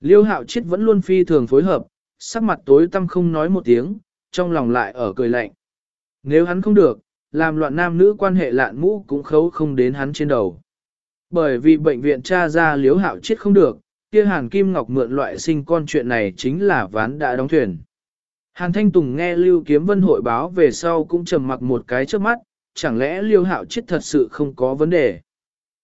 Liêu hạo chết vẫn luôn phi thường phối hợp, sắc mặt tối tăm không nói một tiếng, trong lòng lại ở cười lạnh. Nếu hắn không được, làm loạn nam nữ quan hệ lạn mũ cũng khấu không đến hắn trên đầu. Bởi vì bệnh viện tra ra liếu hạo chết không được, kia hàn kim ngọc mượn loại sinh con chuyện này chính là ván đã đóng thuyền. Hàn Thanh Tùng nghe Lưu Kiếm Vân hội báo về sau cũng trầm mặc một cái trước mắt, chẳng lẽ Liêu Hạo chết thật sự không có vấn đề.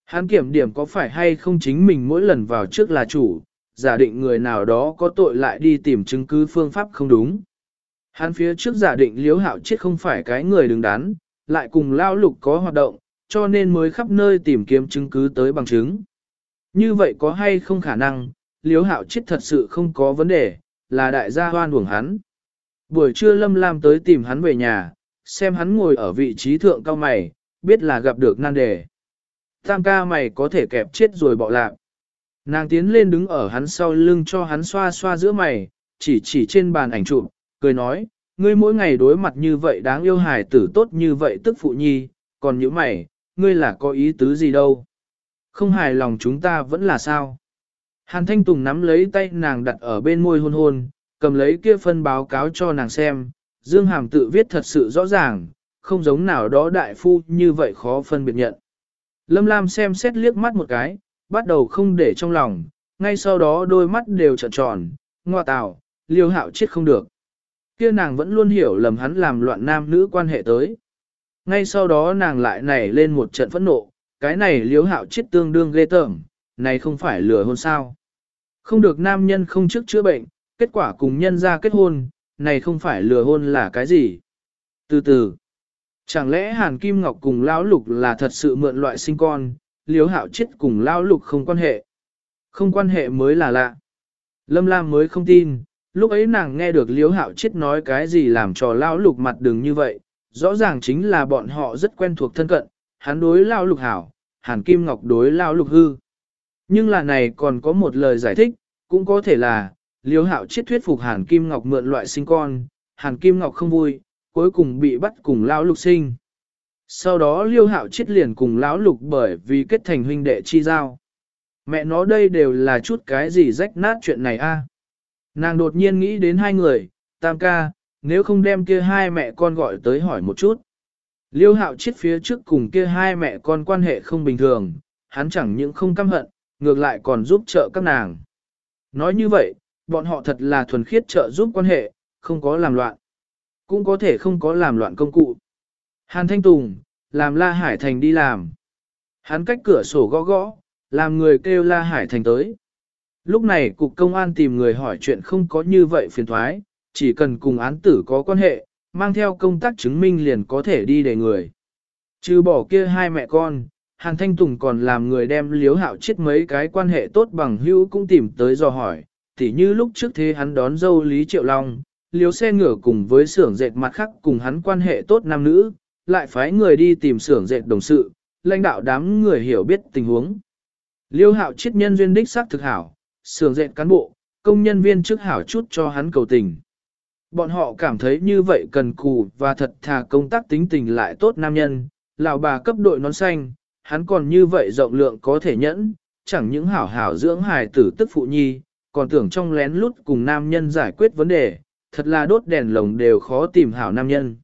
Hắn kiểm điểm có phải hay không chính mình mỗi lần vào trước là chủ, giả định người nào đó có tội lại đi tìm chứng cứ phương pháp không đúng. Hắn phía trước giả định liếu Hạo chết không phải cái người đứng đắn, lại cùng lao lục có hoạt động, cho nên mới khắp nơi tìm kiếm chứng cứ tới bằng chứng. Như vậy có hay không khả năng, liếu Hạo chết thật sự không có vấn đề, là đại gia hoan uổng hắn. Buổi trưa Lâm Lam tới tìm hắn về nhà, xem hắn ngồi ở vị trí thượng cao mày, biết là gặp được nan đề. Tam ca mày có thể kẹp chết rồi bỏ lạc. Nàng tiến lên đứng ở hắn sau lưng cho hắn xoa xoa giữa mày, chỉ chỉ trên bàn ảnh chụp, cười nói, ngươi mỗi ngày đối mặt như vậy đáng yêu hài tử tốt như vậy tức phụ nhi, còn những mày, ngươi là có ý tứ gì đâu. Không hài lòng chúng ta vẫn là sao. Hàn Thanh Tùng nắm lấy tay nàng đặt ở bên môi hôn hôn, cầm lấy kia phân báo cáo cho nàng xem, Dương Hàm tự viết thật sự rõ ràng, không giống nào đó đại phu như vậy khó phân biệt nhận. Lâm Lam xem xét liếc mắt một cái, bắt đầu không để trong lòng, ngay sau đó đôi mắt đều trợn tròn, ngoa tào, liêu hạo chết không được. Kia nàng vẫn luôn hiểu lầm hắn làm loạn nam nữ quan hệ tới. Ngay sau đó nàng lại nảy lên một trận phẫn nộ, cái này liêu hạo chết tương đương ghê tởm, này không phải lừa hôn sao. Không được nam nhân không trước chữa bệnh, kết quả cùng nhân ra kết hôn, này không phải lừa hôn là cái gì. Từ từ, chẳng lẽ Hàn Kim Ngọc cùng Lão Lục là thật sự mượn loại sinh con, liếu hạo chết cùng Lão Lục không quan hệ. Không quan hệ mới là lạ. Lâm Lam mới không tin, lúc ấy nàng nghe được liếu hạo chết nói cái gì làm cho Lão Lục mặt đường như vậy, rõ ràng chính là bọn họ rất quen thuộc thân cận, hắn đối Lão Lục hảo, Hàn Kim Ngọc đối Lão Lục hư. Nhưng là này còn có một lời giải thích, cũng có thể là, liếu hạo chết thuyết phục Hàn Kim Ngọc mượn loại sinh con, Hàn Kim Ngọc không vui, cuối cùng bị bắt cùng lão lục sinh. Sau đó Liêu hạo chết liền cùng lão lục bởi vì kết thành huynh đệ chi giao. Mẹ nó đây đều là chút cái gì rách nát chuyện này a? Nàng đột nhiên nghĩ đến hai người, tam ca, nếu không đem kia hai mẹ con gọi tới hỏi một chút. Liêu hạo chết phía trước cùng kia hai mẹ con quan hệ không bình thường, hắn chẳng những không căm hận, ngược lại còn giúp trợ các nàng. Nói như vậy, bọn họ thật là thuần khiết trợ giúp quan hệ, không có làm loạn. Cũng có thể không có làm loạn công cụ. Hàn Thanh Tùng, làm La Hải Thành đi làm. Hắn cách cửa sổ gõ gõ, làm người kêu La Hải Thành tới. Lúc này cục công an tìm người hỏi chuyện không có như vậy phiền thoái, chỉ cần cùng án tử có quan hệ, mang theo công tác chứng minh liền có thể đi để người. Trừ bỏ kia hai mẹ con, Hàn Thanh Tùng còn làm người đem liếu hạo chết mấy cái quan hệ tốt bằng hữu cũng tìm tới dò hỏi, tỉ như lúc trước thế hắn đón dâu Lý Triệu Long, liếu xe ngựa cùng với xưởng dệt mặt khác cùng hắn quan hệ tốt nam nữ, lại phái người đi tìm xưởng dệt đồng sự, lãnh đạo đám người hiểu biết tình huống. Liêu hạo chiết nhân duyên đích xác thực hảo, xưởng dệt cán bộ, công nhân viên trước hảo chút cho hắn cầu tình. Bọn họ cảm thấy như vậy cần cù và thật thà công tác tính tình lại tốt nam nhân, lão bà cấp đội nón xanh, hắn còn như vậy rộng lượng có thể nhẫn, chẳng những hảo hảo dưỡng hài tử tức phụ nhi, còn tưởng trong lén lút cùng nam nhân giải quyết vấn đề, thật là đốt đèn lồng đều khó tìm hảo nam nhân.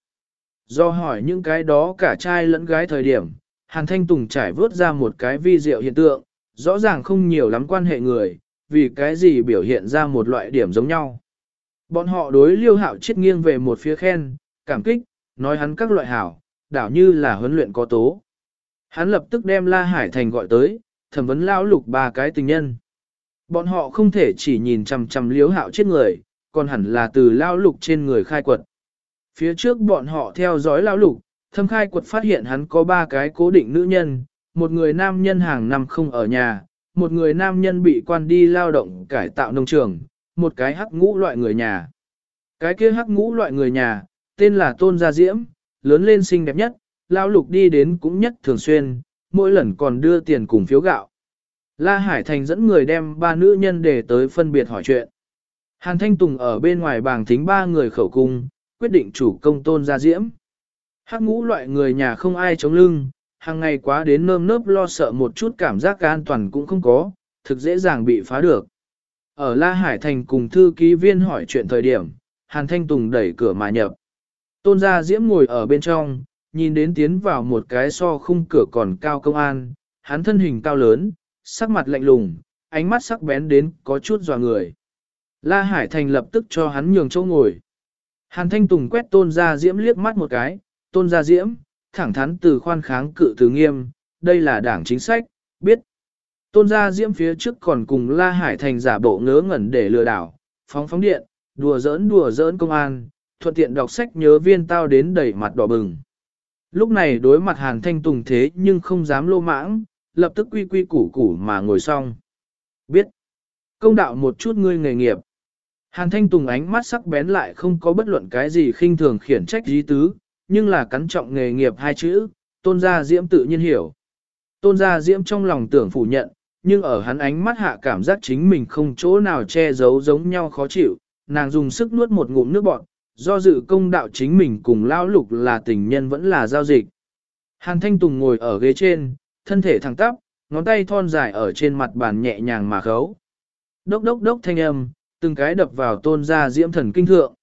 Do hỏi những cái đó cả trai lẫn gái thời điểm, Hàn Thanh Tùng trải vớt ra một cái vi diệu hiện tượng, rõ ràng không nhiều lắm quan hệ người, vì cái gì biểu hiện ra một loại điểm giống nhau. Bọn họ đối liêu hạo chết nghiêng về một phía khen, cảm kích, nói hắn các loại hảo, đảo như là huấn luyện có tố. Hắn lập tức đem La Hải Thành gọi tới, thẩm vấn lao lục ba cái tình nhân. Bọn họ không thể chỉ nhìn chằm chằm liếu hạo chết người, còn hẳn là từ lao lục trên người khai quật. Phía trước bọn họ theo dõi Lão lục, thâm khai quật phát hiện hắn có ba cái cố định nữ nhân, một người nam nhân hàng năm không ở nhà, một người nam nhân bị quan đi lao động cải tạo nông trường, một cái hắc ngũ loại người nhà. Cái kia hắc ngũ loại người nhà, tên là Tôn Gia Diễm, lớn lên xinh đẹp nhất, lao lục đi đến cũng nhất thường xuyên, mỗi lần còn đưa tiền cùng phiếu gạo. La Hải Thành dẫn người đem ba nữ nhân để tới phân biệt hỏi chuyện. Hàn Thanh Tùng ở bên ngoài bảng thính ba người khẩu cung, quyết định chủ công tôn gia diễm. Hắc ngũ loại người nhà không ai chống lưng, hàng ngày quá đến nơm nớp lo sợ một chút cảm giác an toàn cũng không có, thực dễ dàng bị phá được. Ở La Hải Thành cùng thư ký viên hỏi chuyện thời điểm, Hàn Thanh Tùng đẩy cửa mà nhập. Tôn gia diễm ngồi ở bên trong, nhìn đến tiến vào một cái so khung cửa còn cao công an, hắn thân hình cao lớn, sắc mặt lạnh lùng, ánh mắt sắc bén đến có chút dò người. La Hải Thành lập tức cho hắn nhường chỗ ngồi. Hàn Thanh Tùng quét tôn gia diễm liếc mắt một cái, tôn gia diễm, thẳng thắn từ khoan kháng cự từ nghiêm, đây là đảng chính sách, biết. Tôn gia diễm phía trước còn cùng La Hải Thành giả bộ ngớ ngẩn để lừa đảo, phóng phóng điện, đùa giỡn đùa giỡn công an, thuận tiện đọc sách nhớ viên tao đến đẩy mặt đỏ bừng. Lúc này đối mặt Hàn Thanh Tùng thế nhưng không dám lô mãng, lập tức quy quy củ củ mà ngồi xong. Biết. Công đạo một chút ngươi nghề nghiệp. Hàn Thanh Tùng ánh mắt sắc bén lại không có bất luận cái gì khinh thường khiển trách dí tứ, nhưng là cắn trọng nghề nghiệp hai chữ, tôn gia diễm tự nhiên hiểu. Tôn gia diễm trong lòng tưởng phủ nhận, nhưng ở hắn ánh mắt hạ cảm giác chính mình không chỗ nào che giấu giống nhau khó chịu, nàng dùng sức nuốt một ngụm nước bọt, do dự công đạo chính mình cùng lão lục là tình nhân vẫn là giao dịch. Hàn Thanh Tùng ngồi ở ghế trên, thân thể thẳng tắp, ngón tay thon dài ở trên mặt bàn nhẹ nhàng mà khấu. Đốc đốc đốc thanh âm, từng cái đập vào tôn gia diễm thần kinh thượng.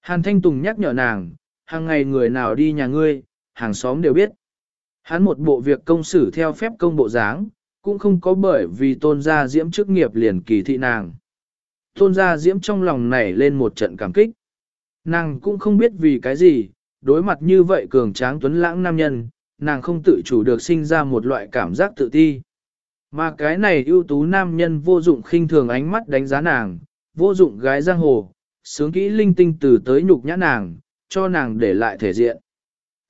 Hàn Thanh Tùng nhắc nhở nàng, hàng ngày người nào đi nhà ngươi, hàng xóm đều biết. Hắn một bộ việc công xử theo phép công bộ dáng, cũng không có bởi vì tôn gia diễm chức nghiệp liền kỳ thị nàng. Tôn gia diễm trong lòng nảy lên một trận cảm kích. Nàng cũng không biết vì cái gì, đối mặt như vậy cường tráng tuấn lãng nam nhân, nàng không tự chủ được sinh ra một loại cảm giác tự ti. Mà cái này ưu tú nam nhân vô dụng khinh thường ánh mắt đánh giá nàng, vô dụng gái giang hồ, sướng kỹ linh tinh từ tới nhục nhã nàng, cho nàng để lại thể diện.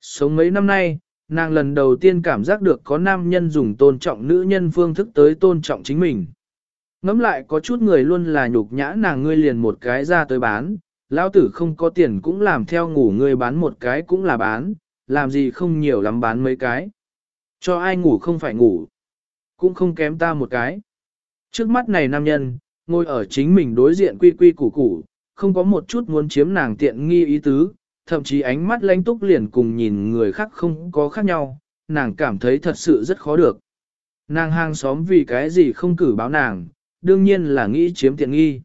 Sống mấy năm nay, nàng lần đầu tiên cảm giác được có nam nhân dùng tôn trọng nữ nhân phương thức tới tôn trọng chính mình. Ngắm lại có chút người luôn là nhục nhã nàng ngươi liền một cái ra tới bán, lão tử không có tiền cũng làm theo ngủ ngươi bán một cái cũng là bán, làm gì không nhiều lắm bán mấy cái. Cho ai ngủ không phải ngủ, cũng không kém ta một cái. Trước mắt này nam nhân, ngồi ở chính mình đối diện quy quy củ củ, không có một chút muốn chiếm nàng tiện nghi ý tứ, thậm chí ánh mắt lánh túc liền cùng nhìn người khác không có khác nhau, nàng cảm thấy thật sự rất khó được. Nàng hàng xóm vì cái gì không cử báo nàng, đương nhiên là nghĩ chiếm tiện nghi.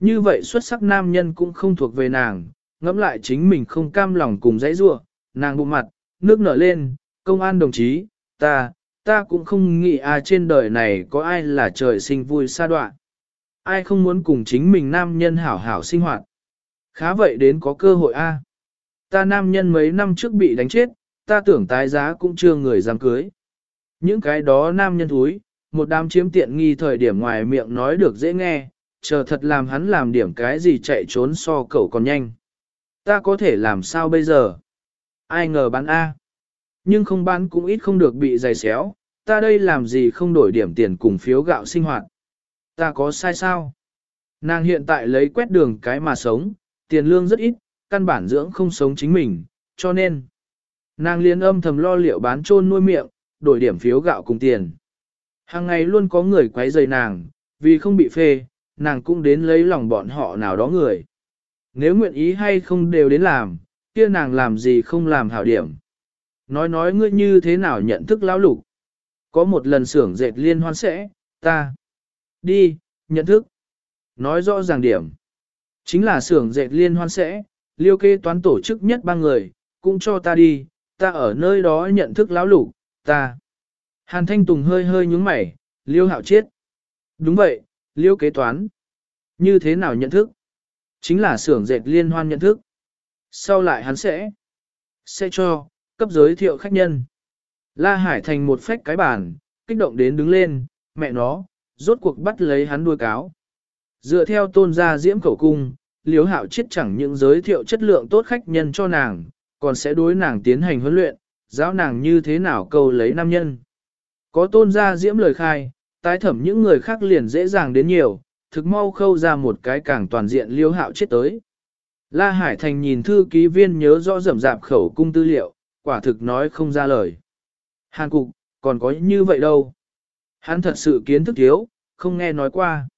Như vậy xuất sắc nam nhân cũng không thuộc về nàng, ngẫm lại chính mình không cam lòng cùng dãy rua, nàng bụng mặt, nước nở lên, công an đồng chí, ta, ta cũng không nghĩ à trên đời này có ai là trời sinh vui xa đoạn. Ai không muốn cùng chính mình nam nhân hảo hảo sinh hoạt. Khá vậy đến có cơ hội a. Ta nam nhân mấy năm trước bị đánh chết, ta tưởng tái giá cũng chưa người dám cưới. Những cái đó nam nhân thúi, một đám chiếm tiện nghi thời điểm ngoài miệng nói được dễ nghe, chờ thật làm hắn làm điểm cái gì chạy trốn so cậu còn nhanh. Ta có thể làm sao bây giờ? Ai ngờ bán A. Nhưng không bán cũng ít không được bị dày xéo, ta đây làm gì không đổi điểm tiền cùng phiếu gạo sinh hoạt. Ta có sai sao? Nàng hiện tại lấy quét đường cái mà sống, tiền lương rất ít, căn bản dưỡng không sống chính mình, cho nên. Nàng liên âm thầm lo liệu bán trôn nuôi miệng, đổi điểm phiếu gạo cùng tiền. Hàng ngày luôn có người quấy rầy nàng, vì không bị phê, nàng cũng đến lấy lòng bọn họ nào đó người. Nếu nguyện ý hay không đều đến làm, kia nàng làm gì không làm hảo điểm. Nói nói ngươi như thế nào nhận thức lão lục. Có một lần xưởng dệt liên hoan sẽ, ta. Đi, nhận thức. Nói rõ ràng điểm. Chính là xưởng dệt liên hoan sẽ, liêu kê toán tổ chức nhất ba người, cũng cho ta đi, ta ở nơi đó nhận thức lão lục, ta. Hàn Thanh Tùng hơi hơi nhúng mày, liêu hạo chết. Đúng vậy, liêu kế toán. Như thế nào nhận thức? Chính là xưởng dệt liên hoan nhận thức. Sau lại hắn sẽ, sẽ cho, cấp giới thiệu khách nhân. La Hải thành một phách cái bàn, kích động đến đứng lên, mẹ nó, rốt cuộc bắt lấy hắn đuôi cáo. Dựa theo tôn gia diễm khẩu cung, liếu hạo chết chẳng những giới thiệu chất lượng tốt khách nhân cho nàng, còn sẽ đối nàng tiến hành huấn luyện, giáo nàng như thế nào câu lấy nam nhân. Có tôn gia diễm lời khai, tái thẩm những người khác liền dễ dàng đến nhiều, thực mau khâu ra một cái càng toàn diện liêu hạo chết tới. La Hải Thành nhìn thư ký viên nhớ rõ rầm rạp khẩu cung tư liệu, quả thực nói không ra lời. Hàn cục, còn có như vậy đâu. Hắn thật sự kiến thức thiếu, không nghe nói qua.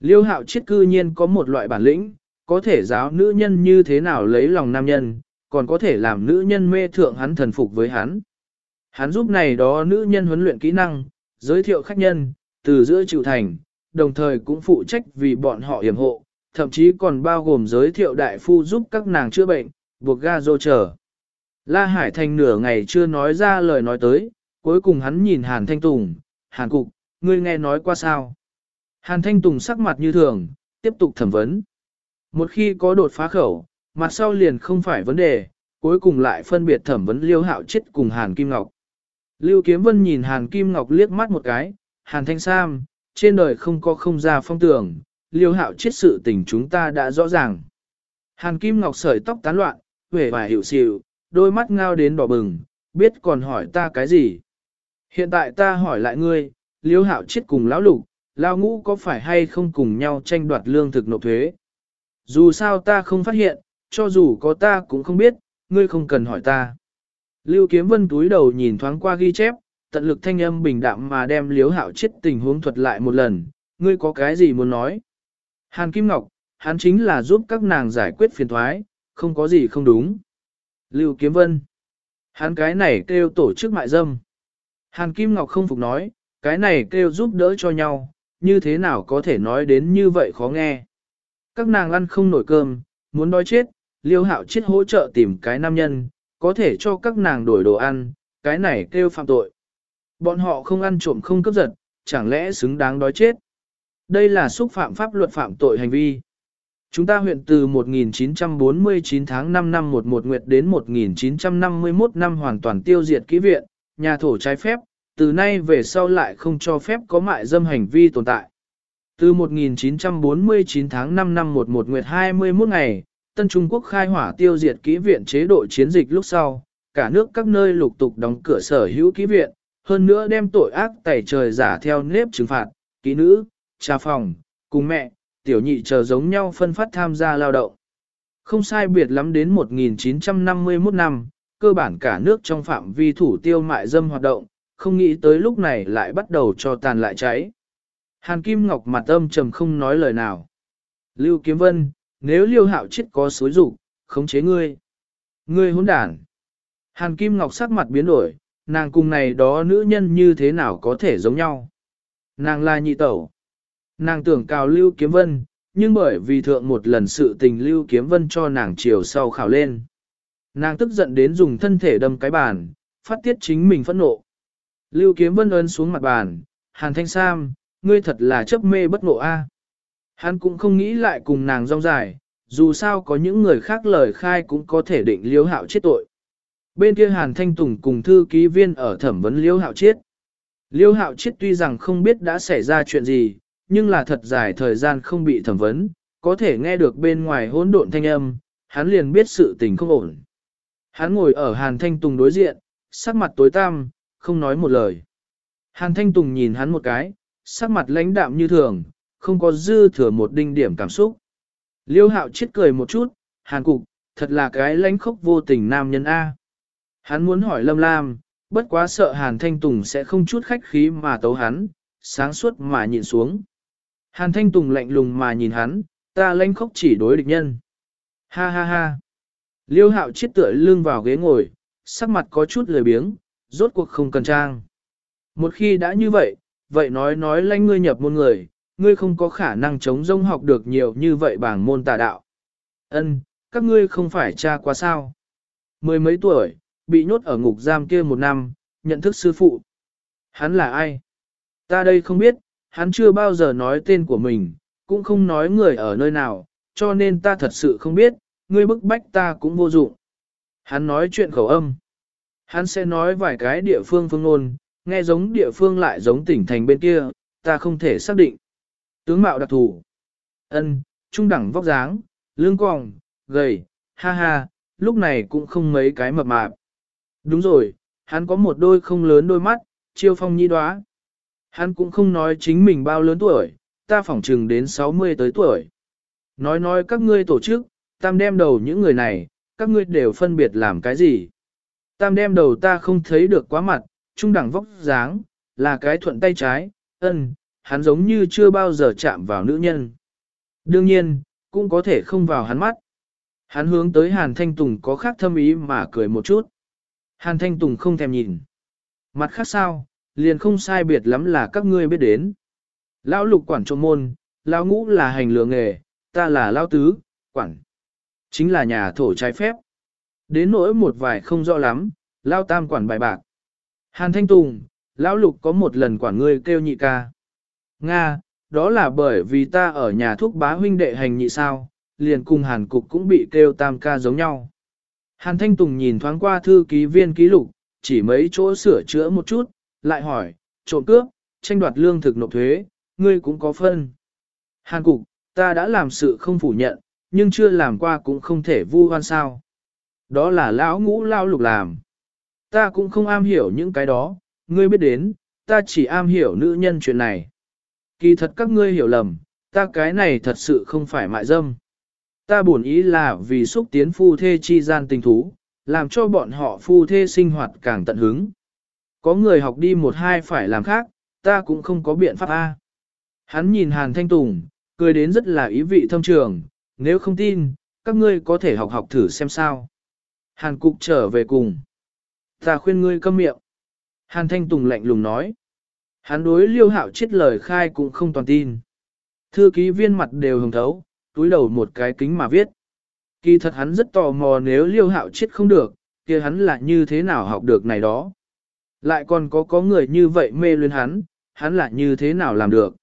Liêu hạo chiết cư nhiên có một loại bản lĩnh, có thể giáo nữ nhân như thế nào lấy lòng nam nhân, còn có thể làm nữ nhân mê thượng hắn thần phục với hắn. Hắn giúp này đó nữ nhân huấn luyện kỹ năng, giới thiệu khách nhân, từ giữa chịu thành, đồng thời cũng phụ trách vì bọn họ hiểm hộ, thậm chí còn bao gồm giới thiệu đại phu giúp các nàng chữa bệnh, buộc ga dô chờ. La Hải Thành nửa ngày chưa nói ra lời nói tới, cuối cùng hắn nhìn Hàn Thanh Tùng, Hàn Cục, ngươi nghe nói qua sao? Hàn Thanh Tùng sắc mặt như thường, tiếp tục thẩm vấn. Một khi có đột phá khẩu, mặt sau liền không phải vấn đề, cuối cùng lại phân biệt thẩm vấn Liêu Hạo chết cùng Hàn Kim Ngọc. Lưu Kiếm Vân nhìn Hàn Kim Ngọc liếc mắt một cái, Hàn Thanh Sam, trên đời không có không ra phong tưởng, Liêu Hạo chết sự tình chúng ta đã rõ ràng. Hàn Kim Ngọc sợi tóc tán loạn, vẻ vài hiệu xịu, đôi mắt ngao đến đỏ bừng, biết còn hỏi ta cái gì. Hiện tại ta hỏi lại ngươi, Liêu Hạo chết cùng lão lục, lao ngũ có phải hay không cùng nhau tranh đoạt lương thực nộp thuế? Dù sao ta không phát hiện, cho dù có ta cũng không biết, ngươi không cần hỏi ta. Lưu Kiếm Vân túi đầu nhìn thoáng qua ghi chép, tận lực thanh âm bình đạm mà đem liếu hạo chết tình huống thuật lại một lần, ngươi có cái gì muốn nói? Hàn Kim Ngọc, hắn chính là giúp các nàng giải quyết phiền thoái, không có gì không đúng. Lưu Kiếm Vân, hắn cái này kêu tổ chức mại dâm. Hàn Kim Ngọc không phục nói, cái này kêu giúp đỡ cho nhau, như thế nào có thể nói đến như vậy khó nghe. Các nàng ăn không nổi cơm, muốn đói chết, liêu hạo chết hỗ trợ tìm cái nam nhân, có thể cho các nàng đổi đồ ăn, cái này kêu phạm tội. Bọn họ không ăn trộm không cướp giật, chẳng lẽ xứng đáng đói chết. Đây là xúc phạm pháp luật phạm tội hành vi. Chúng ta huyện từ 1949 tháng 5 năm 11 nguyệt đến 1951 năm hoàn toàn tiêu diệt kỹ viện, nhà thổ trái phép, từ nay về sau lại không cho phép có mại dâm hành vi tồn tại. Từ 1949 tháng 5 năm 11 nguyệt 21 ngày, Tân Trung Quốc khai hỏa tiêu diệt kỹ viện chế độ chiến dịch lúc sau, cả nước các nơi lục tục đóng cửa sở hữu kỹ viện, hơn nữa đem tội ác tẩy trời giả theo nếp trừng phạt, kỹ nữ, cha phòng, cùng mẹ, tiểu nhị chờ giống nhau phân phát tham gia lao động. Không sai biệt lắm đến 1951 năm, cơ bản cả nước trong phạm vi thủ tiêu mại dâm hoạt động, không nghĩ tới lúc này lại bắt đầu cho tàn lại cháy. Hàn Kim Ngọc mặt âm trầm không nói lời nào. Lưu Kiếm Vân, nếu liêu hạo chết có xối rủ, khống chế ngươi. Ngươi hỗn đản. Hàn Kim Ngọc sắc mặt biến đổi, nàng cùng này đó nữ nhân như thế nào có thể giống nhau. Nàng là nhị tẩu. Nàng tưởng cào Lưu Kiếm Vân, nhưng bởi vì thượng một lần sự tình Lưu Kiếm Vân cho nàng chiều sau khảo lên. Nàng tức giận đến dùng thân thể đâm cái bàn, phát tiết chính mình phẫn nộ. Lưu Kiếm Vân ấn xuống mặt bàn, Hàn Thanh Sam, ngươi thật là chấp mê bất ngộ a. Hắn cũng không nghĩ lại cùng nàng rong dài, dù sao có những người khác lời khai cũng có thể định liêu hạo chết tội. Bên kia Hàn Thanh Tùng cùng thư ký viên ở thẩm vấn liêu hạo chết. Liêu hạo chết tuy rằng không biết đã xảy ra chuyện gì, nhưng là thật dài thời gian không bị thẩm vấn, có thể nghe được bên ngoài hỗn độn thanh âm, hắn liền biết sự tình không ổn. Hắn ngồi ở Hàn Thanh Tùng đối diện, sắc mặt tối tăm, không nói một lời. Hàn Thanh Tùng nhìn hắn một cái, sắc mặt lãnh đạm như thường, không có dư thừa một đinh điểm cảm xúc. Liêu hạo chết cười một chút, hàn cục, thật là cái lãnh khốc vô tình nam nhân A. Hắn muốn hỏi Lâm Lam, bất quá sợ Hàn Thanh Tùng sẽ không chút khách khí mà tấu hắn, sáng suốt mà nhìn xuống. Hàn Thanh Tùng lạnh lùng mà nhìn hắn, ta lãnh khốc chỉ đối địch nhân. Ha ha ha. Liêu hạo chiết tựa lưng vào ghế ngồi, sắc mặt có chút lười biếng, rốt cuộc không cần trang. Một khi đã như vậy, vậy nói nói lãnh ngươi nhập môn người, ngươi không có khả năng chống rông học được nhiều như vậy bảng môn tà đạo. Ân, các ngươi không phải cha quá sao. Mười mấy tuổi, bị nhốt ở ngục giam kia một năm, nhận thức sư phụ. Hắn là ai? Ta đây không biết, hắn chưa bao giờ nói tên của mình, cũng không nói người ở nơi nào, cho nên ta thật sự không biết, ngươi bức bách ta cũng vô dụng. Hắn nói chuyện khẩu âm. Hắn sẽ nói vài cái địa phương phương ngôn, nghe giống địa phương lại giống tỉnh thành bên kia, ta không thể xác định. Tướng mạo đặc thù. ân, trung đẳng vóc dáng, lương cong, gầy, ha ha, lúc này cũng không mấy cái mập mạp. Đúng rồi, hắn có một đôi không lớn đôi mắt, chiêu phong nhi đoá. Hắn cũng không nói chính mình bao lớn tuổi, ta phỏng chừng đến 60 tới tuổi. Nói nói các ngươi tổ chức, tam đem đầu những người này, các ngươi đều phân biệt làm cái gì. Tam đem đầu ta không thấy được quá mặt, trung đẳng vóc dáng, là cái thuận tay trái, ân, hắn giống như chưa bao giờ chạm vào nữ nhân. Đương nhiên, cũng có thể không vào hắn mắt. Hắn hướng tới Hàn Thanh Tùng có khác thâm ý mà cười một chút. Hàn Thanh Tùng không thèm nhìn. Mặt khác sao, liền không sai biệt lắm là các ngươi biết đến. Lão lục quản trộm môn, lão ngũ là hành lừa nghề, ta là lão tứ, quản. Chính là nhà thổ trái phép. Đến nỗi một vài không rõ lắm, lão tam quản bài bạc. Hàn Thanh Tùng, lão lục có một lần quản ngươi kêu nhị ca. Nga, đó là bởi vì ta ở nhà thuốc bá huynh đệ hành nhị sao, liền cùng Hàn Cục cũng bị kêu tam ca giống nhau. Hàn Thanh Tùng nhìn thoáng qua thư ký viên ký lục, chỉ mấy chỗ sửa chữa một chút, lại hỏi, trộm cướp, tranh đoạt lương thực nộp thuế, ngươi cũng có phân. Hàn Cục, ta đã làm sự không phủ nhận, nhưng chưa làm qua cũng không thể vu oan sao. Đó là lão ngũ lao lục làm. Ta cũng không am hiểu những cái đó, ngươi biết đến, ta chỉ am hiểu nữ nhân chuyện này. Kỳ thật các ngươi hiểu lầm, ta cái này thật sự không phải mại dâm. Ta buồn ý là vì xúc tiến phu thê chi gian tình thú, làm cho bọn họ phu thê sinh hoạt càng tận hứng. Có người học đi một hai phải làm khác, ta cũng không có biện pháp A. Hắn nhìn Hàn Thanh Tùng, cười đến rất là ý vị thâm trường, nếu không tin, các ngươi có thể học học thử xem sao. Hàn Cục trở về cùng. Ta khuyên ngươi câm miệng. Hàn Thanh Tùng lạnh lùng nói. Hắn đối liêu hạo chết lời khai cũng không toàn tin. Thư ký viên mặt đều hồng thấu, túi đầu một cái kính mà viết. Kỳ thật hắn rất tò mò nếu liêu hạo chết không được, kia hắn là như thế nào học được này đó. Lại còn có có người như vậy mê luyến hắn, hắn là như thế nào làm được.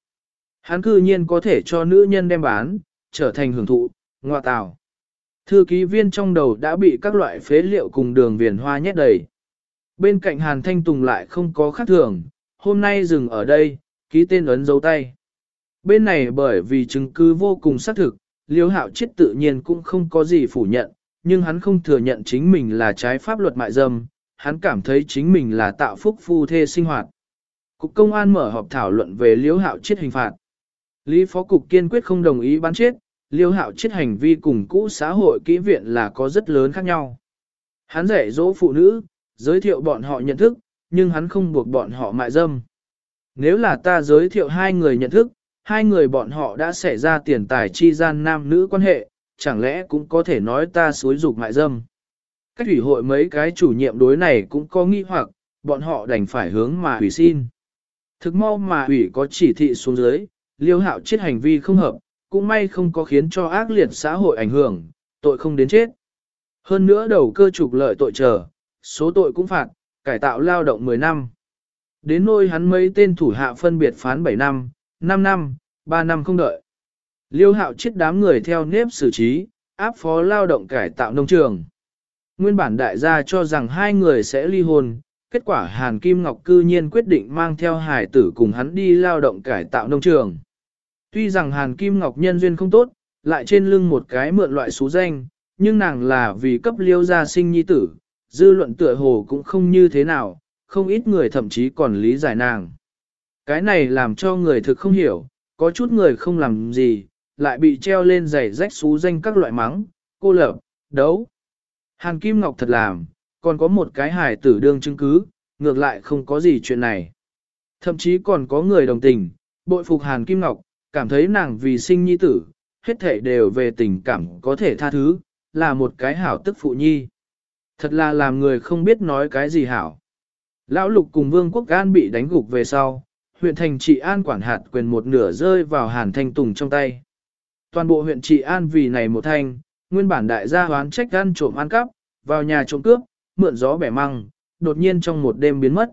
Hắn cư nhiên có thể cho nữ nhân đem bán, trở thành hưởng thụ, ngoa tào. Thư ký viên trong đầu đã bị các loại phế liệu cùng đường viền hoa nhét đầy. Bên cạnh Hàn Thanh Tùng lại không có khác thường, hôm nay dừng ở đây, ký tên ấn dấu tay. Bên này bởi vì chứng cứ vô cùng xác thực, liêu hạo chết tự nhiên cũng không có gì phủ nhận, nhưng hắn không thừa nhận chính mình là trái pháp luật mại dâm, hắn cảm thấy chính mình là tạo phúc phu thê sinh hoạt. Cục công an mở họp thảo luận về liêu hạo chết hình phạt. Lý phó cục kiên quyết không đồng ý bán chết, liêu hạo chết hành vi cùng cũ xã hội kỹ viện là có rất lớn khác nhau. Hắn dạy dỗ phụ nữ, giới thiệu bọn họ nhận thức, nhưng hắn không buộc bọn họ mại dâm. Nếu là ta giới thiệu hai người nhận thức, hai người bọn họ đã xảy ra tiền tài chi gian nam nữ quan hệ, chẳng lẽ cũng có thể nói ta xối dục mại dâm. Cách ủy hội mấy cái chủ nhiệm đối này cũng có nghi hoặc, bọn họ đành phải hướng mà ủy xin. Thực mau mà ủy có chỉ thị xuống dưới, liêu hạo chết hành vi không hợp, cũng may không có khiến cho ác liệt xã hội ảnh hưởng, tội không đến chết. Hơn nữa đầu cơ trục lợi tội chờ, số tội cũng phạt, cải tạo lao động 10 năm. Đến nôi hắn mấy tên thủ hạ phân biệt phán 7 năm, 5 năm, 3 năm không đợi. Liêu hạo chết đám người theo nếp xử trí, áp phó lao động cải tạo nông trường. Nguyên bản đại gia cho rằng hai người sẽ ly hôn, kết quả Hàn Kim Ngọc cư nhiên quyết định mang theo hải tử cùng hắn đi lao động cải tạo nông trường. Tuy rằng Hàn Kim Ngọc nhân duyên không tốt, lại trên lưng một cái mượn loại số danh, nhưng nàng là vì cấp liêu gia sinh nhi tử, dư luận tựa hồ cũng không như thế nào, không ít người thậm chí còn lý giải nàng. Cái này làm cho người thực không hiểu, có chút người không làm gì, lại bị treo lên giày rách xú danh các loại mắng, cô lập, đấu. Hàn Kim Ngọc thật làm, còn có một cái hài tử đương chứng cứ, ngược lại không có gì chuyện này. Thậm chí còn có người đồng tình, bội phục Hàn Kim Ngọc, cảm thấy nàng vì sinh nhi tử, hết thể đều về tình cảm có thể tha thứ, là một cái hảo tức phụ nhi. Thật là làm người không biết nói cái gì hảo. Lão lục cùng vương quốc an bị đánh gục về sau, huyện thành trị an quản hạt quyền một nửa rơi vào hàn thanh tùng trong tay. Toàn bộ huyện trị an vì này một thanh, nguyên bản đại gia hoán trách gan trộm ăn cắp, vào nhà trộm cướp, mượn gió bẻ măng, đột nhiên trong một đêm biến mất.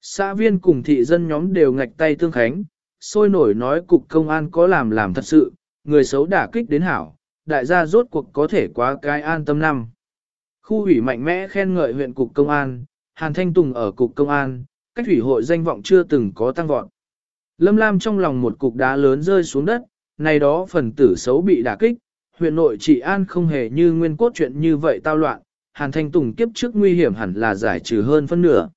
Xã viên cùng thị dân nhóm đều ngạch tay tương khánh, sôi nổi nói cục công an có làm làm thật sự, người xấu đả kích đến hảo, đại gia rốt cuộc có thể quá cái an tâm năm. Khu ủy mạnh mẽ khen ngợi huyện cục công an, Hàn Thanh Tùng ở cục công an, cách thủy hội danh vọng chưa từng có tăng vọt. Lâm Lam trong lòng một cục đá lớn rơi xuống đất, này đó phần tử xấu bị đả kích, huyện nội trị an không hề như nguyên cốt chuyện như vậy tao loạn, Hàn Thanh Tùng kiếp trước nguy hiểm hẳn là giải trừ hơn phân nửa.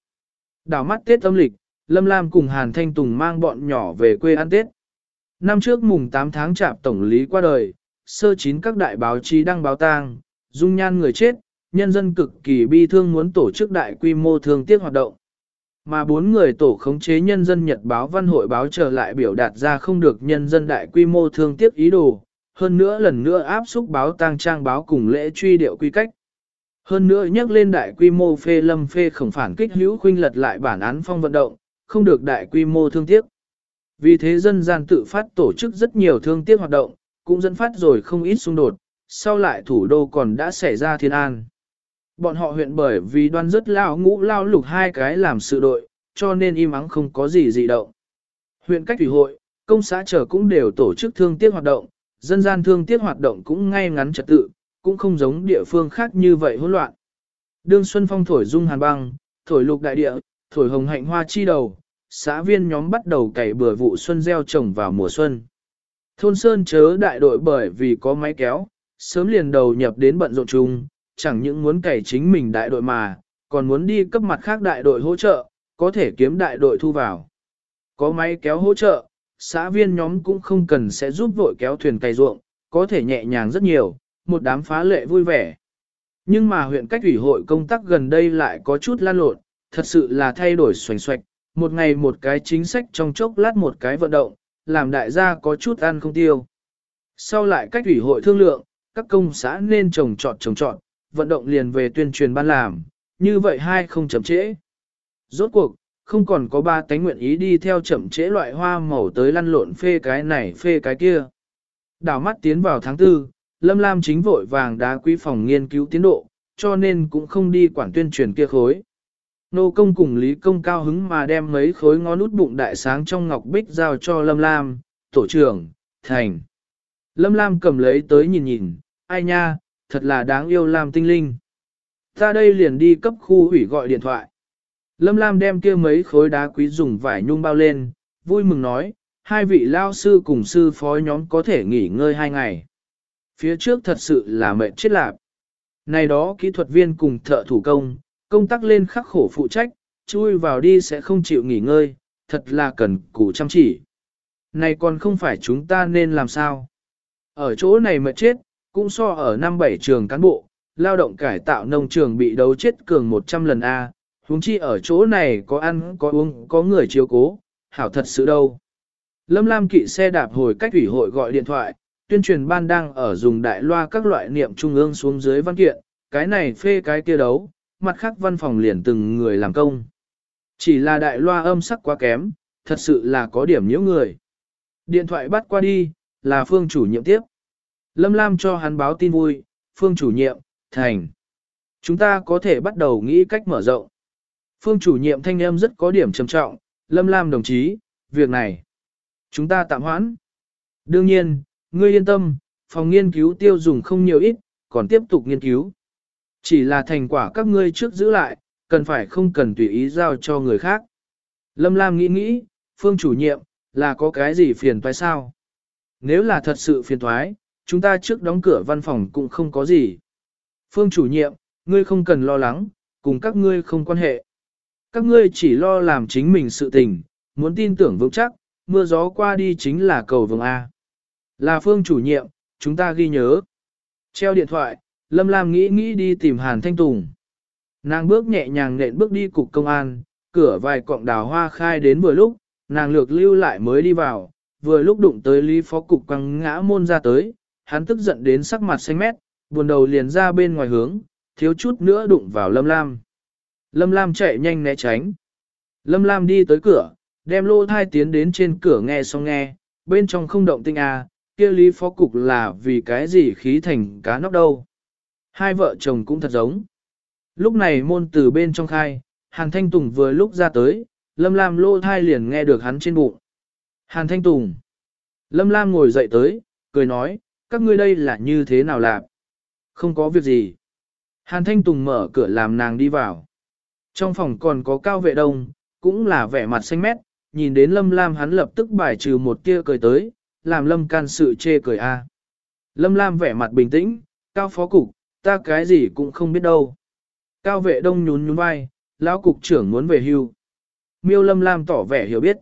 Đào mắt Tết âm lịch, Lâm Lam cùng Hàn Thanh Tùng mang bọn nhỏ về quê ăn Tết. Năm trước mùng 8 tháng chạp tổng lý qua đời, sơ chín các đại báo chí đăng báo tang, dung nhan người chết, nhân dân cực kỳ bi thương muốn tổ chức đại quy mô thương tiếc hoạt động. Mà bốn người tổ khống chế nhân dân nhật báo văn hội báo trở lại biểu đạt ra không được nhân dân đại quy mô thương tiếc ý đồ, hơn nữa lần nữa áp xúc báo tang trang báo cùng lễ truy điệu quy cách. Hơn nữa nhắc lên đại quy mô phê lâm phê khổng phản kích hữu khuynh lật lại bản án phong vận động, không được đại quy mô thương tiếc. Vì thế dân gian tự phát tổ chức rất nhiều thương tiếc hoạt động, cũng dẫn phát rồi không ít xung đột, sau lại thủ đô còn đã xảy ra thiên an. Bọn họ huyện bởi vì đoan rất lao ngũ lao lục hai cái làm sự đội, cho nên im ắng không có gì dị động. Huyện cách thủy hội, công xã trở cũng đều tổ chức thương tiếc hoạt động, dân gian thương tiếc hoạt động cũng ngay ngắn trật tự, cũng không giống địa phương khác như vậy hỗn loạn. Đương Xuân Phong thổi dung hàn băng, thổi lục đại địa, thổi hồng hạnh hoa chi đầu, xã viên nhóm bắt đầu cày bừa vụ xuân gieo trồng vào mùa xuân. Thôn Sơn chớ đại đội bởi vì có máy kéo, sớm liền đầu nhập đến bận rộn chung, chẳng những muốn cày chính mình đại đội mà, còn muốn đi cấp mặt khác đại đội hỗ trợ, có thể kiếm đại đội thu vào. Có máy kéo hỗ trợ, xã viên nhóm cũng không cần sẽ giúp vội kéo thuyền cày ruộng, có thể nhẹ nhàng rất nhiều, một đám phá lệ vui vẻ. Nhưng mà huyện cách ủy hội công tác gần đây lại có chút lan lộn, thật sự là thay đổi xoành xoạch, một ngày một cái chính sách trong chốc lát một cái vận động, làm đại gia có chút ăn không tiêu. Sau lại cách ủy hội thương lượng, các công xã nên trồng trọt trồng trọt, vận động liền về tuyên truyền ban làm, như vậy hai không chậm trễ. Rốt cuộc, không còn có ba tánh nguyện ý đi theo chậm trễ loại hoa màu tới lăn lộn phê cái này phê cái kia. Đảo mắt tiến vào tháng tư, Lâm Lam chính vội vàng đá quý phòng nghiên cứu tiến độ, cho nên cũng không đi quản tuyên truyền kia khối. Nô công cùng Lý công cao hứng mà đem mấy khối ngón út bụng đại sáng trong ngọc bích giao cho Lâm Lam, tổ trưởng, thành. Lâm Lam cầm lấy tới nhìn nhìn, ai nha, thật là đáng yêu Lam tinh linh. Ta đây liền đi cấp khu hủy gọi điện thoại. Lâm Lam đem kia mấy khối đá quý dùng vải nhung bao lên, vui mừng nói, hai vị lao sư cùng sư phó nhóm có thể nghỉ ngơi hai ngày. Phía trước thật sự là mệt chết lạp. Này đó kỹ thuật viên cùng thợ thủ công, công tác lên khắc khổ phụ trách, chui vào đi sẽ không chịu nghỉ ngơi, thật là cần cù chăm chỉ. Này còn không phải chúng ta nên làm sao? Ở chỗ này mệt chết, cũng so ở năm bảy trường cán bộ, lao động cải tạo nông trường bị đấu chết cường 100 lần A, huống chi ở chỗ này có ăn, có uống, có người chiếu cố, hảo thật sự đâu. Lâm Lam kỵ xe đạp hồi cách ủy hội gọi điện thoại, tuyên truyền ban đang ở dùng đại loa các loại niệm trung ương xuống dưới văn kiện, cái này phê cái kia đấu, mặt khác văn phòng liền từng người làm công. Chỉ là đại loa âm sắc quá kém, thật sự là có điểm nhiễu người. Điện thoại bắt qua đi, là phương chủ nhiệm tiếp. Lâm Lam cho hắn báo tin vui, phương chủ nhiệm, thành. Chúng ta có thể bắt đầu nghĩ cách mở rộng. Phương chủ nhiệm thanh âm rất có điểm trầm trọng, Lâm Lam đồng chí, việc này. Chúng ta tạm hoãn. Đương nhiên, ngươi yên tâm, phòng nghiên cứu tiêu dùng không nhiều ít, còn tiếp tục nghiên cứu. Chỉ là thành quả các ngươi trước giữ lại, cần phải không cần tùy ý giao cho người khác. Lâm Lam nghĩ nghĩ, phương chủ nhiệm, là có cái gì phiền toái sao? Nếu là thật sự phiền toái, chúng ta trước đóng cửa văn phòng cũng không có gì. Phương chủ nhiệm, ngươi không cần lo lắng, cùng các ngươi không quan hệ. Các ngươi chỉ lo làm chính mình sự tình, muốn tin tưởng vững chắc, mưa gió qua đi chính là cầu vồng A. Là phương chủ nhiệm, chúng ta ghi nhớ. Treo điện thoại, Lâm Lam nghĩ nghĩ đi tìm Hàn Thanh Tùng. Nàng bước nhẹ nhàng nện bước đi cục công an, cửa vài cọng đào hoa khai đến vừa lúc, nàng lược lưu lại mới đi vào, vừa lúc đụng tới Lý Phó Cục quăng ngã môn ra tới, hắn tức giận đến sắc mặt xanh mét, buồn đầu liền ra bên ngoài hướng, thiếu chút nữa đụng vào Lâm Lam. Lâm Lam chạy nhanh né tránh. Lâm Lam đi tới cửa, đem lô thai tiến đến trên cửa nghe xong nghe, bên trong không động tinh à, kia Lý Phó Cục là vì cái gì khí thành cá nóc đâu. Hai vợ chồng cũng thật giống. Lúc này môn từ bên trong khai, Hàn Thanh Tùng vừa lúc ra tới, Lâm Lam lô thai liền nghe được hắn trên bụng. Hàn Thanh Tùng. Lâm Lam ngồi dậy tới, cười nói, các ngươi đây là như thế nào làm? Không có việc gì. Hàn Thanh Tùng mở cửa làm nàng đi vào. Trong phòng còn có cao vệ đông, cũng là vẻ mặt xanh mét, nhìn đến Lâm Lam hắn lập tức bài trừ một tia cười tới, làm Lâm can sự chê cười a. Lâm Lam vẻ mặt bình tĩnh, cao phó cục, ta cái gì cũng không biết đâu. Cao vệ đông nhún nhún vai, lão cục trưởng muốn về hưu. Miêu Lâm Lam tỏ vẻ hiểu biết.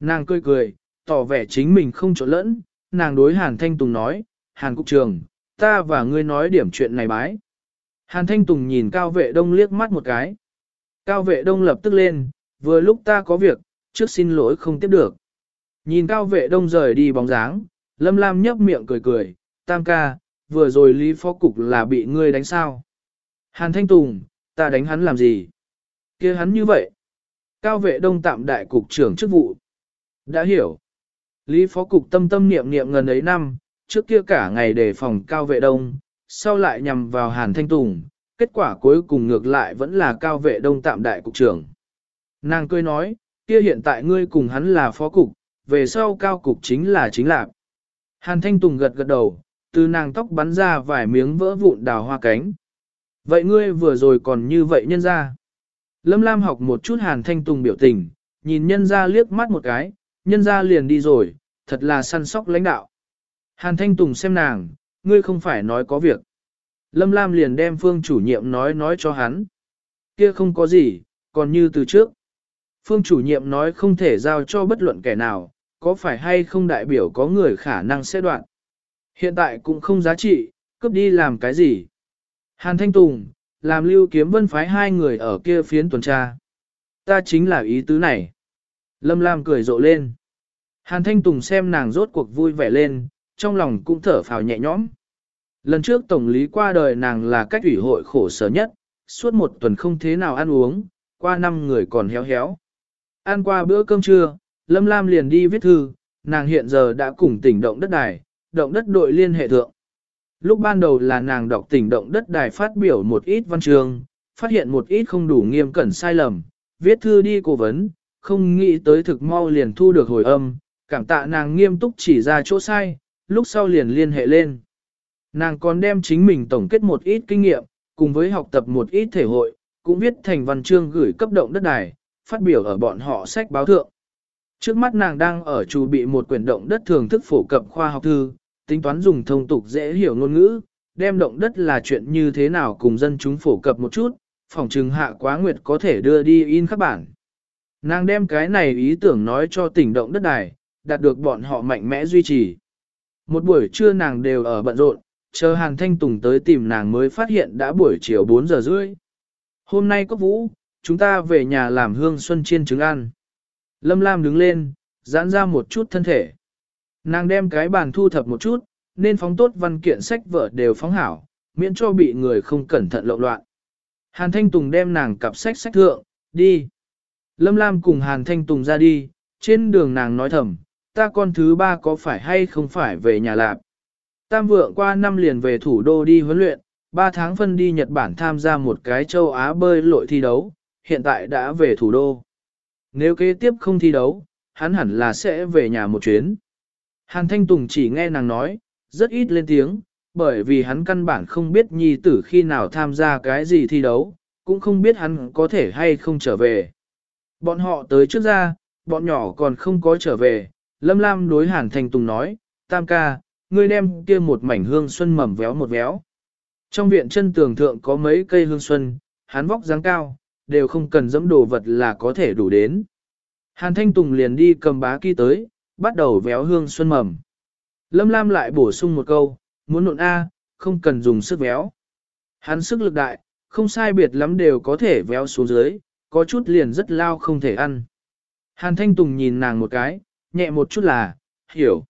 Nàng cười cười, tỏ vẻ chính mình không trộn lẫn, nàng đối Hàn Thanh Tùng nói, Hàn cục trưởng, ta và ngươi nói điểm chuyện này bái. Hàn Thanh Tùng nhìn Cao vệ đông liếc mắt một cái. Cao vệ đông lập tức lên, vừa lúc ta có việc, trước xin lỗi không tiếp được. Nhìn Cao vệ đông rời đi bóng dáng, Lâm Lam nhấp miệng cười cười, tam ca, vừa rồi Lý Phó Cục là bị ngươi đánh sao? Hàn Thanh Tùng, ta đánh hắn làm gì? kia hắn như vậy. Cao vệ đông tạm đại cục trưởng chức vụ. Đã hiểu. Lý Phó Cục tâm tâm niệm niệm ngần ấy năm, trước kia cả ngày đề phòng cao vệ đông, sau lại nhằm vào Hàn Thanh Tùng, kết quả cuối cùng ngược lại vẫn là cao vệ đông tạm đại cục trưởng. Nàng cười nói, kia hiện tại ngươi cùng hắn là phó cục, về sau cao cục chính là chính lạc. Hàn Thanh Tùng gật gật đầu, từ nàng tóc bắn ra vài miếng vỡ vụn đào hoa cánh. Vậy ngươi vừa rồi còn như vậy nhân ra. Lâm Lam học một chút Hàn Thanh Tùng biểu tình, nhìn nhân ra liếc mắt một cái, nhân ra liền đi rồi, thật là săn sóc lãnh đạo. Hàn Thanh Tùng xem nàng, ngươi không phải nói có việc. Lâm Lam liền đem phương chủ nhiệm nói nói cho hắn. Kia không có gì, còn như từ trước. Phương chủ nhiệm nói không thể giao cho bất luận kẻ nào, có phải hay không đại biểu có người khả năng sẽ đoạn. Hiện tại cũng không giá trị, cướp đi làm cái gì. Hàn Thanh Tùng, làm lưu kiếm vân phái hai người ở kia phiến tuần tra. Ta chính là ý tứ này. Lâm Lam cười rộ lên. Hàn Thanh Tùng xem nàng rốt cuộc vui vẻ lên, trong lòng cũng thở phào nhẹ nhõm. Lần trước tổng lý qua đời nàng là cách ủy hội khổ sở nhất, suốt một tuần không thế nào ăn uống, qua năm người còn héo héo. Ăn qua bữa cơm trưa, Lâm Lam liền đi viết thư, nàng hiện giờ đã cùng tỉnh động đất đài, động đất đội liên hệ thượng. Lúc ban đầu là nàng đọc tỉnh động đất đài phát biểu một ít văn chương, phát hiện một ít không đủ nghiêm cẩn sai lầm, viết thư đi cố vấn, không nghĩ tới thực mau liền thu được hồi âm, cảm tạ nàng nghiêm túc chỉ ra chỗ sai, lúc sau liền liên hệ lên. Nàng còn đem chính mình tổng kết một ít kinh nghiệm, cùng với học tập một ít thể hội, cũng viết thành văn chương gửi cấp động đất đài, phát biểu ở bọn họ sách báo thượng. Trước mắt nàng đang ở chủ bị một quyển động đất thường thức phổ cập khoa học thư, tính toán dùng thông tục dễ hiểu ngôn ngữ, đem động đất là chuyện như thế nào cùng dân chúng phổ cập một chút, phòng trừng hạ quá nguyệt có thể đưa đi in các bản. Nàng đem cái này ý tưởng nói cho tỉnh động đất đài, đạt được bọn họ mạnh mẽ duy trì. Một buổi trưa nàng đều ở bận rộn, chờ hàng Thanh Tùng tới tìm nàng mới phát hiện đã buổi chiều 4 giờ rưỡi. Hôm nay có vũ, chúng ta về nhà làm hương xuân chiên trứng ăn. Lâm Lam đứng lên, giãn ra một chút thân thể. Nàng đem cái bàn thu thập một chút, nên phóng tốt văn kiện sách vở đều phóng hảo, miễn cho bị người không cẩn thận lộn loạn. Hàn Thanh Tùng đem nàng cặp sách sách thượng, đi. Lâm Lam cùng Hàn Thanh Tùng ra đi, trên đường nàng nói thầm, ta con thứ ba có phải hay không phải về nhà lạp. Tam vượng qua năm liền về thủ đô đi huấn luyện, Ba tháng phân đi Nhật Bản tham gia một cái châu Á bơi lội thi đấu, hiện tại đã về thủ đô. Nếu kế tiếp không thi đấu, hắn hẳn là sẽ về nhà một chuyến. Hàn Thanh Tùng chỉ nghe nàng nói, rất ít lên tiếng, bởi vì hắn căn bản không biết nhi tử khi nào tham gia cái gì thi đấu, cũng không biết hắn có thể hay không trở về. Bọn họ tới trước ra, bọn nhỏ còn không có trở về, Lâm Lam đối Hàn Thanh Tùng nói, Tam ca, ngươi đem kia một mảnh hương xuân mầm véo một véo. Trong viện chân tường thượng có mấy cây hương xuân, hắn vóc dáng cao, đều không cần dẫm đồ vật là có thể đủ đến. Hàn Thanh Tùng liền đi cầm bá kỳ tới, bắt đầu véo hương xuân mầm. Lâm Lam lại bổ sung một câu, muốn nộn A, không cần dùng sức véo. Hắn sức lực đại, không sai biệt lắm đều có thể véo xuống dưới, có chút liền rất lao không thể ăn. Hàn Thanh Tùng nhìn nàng một cái, nhẹ một chút là, hiểu.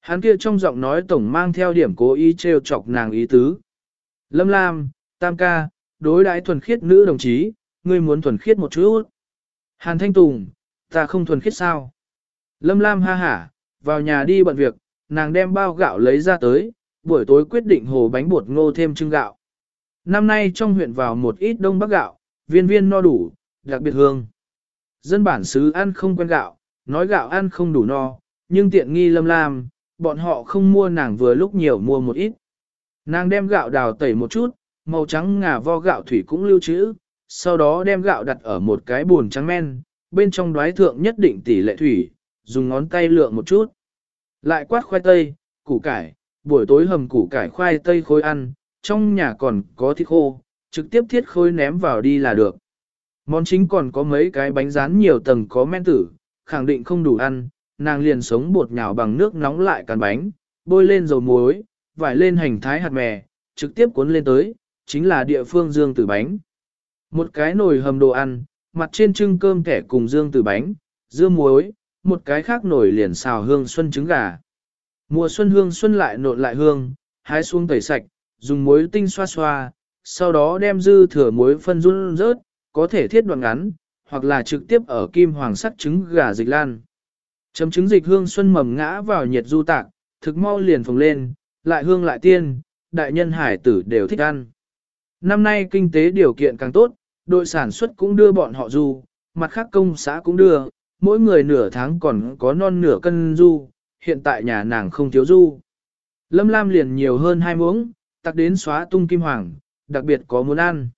Hắn kia trong giọng nói tổng mang theo điểm cố ý trêu chọc nàng ý tứ. Lâm Lam, Tam ca, đối đãi thuần khiết nữ đồng chí, ngươi muốn thuần khiết một chút. Hàn Thanh Tùng, ta không thuần khiết sao? Lâm Lam ha hả, vào nhà đi bận việc, nàng đem bao gạo lấy ra tới, buổi tối quyết định hồ bánh bột ngô thêm trưng gạo. Năm nay trong huyện vào một ít đông bắc gạo, viên viên no đủ, đặc biệt hương. Dân bản xứ ăn không quen gạo, nói gạo ăn không đủ no, nhưng tiện nghi lâm lam, bọn họ không mua nàng vừa lúc nhiều mua một ít. Nàng đem gạo đào tẩy một chút, màu trắng ngà vo gạo thủy cũng lưu trữ, sau đó đem gạo đặt ở một cái bồn trắng men, bên trong đoái thượng nhất định tỷ lệ thủy, dùng ngón tay lượng một chút. Lại quát khoai tây, củ cải, buổi tối hầm củ cải khoai tây khối ăn, trong nhà còn có thịt khô, trực tiếp thiết khối ném vào đi là được. Món chính còn có mấy cái bánh rán nhiều tầng có men tử, khẳng định không đủ ăn, nàng liền sống bột nhào bằng nước nóng lại càn bánh, bôi lên dầu muối, vải lên hành thái hạt mè, trực tiếp cuốn lên tới, chính là địa phương dương tử bánh. Một cái nồi hầm đồ ăn, mặt trên trưng cơm kẻ cùng dương từ bánh, dưa muối, một cái khác nồi liền xào hương xuân trứng gà. Mùa xuân hương xuân lại nộn lại hương, hái xuống tẩy sạch, dùng muối tinh xoa xoa, sau đó đem dư thừa muối phân run rớt, có thể thiết đoạn ngắn, hoặc là trực tiếp ở kim hoàng sắt trứng gà dịch lan. Chấm trứng dịch hương xuân mầm ngã vào nhiệt du tạc, thực mau liền phồng lên, lại hương lại tiên, đại nhân hải tử đều thích ăn. Năm nay kinh tế điều kiện càng tốt, đội sản xuất cũng đưa bọn họ du, mặt khác công xã cũng đưa, mỗi người nửa tháng còn có non nửa cân du, hiện tại nhà nàng không thiếu du. Lâm Lam liền nhiều hơn hai muỗng, tặc đến xóa tung kim hoàng, đặc biệt có muốn ăn.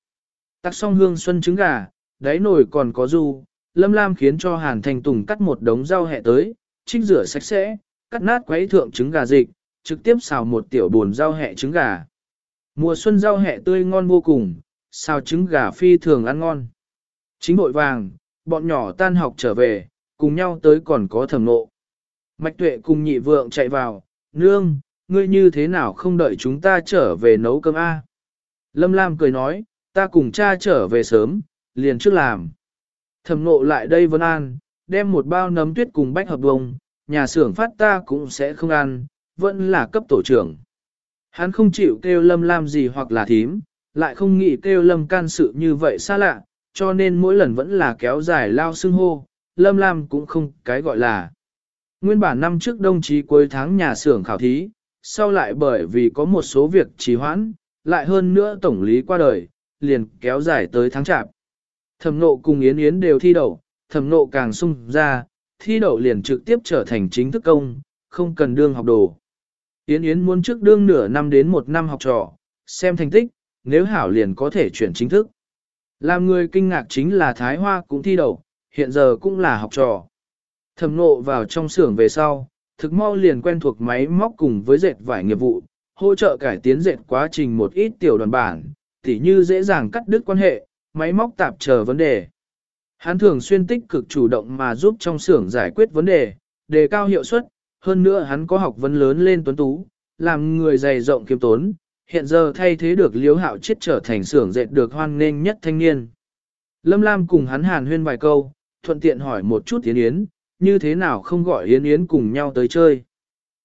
Tặc xong hương xuân trứng gà, đáy nồi còn có du, Lâm Lam khiến cho Hàn Thành Tùng cắt một đống rau hẹ tới, trích rửa sạch sẽ, cắt nát quấy thượng trứng gà dịch, trực tiếp xào một tiểu buồn rau hẹ trứng gà. Mùa xuân rau hẹ tươi ngon vô cùng, xào trứng gà phi thường ăn ngon. Chính bội vàng, bọn nhỏ tan học trở về, cùng nhau tới còn có thẩm nộ. Mạch tuệ cùng nhị vượng chạy vào, nương, ngươi như thế nào không đợi chúng ta trở về nấu cơm A. Lâm Lam cười nói, ta cùng cha trở về sớm, liền trước làm. Thẩm nộ lại đây vân an, đem một bao nấm tuyết cùng bách hợp bông, nhà xưởng phát ta cũng sẽ không ăn, vẫn là cấp tổ trưởng. Hắn không chịu kêu Lâm làm gì hoặc là thím, lại không nghĩ kêu Lâm can sự như vậy xa lạ, cho nên mỗi lần vẫn là kéo dài lao xưng hô, Lâm Lam cũng không cái gọi là. Nguyên bản năm trước đồng chí cuối tháng nhà xưởng khảo thí, sau lại bởi vì có một số việc trì hoãn, lại hơn nữa tổng lý qua đời, liền kéo dài tới tháng chạp. Thẩm nộ cùng Yến Yến đều thi đậu, thẩm nộ càng sung ra, thi đậu liền trực tiếp trở thành chính thức công, không cần đương học đồ. Yến Yến muốn trước đương nửa năm đến một năm học trò, xem thành tích, nếu hảo liền có thể chuyển chính thức. Làm người kinh ngạc chính là Thái Hoa cũng thi đậu, hiện giờ cũng là học trò. Thẩm nộ vào trong xưởng về sau, thực mau liền quen thuộc máy móc cùng với dệt vải nghiệp vụ, hỗ trợ cải tiến dệt quá trình một ít tiểu đoàn bản, tỉ như dễ dàng cắt đứt quan hệ, máy móc tạp chờ vấn đề. Hắn thường xuyên tích cực chủ động mà giúp trong xưởng giải quyết vấn đề, đề cao hiệu suất, hơn nữa hắn có học vấn lớn lên tuấn tú, làm người dày rộng kiêm tốn, hiện giờ thay thế được liếu hạo chết trở thành xưởng dệt được hoan nghênh nhất thanh niên. Lâm Lam cùng hắn hàn huyên vài câu, thuận tiện hỏi một chút Yến Yến, như thế nào không gọi Yến Yến cùng nhau tới chơi.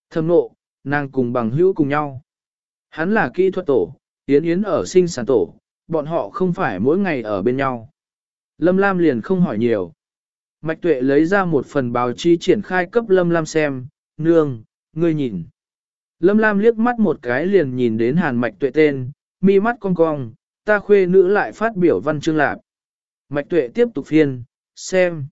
Thầm nộ, nàng cùng bằng hữu cùng nhau. Hắn là kỹ thuật tổ, Yến Yến ở sinh sản tổ, bọn họ không phải mỗi ngày ở bên nhau. Lâm Lam liền không hỏi nhiều. Mạch Tuệ lấy ra một phần báo chí triển khai cấp Lâm Lam xem, nương, ngươi nhìn. Lâm Lam liếc mắt một cái liền nhìn đến Hàn Mạch Tuệ tên, mi mắt cong cong, ta khuê nữ lại phát biểu văn chương lạc. Mạch Tuệ tiếp tục phiên, xem.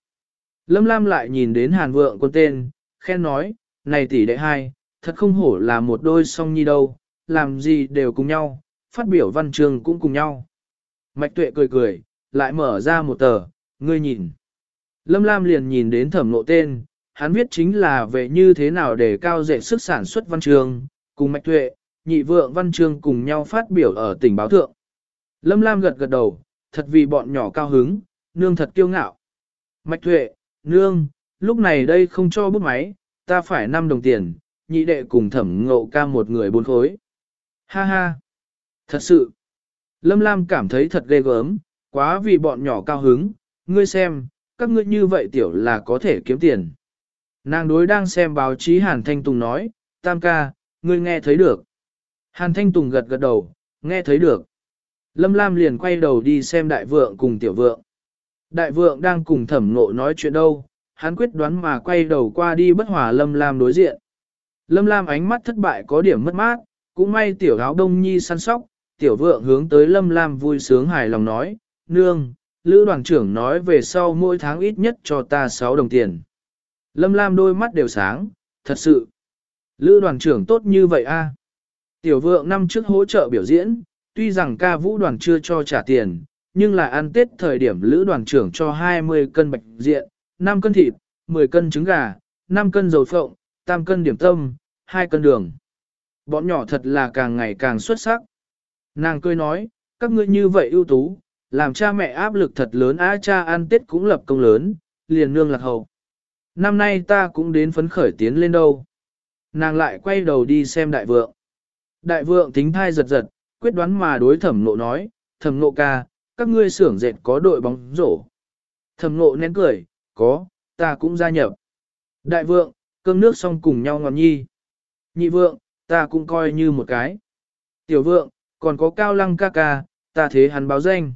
Lâm Lam lại nhìn đến Hàn Vượng con tên, khen nói, này tỷ đệ hai, thật không hổ là một đôi song nhi đâu, làm gì đều cùng nhau, phát biểu văn chương cũng cùng nhau. Mạch Tuệ cười cười, lại mở ra một tờ, ngươi nhìn. Lâm Lam liền nhìn đến thẩm nộ tên, hắn viết chính là về như thế nào để cao dệ sức sản xuất văn chương, cùng mạch tuệ, nhị vượng văn chương cùng nhau phát biểu ở tỉnh báo thượng. Lâm Lam gật gật đầu, thật vì bọn nhỏ cao hứng, nương thật kiêu ngạo. Mạch tuệ, nương, lúc này đây không cho bút máy, ta phải 5 đồng tiền, nhị đệ cùng thẩm ngộ ca một người bốn khối. Ha ha, thật sự. Lâm Lam cảm thấy thật ghê gớm, quá vì bọn nhỏ cao hứng, ngươi xem, các ngươi như vậy tiểu là có thể kiếm tiền. Nàng đối đang xem báo chí Hàn Thanh Tùng nói, tam ca, ngươi nghe thấy được. Hàn Thanh Tùng gật gật đầu, nghe thấy được. Lâm Lam liền quay đầu đi xem đại vượng cùng tiểu vượng. Đại vượng đang cùng thẩm nộ nói chuyện đâu, hắn quyết đoán mà quay đầu qua đi bất hòa Lâm Lam đối diện. Lâm Lam ánh mắt thất bại có điểm mất mát, cũng may tiểu áo đông nhi săn sóc, tiểu vượng hướng tới Lâm Lam vui sướng hài lòng nói, nương, lữ đoàn trưởng nói về sau mỗi tháng ít nhất cho ta 6 đồng tiền. Lâm Lam đôi mắt đều sáng, thật sự. Lữ đoàn trưởng tốt như vậy a. Tiểu vượng năm trước hỗ trợ biểu diễn, tuy rằng ca vũ đoàn chưa cho trả tiền, nhưng là ăn tết thời điểm lữ đoàn trưởng cho 20 cân bạch diện, 5 cân thịt, 10 cân trứng gà, 5 cân dầu phộng, 3 cân điểm tâm, 2 cân đường. Bọn nhỏ thật là càng ngày càng xuất sắc. Nàng cười nói, các ngươi như vậy ưu tú, làm cha mẹ áp lực thật lớn á cha ăn tết cũng lập công lớn, liền nương lạc hậu. Năm nay ta cũng đến phấn khởi tiến lên đâu. Nàng lại quay đầu đi xem đại vượng. Đại vượng tính thai giật giật, quyết đoán mà đối thẩm nộ nói, thẩm nộ ca, các ngươi xưởng dệt có đội bóng rổ. Thẩm nộ nén cười, có, ta cũng gia nhập. Đại vượng, cơm nước xong cùng nhau ngọn nhi. Nhị vượng, ta cũng coi như một cái. Tiểu vượng, còn có cao lăng ca ca, ta thế hắn báo danh.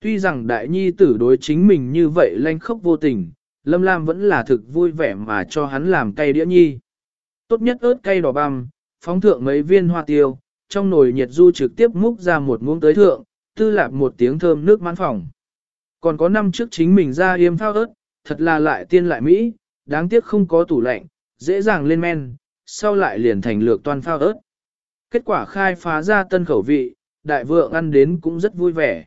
Tuy rằng đại nhi tử đối chính mình như vậy lanh khốc vô tình, Lâm Lam vẫn là thực vui vẻ mà cho hắn làm cay đĩa nhi. Tốt nhất ớt cay đỏ băm, phóng thượng mấy viên hoa tiêu, trong nồi nhiệt du trực tiếp múc ra một muỗng tới thượng, tư lạp một tiếng thơm nước mãn phòng. Còn có năm trước chính mình ra yêm phao ớt, thật là lại tiên lại Mỹ, đáng tiếc không có tủ lạnh, dễ dàng lên men, sau lại liền thành lược toàn phao ớt. Kết quả khai phá ra tân khẩu vị, đại vượng ăn đến cũng rất vui vẻ.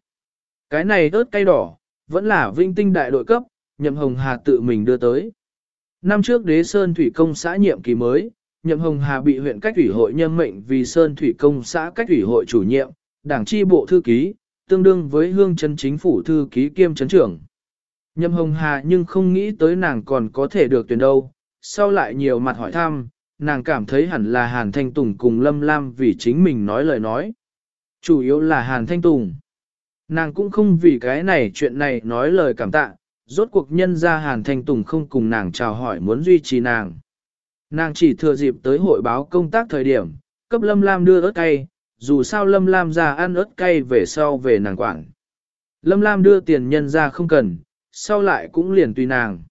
Cái này ớt cay đỏ, vẫn là vinh tinh đại đội cấp, nhậm hồng hà tự mình đưa tới. Năm trước đế Sơn Thủy Công xã nhiệm kỳ mới, nhậm hồng hà bị huyện cách ủy hội nhân mệnh vì Sơn Thủy Công xã cách ủy hội chủ nhiệm, đảng chi bộ thư ký, tương đương với hương chân chính phủ thư ký kiêm chấn trưởng. Nhậm hồng hà nhưng không nghĩ tới nàng còn có thể được tuyển đâu, sau lại nhiều mặt hỏi thăm, nàng cảm thấy hẳn là Hàn Thanh Tùng cùng Lâm Lam vì chính mình nói lời nói. Chủ yếu là Hàn Thanh Tùng. Nàng cũng không vì cái này chuyện này nói lời cảm tạ, rốt cuộc nhân ra Hàn Thanh Tùng không cùng nàng chào hỏi muốn duy trì nàng. Nàng chỉ thừa dịp tới hội báo công tác thời điểm, cấp Lâm Lam đưa ớt cay, dù sao Lâm Lam ra ăn ớt cay về sau về nàng quản. Lâm Lam đưa tiền nhân ra không cần, sau lại cũng liền tùy nàng.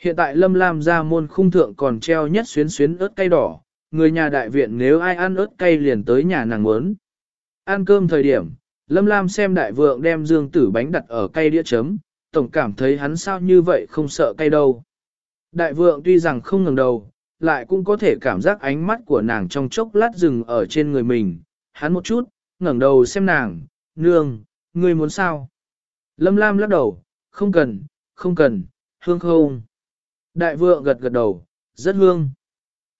Hiện tại Lâm Lam ra môn khung thượng còn treo nhất xuyến xuyến ớt cay đỏ, người nhà đại viện nếu ai ăn ớt cay liền tới nhà nàng muốn. Ăn cơm thời điểm, Lâm Lam xem đại vượng đem dương tử bánh đặt ở cây đĩa chấm, tổng cảm thấy hắn sao như vậy không sợ cay đâu. Đại vượng tuy rằng không ngừng đầu, lại cũng có thể cảm giác ánh mắt của nàng trong chốc lát dừng ở trên người mình. Hắn một chút, ngẩng đầu xem nàng, nương, ngươi muốn sao? Lâm Lam lắc đầu, không cần, không cần, hương không. Đại vượng gật gật đầu, rất hương.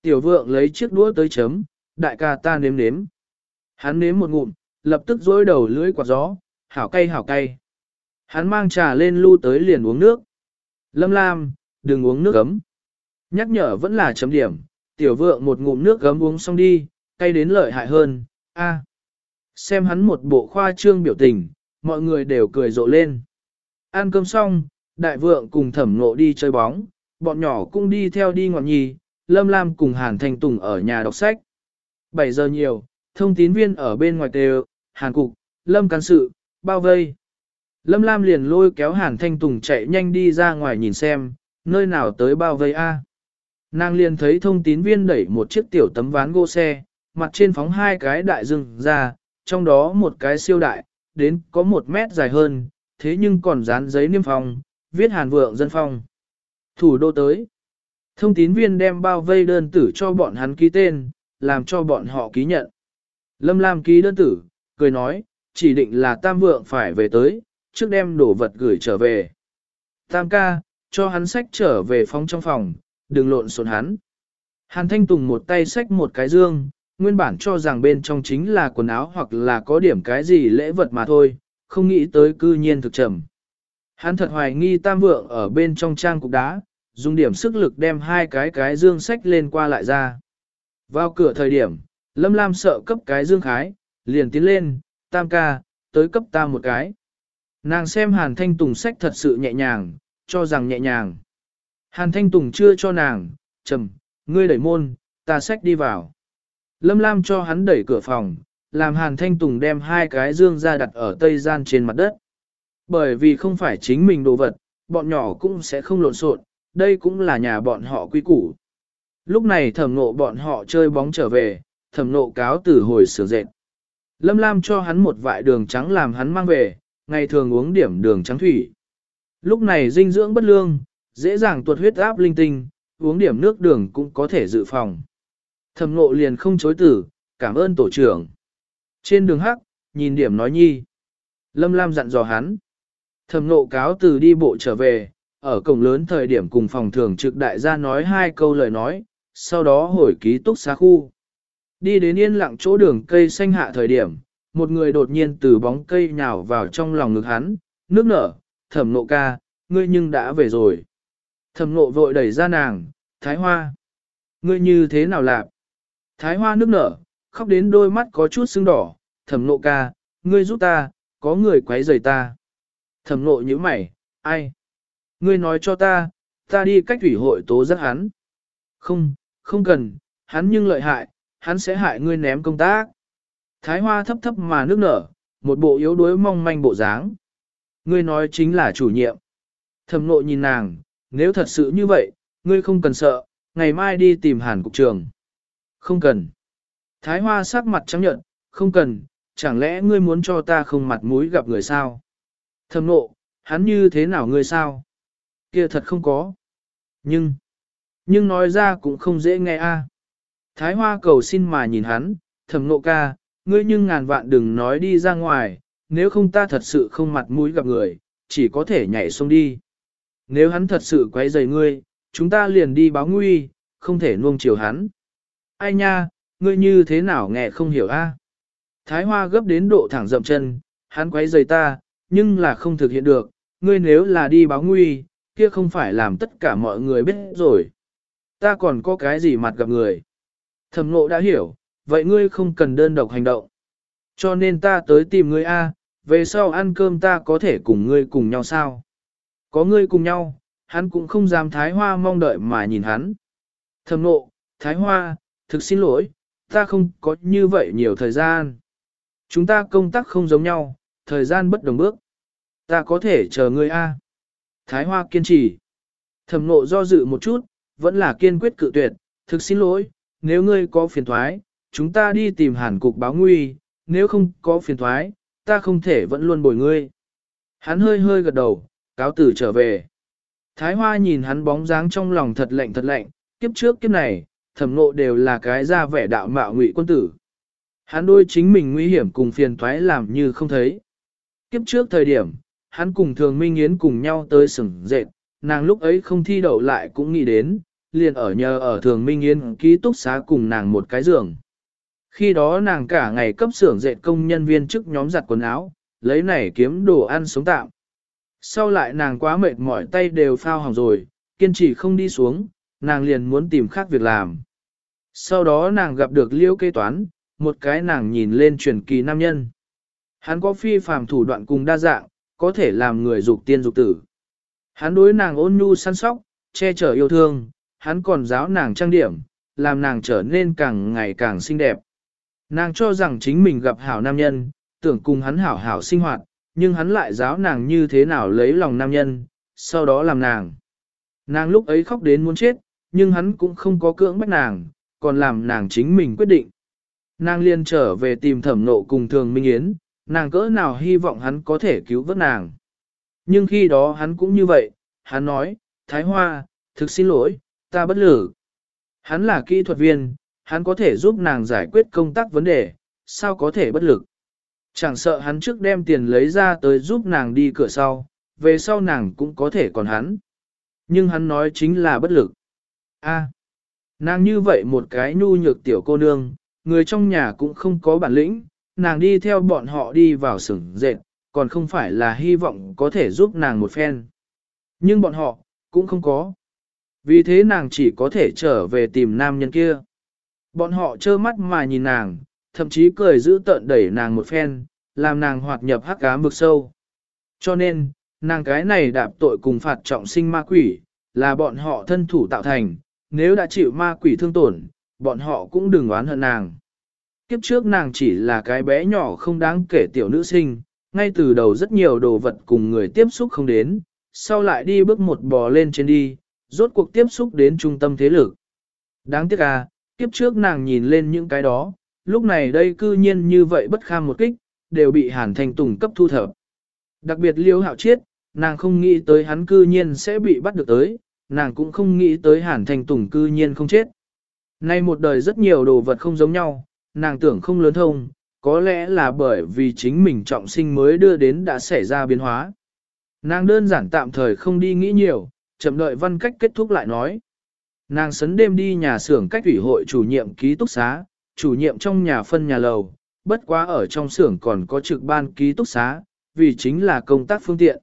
Tiểu vượng lấy chiếc đũa tới chấm, đại ca ta nếm nếm. Hắn nếm một ngụm, lập tức dối đầu lưỡi quạt gió, hảo cay hảo cay. Hắn mang trà lên lưu tới liền uống nước. Lâm Lam, đừng uống nước gấm. Nhắc nhở vẫn là chấm điểm, tiểu vượng một ngụm nước gấm uống xong đi, cay đến lợi hại hơn, a. Xem hắn một bộ khoa trương biểu tình, mọi người đều cười rộ lên. Ăn cơm xong, đại vượng cùng thẩm nộ đi chơi bóng, bọn nhỏ cũng đi theo đi ngọn nhì, Lâm Lam cùng Hàn Thanh Tùng ở nhà đọc sách. 7 giờ nhiều, thông tín viên ở bên ngoài đều, Hàn Cục, Lâm Cán Sự, bao vây. Lâm Lam liền lôi kéo Hàn Thanh Tùng chạy nhanh đi ra ngoài nhìn xem, nơi nào tới bao vây A. Nàng liền thấy thông tín viên đẩy một chiếc tiểu tấm ván gỗ xe, mặt trên phóng hai cái đại rừng ra, trong đó một cái siêu đại, đến có một mét dài hơn, thế nhưng còn dán giấy niêm phong, viết hàn vượng dân phong. Thủ đô tới. Thông tín viên đem bao vây đơn tử cho bọn hắn ký tên, làm cho bọn họ ký nhận. Lâm Lam ký đơn tử, cười nói, chỉ định là tam vượng phải về tới, trước đem đổ vật gửi trở về. Tam ca, cho hắn sách trở về phòng trong phòng, đừng lộn xộn hắn. Hàn Thanh Tùng một tay sách một cái dương, nguyên bản cho rằng bên trong chính là quần áo hoặc là có điểm cái gì lễ vật mà thôi, không nghĩ tới cư nhiên thực trầm. Hắn thật hoài nghi tam vượng ở bên trong trang cục đá, dùng điểm sức lực đem hai cái cái dương sách lên qua lại ra. Vào cửa thời điểm, Lâm Lam sợ cấp cái dương khái, liền tiến lên, tam ca, tới cấp ta một cái. Nàng xem Hàn Thanh Tùng sách thật sự nhẹ nhàng, cho rằng nhẹ nhàng. Hàn Thanh Tùng chưa cho nàng, trầm, ngươi đẩy môn, ta sách đi vào. Lâm Lam cho hắn đẩy cửa phòng, làm Hàn Thanh Tùng đem hai cái dương ra đặt ở tây gian trên mặt đất. Bởi vì không phải chính mình đồ vật, bọn nhỏ cũng sẽ không lộn xộn, đây cũng là nhà bọn họ quy củ. Lúc này thẩm nộ bọn họ chơi bóng trở về, thẩm nộ cáo từ hồi sửa dệt. Lâm Lam cho hắn một vại đường trắng làm hắn mang về, ngày thường uống điểm đường trắng thủy. Lúc này dinh dưỡng bất lương, dễ dàng tuột huyết áp linh tinh, uống điểm nước đường cũng có thể dự phòng. Thẩm ngộ liền không chối tử, cảm ơn tổ trưởng. Trên đường hắc, nhìn điểm nói nhi. Lâm Lam dặn dò hắn. Thẩm ngộ cáo từ đi bộ trở về, ở cổng lớn thời điểm cùng phòng thường trực đại gia nói hai câu lời nói, sau đó hồi ký túc xá khu. Đi đến yên lặng chỗ đường cây xanh hạ thời điểm, một người đột nhiên từ bóng cây nhào vào trong lòng ngực hắn, nước nở, thẩm nộ ca, ngươi nhưng đã về rồi. Thẩm nộ vội đẩy ra nàng, thái hoa. Ngươi như thế nào lạp? Thái hoa nước nở, khóc đến đôi mắt có chút sưng đỏ, thẩm nộ ca, ngươi giúp ta, có người quấy rầy ta. Thẩm nộ như mày, ai? Ngươi nói cho ta, ta đi cách thủy hội tố giác hắn. Không, không cần, hắn nhưng lợi hại, hắn sẽ hại ngươi ném công tác. Thái hoa thấp thấp mà nước nở, một bộ yếu đuối mong manh bộ dáng. Ngươi nói chính là chủ nhiệm. Thẩm nộ nhìn nàng, nếu thật sự như vậy, ngươi không cần sợ, ngày mai đi tìm hàn cục trường. Không cần. Thái Hoa sắc mặt trắng nhận, không cần, chẳng lẽ ngươi muốn cho ta không mặt mũi gặp người sao? Thầm nộ, hắn như thế nào ngươi sao? Kia thật không có. Nhưng, nhưng nói ra cũng không dễ nghe a. Thái Hoa cầu xin mà nhìn hắn, thầm nộ ca, ngươi nhưng ngàn vạn đừng nói đi ra ngoài, nếu không ta thật sự không mặt mũi gặp người, chỉ có thể nhảy xuống đi. Nếu hắn thật sự quấy rầy ngươi, chúng ta liền đi báo nguy, không thể nuông chiều hắn. Ai nha, ngươi như thế nào nghe không hiểu a? À? Thái Hoa gấp đến độ thẳng dậm chân, hắn quấy rầy ta, nhưng là không thực hiện được, ngươi nếu là đi báo nguy, kia không phải làm tất cả mọi người biết rồi. Ta còn có cái gì mặt gặp người. Thẩm ngộ đã hiểu, vậy ngươi không cần đơn độc hành động. Cho nên ta tới tìm ngươi A, về sau ăn cơm ta có thể cùng ngươi cùng nhau sao? Có ngươi cùng nhau, hắn cũng không dám thái hoa mong đợi mà nhìn hắn. Thầm nộ, thái hoa, thực xin lỗi, ta không có như vậy nhiều thời gian. Chúng ta công tác không giống nhau, thời gian bất đồng bước. Ta có thể chờ ngươi A. Thái hoa kiên trì. Thầm nộ do dự một chút, vẫn là kiên quyết cự tuyệt, thực xin lỗi, nếu ngươi có phiền thoái, chúng ta đi tìm hàn cục báo nguy, nếu không có phiền thoái, ta không thể vẫn luôn bồi ngươi. Hắn hơi hơi gật đầu, cáo tử trở về. Thái Hoa nhìn hắn bóng dáng trong lòng thật lạnh thật lạnh, kiếp trước kiếp này, thẩm nộ đều là cái ra vẻ đạo mạo ngụy quân tử. Hắn đôi chính mình nguy hiểm cùng phiền thoái làm như không thấy. Kiếp trước thời điểm, hắn cùng thường minh yến cùng nhau tới sừng dệt, nàng lúc ấy không thi đậu lại cũng nghĩ đến, liền ở nhờ ở thường minh yến ký túc xá cùng nàng một cái giường. Khi đó nàng cả ngày cấp xưởng dệt công nhân viên chức nhóm giặt quần áo, lấy này kiếm đồ ăn sống tạm. Sau lại nàng quá mệt mỏi tay đều phao hỏng rồi, kiên trì không đi xuống, nàng liền muốn tìm khác việc làm. Sau đó nàng gặp được liêu kế toán, một cái nàng nhìn lên truyền kỳ nam nhân. Hắn có phi phàm thủ đoạn cùng đa dạng, có thể làm người dục tiên dục tử. Hắn đối nàng ôn nhu săn sóc, che chở yêu thương, hắn còn giáo nàng trang điểm, làm nàng trở nên càng ngày càng xinh đẹp. Nàng cho rằng chính mình gặp hảo nam nhân, tưởng cùng hắn hảo hảo sinh hoạt, nhưng hắn lại giáo nàng như thế nào lấy lòng nam nhân, sau đó làm nàng. Nàng lúc ấy khóc đến muốn chết, nhưng hắn cũng không có cưỡng bách nàng, còn làm nàng chính mình quyết định. Nàng liền trở về tìm thẩm nộ cùng thường Minh Yến, nàng cỡ nào hy vọng hắn có thể cứu vớt nàng. Nhưng khi đó hắn cũng như vậy, hắn nói, Thái Hoa, thực xin lỗi, ta bất lử. Hắn là kỹ thuật viên, hắn có thể giúp nàng giải quyết công tác vấn đề, sao có thể bất lực. Chẳng sợ hắn trước đem tiền lấy ra tới giúp nàng đi cửa sau, về sau nàng cũng có thể còn hắn. Nhưng hắn nói chính là bất lực. A, nàng như vậy một cái nhu nhược tiểu cô nương, người trong nhà cũng không có bản lĩnh, nàng đi theo bọn họ đi vào sửng dệt, còn không phải là hy vọng có thể giúp nàng một phen. Nhưng bọn họ, cũng không có. Vì thế nàng chỉ có thể trở về tìm nam nhân kia. Bọn họ trơ mắt mà nhìn nàng, thậm chí cười giữ tợn đẩy nàng một phen, làm nàng hoạt nhập hắc cá vực sâu. Cho nên, nàng cái này đạp tội cùng phạt trọng sinh ma quỷ, là bọn họ thân thủ tạo thành, nếu đã chịu ma quỷ thương tổn, bọn họ cũng đừng oán hận nàng. Kiếp trước nàng chỉ là cái bé nhỏ không đáng kể tiểu nữ sinh, ngay từ đầu rất nhiều đồ vật cùng người tiếp xúc không đến, sau lại đi bước một bò lên trên đi, rốt cuộc tiếp xúc đến trung tâm thế lực. Đáng tiếc à, kiếp trước nàng nhìn lên những cái đó, lúc này đây cư nhiên như vậy bất kham một kích, đều bị Hàn Thanh Tùng cấp thu thập. Đặc biệt liêu hạo chiết, nàng không nghĩ tới hắn cư nhiên sẽ bị bắt được tới, nàng cũng không nghĩ tới Hàn Thanh Tùng cư nhiên không chết. Nay một đời rất nhiều đồ vật không giống nhau, nàng tưởng không lớn thông, có lẽ là bởi vì chính mình trọng sinh mới đưa đến đã xảy ra biến hóa. Nàng đơn giản tạm thời không đi nghĩ nhiều, chậm đợi văn cách kết thúc lại nói. Nàng sấn đêm đi nhà xưởng cách ủy hội chủ nhiệm ký túc xá, chủ nhiệm trong nhà phân nhà lầu, bất quá ở trong xưởng còn có trực ban ký túc xá, vì chính là công tác phương tiện.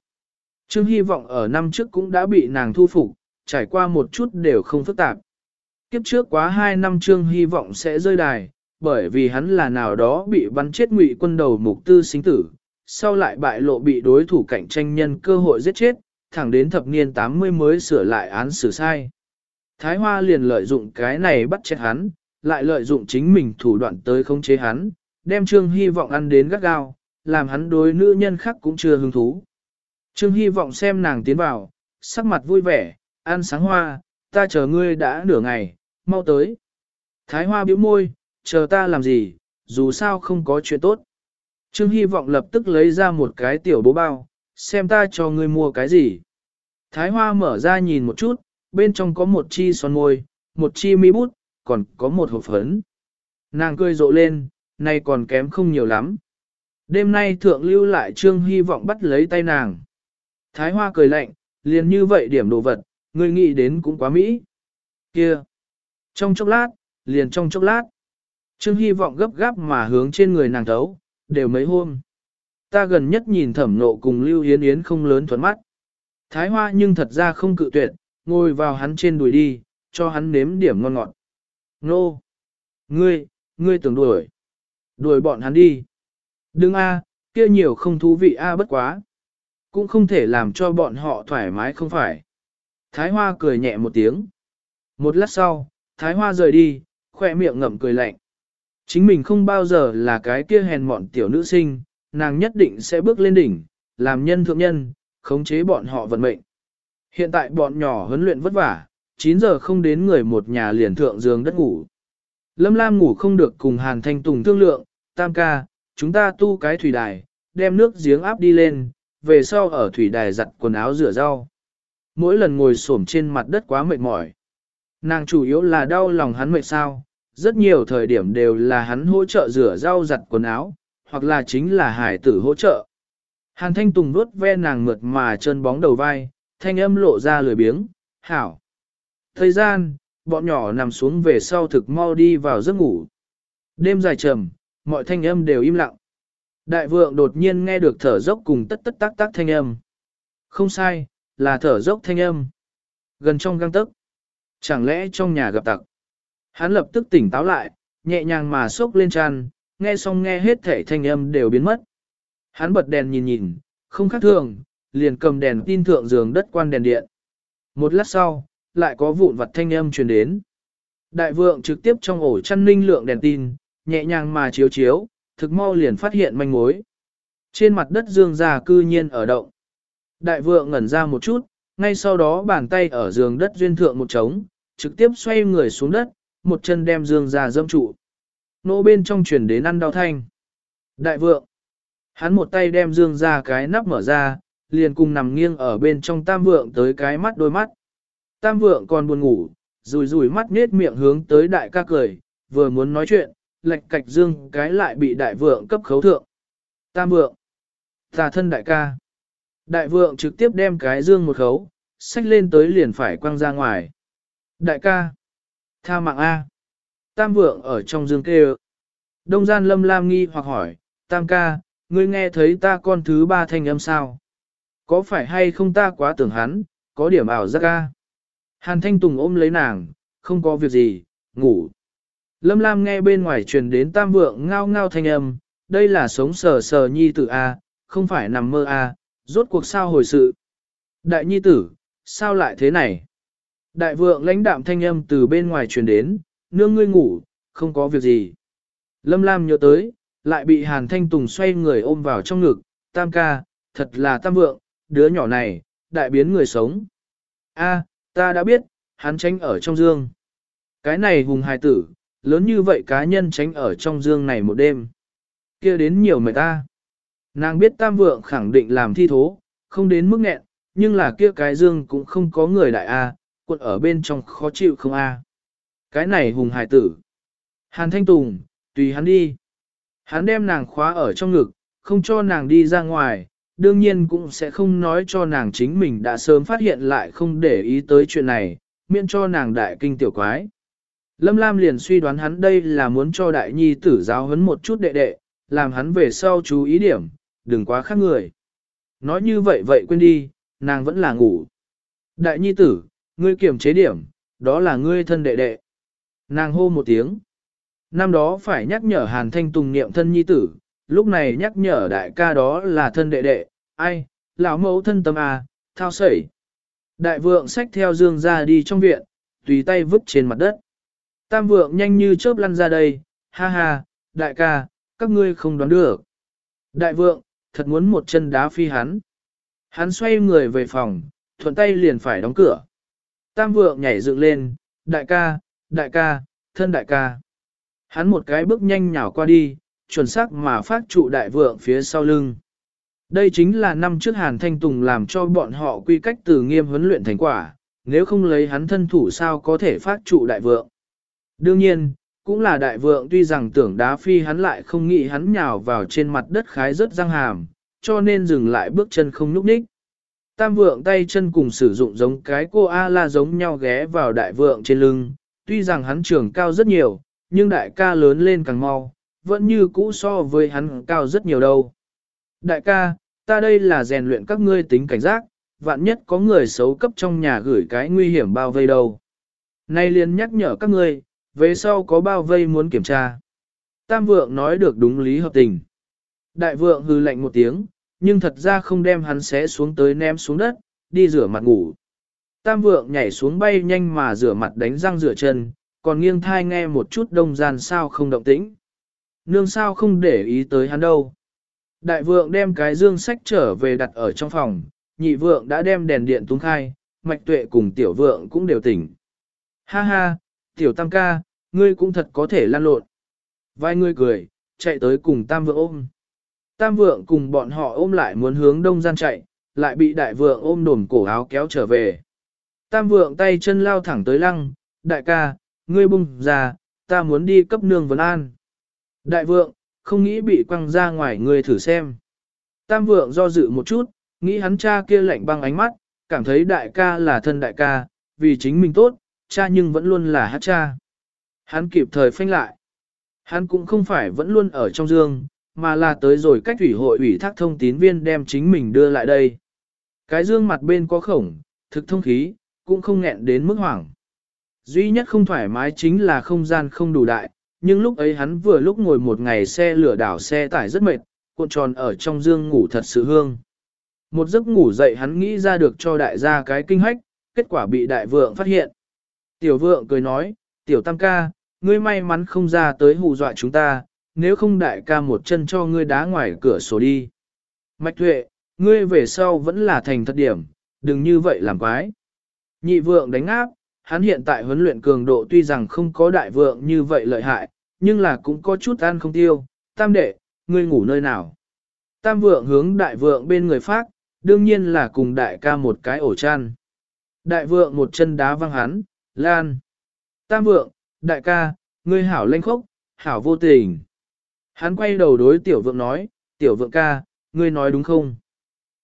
Trương hy vọng ở năm trước cũng đã bị nàng thu phục, trải qua một chút đều không phức tạp. Kiếp trước quá 2 năm Trương hy vọng sẽ rơi đài, bởi vì hắn là nào đó bị bắn chết ngụy quân đầu mục tư sinh tử, sau lại bại lộ bị đối thủ cạnh tranh nhân cơ hội giết chết, thẳng đến thập niên 80 mới sửa lại án xử sai. Thái Hoa liền lợi dụng cái này bắt chết hắn, lại lợi dụng chính mình thủ đoạn tới khống chế hắn, đem Trương Hy vọng ăn đến gắt gao, làm hắn đối nữ nhân khác cũng chưa hứng thú. Trương Hy vọng xem nàng tiến vào, sắc mặt vui vẻ, ăn sáng hoa, ta chờ ngươi đã nửa ngày, mau tới. Thái hoa bĩu môi, chờ ta làm gì, dù sao không có chuyện tốt. Trương Hy vọng lập tức lấy ra một cái tiểu bố bao, xem ta cho ngươi mua cái gì. Thái hoa mở ra nhìn một chút, bên trong có một chi son môi, một chi mi bút, còn có một hộp phấn. Nàng cười rộ lên, nay còn kém không nhiều lắm. Đêm nay thượng lưu lại trương hy vọng bắt lấy tay nàng. Thái hoa cười lạnh, liền như vậy điểm đồ vật, người nghĩ đến cũng quá mỹ. Kia! Trong chốc lát, liền trong chốc lát. Trương hy vọng gấp gáp mà hướng trên người nàng thấu, đều mấy hôm. Ta gần nhất nhìn thẩm nộ cùng Lưu Yến Yến không lớn thuẫn mắt. Thái hoa nhưng thật ra không cự tuyệt, ngồi vào hắn trên đùi đi, cho hắn nếm điểm ngon ngọt. Nô! Ngươi, ngươi tưởng đuổi. Đuổi bọn hắn đi. Đừng a, kia nhiều không thú vị a bất quá. Cũng không thể làm cho bọn họ thoải mái không phải. Thái Hoa cười nhẹ một tiếng. Một lát sau, Thái Hoa rời đi, khỏe miệng ngậm cười lạnh. Chính mình không bao giờ là cái kia hèn mọn tiểu nữ sinh, nàng nhất định sẽ bước lên đỉnh, làm nhân thượng nhân, khống chế bọn họ vận mệnh. Hiện tại bọn nhỏ huấn luyện vất vả, 9 giờ không đến người một nhà liền thượng giường đất ngủ. Lâm Lam ngủ không được cùng Hàn Thanh Tùng thương lượng, tam ca, chúng ta tu cái thủy đài, đem nước giếng áp đi lên, về sau ở thủy đài giặt quần áo rửa rau. Mỗi lần ngồi xổm trên mặt đất quá mệt mỏi. Nàng chủ yếu là đau lòng hắn mệt sao, rất nhiều thời điểm đều là hắn hỗ trợ rửa rau giặt quần áo, hoặc là chính là hải tử hỗ trợ. Hàn Thanh Tùng vuốt ve nàng mượt mà chân bóng đầu vai, thanh âm lộ ra lười biếng, hảo. Thời gian, bọn nhỏ nằm xuống về sau thực mau đi vào giấc ngủ. Đêm dài trầm, mọi thanh âm đều im lặng. Đại vượng đột nhiên nghe được thở dốc cùng tất tất tác tác thanh âm. Không sai, là thở dốc thanh âm. Gần trong găng tức. Chẳng lẽ trong nhà gặp tặc? Hắn lập tức tỉnh táo lại, nhẹ nhàng mà sốc lên tràn, nghe xong nghe hết thể thanh âm đều biến mất. Hắn bật đèn nhìn nhìn, không khác thường, liền cầm đèn tin thượng giường đất quan đèn điện. Một lát sau, lại có vụn vặt thanh âm truyền đến. Đại vượng trực tiếp trong ổ chăn ninh lượng đèn tin, nhẹ nhàng mà chiếu chiếu, thực mau liền phát hiện manh mối. Trên mặt đất dương già cư nhiên ở động. Đại vượng ngẩn ra một chút, ngay sau đó bàn tay ở giường đất duyên thượng một trống, trực tiếp xoay người xuống đất, một chân đem dương già dâm trụ. nỗ bên trong truyền đến ăn đau thanh. Đại vượng. Hắn một tay đem dương ra cái nắp mở ra, liền cùng nằm nghiêng ở bên trong tam vượng tới cái mắt đôi mắt. Tam vượng còn buồn ngủ, rùi rùi mắt nết miệng hướng tới đại ca cười, vừa muốn nói chuyện, lệch cạch dương cái lại bị đại vượng cấp khấu thượng. Tam vượng, tà thân đại ca. Đại vượng trực tiếp đem cái dương một khấu, xách lên tới liền phải quăng ra ngoài. Đại ca, tha mạng A. Tam vượng ở trong dương kêu. Đông gian lâm lam nghi hoặc hỏi, Tam ca, ngươi nghe thấy ta con thứ ba thanh âm sao? Có phải hay không ta quá tưởng hắn, có điểm ảo giác ca? Hàn Thanh Tùng ôm lấy nàng, không có việc gì, ngủ. Lâm Lam nghe bên ngoài truyền đến tam vượng ngao ngao thanh âm, đây là sống sờ sờ nhi tử A, không phải nằm mơ A, rốt cuộc sao hồi sự. Đại nhi tử, sao lại thế này? Đại vượng lãnh đạm thanh âm từ bên ngoài truyền đến, nương ngươi ngủ, không có việc gì. Lâm Lam nhớ tới, lại bị Hàn Thanh Tùng xoay người ôm vào trong ngực, tam ca, thật là tam vượng, đứa nhỏ này, đại biến người sống. A, ta đã biết, hắn tránh ở trong dương. Cái này hùng hài tử, lớn như vậy cá nhân tránh ở trong dương này một đêm. kia đến nhiều mệt ta. Nàng biết tam vượng khẳng định làm thi thố, không đến mức nghẹn, nhưng là kia cái dương cũng không có người đại A, quận ở bên trong khó chịu không A. Cái này hùng hài tử. Hàn Thanh Tùng, tùy hắn đi. Hắn đem nàng khóa ở trong ngực, không cho nàng đi ra ngoài, đương nhiên cũng sẽ không nói cho nàng chính mình đã sớm phát hiện lại không để ý tới chuyện này, miễn cho nàng đại kinh tiểu quái. Lâm Lam liền suy đoán hắn đây là muốn cho đại nhi tử giáo huấn một chút đệ đệ, làm hắn về sau chú ý điểm, đừng quá khác người. Nói như vậy vậy quên đi, nàng vẫn là ngủ. Đại nhi tử, ngươi kiểm chế điểm, đó là ngươi thân đệ đệ. Nàng hô một tiếng. Năm đó phải nhắc nhở Hàn Thanh Tùng niệm thân nhi tử, lúc này nhắc nhở đại ca đó là thân đệ đệ, ai, lão mẫu thân tâm à, thao sẩy. Đại vượng xách theo dương ra đi trong viện, tùy tay vứt trên mặt đất. Tam vượng nhanh như chớp lăn ra đây, ha ha, đại ca, các ngươi không đoán được. Đại vượng, thật muốn một chân đá phi hắn. Hắn xoay người về phòng, thuận tay liền phải đóng cửa. Tam vượng nhảy dựng lên, đại ca, đại ca, thân đại ca. Hắn một cái bước nhanh nhào qua đi, chuẩn xác mà phát trụ đại vượng phía sau lưng. Đây chính là năm trước Hàn Thanh Tùng làm cho bọn họ quy cách từ nghiêm huấn luyện thành quả, nếu không lấy hắn thân thủ sao có thể phát trụ đại vượng. Đương nhiên, cũng là đại vượng tuy rằng tưởng đá phi hắn lại không nghĩ hắn nhào vào trên mặt đất khái rất răng hàm, cho nên dừng lại bước chân không nhúc nhích. Tam vượng tay chân cùng sử dụng giống cái cô A-la giống nhau ghé vào đại vượng trên lưng, tuy rằng hắn trưởng cao rất nhiều, nhưng đại ca lớn lên càng mau, vẫn như cũ so với hắn cao rất nhiều đâu. Đại ca, ta đây là rèn luyện các ngươi tính cảnh giác, vạn nhất có người xấu cấp trong nhà gửi cái nguy hiểm bao vây đâu. Nay liền nhắc nhở các ngươi, về sau có bao vây muốn kiểm tra. Tam vượng nói được đúng lý hợp tình. Đại vượng hư lạnh một tiếng, nhưng thật ra không đem hắn xé xuống tới ném xuống đất, đi rửa mặt ngủ. Tam vượng nhảy xuống bay nhanh mà rửa mặt đánh răng rửa chân, còn nghiêng thai nghe một chút đông gian sao không động tĩnh. Nương sao không để ý tới hắn đâu. Đại vượng đem cái dương sách trở về đặt ở trong phòng, nhị vượng đã đem đèn điện tung khai, mạch tuệ cùng tiểu vượng cũng đều tỉnh. Ha ha, tiểu tam ca, ngươi cũng thật có thể lan lộn. Vài người cười, chạy tới cùng tam vượng ôm. Tam vượng cùng bọn họ ôm lại muốn hướng đông gian chạy, lại bị đại vượng ôm đồn cổ áo kéo trở về. Tam vượng tay chân lao thẳng tới lăng, đại ca, ngươi bung ra, ta muốn đi cấp nương vấn an. Đại vượng, không nghĩ bị quăng ra ngoài người thử xem. Tam vượng do dự một chút, nghĩ hắn cha kia lạnh băng ánh mắt, cảm thấy đại ca là thân đại ca, vì chính mình tốt, cha nhưng vẫn luôn là hát cha. Hắn kịp thời phanh lại. Hắn cũng không phải vẫn luôn ở trong dương, mà là tới rồi cách ủy hội ủy thác thông tín viên đem chính mình đưa lại đây. Cái dương mặt bên có khổng, thực thông khí, cũng không nghẹn đến mức hoảng. Duy nhất không thoải mái chính là không gian không đủ đại, nhưng lúc ấy hắn vừa lúc ngồi một ngày xe lửa đảo xe tải rất mệt, cuộn tròn ở trong dương ngủ thật sự hương. Một giấc ngủ dậy hắn nghĩ ra được cho đại gia cái kinh hách, kết quả bị đại vượng phát hiện. Tiểu vượng cười nói, tiểu tam ca, ngươi may mắn không ra tới hù dọa chúng ta, nếu không đại ca một chân cho ngươi đá ngoài cửa sổ đi. Mạch tuệ, ngươi về sau vẫn là thành thật điểm, đừng như vậy làm quái. Nhị vượng đánh áp, hắn hiện tại huấn luyện cường độ tuy rằng không có đại vượng như vậy lợi hại, nhưng là cũng có chút ăn không tiêu. Tam đệ, ngươi ngủ nơi nào? Tam vượng hướng đại vượng bên người phát, đương nhiên là cùng đại ca một cái ổ chăn. Đại vượng một chân đá văng hắn, lan. Tam vượng, đại ca, ngươi hảo lanh khốc, hảo vô tình. Hắn quay đầu đối tiểu vượng nói, tiểu vượng ca, ngươi nói đúng không?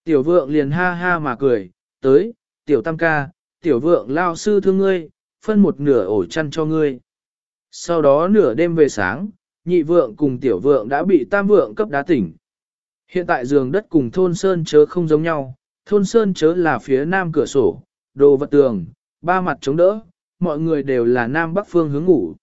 Tiểu vượng liền ha ha mà cười, tới, tiểu tam ca, tiểu vượng lao sư thương ngươi, phân một nửa ổ chăn cho ngươi. Sau đó nửa đêm về sáng, nhị vượng cùng tiểu vượng đã bị tam vượng cấp đá tỉnh. Hiện tại giường đất cùng thôn sơn chớ không giống nhau, thôn sơn chớ là phía nam cửa sổ, đồ vật tường, ba mặt chống đỡ, mọi người đều là nam bắc phương hướng ngủ.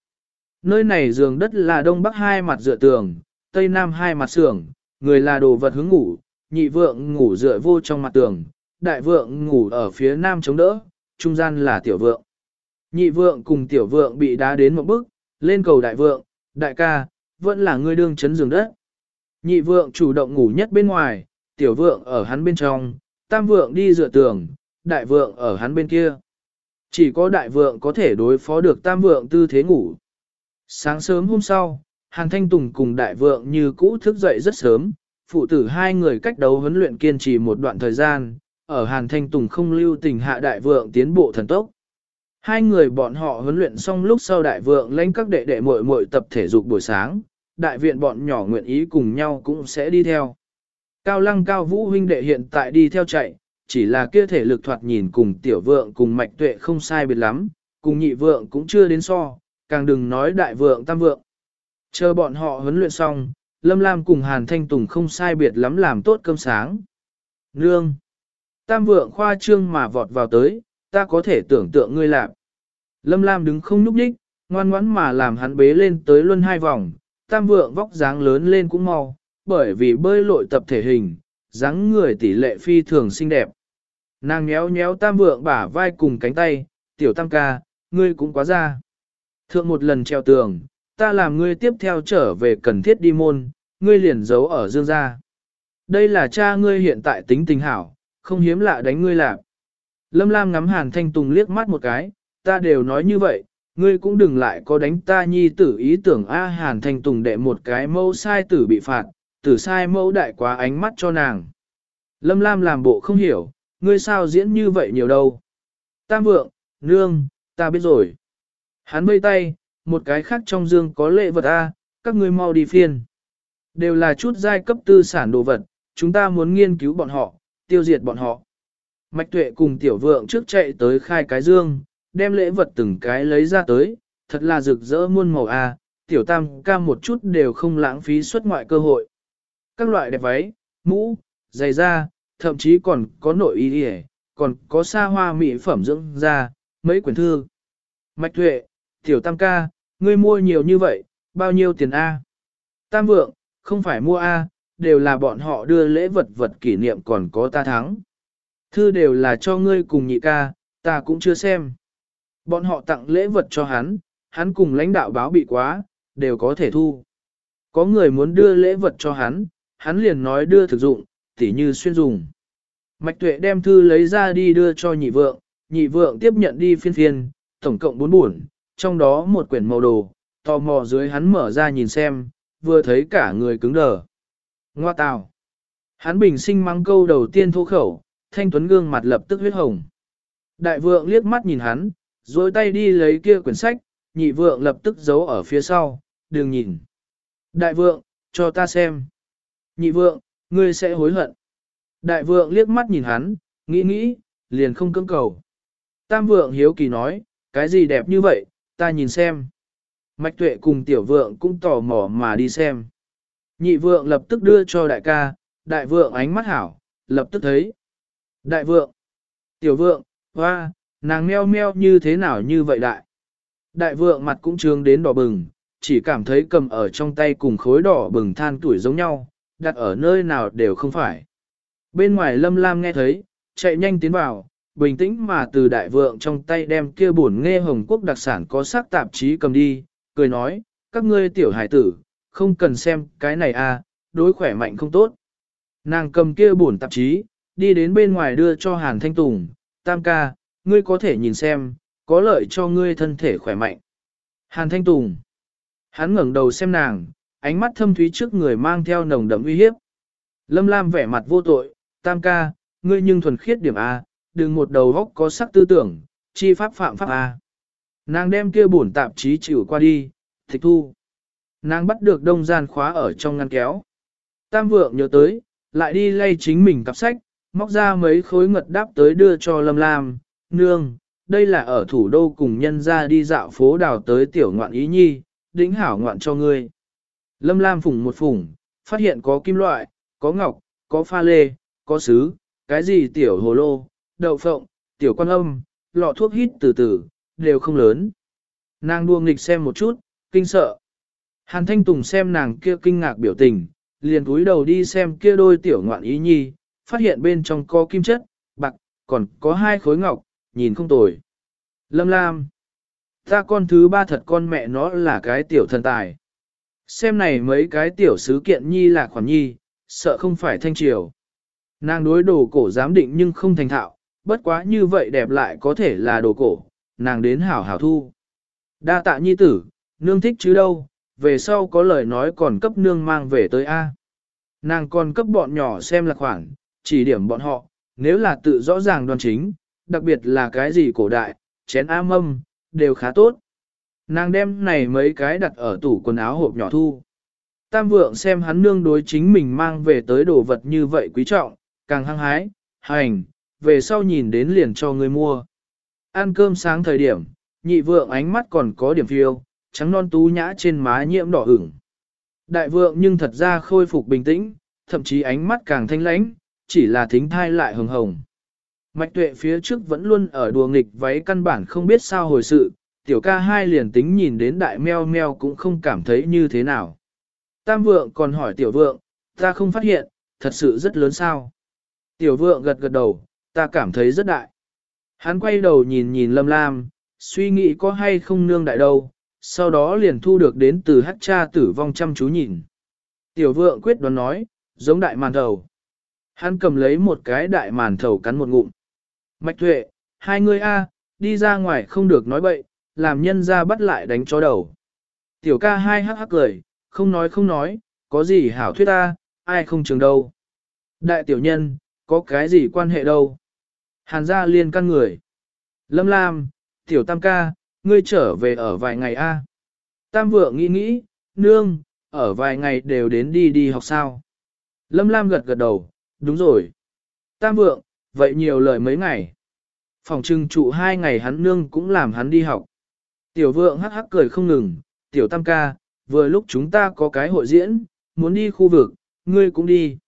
Nơi này giường đất là đông bắc hai mặt dựa tường, tây nam hai mặt sưởng, người là đồ vật hướng ngủ, nhị vượng ngủ dựa vô trong mặt tường, đại vượng ngủ ở phía nam chống đỡ, trung gian là tiểu vượng. Nhị vượng cùng tiểu vượng bị đá đến một bước, lên cầu đại vượng, đại ca, vẫn là người đương chấn giường đất. Nhị vượng chủ động ngủ nhất bên ngoài, tiểu vượng ở hắn bên trong, tam vượng đi dựa tường, đại vượng ở hắn bên kia. Chỉ có đại vượng có thể đối phó được tam vượng tư thế ngủ. Sáng sớm hôm sau, Hàn Thanh Tùng cùng đại vượng như cũ thức dậy rất sớm, phụ tử hai người cách đấu huấn luyện kiên trì một đoạn thời gian, ở Hàn Thanh Tùng không lưu tình hạ đại vượng tiến bộ thần tốc. Hai người bọn họ huấn luyện xong lúc sau đại vượng lãnh các đệ đệ muội muội tập thể dục buổi sáng, đại viện bọn nhỏ nguyện ý cùng nhau cũng sẽ đi theo. Cao lăng cao vũ huynh đệ hiện tại đi theo chạy, chỉ là kia thể lực thoạt nhìn cùng tiểu vượng cùng mạch tuệ không sai biệt lắm, cùng nhị vượng cũng chưa đến so, càng đừng nói đại vượng tam vượng. Chờ bọn họ huấn luyện xong, Lâm Lam cùng Hàn Thanh Tùng không sai biệt lắm làm tốt cơm sáng. Nương! Tam vượng khoa trương mà vọt vào tới, ta có thể tưởng tượng ngươi làm. Lâm Lam đứng không nhúc nhích, ngoan ngoãn mà làm hắn bế lên tới luân hai vòng, tam vượng vóc dáng lớn lên cũng mau, bởi vì bơi lội tập thể hình, dáng người tỷ lệ phi thường xinh đẹp. Nàng nhéo nhéo tam vượng bả vai cùng cánh tay, tiểu tam ca, ngươi cũng quá ra. Thượng một lần treo tường, ta làm ngươi tiếp theo trở về cần thiết đi môn, ngươi liền giấu ở dương gia. Đây là cha ngươi hiện tại tính tình hảo, không hiếm lạ đánh ngươi lạc. Lâm Lam ngắm Hàn Thanh Tùng liếc mắt một cái, ta đều nói như vậy, ngươi cũng đừng lại có đánh ta nhi tử ý tưởng A Hàn Thanh Tùng đệ một cái mẫu sai tử bị phạt, tử sai mẫu đại quá ánh mắt cho nàng. Lâm Lam làm bộ không hiểu, ngươi sao diễn như vậy nhiều đâu. Tam vượng, nương, ta biết rồi. Hắn bơi tay, một cái khác trong dương có lệ vật A, các ngươi mau đi phiên. Đều là chút giai cấp tư sản đồ vật, chúng ta muốn nghiên cứu bọn họ, tiêu diệt bọn họ. Mạch tuệ cùng tiểu vượng trước chạy tới khai cái dương, đem lễ vật từng cái lấy ra tới, thật là rực rỡ muôn màu A, tiểu tam ca một chút đều không lãng phí xuất ngoại cơ hội. Các loại đẹp váy, mũ, giày da, thậm chí còn có nội y đi còn có xa hoa mỹ phẩm dưỡng da, mấy quyển thư. Mạch tuệ, tiểu tam ca, ngươi mua nhiều như vậy, bao nhiêu tiền A? Tam vượng, không phải mua A, đều là bọn họ đưa lễ vật vật kỷ niệm còn có ta thắng. Thư đều là cho ngươi cùng nhị ca, ta cũng chưa xem. Bọn họ tặng lễ vật cho hắn, hắn cùng lãnh đạo báo bị quá, đều có thể thu. Có người muốn đưa lễ vật cho hắn, hắn liền nói đưa thực dụng, tỉ như xuyên dùng. Mạch tuệ đem thư lấy ra đi đưa cho nhị vượng, nhị vượng tiếp nhận đi phiên phiên, tổng cộng bốn buồn, trong đó một quyển màu đồ, tò mò dưới hắn mở ra nhìn xem, vừa thấy cả người cứng đờ. Ngoa tào. Hắn bình sinh mắng câu đầu tiên thô khẩu, thanh tuấn gương mặt lập tức huyết hồng. Đại vượng liếc mắt nhìn hắn, rồi tay đi lấy kia quyển sách, nhị vượng lập tức giấu ở phía sau, đừng nhìn. Đại vượng, cho ta xem. Nhị vượng, ngươi sẽ hối hận. Đại vượng liếc mắt nhìn hắn, nghĩ nghĩ, liền không cưỡng cầu. Tam vượng hiếu kỳ nói, cái gì đẹp như vậy, ta nhìn xem. Mạch tuệ cùng tiểu vượng cũng tò mò mà đi xem. Nhị vượng lập tức đưa cho đại ca, đại vượng ánh mắt hảo, lập tức thấy. Đại vượng, tiểu vượng, hoa, nàng meo meo như thế nào như vậy đại. Đại vượng mặt cũng trương đến đỏ bừng, chỉ cảm thấy cầm ở trong tay cùng khối đỏ bừng than tuổi giống nhau, đặt ở nơi nào đều không phải. Bên ngoài lâm lam nghe thấy, chạy nhanh tiến vào, bình tĩnh mà từ đại vượng trong tay đem kia buồn nghe hồng quốc đặc sản có sắc tạp chí cầm đi, cười nói, các ngươi tiểu hải tử, không cần xem cái này à, đối khỏe mạnh không tốt. Nàng cầm kia bổn tạp chí, đi đến bên ngoài đưa cho Hàn Thanh Tùng, tam ca, ngươi có thể nhìn xem, có lợi cho ngươi thân thể khỏe mạnh. Hàn Thanh Tùng, hắn ngẩng đầu xem nàng, ánh mắt thâm thúy trước người mang theo nồng đậm uy hiếp. Lâm Lam vẻ mặt vô tội, tam ca, ngươi nhưng thuần khiết điểm A, đừng một đầu góc có sắc tư tưởng, chi pháp phạm pháp A. Nàng đem kia bổn tạp chí chịu qua đi, tịch thu. Nàng bắt được đông gian khóa ở trong ngăn kéo. Tam vượng nhớ tới, lại đi lay chính mình cặp sách, móc ra mấy khối ngật đáp tới đưa cho Lâm Lam, nương, đây là ở thủ đô cùng nhân ra đi dạo phố đào tới tiểu ngoạn ý nhi, đính hảo ngoạn cho ngươi. Lâm Lam phủng một phủng, phát hiện có kim loại, có ngọc, có pha lê, có sứ, cái gì tiểu hồ lô, đậu phộng, tiểu quan âm, lọ thuốc hít từ từ, đều không lớn. Nàng đua nghịch xem một chút, kinh sợ. Hàn Thanh Tùng xem nàng kia kinh ngạc biểu tình, liền cúi đầu đi xem kia đôi tiểu ngoạn ý nhi, phát hiện bên trong có kim chất, bạc, còn có hai khối ngọc, nhìn không tồi. Lâm Lam. Ta con thứ ba thật con mẹ nó là cái tiểu thần tài. Xem này mấy cái tiểu sứ kiện nhi là khoản nhi, sợ không phải thanh triều. Nàng đối đồ cổ giám định nhưng không thành thạo, bất quá như vậy đẹp lại có thể là đồ cổ, nàng đến hảo hảo thu. Đa tạ nhi tử, nương thích chứ đâu, về sau có lời nói còn cấp nương mang về tới A. Nàng còn cấp bọn nhỏ xem là khoản, chỉ điểm bọn họ, nếu là tự rõ ràng đoan chính, đặc biệt là cái gì cổ đại, chén a mâm, đều khá tốt. Nàng đem này mấy cái đặt ở tủ quần áo hộp nhỏ thu. Tam vượng xem hắn nương đối chính mình mang về tới đồ vật như vậy quý trọng, càng hăng hái, hành, về sau nhìn đến liền cho người mua. Ăn cơm sáng thời điểm, nhị vượng ánh mắt còn có điểm phiêu, trắng non tú nhã trên má nhiễm đỏ ửng. Đại vượng nhưng thật ra khôi phục bình tĩnh, thậm chí ánh mắt càng thanh lãnh, chỉ là thính thai lại hồng hồng. Mạch tuệ phía trước vẫn luôn ở đùa nghịch váy căn bản không biết sao hồi sự, tiểu ca hai liền tính nhìn đến đại meo meo cũng không cảm thấy như thế nào. Tam vượng còn hỏi tiểu vượng, ta không phát hiện, thật sự rất lớn sao. Tiểu vượng gật gật đầu, ta cảm thấy rất đại. Hắn quay đầu nhìn nhìn lâm lam, suy nghĩ có hay không nương đại đâu, sau đó liền thu được đến từ hát cha tử vong chăm chú nhìn. Tiểu vượng quyết đoán nói, giống đại màn thầu. Hắn cầm lấy một cái đại màn thầu cắn một ngụm. Mạch tuệ, hai người a, đi ra ngoài không được nói bậy, làm nhân ra bắt lại đánh chó đầu. Tiểu ca hai hắc hắc cười, không nói không nói, có gì hảo thuyết ta, ai không trường đâu. Đại tiểu nhân, có cái gì quan hệ đâu. Hàn gia liên căn người. Lâm Lam, tiểu tam ca, ngươi trở về ở vài ngày a. Tam vượng nghĩ nghĩ, nương, ở vài ngày đều đến đi đi học sao. Lâm Lam gật gật đầu, đúng rồi. Tam vượng, vậy nhiều lời mấy ngày. Phòng trưng trụ hai ngày hắn nương cũng làm hắn đi học. Tiểu vượng hắc hắc cười không ngừng, tiểu tam ca, vừa lúc chúng ta có cái hội diễn, muốn đi khu vực, ngươi cũng đi.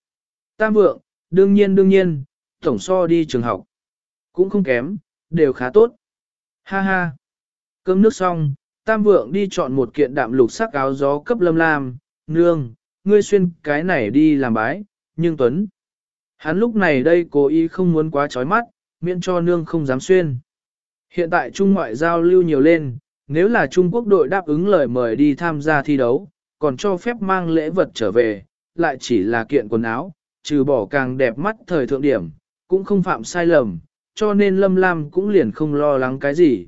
Tam vượng, đương nhiên đương nhiên, tổng so đi trường học. Cũng không kém, đều khá tốt. Ha ha. Cơm nước xong, tam vượng đi chọn một kiện đạm lục sắc áo gió cấp lâm lam, nương, ngươi xuyên cái này đi làm bái, nhưng Tuấn. Hắn lúc này đây cố ý không muốn quá chói mắt, miễn cho nương không dám xuyên. Hiện tại Trung ngoại giao lưu nhiều lên, nếu là Trung Quốc đội đáp ứng lời mời đi tham gia thi đấu, còn cho phép mang lễ vật trở về, lại chỉ là kiện quần áo, trừ bỏ càng đẹp mắt thời thượng điểm, cũng không phạm sai lầm, cho nên Lâm Lam cũng liền không lo lắng cái gì.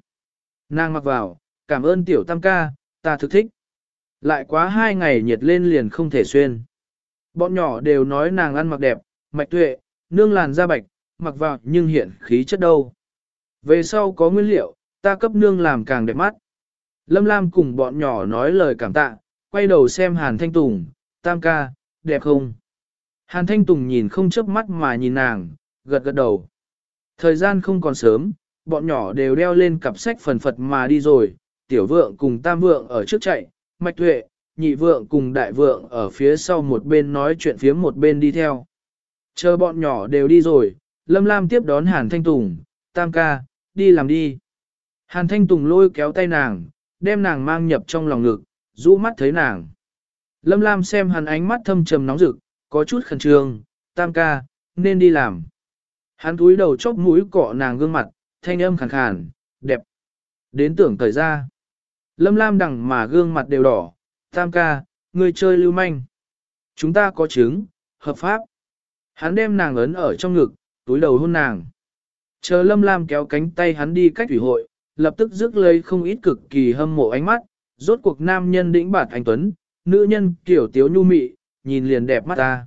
Nàng mặc vào, cảm ơn tiểu tam ca, ta thực thích. Lại quá hai ngày nhiệt lên liền không thể xuyên. Bọn nhỏ đều nói nàng ăn mặc đẹp, mạch tuệ, nương làn da bạch, mặc vào nhưng hiện khí chất đâu. Về sau có nguyên liệu, ta cấp nương làm càng đẹp mắt. Lâm Lam cùng bọn nhỏ nói lời cảm tạ, quay đầu xem Hàn Thanh Tùng, tam ca, đẹp không? Hàn Thanh Tùng nhìn không chớp mắt mà nhìn nàng, gật gật đầu. Thời gian không còn sớm, bọn nhỏ đều đeo lên cặp sách phần phật mà đi rồi, tiểu vượng cùng tam vượng ở trước chạy, mạch tuệ, nhị vượng cùng đại vượng ở phía sau một bên nói chuyện phía một bên đi theo. Chờ bọn nhỏ đều đi rồi, Lâm Lam tiếp đón Hàn Thanh Tùng, tam ca, đi làm đi. Hàn Thanh Tùng lôi kéo tay nàng, đem nàng mang nhập trong lòng ngực, rũ mắt thấy nàng. Lâm Lam xem hắn ánh mắt thâm trầm nóng rực, có chút khẩn trương, tam ca, nên đi làm. Hắn túi đầu chốc mũi cọ nàng gương mặt, thanh âm khàn khàn, đẹp. Đến tưởng thời ra. Lâm Lam đằng mà gương mặt đều đỏ, tam ca, người chơi lưu manh. Chúng ta có chứng, hợp pháp. Hắn đem nàng ấn ở trong ngực, túi đầu hôn nàng. Chờ Lâm Lam kéo cánh tay hắn đi cách thủy hội, lập tức rước lấy không ít cực kỳ hâm mộ ánh mắt, rốt cuộc nam nhân đĩnh bạt anh Tuấn, nữ nhân kiểu tiếu nhu mị, nhìn liền đẹp mắt ta.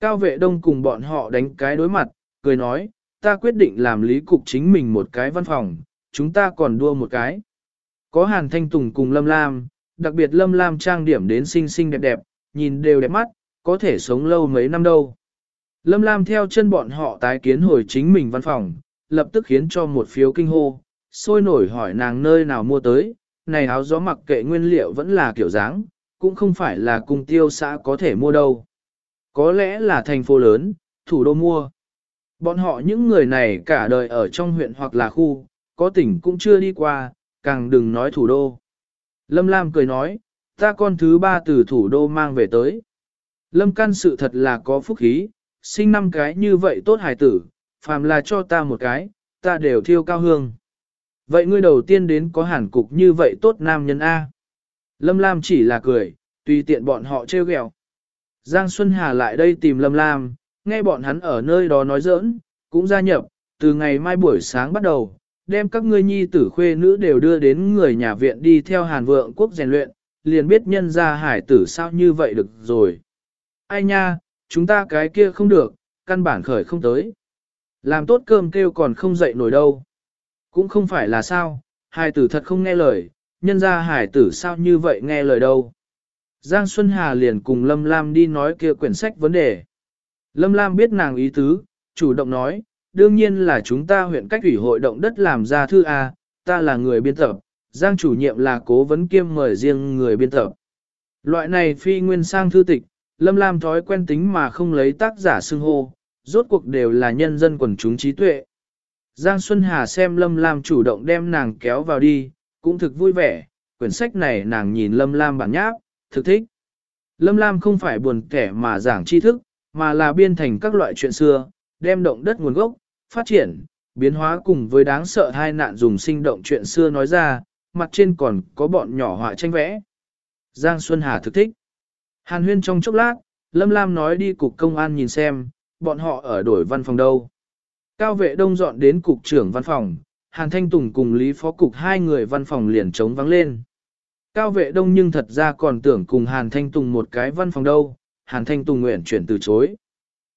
Cao vệ đông cùng bọn họ đánh cái đối mặt, cười nói, ta quyết định làm lý cục chính mình một cái văn phòng, chúng ta còn đua một cái. Có Hàn Thanh Tùng cùng Lâm Lam, đặc biệt Lâm Lam trang điểm đến xinh xinh đẹp đẹp, nhìn đều đẹp mắt, có thể sống lâu mấy năm đâu. Lâm Lam theo chân bọn họ tái kiến hồi chính mình văn phòng, lập tức khiến cho một phiếu kinh hô, sôi nổi hỏi nàng nơi nào mua tới, này áo gió mặc kệ nguyên liệu vẫn là kiểu dáng, cũng không phải là cung tiêu xã có thể mua đâu. Có lẽ là thành phố lớn, thủ đô mua. Bọn họ những người này cả đời ở trong huyện hoặc là khu, có tỉnh cũng chưa đi qua, càng đừng nói thủ đô. Lâm Lam cười nói, ta con thứ ba từ thủ đô mang về tới. Lâm căn sự thật là có phúc khí, sinh năm cái như vậy tốt hài tử, phàm là cho ta một cái, ta đều thiêu cao hương. Vậy ngươi đầu tiên đến có hàn cục như vậy tốt nam nhân A. Lâm Lam chỉ là cười, tùy tiện bọn họ trêu ghẹo. Giang Xuân Hà lại đây tìm Lâm Lam, nghe bọn hắn ở nơi đó nói giỡn, cũng gia nhập, từ ngày mai buổi sáng bắt đầu, đem các ngươi nhi tử khuê nữ đều đưa đến người nhà viện đi theo hàn vượng quốc rèn luyện, liền biết nhân ra hải tử sao như vậy được rồi. Ai nha, chúng ta cái kia không được, căn bản khởi không tới. Làm tốt cơm kêu còn không dậy nổi đâu. Cũng không phải là sao, hải tử thật không nghe lời, nhân ra hải tử sao như vậy nghe lời đâu. Giang Xuân Hà liền cùng Lâm Lam đi nói kia quyển sách vấn đề. Lâm Lam biết nàng ý tứ, chủ động nói, đương nhiên là chúng ta huyện cách ủy hội động đất làm ra thư A, ta là người biên tập, Giang chủ nhiệm là cố vấn kiêm mời riêng người biên tập. Loại này phi nguyên sang thư tịch, Lâm Lam thói quen tính mà không lấy tác giả xưng hô, rốt cuộc đều là nhân dân quần chúng trí tuệ. Giang Xuân Hà xem Lâm Lam chủ động đem nàng kéo vào đi, cũng thực vui vẻ, quyển sách này nàng nhìn Lâm Lam bản nháp, thực thích. Lâm Lam không phải buồn kẻ mà giảng tri thức, mà là biên thành các loại chuyện xưa, đem động đất nguồn gốc, phát triển, biến hóa cùng với đáng sợ hai nạn dùng sinh động chuyện xưa nói ra, mặt trên còn có bọn nhỏ họa tranh vẽ. Giang Xuân Hà thực thích. Hàn huyên trong chốc lát, Lâm Lam nói đi cục công an nhìn xem, bọn họ ở đổi văn phòng đâu. Cao vệ đông dọn đến cục trưởng văn phòng, Hàn Thanh Tùng cùng Lý Phó Cục hai người văn phòng liền trống vắng lên. Cao vệ đông nhưng thật ra còn tưởng cùng Hàn Thanh Tùng một cái văn phòng đâu, Hàn Thanh Tùng nguyện chuyển từ chối.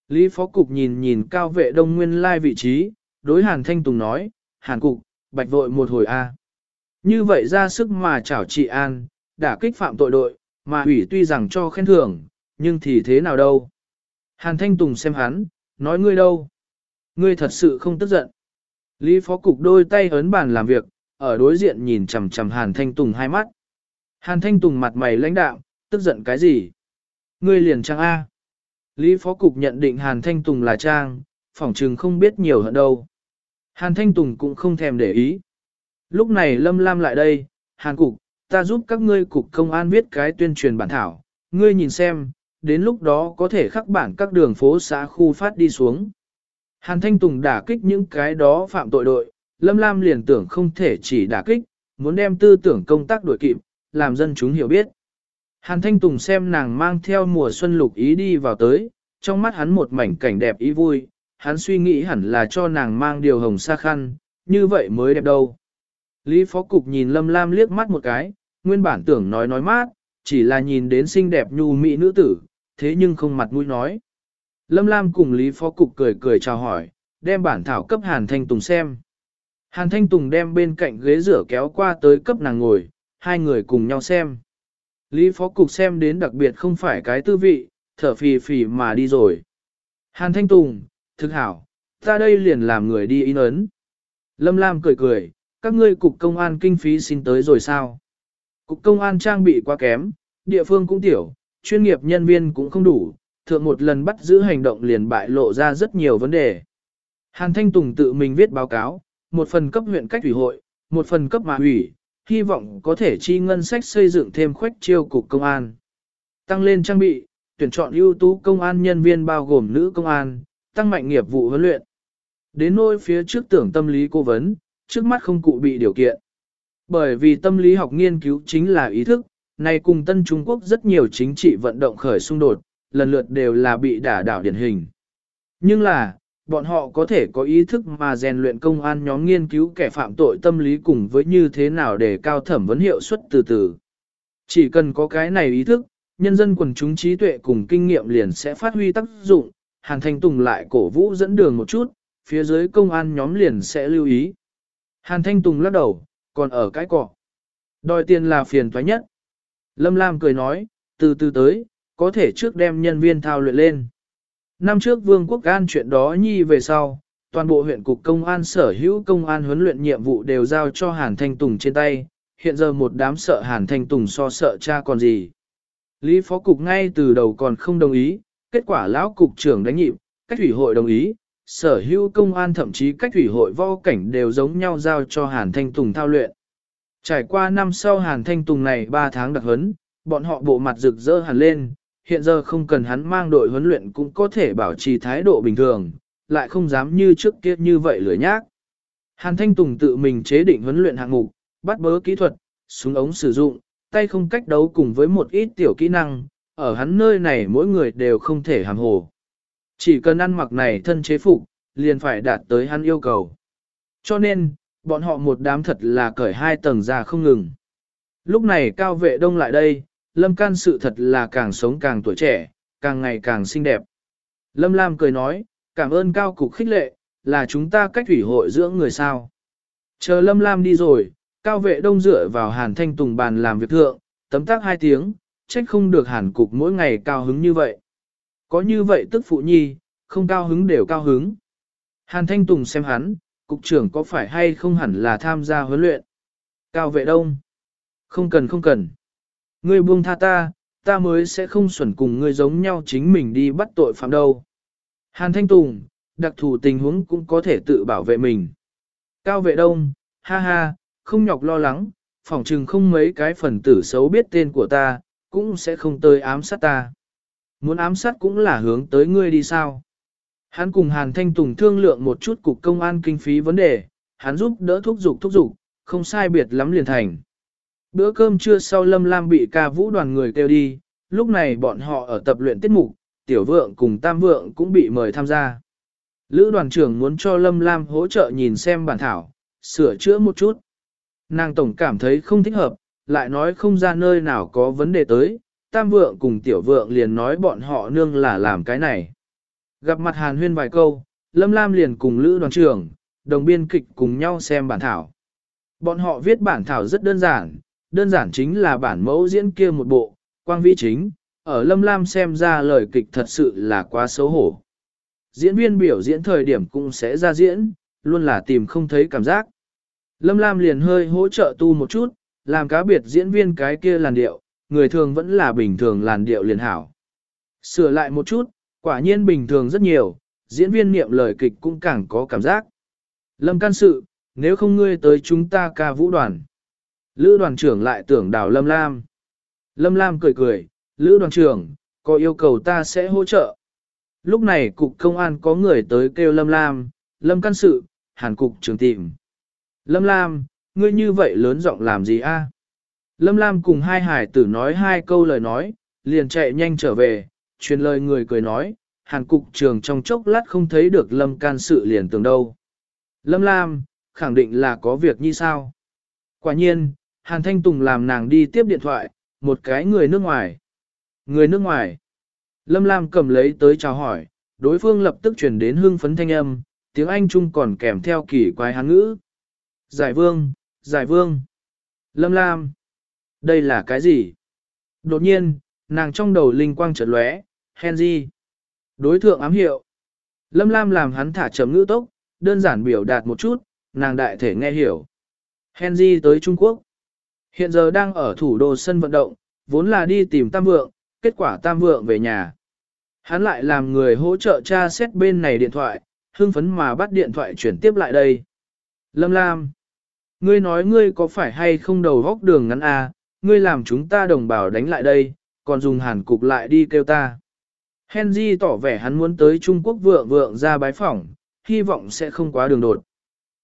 Lý Phó Cục nhìn nhìn Cao vệ đông nguyên lai vị trí, đối Hàn Thanh Tùng nói, Hàn Cục, bạch vội một hồi A. Như vậy ra sức mà chảo trị an, đã kích phạm tội đội, mà ủy tuy rằng cho khen thưởng, nhưng thì thế nào đâu. Hàn Thanh Tùng xem hắn, nói ngươi đâu. Ngươi thật sự không tức giận. Lý Phó Cục đôi tay ấn bàn làm việc, ở đối diện nhìn chằm chằm Hàn Thanh Tùng hai mắt. Hàn Thanh Tùng mặt mày lãnh đạo, tức giận cái gì? Ngươi liền trang A. Lý Phó Cục nhận định Hàn Thanh Tùng là trang, phỏng trừng không biết nhiều hơn đâu. Hàn Thanh Tùng cũng không thèm để ý. Lúc này Lâm Lam lại đây, Hàn Cục, ta giúp các ngươi cục công an viết cái tuyên truyền bản thảo, ngươi nhìn xem, đến lúc đó có thể khắc bản các đường phố xã khu phát đi xuống. Hàn Thanh Tùng đả kích những cái đó phạm tội đội, Lâm Lam liền tưởng không thể chỉ đả kích, muốn đem tư tưởng công tác đổi kịp, làm dân chúng hiểu biết. Hàn Thanh Tùng xem nàng mang theo mùa xuân lục ý đi vào tới, trong mắt hắn một mảnh cảnh đẹp ý vui, hắn suy nghĩ hẳn là cho nàng mang điều hồng sa khăn, như vậy mới đẹp đâu. Lý Phó Cục nhìn Lâm Lam liếc mắt một cái, nguyên bản tưởng nói nói mát, chỉ là nhìn đến xinh đẹp nhu mỹ nữ tử, thế nhưng không mặt mũi nói. Lâm Lam cùng Lý Phó Cục cười cười chào hỏi, đem bản thảo cấp Hàn Thanh Tùng xem. Hàn Thanh Tùng đem bên cạnh ghế rửa kéo qua tới cấp nàng ngồi, hai người cùng nhau xem. Lý Phó Cục xem đến đặc biệt không phải cái tư vị, thở phì phì mà đi rồi. Hàn Thanh Tùng, thực hảo, ta đây liền làm người đi in ấn. Lâm Lam cười cười, các ngươi cục công an kinh phí xin tới rồi sao? Cục công an trang bị quá kém, địa phương cũng tiểu, chuyên nghiệp nhân viên cũng không đủ, thượng một lần bắt giữ hành động liền bại lộ ra rất nhiều vấn đề. Hàn Thanh Tùng tự mình viết báo cáo, một phần cấp huyện cách ủy hội, một phần cấp mà ủy, hy vọng có thể chi ngân sách xây dựng thêm khoách chiêu cục công an. Tăng lên trang bị, tuyển chọn ưu tú công an nhân viên bao gồm nữ công an, tăng mạnh nghiệp vụ huấn luyện. Đến nôi phía trước tưởng tâm lý cố vấn, trước mắt không cụ bị điều kiện. Bởi vì tâm lý học nghiên cứu chính là ý thức, này cùng Tân Trung Quốc rất nhiều chính trị vận động khởi xung đột, lần lượt đều là bị đả đảo điển hình. Nhưng là, bọn họ có thể có ý thức mà rèn luyện công an nhóm nghiên cứu kẻ phạm tội tâm lý cùng với như thế nào để cao thẩm vấn hiệu suất từ từ. Chỉ cần có cái này ý thức, nhân dân quần chúng trí tuệ cùng kinh nghiệm liền sẽ phát huy tác dụng, Hàn Thanh Tùng lại cổ vũ dẫn đường một chút, phía dưới công an nhóm liền sẽ lưu ý. Hàn Thanh Tùng lắc đầu, còn ở cái cỏ, Đòi tiền là phiền toái nhất. Lâm Lam cười nói, từ từ tới, có thể trước đem nhân viên thao luyện lên. Năm trước Vương quốc an chuyện đó nhi về sau, toàn bộ huyện cục công an sở hữu công an huấn luyện nhiệm vụ đều giao cho Hàn Thanh Tùng trên tay, hiện giờ một đám sợ Hàn Thanh Tùng so sợ cha còn gì. Lý Phó Cục ngay từ đầu còn không đồng ý, kết quả lão cục trưởng đánh nhịp, cách thủy hội đồng ý, sở hữu công an thậm chí cách thủy hội vo cảnh đều giống nhau giao cho Hàn Thanh Tùng thao luyện. Trải qua năm sau Hàn Thanh Tùng này 3 tháng đặc huấn, bọn họ bộ mặt rực rỡ hẳn lên, hiện giờ không cần hắn mang đội huấn luyện cũng có thể bảo trì thái độ bình thường, lại không dám như trước kia như vậy lửa nhác. Hàn Thanh Tùng tự mình chế định huấn luyện hạng mục, bắt bớ kỹ thuật, súng ống sử dụng, tay không cách đấu cùng với một ít tiểu kỹ năng, ở hắn nơi này mỗi người đều không thể hàm hồ. Chỉ cần ăn mặc này thân chế phục, liền phải đạt tới hắn yêu cầu. Cho nên, bọn họ một đám thật là cởi hai tầng ra không ngừng. Lúc này cao vệ đông lại đây, Lâm can sự thật là càng sống càng tuổi trẻ, càng ngày càng xinh đẹp. Lâm Lam cười nói, cảm ơn cao cục khích lệ, là chúng ta cách thủy hội dưỡng người sao. Chờ Lâm Lam đi rồi, cao vệ đông dựa vào hàn thanh tùng bàn làm việc thượng, tấm tác hai tiếng, trách không được hàn cục mỗi ngày cao hứng như vậy. Có như vậy tức phụ nhi, không cao hứng đều cao hứng. Hàn thanh tùng xem hắn, cục trưởng có phải hay không hẳn là tham gia huấn luyện. Cao vệ đông. Không cần không cần. Ngươi buông tha ta, ta mới sẽ không xuẩn cùng ngươi giống nhau chính mình đi bắt tội phạm đâu. Hàn Thanh Tùng, đặc thù tình huống cũng có thể tự bảo vệ mình. Cao vệ đông, ha ha, không nhọc lo lắng, phỏng chừng không mấy cái phần tử xấu biết tên của ta, cũng sẽ không tới ám sát ta. Muốn ám sát cũng là hướng tới ngươi đi sao. Hắn cùng Hàn Thanh Tùng thương lượng một chút cục công an kinh phí vấn đề, hắn giúp đỡ thúc giục thúc giục, không sai biệt lắm liền thành. Bữa cơm trưa sau Lâm Lam bị ca vũ đoàn người kêu đi, lúc này bọn họ ở tập luyện tiết mục, tiểu vượng cùng tam vượng cũng bị mời tham gia. Lữ đoàn trưởng muốn cho Lâm Lam hỗ trợ nhìn xem bản thảo, sửa chữa một chút. Nàng tổng cảm thấy không thích hợp, lại nói không ra nơi nào có vấn đề tới, tam vượng cùng tiểu vượng liền nói bọn họ nương là làm cái này. Gặp mặt hàn huyên vài câu, Lâm Lam liền cùng Lữ đoàn trưởng, đồng biên kịch cùng nhau xem bản thảo. Bọn họ viết bản thảo rất đơn giản, đơn giản chính là bản mẫu diễn kia một bộ, quang vi chính, ở Lâm Lam xem ra lời kịch thật sự là quá xấu hổ. Diễn viên biểu diễn thời điểm cũng sẽ ra diễn, luôn là tìm không thấy cảm giác. Lâm Lam liền hơi hỗ trợ tu một chút, làm cá biệt diễn viên cái kia làn điệu, người thường vẫn là bình thường làn điệu liền hảo. Sửa lại một chút, quả nhiên bình thường rất nhiều, diễn viên niệm lời kịch cũng càng có cảm giác. Lâm can sự, nếu không ngươi tới chúng ta ca vũ đoàn. Lữ đoàn trưởng lại tưởng đào Lâm Lam. Lâm Lam cười cười, Lữ đoàn trưởng, có yêu cầu ta sẽ hỗ trợ. Lúc này cục công an có người tới kêu Lâm Lam, Lâm can sự, hàn cục trưởng tìm. Lâm Lam, ngươi như vậy lớn giọng làm gì a? Lâm Lam cùng hai hải tử nói hai câu lời nói, liền chạy nhanh trở về, truyền lời người cười nói, hàn cục trưởng trong chốc lát không thấy được Lâm can sự liền tưởng đâu. Lâm Lam, khẳng định là có việc như sao. Quả nhiên, Hàn Thanh Tùng làm nàng đi tiếp điện thoại, một cái người nước ngoài. Người nước ngoài. Lâm Lam cầm lấy tới chào hỏi, đối phương lập tức chuyển đến hương phấn thanh âm, tiếng Anh Trung còn kèm theo kỳ quái hán ngữ. Giải vương, giải vương. Lâm Lam. Đây là cái gì? Đột nhiên, nàng trong đầu linh quang chợt lóe, Henry. Đối thượng ám hiệu. Lâm Lam làm hắn thả chấm ngữ tốc, đơn giản biểu đạt một chút, nàng đại thể nghe hiểu. Henry tới Trung Quốc. Hiện giờ đang ở thủ đô sân vận động, vốn là đi tìm Tam Vượng, kết quả Tam Vượng về nhà. Hắn lại làm người hỗ trợ tra xét bên này điện thoại, hưng phấn mà bắt điện thoại chuyển tiếp lại đây. Lâm Lam, ngươi nói ngươi có phải hay không đầu góc đường ngắn à, ngươi làm chúng ta đồng bào đánh lại đây, còn dùng hàn cục lại đi kêu ta. Henry tỏ vẻ hắn muốn tới Trung Quốc vượng vượng ra bái phỏng, hy vọng sẽ không quá đường đột.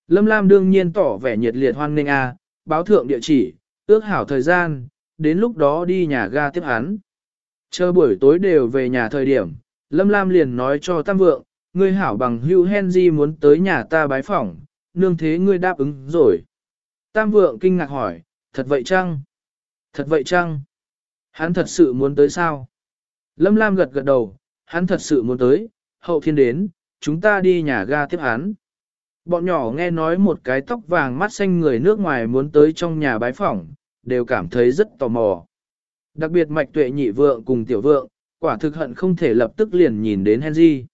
Lâm Lam đương nhiên tỏ vẻ nhiệt liệt hoan nghênh a, báo thượng địa chỉ, ước hảo thời gian, đến lúc đó đi nhà ga tiếp hắn. Chờ buổi tối đều về nhà thời điểm, Lâm Lam liền nói cho Tam Vượng, ngươi hảo bằng hưu Henry muốn tới nhà ta bái phỏng, nương thế ngươi đáp ứng rồi. Tam Vượng kinh ngạc hỏi, thật vậy chăng? Thật vậy chăng? Hắn thật sự muốn tới sao? Lâm Lam gật gật đầu, hắn thật sự muốn tới, hậu thiên đến, chúng ta đi nhà ga tiếp hắn. Bọn nhỏ nghe nói một cái tóc vàng mắt xanh người nước ngoài muốn tới trong nhà bái phỏng, đều cảm thấy rất tò mò. Đặc biệt mạch tuệ nhị vượng cùng tiểu vượng, quả thực hận không thể lập tức liền nhìn đến Henry.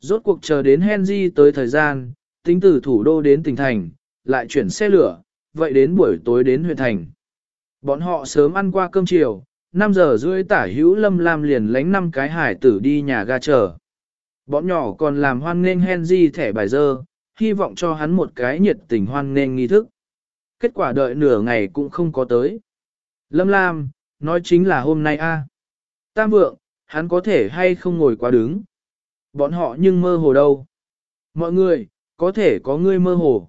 Rốt cuộc chờ đến Henry tới thời gian, tính từ thủ đô đến tỉnh thành, lại chuyển xe lửa, vậy đến buổi tối đến huyện thành. Bọn họ sớm ăn qua cơm chiều, 5 giờ rưỡi tả hữu lâm lam liền lánh năm cái hải tử đi nhà ga chờ. Bọn nhỏ còn làm hoan nghênh Henry thẻ bài dơ, hy vọng cho hắn một cái nhiệt tình hoan nghênh nghi thức. Kết quả đợi nửa ngày cũng không có tới. Lâm Lam, nói chính là hôm nay a. Tam vượng, hắn có thể hay không ngồi quá đứng. Bọn họ nhưng mơ hồ đâu. Mọi người, có thể có người mơ hồ.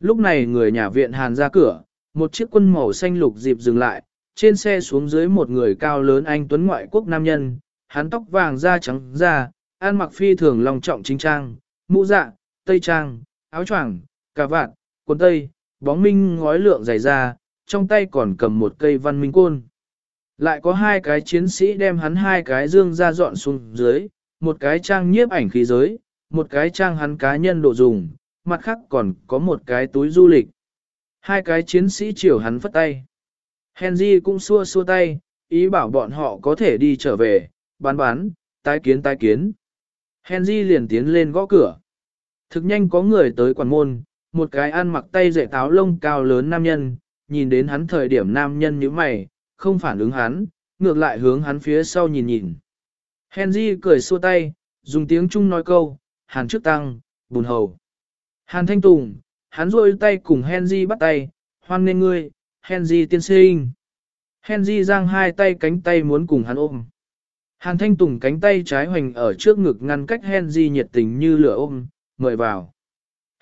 Lúc này người nhà viện hàn ra cửa, một chiếc quân màu xanh lục dịp dừng lại, trên xe xuống dưới một người cao lớn anh tuấn ngoại quốc nam nhân, hắn tóc vàng da trắng da, ăn mặc phi thường lòng trọng chính trang, mũ dạ, tây trang, áo choàng, cà vạt, quần tây, bóng minh ngói lượng dày ra, trong tay còn cầm một cây văn minh côn. Lại có hai cái chiến sĩ đem hắn hai cái dương ra dọn xuống dưới, một cái trang nhiếp ảnh khí giới, một cái trang hắn cá nhân đồ dùng, mặt khác còn có một cái túi du lịch. Hai cái chiến sĩ chiều hắn phất tay. Henry cũng xua xua tay, ý bảo bọn họ có thể đi trở về, bán bán, tái kiến tái kiến. Henry liền tiến lên gõ cửa. Thực nhanh có người tới quản môn, một cái ăn mặc tay dạy táo lông cao lớn nam nhân, nhìn đến hắn thời điểm nam nhân như mày, không phản ứng hắn, ngược lại hướng hắn phía sau nhìn nhìn. Henry cười xua tay, dùng tiếng Trung nói câu, hàn trước tăng, bùn hầu. Hàn thanh tùng, hắn rôi tay cùng Henry bắt tay, hoan nên ngươi, Henry tiên sinh. Henry giang hai tay cánh tay muốn cùng hắn ôm. Hàn thanh tùng cánh tay trái hoành ở trước ngực ngăn cách Henry nhiệt tình như lửa ôm, mời vào.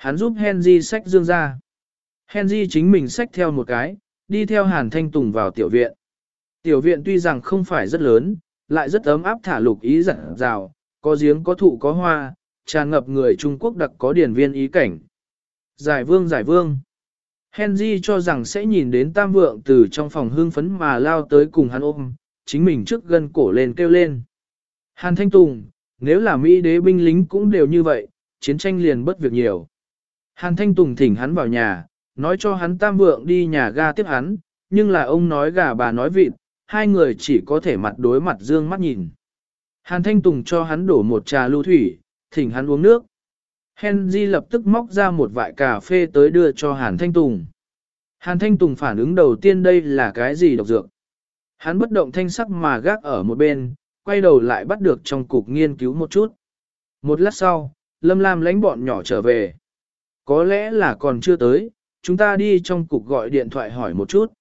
Hắn giúp Henry xách dương ra. Henry chính mình xách theo một cái, đi theo Hàn Thanh Tùng vào tiểu viện. Tiểu viện tuy rằng không phải rất lớn, lại rất ấm áp thả lục ý dặn rào, có giếng có thụ có hoa, tràn ngập người Trung Quốc đặc có điển viên ý cảnh. Giải vương giải vương. Henry cho rằng sẽ nhìn đến tam vượng từ trong phòng hương phấn mà lao tới cùng hắn ôm, chính mình trước gân cổ lên kêu lên. Hàn Thanh Tùng, nếu là Mỹ đế binh lính cũng đều như vậy, chiến tranh liền bất việc nhiều. Hàn Thanh Tùng thỉnh hắn vào nhà, nói cho hắn tam vượng đi nhà ga tiếp hắn, nhưng là ông nói gà bà nói vịt, hai người chỉ có thể mặt đối mặt dương mắt nhìn. Hàn Thanh Tùng cho hắn đổ một trà lưu thủy, thỉnh hắn uống nước. Henry lập tức móc ra một vại cà phê tới đưa cho Hàn Thanh Tùng. Hàn Thanh Tùng phản ứng đầu tiên đây là cái gì độc dược. Hắn bất động thanh sắc mà gác ở một bên, quay đầu lại bắt được trong cục nghiên cứu một chút. Một lát sau, Lâm Lam lánh bọn nhỏ trở về. Có lẽ là còn chưa tới, chúng ta đi trong cục gọi điện thoại hỏi một chút.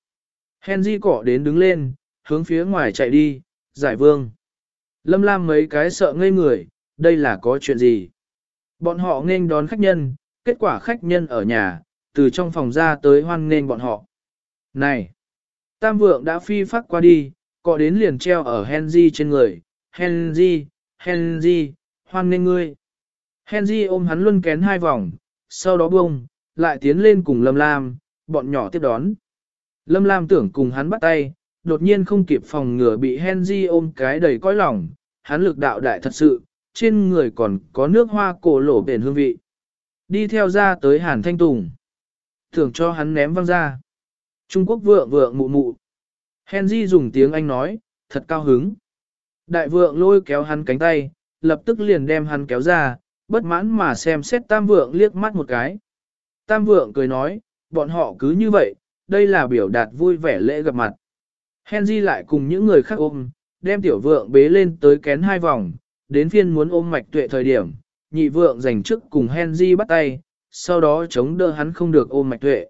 Henry cỏ đến đứng lên, hướng phía ngoài chạy đi, giải vương. Lâm Lam mấy cái sợ ngây người, đây là có chuyện gì? Bọn họ nên đón khách nhân, kết quả khách nhân ở nhà, từ trong phòng ra tới hoan nghênh bọn họ. Này! Tam vượng đã phi phát qua đi, cọ đến liền treo ở Henry trên người. Henry, Henry, hoan nghênh ngươi. Henry ôm hắn luân kén hai vòng, sau đó buông, lại tiến lên cùng Lâm Lam, bọn nhỏ tiếp đón. Lâm Lam tưởng cùng hắn bắt tay, đột nhiên không kịp phòng ngừa bị Henry ôm cái đầy cõi lòng, hắn lực đạo đại thật sự, trên người còn có nước hoa cổ lổ bền hương vị. Đi theo ra tới Hàn Thanh Tùng. thưởng cho hắn ném văng ra. Trung Quốc vượng vượng mụ mụ. Henry dùng tiếng Anh nói, thật cao hứng. Đại vượng lôi kéo hắn cánh tay, lập tức liền đem hắn kéo ra, bất mãn mà xem xét tam vượng liếc mắt một cái. Tam vượng cười nói, bọn họ cứ như vậy, đây là biểu đạt vui vẻ lễ gặp mặt. Henry lại cùng những người khác ôm, đem tiểu vượng bế lên tới kén hai vòng, đến phiên muốn ôm mạch tuệ thời điểm, nhị vượng giành trước cùng Henry bắt tay, sau đó chống đỡ hắn không được ôm mạch tuệ.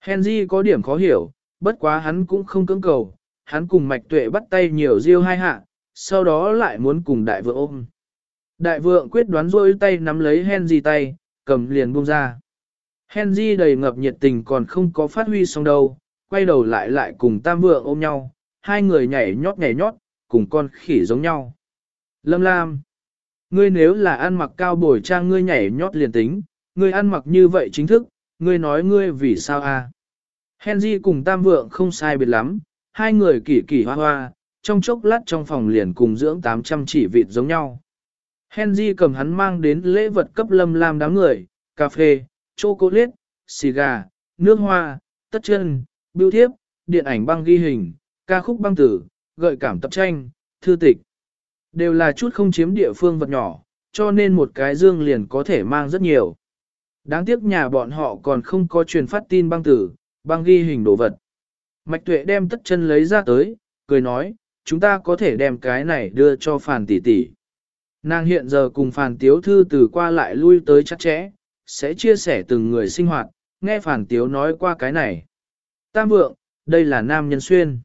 Henry có điểm khó hiểu, bất quá hắn cũng không cưỡng cầu, hắn cùng mạch tuệ bắt tay nhiều riêu hai hạ, sau đó lại muốn cùng đại vượng ôm. Đại vượng quyết đoán rôi tay nắm lấy Henry tay, cầm liền buông ra. Henry đầy ngập nhiệt tình còn không có phát huy xong đâu, quay đầu lại lại cùng tam vượng ôm nhau, hai người nhảy nhót nhảy nhót, cùng con khỉ giống nhau. Lâm Lam, ngươi nếu là ăn mặc cao bồi trang ngươi nhảy nhót liền tính, ngươi ăn mặc như vậy chính thức, ngươi nói ngươi vì sao a? À? Henry cùng tam vượng không sai biệt lắm, hai người kỳ kỳ hoa hoa, trong chốc lát trong phòng liền cùng dưỡng 800 chỉ vịt giống nhau. Henry cầm hắn mang đến lễ vật cấp lâm lam đám người, cà phê, chocolate, xì gà, nước hoa, tất chân, bưu thiếp, điện ảnh băng ghi hình, ca khúc băng tử, gợi cảm tập tranh, thư tịch. Đều là chút không chiếm địa phương vật nhỏ, cho nên một cái dương liền có thể mang rất nhiều. Đáng tiếc nhà bọn họ còn không có truyền phát tin băng tử, băng ghi hình đồ vật. Mạch tuệ đem tất chân lấy ra tới, cười nói, chúng ta có thể đem cái này đưa cho phàn tỷ tỷ. Nàng hiện giờ cùng phàn tiếu thư từ qua lại lui tới chắc chẽ, sẽ chia sẻ từng người sinh hoạt, nghe phàn tiếu nói qua cái này. Tam vượng, đây là nam nhân xuyên.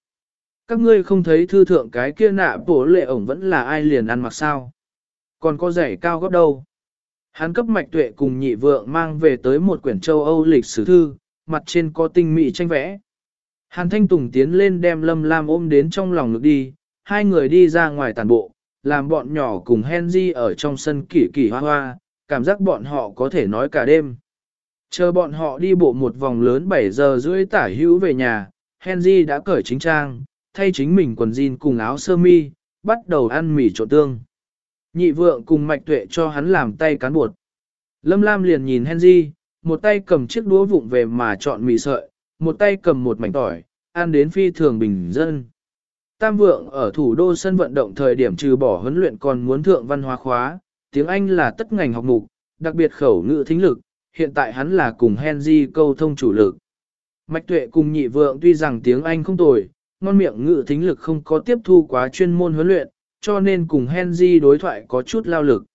Các ngươi không thấy thư thượng cái kia nạ bổ lệ ổng vẫn là ai liền ăn mặc sao. Còn có giày cao gấp đâu. Hắn cấp mạch tuệ cùng nhị vượng mang về tới một quyển châu Âu lịch sử thư, mặt trên có tinh mỹ tranh vẽ. Hàn Thanh Tùng tiến lên đem Lâm Lam ôm đến trong lòng ngực đi, hai người đi ra ngoài tàn bộ, làm bọn nhỏ cùng Henry ở trong sân kỳ kỳ hoa hoa, cảm giác bọn họ có thể nói cả đêm. Chờ bọn họ đi bộ một vòng lớn 7 giờ rưỡi tả hữu về nhà, Henry đã cởi chính trang, thay chính mình quần jean cùng áo sơ mi, bắt đầu ăn mì trộn tương. Nhị vượng cùng mạch tuệ cho hắn làm tay cán bột. Lâm Lam liền nhìn Henry, một tay cầm chiếc đũa vụng về mà chọn mì sợi, một tay cầm một mảnh tỏi, ăn đến phi thường bình dân. Tam vượng ở thủ đô sân vận động thời điểm trừ bỏ huấn luyện còn muốn thượng văn hóa khóa, tiếng Anh là tất ngành học mục, đặc biệt khẩu ngữ thính lực, hiện tại hắn là cùng Henry câu thông chủ lực. Mạch tuệ cùng nhị vượng tuy rằng tiếng Anh không tồi, ngon miệng ngữ thính lực không có tiếp thu quá chuyên môn huấn luyện, cho nên cùng Henry đối thoại có chút lao lực.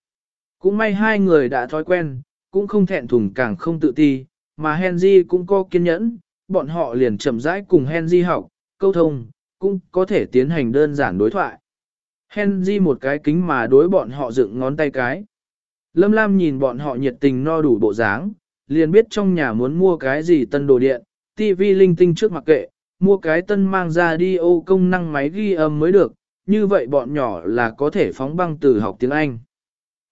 Cũng may hai người đã thói quen, cũng không thẹn thùng càng không tự ti, mà Henry cũng có kiên nhẫn, bọn họ liền chậm rãi cùng Henry học, câu thông, cũng có thể tiến hành đơn giản đối thoại. Henry một cái kính mà đối bọn họ dựng ngón tay cái. Lâm Lam nhìn bọn họ nhiệt tình no đủ bộ dáng, liền biết trong nhà muốn mua cái gì tân đồ điện, TV linh tinh trước mặc kệ, mua cái tân mang ra đi ô công năng máy ghi âm mới được, như vậy bọn nhỏ là có thể phóng băng từ học tiếng Anh.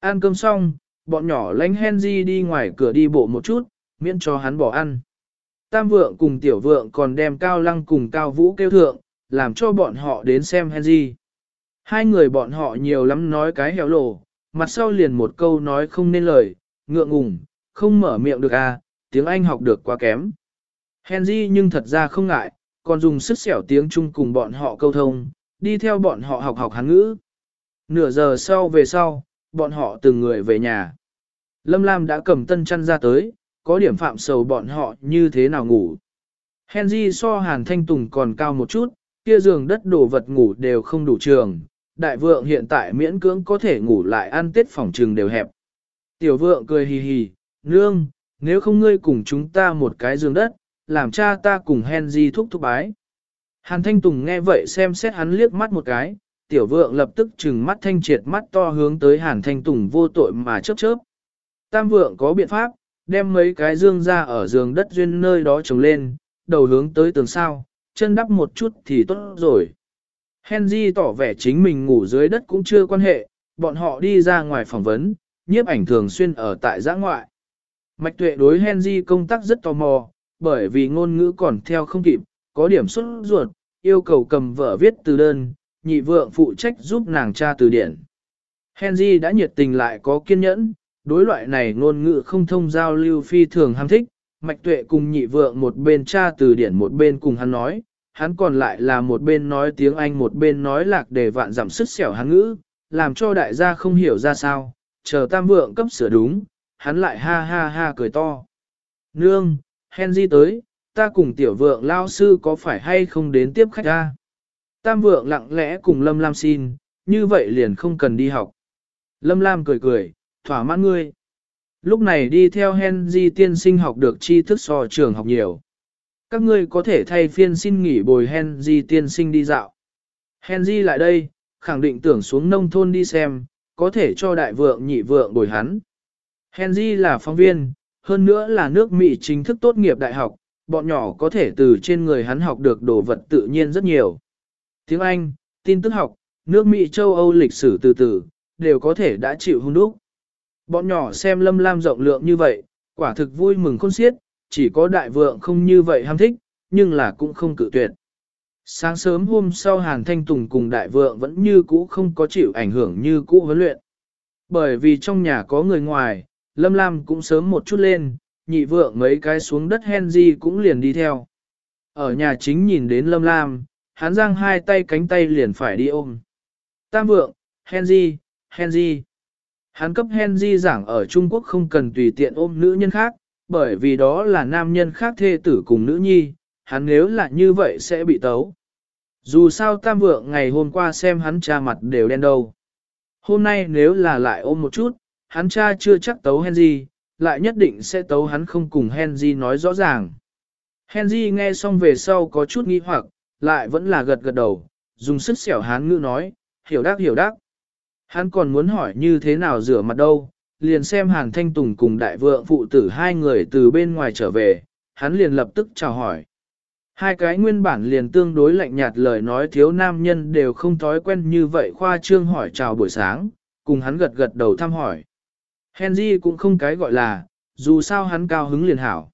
Ăn cơm xong, bọn nhỏ lánh Henry đi ngoài cửa đi bộ một chút, miễn cho hắn bỏ ăn. Tam vượng cùng tiểu vượng còn đem cao lăng cùng cao vũ kêu thượng, làm cho bọn họ đến xem Henry. Hai người bọn họ nhiều lắm nói cái hẻo lộ, mặt sau liền một câu nói không nên lời, ngượng ngùng, không mở miệng được à, tiếng Anh học được quá kém. Henry nhưng thật ra không ngại, còn dùng sức xẻo tiếng Trung cùng bọn họ câu thông, đi theo bọn họ học học Hán ngữ. Nửa giờ sau về sau, bọn họ từng người về nhà. Lâm Lam đã cầm tân chăn ra tới, có điểm phạm sầu bọn họ như thế nào ngủ. Henry so Hàn Thanh Tùng còn cao một chút, kia giường đất đồ vật ngủ đều không đủ trường. Đại vượng hiện tại miễn cưỡng có thể ngủ lại ăn tết phòng trường đều hẹp. Tiểu vượng cười hì hì, nương, nếu không ngươi cùng chúng ta một cái giường đất, làm cha ta cùng Henry thúc thúc bái. Hàn Thanh Tùng nghe vậy xem xét hắn liếc mắt một cái, tiểu vượng lập tức trừng mắt thanh triệt mắt to hướng tới Hàn Thanh Tùng vô tội mà chớp chớp. Tam vượng có biện pháp, đem mấy cái dương ra ở giường đất duyên nơi đó trồng lên, đầu hướng tới tường sao, chân đắp một chút thì tốt rồi. Henry tỏ vẻ chính mình ngủ dưới đất cũng chưa quan hệ, bọn họ đi ra ngoài phỏng vấn, nhiếp ảnh thường xuyên ở tại giã ngoại. Mạch tuệ đối Henry công tác rất tò mò, bởi vì ngôn ngữ còn theo không kịp, có điểm xuất ruột, yêu cầu cầm vợ viết từ đơn, nhị vượng phụ trách giúp nàng tra từ điển. Henry đã nhiệt tình lại có kiên nhẫn, đối loại này ngôn ngữ không thông giao lưu phi thường ham thích, mạch tuệ cùng nhị vượng một bên tra từ điển một bên cùng hắn nói, hắn còn lại là một bên nói tiếng Anh một bên nói lạc để vạn giảm sức xẻo hắn ngữ, làm cho đại gia không hiểu ra sao, chờ tam vượng cấp sửa đúng, hắn lại ha ha ha cười to. Nương, Henry tới, ta cùng tiểu vượng lao sư có phải hay không đến tiếp khách ra? Tam vượng lặng lẽ cùng Lâm Lam xin, như vậy liền không cần đi học. Lâm Lam cười cười, thỏa mãn ngươi. Lúc này đi theo Henry tiên sinh học được tri thức so trường học nhiều. Các ngươi có thể thay phiên xin nghỉ bồi Henry tiên sinh đi dạo. Henry lại đây, khẳng định tưởng xuống nông thôn đi xem, có thể cho đại vượng nhị vượng bồi hắn. Henry là phóng viên, hơn nữa là nước Mỹ chính thức tốt nghiệp đại học, bọn nhỏ có thể từ trên người hắn học được đồ vật tự nhiên rất nhiều. Tiếng Anh, tin tức học, nước Mỹ châu Âu lịch sử từ từ, đều có thể đã chịu hung đúc. Bọn nhỏ xem lâm lam rộng lượng như vậy, quả thực vui mừng khôn xiết, chỉ có đại vượng không như vậy ham thích, nhưng là cũng không cự tuyệt. Sáng sớm hôm sau Hàn Thanh Tùng cùng đại vượng vẫn như cũ không có chịu ảnh hưởng như cũ huấn luyện. Bởi vì trong nhà có người ngoài, Lâm Lam cũng sớm một chút lên, nhị vượng mấy cái xuống đất Henry cũng liền đi theo. Ở nhà chính nhìn đến Lâm Lam, hắn giang hai tay cánh tay liền phải đi ôm. Tam vượng, Henry, Henry. Hắn cấp Henry giảng ở Trung Quốc không cần tùy tiện ôm nữ nhân khác, bởi vì đó là nam nhân khác thê tử cùng nữ nhi, hắn nếu là như vậy sẽ bị tấu. Dù sao tam vượng ngày hôm qua xem hắn cha mặt đều đen đâu. Hôm nay nếu là lại ôm một chút, hắn cha chưa chắc tấu Henry, lại nhất định sẽ tấu hắn không cùng Henry nói rõ ràng. Henry nghe xong về sau có chút nghi hoặc, lại vẫn là gật gật đầu, dùng sức xẻo hán ngữ nói, hiểu đắc hiểu đắc. Hắn còn muốn hỏi như thế nào rửa mặt đâu, liền xem Hàn Thanh Tùng cùng đại vượng phụ tử hai người từ bên ngoài trở về, hắn liền lập tức chào hỏi. Hai cái nguyên bản liền tương đối lạnh nhạt lời nói thiếu nam nhân đều không thói quen như vậy khoa trương hỏi chào buổi sáng, cùng hắn gật gật đầu thăm hỏi. Henry cũng không cái gọi là, dù sao hắn cao hứng liền hảo.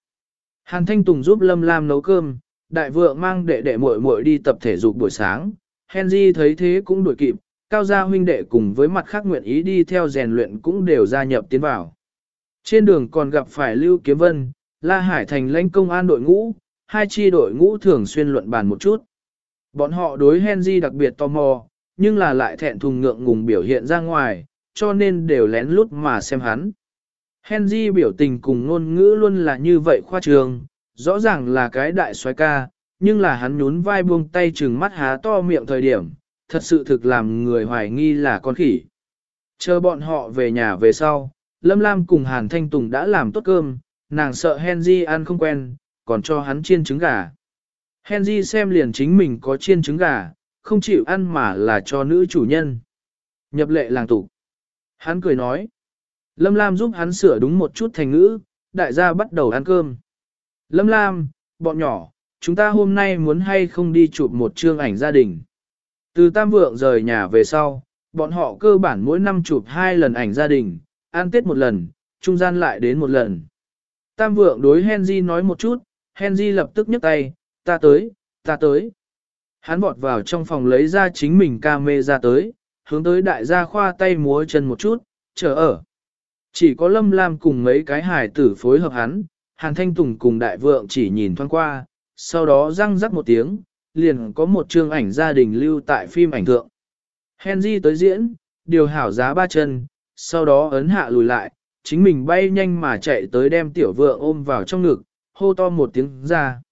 Hàn Thanh Tùng giúp Lâm Lam nấu cơm, đại vượng mang đệ đệ muội muội đi tập thể dục buổi sáng. Henry thấy thế cũng đuổi kịp, cao gia huynh đệ cùng với mặt khác nguyện ý đi theo rèn luyện cũng đều gia nhập tiến vào. Trên đường còn gặp phải Lưu Kiếm Vân, La Hải thành lãnh công an đội ngũ, hai chi đội ngũ thường xuyên luận bàn một chút. Bọn họ đối Henry đặc biệt tò mò, nhưng là lại thẹn thùng ngượng ngùng biểu hiện ra ngoài, cho nên đều lén lút mà xem hắn. Henry biểu tình cùng ngôn ngữ luôn là như vậy khoa trường, rõ ràng là cái đại soái ca, nhưng là hắn nhún vai buông tay trừng mắt há to miệng thời điểm, thật sự thực làm người hoài nghi là con khỉ. Chờ bọn họ về nhà về sau, Lâm Lam cùng Hàn Thanh Tùng đã làm tốt cơm, nàng sợ Henry ăn không quen, còn cho hắn chiên trứng gà. Henry xem liền chính mình có chiên trứng gà, không chịu ăn mà là cho nữ chủ nhân. Nhập lệ làng tục. Hắn cười nói. Lâm Lam giúp hắn sửa đúng một chút thành ngữ, đại gia bắt đầu ăn cơm. Lâm Lam, bọn nhỏ, chúng ta hôm nay muốn hay không đi chụp một chương ảnh gia đình. Từ Tam Vượng rời nhà về sau, bọn họ cơ bản mỗi năm chụp hai lần ảnh gia đình, ăn tết một lần, trung gian lại đến một lần. Tam vượng đối Henry nói một chút, Henry lập tức nhấc tay, ta tới, ta tới. Hắn vọt vào trong phòng lấy ra chính mình ca mê ra tới, hướng tới đại gia khoa tay múa chân một chút, chờ ở. Chỉ có Lâm Lam cùng mấy cái Hải tử phối hợp hắn, Hàn Thanh Tùng cùng đại vượng chỉ nhìn thoáng qua, sau đó răng rắc một tiếng, liền có một chương ảnh gia đình lưu tại phim ảnh thượng. Henry tới diễn, điều hảo giá ba chân, sau đó ấn hạ lùi lại, chính mình bay nhanh mà chạy tới đem tiểu vượng ôm vào trong ngực, hô to một tiếng ra.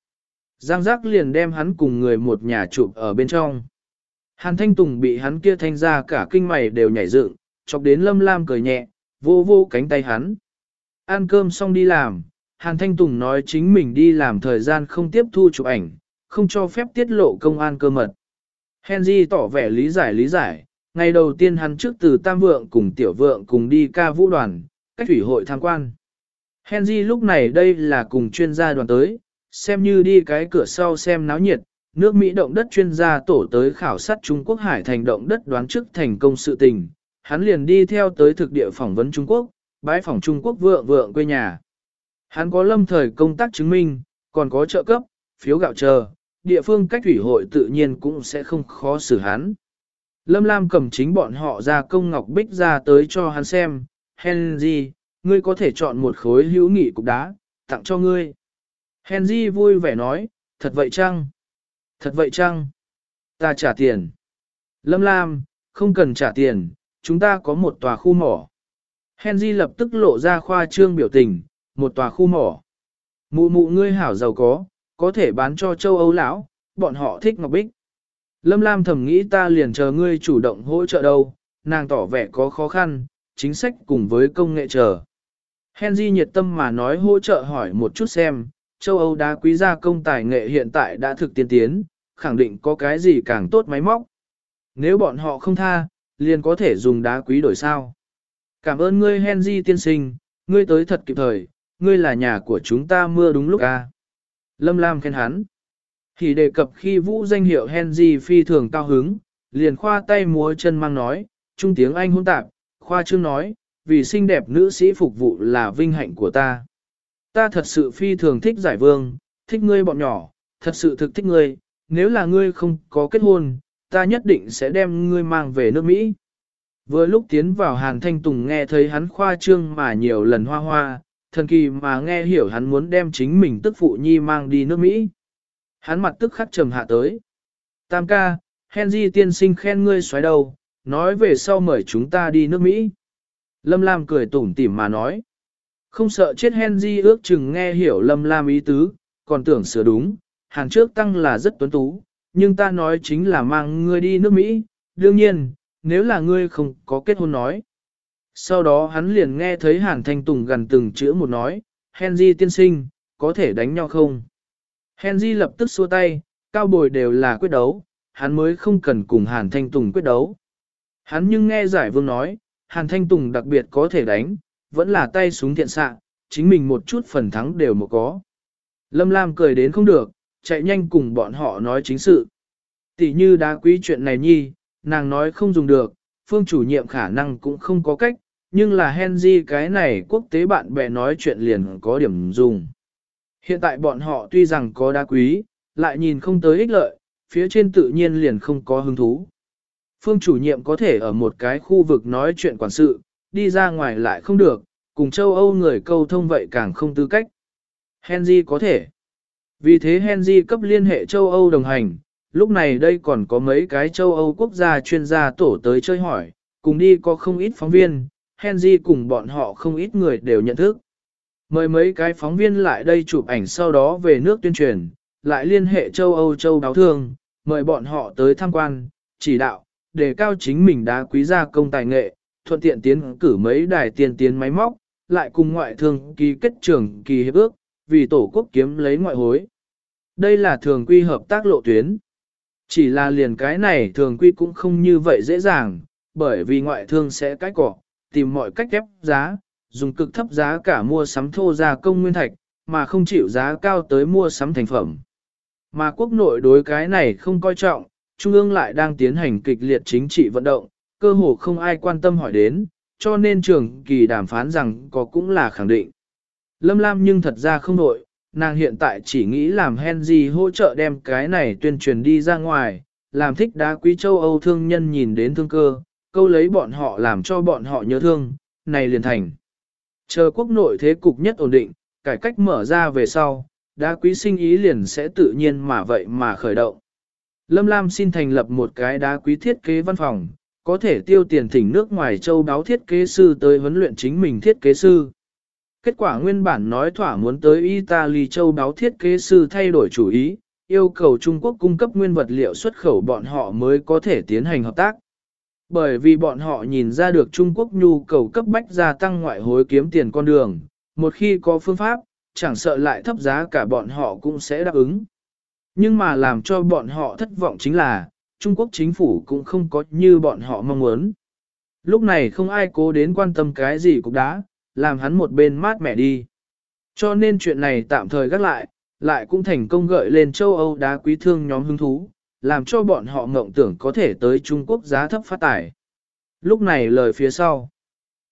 Giang giác liền đem hắn cùng người một nhà chụp ở bên trong. Hàn Thanh Tùng bị hắn kia thanh ra cả kinh mày đều nhảy dựng, chọc đến Lâm Lam cười nhẹ, vô vô cánh tay hắn. Ăn cơm xong đi làm, Hàn Thanh Tùng nói chính mình đi làm thời gian không tiếp thu chụp ảnh, không cho phép tiết lộ công an cơ mật. Henry tỏ vẻ lý giải lý giải, ngày đầu tiên hắn trước từ Tam Vượng cùng Tiểu Vượng cùng đi ca vũ đoàn, cách thủy hội tham quan. Henry lúc này đây là cùng chuyên gia đoàn tới, xem như đi cái cửa sau xem náo nhiệt, nước Mỹ động đất chuyên gia tổ tới khảo sát Trung Quốc hải thành động đất đoán trước thành công sự tình, hắn liền đi theo tới thực địa phỏng vấn Trung Quốc, bãi phỏng Trung Quốc vượng vượng quê nhà. Hắn có lâm thời công tác chứng minh, còn có trợ cấp, phiếu gạo chờ, địa phương cách thủy hội tự nhiên cũng sẽ không khó xử hắn. Lâm Lam cầm chính bọn họ ra công ngọc bích ra tới cho hắn xem, Henry, ngươi có thể chọn một khối hữu nghị cục đá, tặng cho ngươi. Henry vui vẻ nói, thật vậy chăng? Thật vậy chăng? Ta trả tiền. Lâm Lam, không cần trả tiền, chúng ta có một tòa khu mỏ. Henry lập tức lộ ra khoa trương biểu tình, một tòa khu mỏ. Mụ mụ ngươi hảo giàu có, có thể bán cho châu Âu lão, bọn họ thích ngọc bích. Lâm Lam thầm nghĩ ta liền chờ ngươi chủ động hỗ trợ đâu, nàng tỏ vẻ có khó khăn, chính sách cùng với công nghệ chờ. Henry nhiệt tâm mà nói hỗ trợ hỏi một chút xem, châu Âu đá quý gia công tài nghệ hiện tại đã thực tiên tiến, khẳng định có cái gì càng tốt máy móc. Nếu bọn họ không tha, liền có thể dùng đá quý đổi sao. Cảm ơn ngươi Henry tiên sinh, ngươi tới thật kịp thời, ngươi là nhà của chúng ta mưa đúng lúc a. Lâm Lam khen hắn. Thì đề cập khi vũ danh hiệu Henry phi thường cao hứng, liền khoa tay múa chân mang nói, trung tiếng Anh hôn tạp, khoa trương nói, vì xinh đẹp nữ sĩ phục vụ là vinh hạnh của ta. Ta thật sự phi thường thích giải vương, thích ngươi bọn nhỏ, thật sự thực thích ngươi, nếu là ngươi không có kết hôn, ta nhất định sẽ đem ngươi mang về nước Mỹ. Vừa lúc tiến vào Hàn Thanh Tùng nghe thấy hắn khoa trương mà nhiều lần hoa hoa, thần kỳ mà nghe hiểu hắn muốn đem chính mình tức phụ nhi mang đi nước Mỹ. Hắn mặt tức khắc trầm hạ tới. Tam ca, Henry tiên sinh khen ngươi xoáy đầu, nói về sau mời chúng ta đi nước Mỹ. Lâm Lam cười tủm tỉm mà nói. Không sợ chết Henry ước chừng nghe hiểu Lâm Lam ý tứ, còn tưởng sửa đúng, hàng trước tăng là rất tuấn tú, nhưng ta nói chính là mang ngươi đi nước Mỹ, đương nhiên, nếu là ngươi không có kết hôn nói. Sau đó hắn liền nghe thấy Hàn Thanh Tùng gần từng chữ một nói, Henry tiên sinh, có thể đánh nhau không? Henry lập tức xua tay, cao bồi đều là quyết đấu, hắn mới không cần cùng Hàn Thanh Tùng quyết đấu. Hắn nhưng nghe giải vương nói, Hàn Thanh Tùng đặc biệt có thể đánh, vẫn là tay súng thiện xạ, chính mình một chút phần thắng đều một có. Lâm Lam cười đến không được, chạy nhanh cùng bọn họ nói chính sự. Tỷ như đá quý chuyện này nhi, nàng nói không dùng được, phương chủ nhiệm khả năng cũng không có cách, nhưng là Henry cái này quốc tế bạn bè nói chuyện liền có điểm dùng. Hiện tại bọn họ tuy rằng có đá quý, lại nhìn không tới ích lợi, phía trên tự nhiên liền không có hứng thú. Phương chủ nhiệm có thể ở một cái khu vực nói chuyện quản sự, đi ra ngoài lại không được, cùng châu Âu người câu thông vậy càng không tư cách. Henry có thể. Vì thế Henry cấp liên hệ châu Âu đồng hành, lúc này đây còn có mấy cái châu Âu quốc gia chuyên gia tổ tới chơi hỏi, cùng đi có không ít phóng viên, Henry cùng bọn họ không ít người đều nhận thức. Mời mấy cái phóng viên lại đây chụp ảnh sau đó về nước tuyên truyền, lại liên hệ châu Âu châu đáo thương, mời bọn họ tới tham quan, chỉ đạo, đề cao chính mình đá quý gia công tài nghệ, thuận tiện tiến cử mấy đài tiền tiến máy móc, lại cùng ngoại thương ký kết trưởng kỳ hiệp ước, vì tổ quốc kiếm lấy ngoại hối. Đây là thường quy hợp tác lộ tuyến. Chỉ là liền cái này thường quy cũng không như vậy dễ dàng, bởi vì ngoại thương sẽ cách cỏ, tìm mọi cách ép giá, dùng cực thấp giá cả mua sắm thô gia công nguyên thạch, mà không chịu giá cao tới mua sắm thành phẩm. Mà quốc nội đối cái này không coi trọng, Trung ương lại đang tiến hành kịch liệt chính trị vận động, cơ hồ không ai quan tâm hỏi đến, cho nên trường kỳ đàm phán rằng có cũng là khẳng định. Lâm Lam nhưng thật ra không nội, nàng hiện tại chỉ nghĩ làm Henry hỗ trợ đem cái này tuyên truyền đi ra ngoài, làm thích đá quý châu Âu thương nhân nhìn đến thương cơ, câu lấy bọn họ làm cho bọn họ nhớ thương, này liền thành. Chờ quốc nội thế cục nhất ổn định, cải cách mở ra về sau, đá quý sinh ý liền sẽ tự nhiên mà vậy mà khởi động. Lâm Lam xin thành lập một cái đá quý thiết kế văn phòng, có thể tiêu tiền thỉnh nước ngoài châu báo thiết kế sư tới huấn luyện chính mình thiết kế sư. Kết quả nguyên bản nói thỏa muốn tới Italy châu báo thiết kế sư thay đổi chủ ý, yêu cầu Trung Quốc cung cấp nguyên vật liệu xuất khẩu bọn họ mới có thể tiến hành hợp tác. Bởi vì bọn họ nhìn ra được Trung Quốc nhu cầu cấp bách gia tăng ngoại hối kiếm tiền con đường, một khi có phương pháp, chẳng sợ lại thấp giá cả bọn họ cũng sẽ đáp ứng. Nhưng mà làm cho bọn họ thất vọng chính là, Trung Quốc chính phủ cũng không có như bọn họ mong muốn. Lúc này không ai cố đến quan tâm cái gì cũng đã, làm hắn một bên mát mẻ đi. Cho nên chuyện này tạm thời gác lại, lại cũng thành công gợi lên châu Âu đá quý thương nhóm hứng thú, làm cho bọn họ mộng tưởng có thể tới Trung Quốc giá thấp phát tải. Lúc này lời phía sau,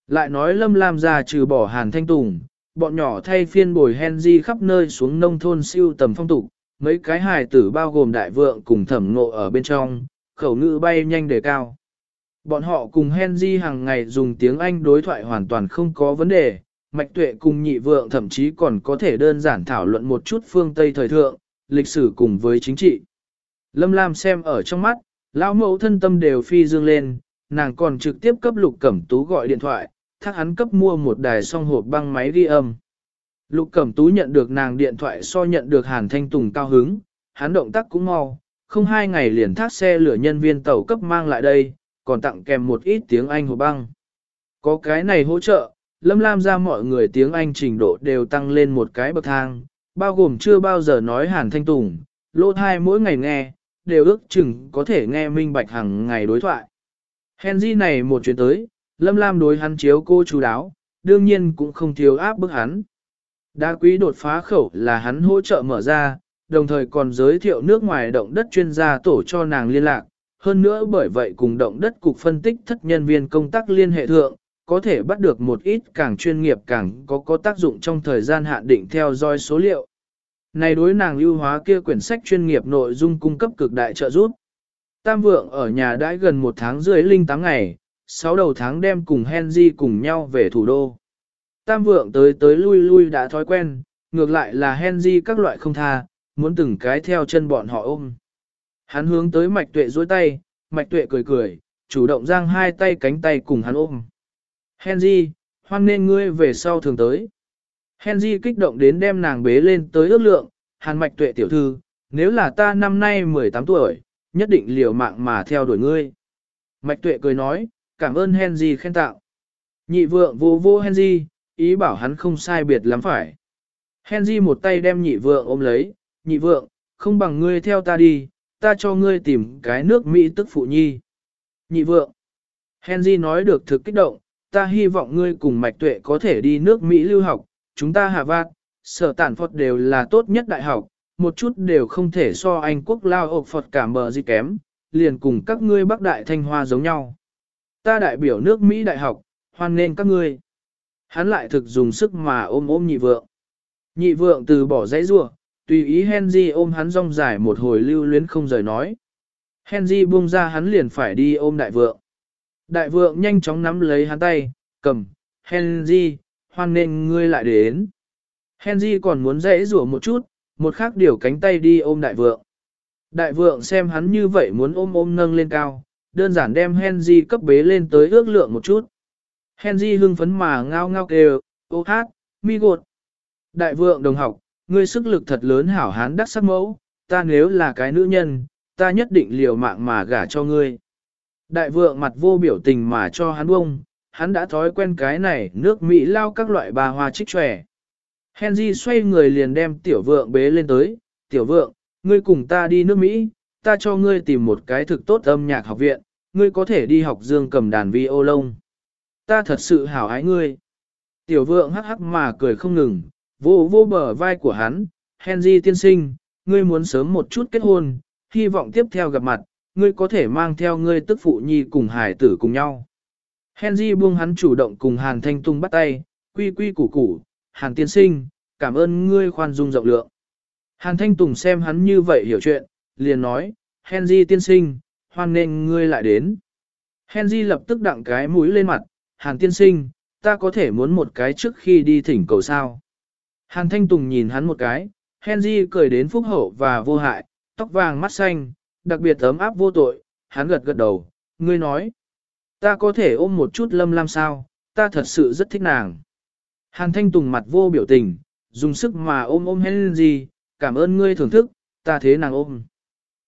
lại nói Lâm Lam ra trừ bỏ Hàn Thanh Tùng, bọn nhỏ thay phiên bồi Henry khắp nơi xuống nông thôn siêu tầm phong tục, mấy cái hài tử bao gồm đại vượng cùng thẩm ngộ ở bên trong, khẩu ngữ bay nhanh đề cao. Bọn họ cùng Henry hàng ngày dùng tiếng Anh đối thoại hoàn toàn không có vấn đề, mạch tuệ cùng nhị vượng thậm chí còn có thể đơn giản thảo luận một chút phương Tây thời thượng, lịch sử cùng với chính trị. Lâm Lam xem ở trong mắt, lão mẫu thân tâm đều phi dương lên, nàng còn trực tiếp cấp lục cẩm tú gọi điện thoại, thác hắn cấp mua một đài song hộp băng máy ghi âm. Lục cẩm tú nhận được nàng điện thoại so nhận được Hàn Thanh Tùng cao hứng, hắn động tác cũng mau, không hai ngày liền thác xe lửa nhân viên tàu cấp mang lại đây, còn tặng kèm một ít tiếng Anh hộp băng. Có cái này hỗ trợ, Lâm Lam ra mọi người tiếng Anh trình độ đều tăng lên một cái bậc thang, bao gồm chưa bao giờ nói Hàn Thanh Tùng, lô thai mỗi ngày nghe, đều ước chừng có thể nghe minh bạch hàng ngày đối thoại. Henry này một chuyến tới, Lâm Lam đối hắn chiếu cô chú đáo, đương nhiên cũng không thiếu áp bức hắn. Đa quý đột phá khẩu là hắn hỗ trợ mở ra, đồng thời còn giới thiệu nước ngoài động đất chuyên gia tổ cho nàng liên lạc. Hơn nữa bởi vậy cùng động đất cục phân tích thất nhân viên công tác liên hệ thượng, có thể bắt được một ít càng chuyên nghiệp càng có có tác dụng trong thời gian hạn định theo dõi số liệu. Này đối nàng ưu hóa kia quyển sách chuyên nghiệp nội dung cung cấp cực đại trợ giúp. Tam vượng ở nhà đãi gần một tháng rưỡi linh tám ngày, sáu đầu tháng đem cùng Henry cùng nhau về thủ đô. Tam vượng tới tới lui lui đã thói quen, ngược lại là Henry các loại không tha, muốn từng cái theo chân bọn họ ôm. Hắn hướng tới mạch tuệ dối tay, mạch tuệ cười cười, chủ động giang hai tay cánh tay cùng hắn ôm. Henry, hoan nên ngươi về sau thường tới. Henry kích động đến đem nàng bế lên tới ước lượng, hàn mạch tuệ tiểu thư, nếu là ta năm nay 18 tuổi, nhất định liều mạng mà theo đuổi ngươi. Mạch tuệ cười nói, cảm ơn Henry khen tạo. Nhị vượng vô vô Henry, ý bảo hắn không sai biệt lắm phải. Henry một tay đem nhị vượng ôm lấy, nhị vượng, không bằng ngươi theo ta đi, ta cho ngươi tìm cái nước Mỹ tức phụ nhi. Nhị vượng. Henry nói được thực kích động, ta hy vọng ngươi cùng mạch tuệ có thể đi nước Mỹ lưu học, chúng ta hạ vạt, sở tản Phật đều là tốt nhất đại học, một chút đều không thể so Anh quốc lao ộc Phật cả bờ gì kém, liền cùng các ngươi Bắc Đại Thanh Hoa giống nhau. Ta đại biểu nước Mỹ đại học, hoan nên các ngươi. Hắn lại thực dùng sức mà ôm ôm nhị vượng. Nhị vượng từ bỏ dãy rua, tùy ý Henry ôm hắn rong dài một hồi lưu luyến không rời nói. Henry buông ra hắn liền phải đi ôm đại vượng. Đại vượng nhanh chóng nắm lấy hắn tay, cầm, Henry, hoan nên ngươi lại đến. Henry còn muốn dễ rủa một chút, một khác điều cánh tay đi ôm đại vượng. Đại vượng xem hắn như vậy muốn ôm ôm nâng lên cao, đơn giản đem Henry cấp bế lên tới ước lượng một chút. Henry hưng phấn mà ngao ngao kêu, ô hát, mi gột. Đại vượng đồng học, ngươi sức lực thật lớn hảo hán đắc sắc mẫu, ta nếu là cái nữ nhân, ta nhất định liều mạng mà gả cho ngươi. Đại vượng mặt vô biểu tình mà cho hắn bông, hắn đã thói quen cái này nước Mỹ lao các loại bà hoa trích tròe. Henry xoay người liền đem tiểu vượng bế lên tới, tiểu vượng, ngươi cùng ta đi nước Mỹ, ta cho ngươi tìm một cái thực tốt âm nhạc học viện, ngươi có thể đi học dương cầm đàn vi ô lông. Ta thật sự hảo ái ngươi. Tiểu vượng hắc hắc mà cười không ngừng, vô vô bờ vai của hắn, Henry tiên sinh, ngươi muốn sớm một chút kết hôn, hy vọng tiếp theo gặp mặt, ngươi có thể mang theo ngươi tức phụ nhi cùng hải tử cùng nhau. Henry buông hắn chủ động cùng Hàn Thanh Tùng bắt tay, quy quy củ củ, Hàn tiên sinh, cảm ơn ngươi khoan dung rộng lượng. Hàn Thanh Tùng xem hắn như vậy hiểu chuyện, liền nói, Henry tiên sinh, hoan nên ngươi lại đến. Henry lập tức đặng cái mũi lên mặt, Hàn tiên sinh, ta có thể muốn một cái trước khi đi thỉnh cầu sao. Hàn Thanh Tùng nhìn hắn một cái, Henry cười đến phúc hậu và vô hại, tóc vàng mắt xanh, đặc biệt ấm áp vô tội, hắn gật gật đầu, ngươi nói. Ta có thể ôm một chút lâm lam sao, ta thật sự rất thích nàng. Hàn Thanh Tùng mặt vô biểu tình, dùng sức mà ôm ôm Henry, cảm ơn ngươi thưởng thức, ta thế nàng ôm.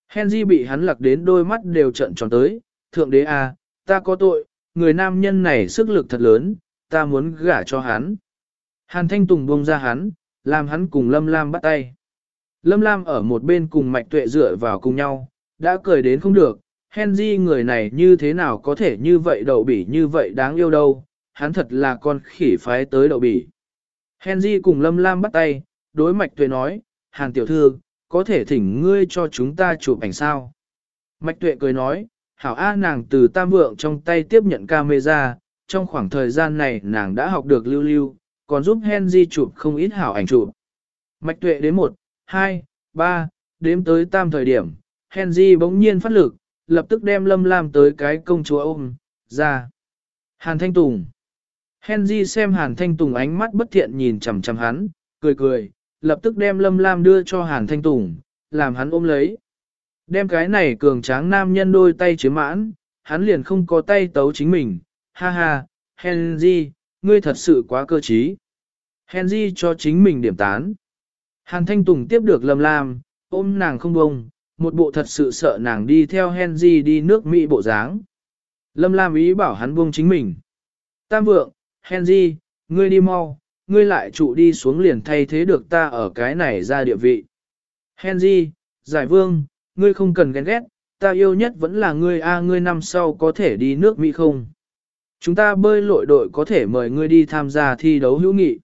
Henry bị hắn lặc đến đôi mắt đều trận tròn tới, thượng đế à, ta có tội, người nam nhân này sức lực thật lớn, ta muốn gả cho hắn. Hàn Thanh Tùng buông ra hắn, làm hắn cùng Lâm Lam bắt tay. Lâm Lam ở một bên cùng Mạch Tuệ dựa vào cùng nhau, đã cười đến không được, Henry người này như thế nào có thể như vậy đậu bỉ như vậy đáng yêu đâu, hắn thật là con khỉ phái tới đậu bỉ. Henry cùng Lâm Lam bắt tay, đối Mạch Tuệ nói, Hàn tiểu thư, có thể thỉnh ngươi cho chúng ta chụp ảnh sao? Mạch Tuệ cười nói, hảo A nàng từ tam vượng trong tay tiếp nhận camera, trong khoảng thời gian này nàng đã học được lưu lưu, còn giúp Henry chụp không ít hảo ảnh chụp. Mạch Tuệ đến 1, 2, 3, đếm tới tam thời điểm, Henry bỗng nhiên phát lực, lập tức đem Lâm Lam tới cái công chúa ôm, ra. Hàn Thanh Tùng. Henry xem Hàn Thanh Tùng ánh mắt bất thiện nhìn chằm chằm hắn, cười cười, lập tức đem Lâm Lam đưa cho Hàn Thanh Tùng, làm hắn ôm lấy. Đem cái này cường tráng nam nhân đôi tay chiếm mãn, hắn liền không có tay tấu chính mình, ha ha, Henry, ngươi thật sự quá cơ trí. Henry cho chính mình điểm tán. Hàn Thanh Tùng tiếp được Lâm Lam, ôm nàng không bông, một bộ thật sự sợ nàng đi theo Henry đi nước Mỹ bộ dáng. Lâm Lam ý bảo hắn buông chính mình. Tam vượng, Henry, ngươi đi mau, ngươi lại trụ đi xuống liền thay thế được ta ở cái này ra địa vị. Henry, giải vương, ngươi không cần ghen ghét, ta yêu nhất vẫn là ngươi a ngươi năm sau có thể đi nước Mỹ không? Chúng ta bơi lội đội có thể mời ngươi đi tham gia thi đấu hữu nghị.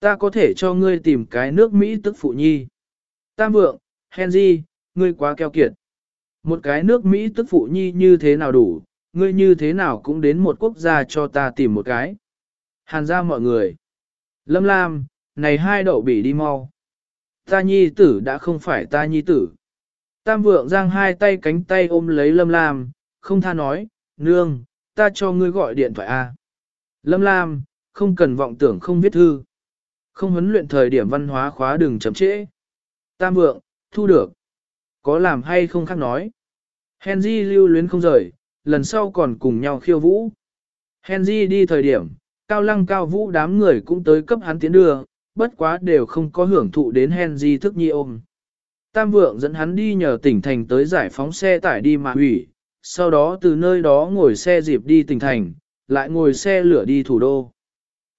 Ta có thể cho ngươi tìm cái nước Mỹ tức phụ nhi. Tam vượng, Henry, ngươi quá keo kiệt. Một cái nước Mỹ tức phụ nhi như thế nào đủ, ngươi như thế nào cũng đến một quốc gia cho ta tìm một cái. Hàn ra mọi người. Lâm Lam, này hai đậu bỉ đi mau. Ta nhi tử đã không phải ta nhi tử. Tam vượng giang hai tay cánh tay ôm lấy Lâm Lam, không tha nói, nương, ta cho ngươi gọi điện thoại A. Lâm Lam, không cần vọng tưởng không viết thư. Không huấn luyện thời điểm văn hóa khóa đừng chậm trễ. Tam vượng, thu được. Có làm hay không khác nói. Henry lưu luyến không rời, lần sau còn cùng nhau khiêu vũ. Henry đi thời điểm, cao lăng cao vũ đám người cũng tới cấp hắn tiến đưa, bất quá đều không có hưởng thụ đến Henry thức nhi ôm. Tam vượng dẫn hắn đi nhờ tỉnh thành tới giải phóng xe tải đi mà hủy, sau đó từ nơi đó ngồi xe dịp đi tỉnh thành, lại ngồi xe lửa đi thủ đô.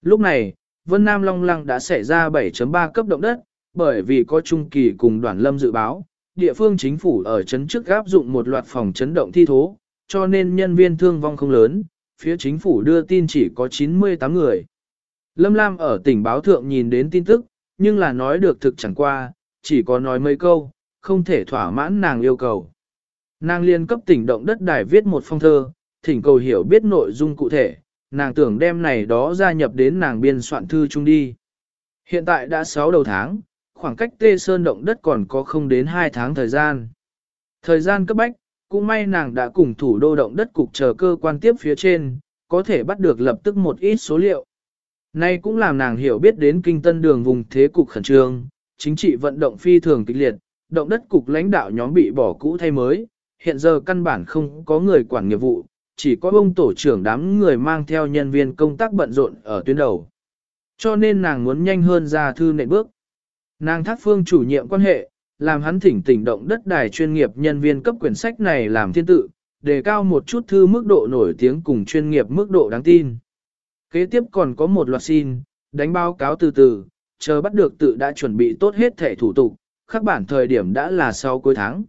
Lúc này, Vân Nam Long Lăng đã xảy ra 7.3 cấp động đất, bởi vì có trung kỳ cùng đoàn lâm dự báo, địa phương chính phủ ở chấn trước áp dụng một loạt phòng chấn động thi thố, cho nên nhân viên thương vong không lớn, phía chính phủ đưa tin chỉ có 98 người. Lâm Lam ở tỉnh báo thượng nhìn đến tin tức, nhưng là nói được thực chẳng qua, chỉ có nói mấy câu, không thể thỏa mãn nàng yêu cầu. Nàng liên cấp tỉnh động đất đài viết một phong thơ, thỉnh cầu hiểu biết nội dung cụ thể, nàng tưởng đem này đó gia nhập đến nàng biên soạn thư chung đi. Hiện tại đã 6 đầu tháng, khoảng cách tê sơn động đất còn có không đến 2 tháng thời gian. Thời gian cấp bách, cũng may nàng đã cùng thủ đô động đất cục chờ cơ quan tiếp phía trên, có thể bắt được lập tức một ít số liệu. Nay cũng làm nàng hiểu biết đến kinh tân đường vùng thế cục khẩn trương, chính trị vận động phi thường kịch liệt, động đất cục lãnh đạo nhóm bị bỏ cũ thay mới, hiện giờ căn bản không có người quản nghiệp vụ, chỉ có ông tổ trưởng đám người mang theo nhân viên công tác bận rộn ở tuyến đầu. Cho nên nàng muốn nhanh hơn ra thư nệ bước. Nàng thác phương chủ nhiệm quan hệ, làm hắn thỉnh tỉnh động đất đài chuyên nghiệp nhân viên cấp quyển sách này làm thiên tự, đề cao một chút thư mức độ nổi tiếng cùng chuyên nghiệp mức độ đáng tin. Kế tiếp còn có một loạt xin, đánh báo cáo từ từ, chờ bắt được tự đã chuẩn bị tốt hết thể thủ tục, khắc bản thời điểm đã là sau cuối tháng.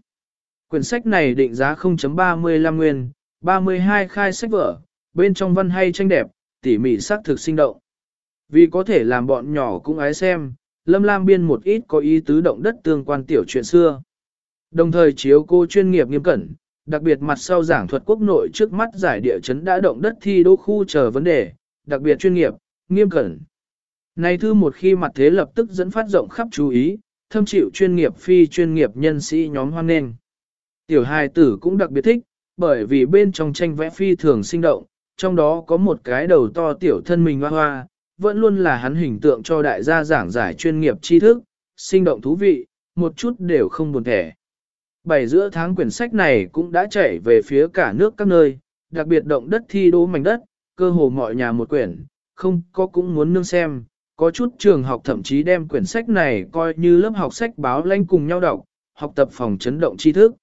Quyển sách này định giá 0.35 nguyên, 32 khai sách vở, bên trong văn hay tranh đẹp, tỉ mỉ sắc thực sinh động. Vì có thể làm bọn nhỏ cũng ái xem, Lâm Lam biên một ít có ý tứ động đất tương quan tiểu chuyện xưa. Đồng thời chiếu cô chuyên nghiệp nghiêm cẩn, đặc biệt mặt sau giảng thuật quốc nội trước mắt giải địa chấn đã động đất thi đô khu chờ vấn đề, đặc biệt chuyên nghiệp, nghiêm cẩn. Này thư một khi mặt thế lập tức dẫn phát rộng khắp chú ý, thâm chịu chuyên nghiệp phi chuyên nghiệp nhân sĩ nhóm hoan nghênh. Tiểu hài tử cũng đặc biệt thích, bởi vì bên trong tranh vẽ phi thường sinh động, trong đó có một cái đầu to tiểu thân mình hoa hoa, vẫn luôn là hắn hình tượng cho đại gia giảng giải chuyên nghiệp tri thức, sinh động thú vị, một chút đều không buồn thẻ. Bảy giữa tháng quyển sách này cũng đã chảy về phía cả nước các nơi, đặc biệt động đất thi đố mảnh đất, cơ hồ mọi nhà một quyển, không có cũng muốn nương xem, có chút trường học thậm chí đem quyển sách này coi như lớp học sách báo lanh cùng nhau đọc, học tập phòng chấn động tri thức.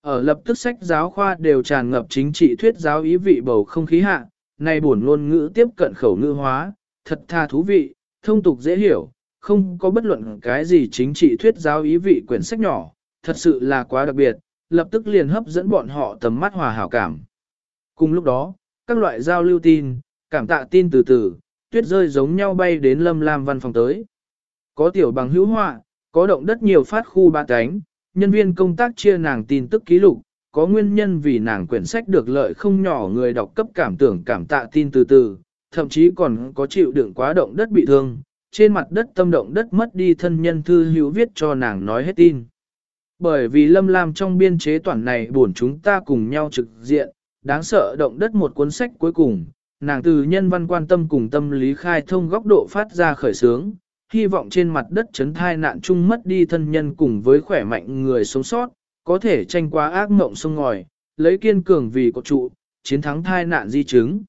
Ở lập tức sách giáo khoa đều tràn ngập chính trị thuyết giáo ý vị bầu không khí hạ, này buồn ngôn ngữ tiếp cận khẩu ngữ hóa, thật tha thú vị, thông tục dễ hiểu, không có bất luận cái gì chính trị thuyết giáo ý vị quyển sách nhỏ, thật sự là quá đặc biệt, lập tức liền hấp dẫn bọn họ tầm mắt hòa hảo cảm. Cùng lúc đó, các loại giao lưu tin, cảm tạ tin từ từ, tuyết rơi giống nhau bay đến lâm lam văn phòng tới. Có tiểu bằng hữu họa, có động đất nhiều phát khu ba cánh, nhân viên công tác chia nàng tin tức ký lục, có nguyên nhân vì nàng quyển sách được lợi không nhỏ người đọc cấp cảm tưởng cảm tạ tin từ từ, thậm chí còn có chịu đựng quá động đất bị thương, trên mặt đất tâm động đất mất đi thân nhân thư hữu viết cho nàng nói hết tin. Bởi vì Lâm Lam trong biên chế toàn này buồn chúng ta cùng nhau trực diện, đáng sợ động đất một cuốn sách cuối cùng, nàng từ nhân văn quan tâm cùng tâm lý khai thông góc độ phát ra khởi sướng, hy vọng trên mặt đất chấn thai nạn chung mất đi thân nhân cùng với khỏe mạnh người sống sót, có thể tranh qua ác mộng sông ngòi, lấy kiên cường vì có trụ, chiến thắng thai nạn di chứng.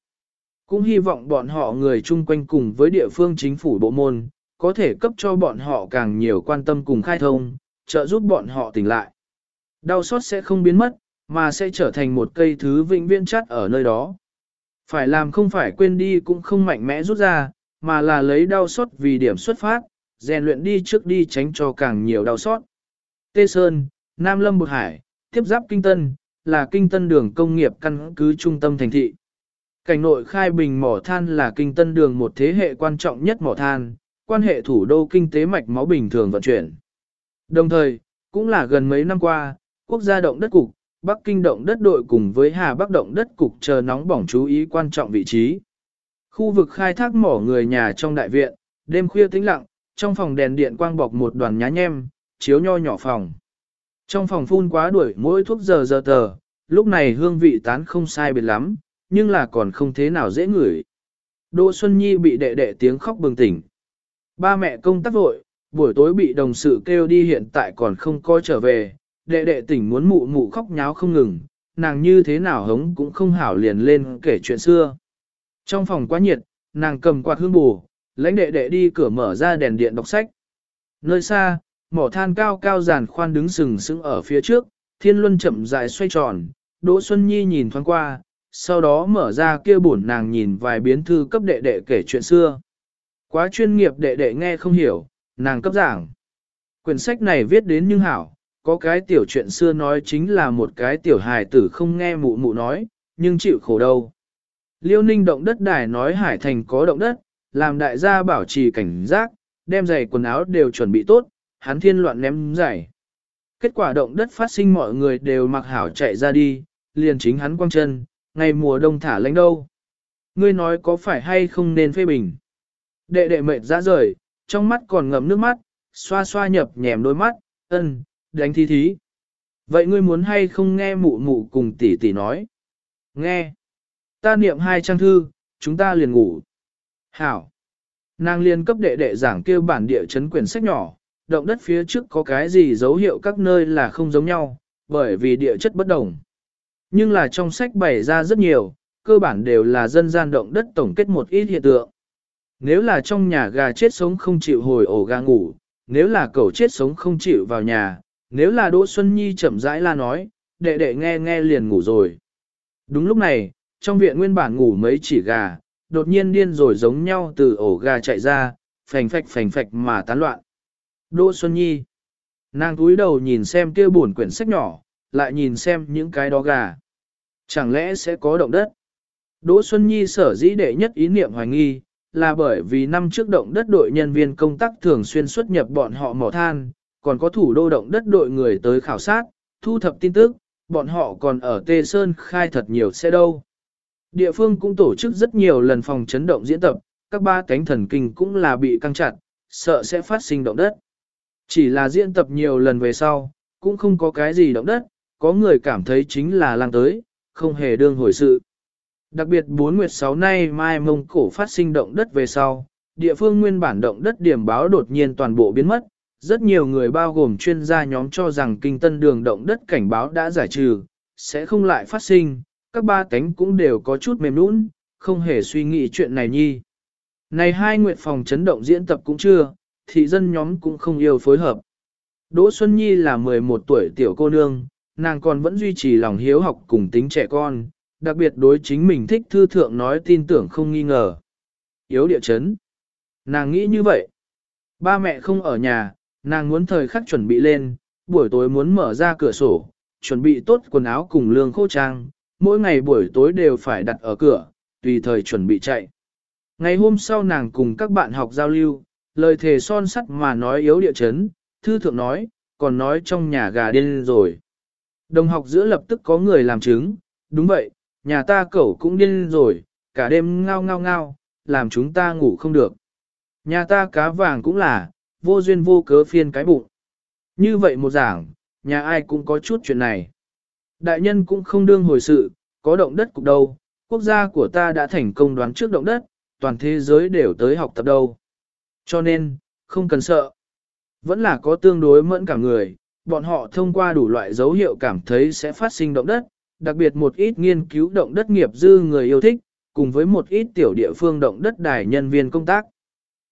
Cũng hy vọng bọn họ người chung quanh cùng với địa phương chính phủ bộ môn, có thể cấp cho bọn họ càng nhiều quan tâm cùng khai thông, trợ giúp bọn họ tỉnh lại. Đau xót sẽ không biến mất, mà sẽ trở thành một cây thứ vĩnh viễn chắt ở nơi đó. Phải làm không phải quên đi cũng không mạnh mẽ rút ra, mà là lấy đau xót vì điểm xuất phát, rèn luyện đi trước đi tránh cho càng nhiều đau xót. Tê Sơn, Nam Lâm Bột Hải, tiếp giáp Kinh Tân, là Kinh Tân đường công nghiệp căn cứ trung tâm thành thị. Cảnh nội khai bình mỏ than là Kinh Tân đường một thế hệ quan trọng nhất mỏ than, quan hệ thủ đô kinh tế mạch máu bình thường vận chuyển. Đồng thời, cũng là gần mấy năm qua, quốc gia động đất cục, Bắc Kinh động đất đội cùng với Hà Bắc động đất cục chờ nóng bỏng chú ý quan trọng vị trí. Khu vực khai thác mỏ người nhà trong đại viện, đêm khuya tĩnh lặng, trong phòng đèn điện quang bọc một đoàn nhá nhem, chiếu nho nhỏ phòng. Trong phòng phun quá đuổi mỗi thuốc giờ giờ tờ, lúc này hương vị tán không sai biệt lắm, nhưng là còn không thế nào dễ ngửi. Đỗ Xuân Nhi bị đệ đệ tiếng khóc bừng tỉnh. Ba mẹ công tác vội, buổi tối bị đồng sự kêu đi hiện tại còn không coi trở về, đệ đệ tỉnh muốn mụ mụ khóc nháo không ngừng, nàng như thế nào hống cũng không hảo liền lên kể chuyện xưa. Trong phòng quá nhiệt, nàng cầm quạt hương bù, lãnh đệ đệ đi cửa mở ra đèn điện đọc sách. Nơi xa, mỏ than cao cao giàn khoan đứng sừng sững ở phía trước, thiên luân chậm rãi xoay tròn, Đỗ Xuân Nhi nhìn thoáng qua, sau đó mở ra kia bổn nàng nhìn vài biến thư cấp đệ đệ kể chuyện xưa. Quá chuyên nghiệp đệ đệ nghe không hiểu, nàng cấp giảng. Quyển sách này viết đến nhưng hảo, có cái tiểu chuyện xưa nói chính là một cái tiểu hài tử không nghe mụ mụ nói, nhưng chịu khổ đâu. Liêu ninh động đất đài nói hải thành có động đất, làm đại gia bảo trì cảnh giác, đem giày quần áo đều chuẩn bị tốt, hắn thiên loạn ném giày. Kết quả động đất phát sinh mọi người đều mặc hảo chạy ra đi, liền chính hắn quăng chân, ngày mùa đông thả lánh đâu. Ngươi nói có phải hay không nên phê bình. Đệ đệ mệt ra rời, trong mắt còn ngậm nước mắt, xoa xoa nhập nhèm đôi mắt, ân, đánh thi thí. Vậy ngươi muốn hay không nghe mụ mụ cùng tỷ tỷ nói? Nghe. Ta niệm hai trang thư, chúng ta liền ngủ. Hảo. Nàng liền cấp đệ đệ giảng kêu bản địa chấn quyển sách nhỏ, động đất phía trước có cái gì dấu hiệu các nơi là không giống nhau, bởi vì địa chất bất đồng. Nhưng là trong sách bày ra rất nhiều, cơ bản đều là dân gian động đất tổng kết một ít hiện tượng. Nếu là trong nhà gà chết sống không chịu hồi ổ gà ngủ, nếu là cẩu chết sống không chịu vào nhà, nếu là Đỗ Xuân Nhi chậm rãi la nói, đệ đệ nghe nghe liền ngủ rồi. Đúng lúc này, trong viện nguyên bản ngủ mấy chỉ gà, đột nhiên điên rồi giống nhau từ ổ gà chạy ra, phành phạch phành phạch mà tán loạn. Đỗ Xuân Nhi. Nàng túi đầu nhìn xem kia buồn quyển sách nhỏ, lại nhìn xem những cái đó gà. Chẳng lẽ sẽ có động đất? Đỗ Xuân Nhi sở dĩ đệ nhất ý niệm hoài nghi, là bởi vì năm trước động đất đội nhân viên công tác thường xuyên xuất nhập bọn họ mỏ than, còn có thủ đô động đất đội người tới khảo sát, thu thập tin tức, bọn họ còn ở Tê Sơn khai thật nhiều xe đâu. Địa phương cũng tổ chức rất nhiều lần phòng chấn động diễn tập, các ba cánh thần kinh cũng là bị căng chặt, sợ sẽ phát sinh động đất. Chỉ là diễn tập nhiều lần về sau, cũng không có cái gì động đất, có người cảm thấy chính là lang tới, không hề đương hồi sự. Đặc biệt 4 nguyệt 6 nay mai mông cổ phát sinh động đất về sau, địa phương nguyên bản động đất điểm báo đột nhiên toàn bộ biến mất, rất nhiều người bao gồm chuyên gia nhóm cho rằng kinh tân đường động đất cảnh báo đã giải trừ, sẽ không lại phát sinh, các ba cánh cũng đều có chút mềm nũng, không hề suy nghĩ chuyện này nhi. Này hai nguyện phòng chấn động diễn tập cũng chưa, thị dân nhóm cũng không yêu phối hợp. Đỗ Xuân Nhi là 11 tuổi tiểu cô nương, nàng còn vẫn duy trì lòng hiếu học cùng tính trẻ con, đặc biệt đối chính mình thích thư thượng nói tin tưởng không nghi ngờ. Yếu địa chấn. Nàng nghĩ như vậy. Ba mẹ không ở nhà, nàng muốn thời khắc chuẩn bị lên, buổi tối muốn mở ra cửa sổ, chuẩn bị tốt quần áo cùng lương khô trang, mỗi ngày buổi tối đều phải đặt ở cửa, tùy thời chuẩn bị chạy. Ngày hôm sau nàng cùng các bạn học giao lưu, lời thề son sắt mà nói yếu địa chấn, thư thượng nói, còn nói trong nhà gà điên rồi. Đồng học giữa lập tức có người làm chứng, đúng vậy, nhà ta cẩu cũng điên rồi, cả đêm ngao ngao ngao, làm chúng ta ngủ không được. Nhà ta cá vàng cũng là, vô duyên vô cớ phiên cái bụng. Như vậy một giảng, nhà ai cũng có chút chuyện này. Đại nhân cũng không đương hồi sự, có động đất cục đâu, quốc gia của ta đã thành công đoán trước động đất, toàn thế giới đều tới học tập đâu. Cho nên, không cần sợ. Vẫn là có tương đối mẫn cả người, bọn họ thông qua đủ loại dấu hiệu cảm thấy sẽ phát sinh động đất, đặc biệt một ít nghiên cứu động đất nghiệp dư người yêu thích, cùng với một ít tiểu địa phương động đất đài nhân viên công tác.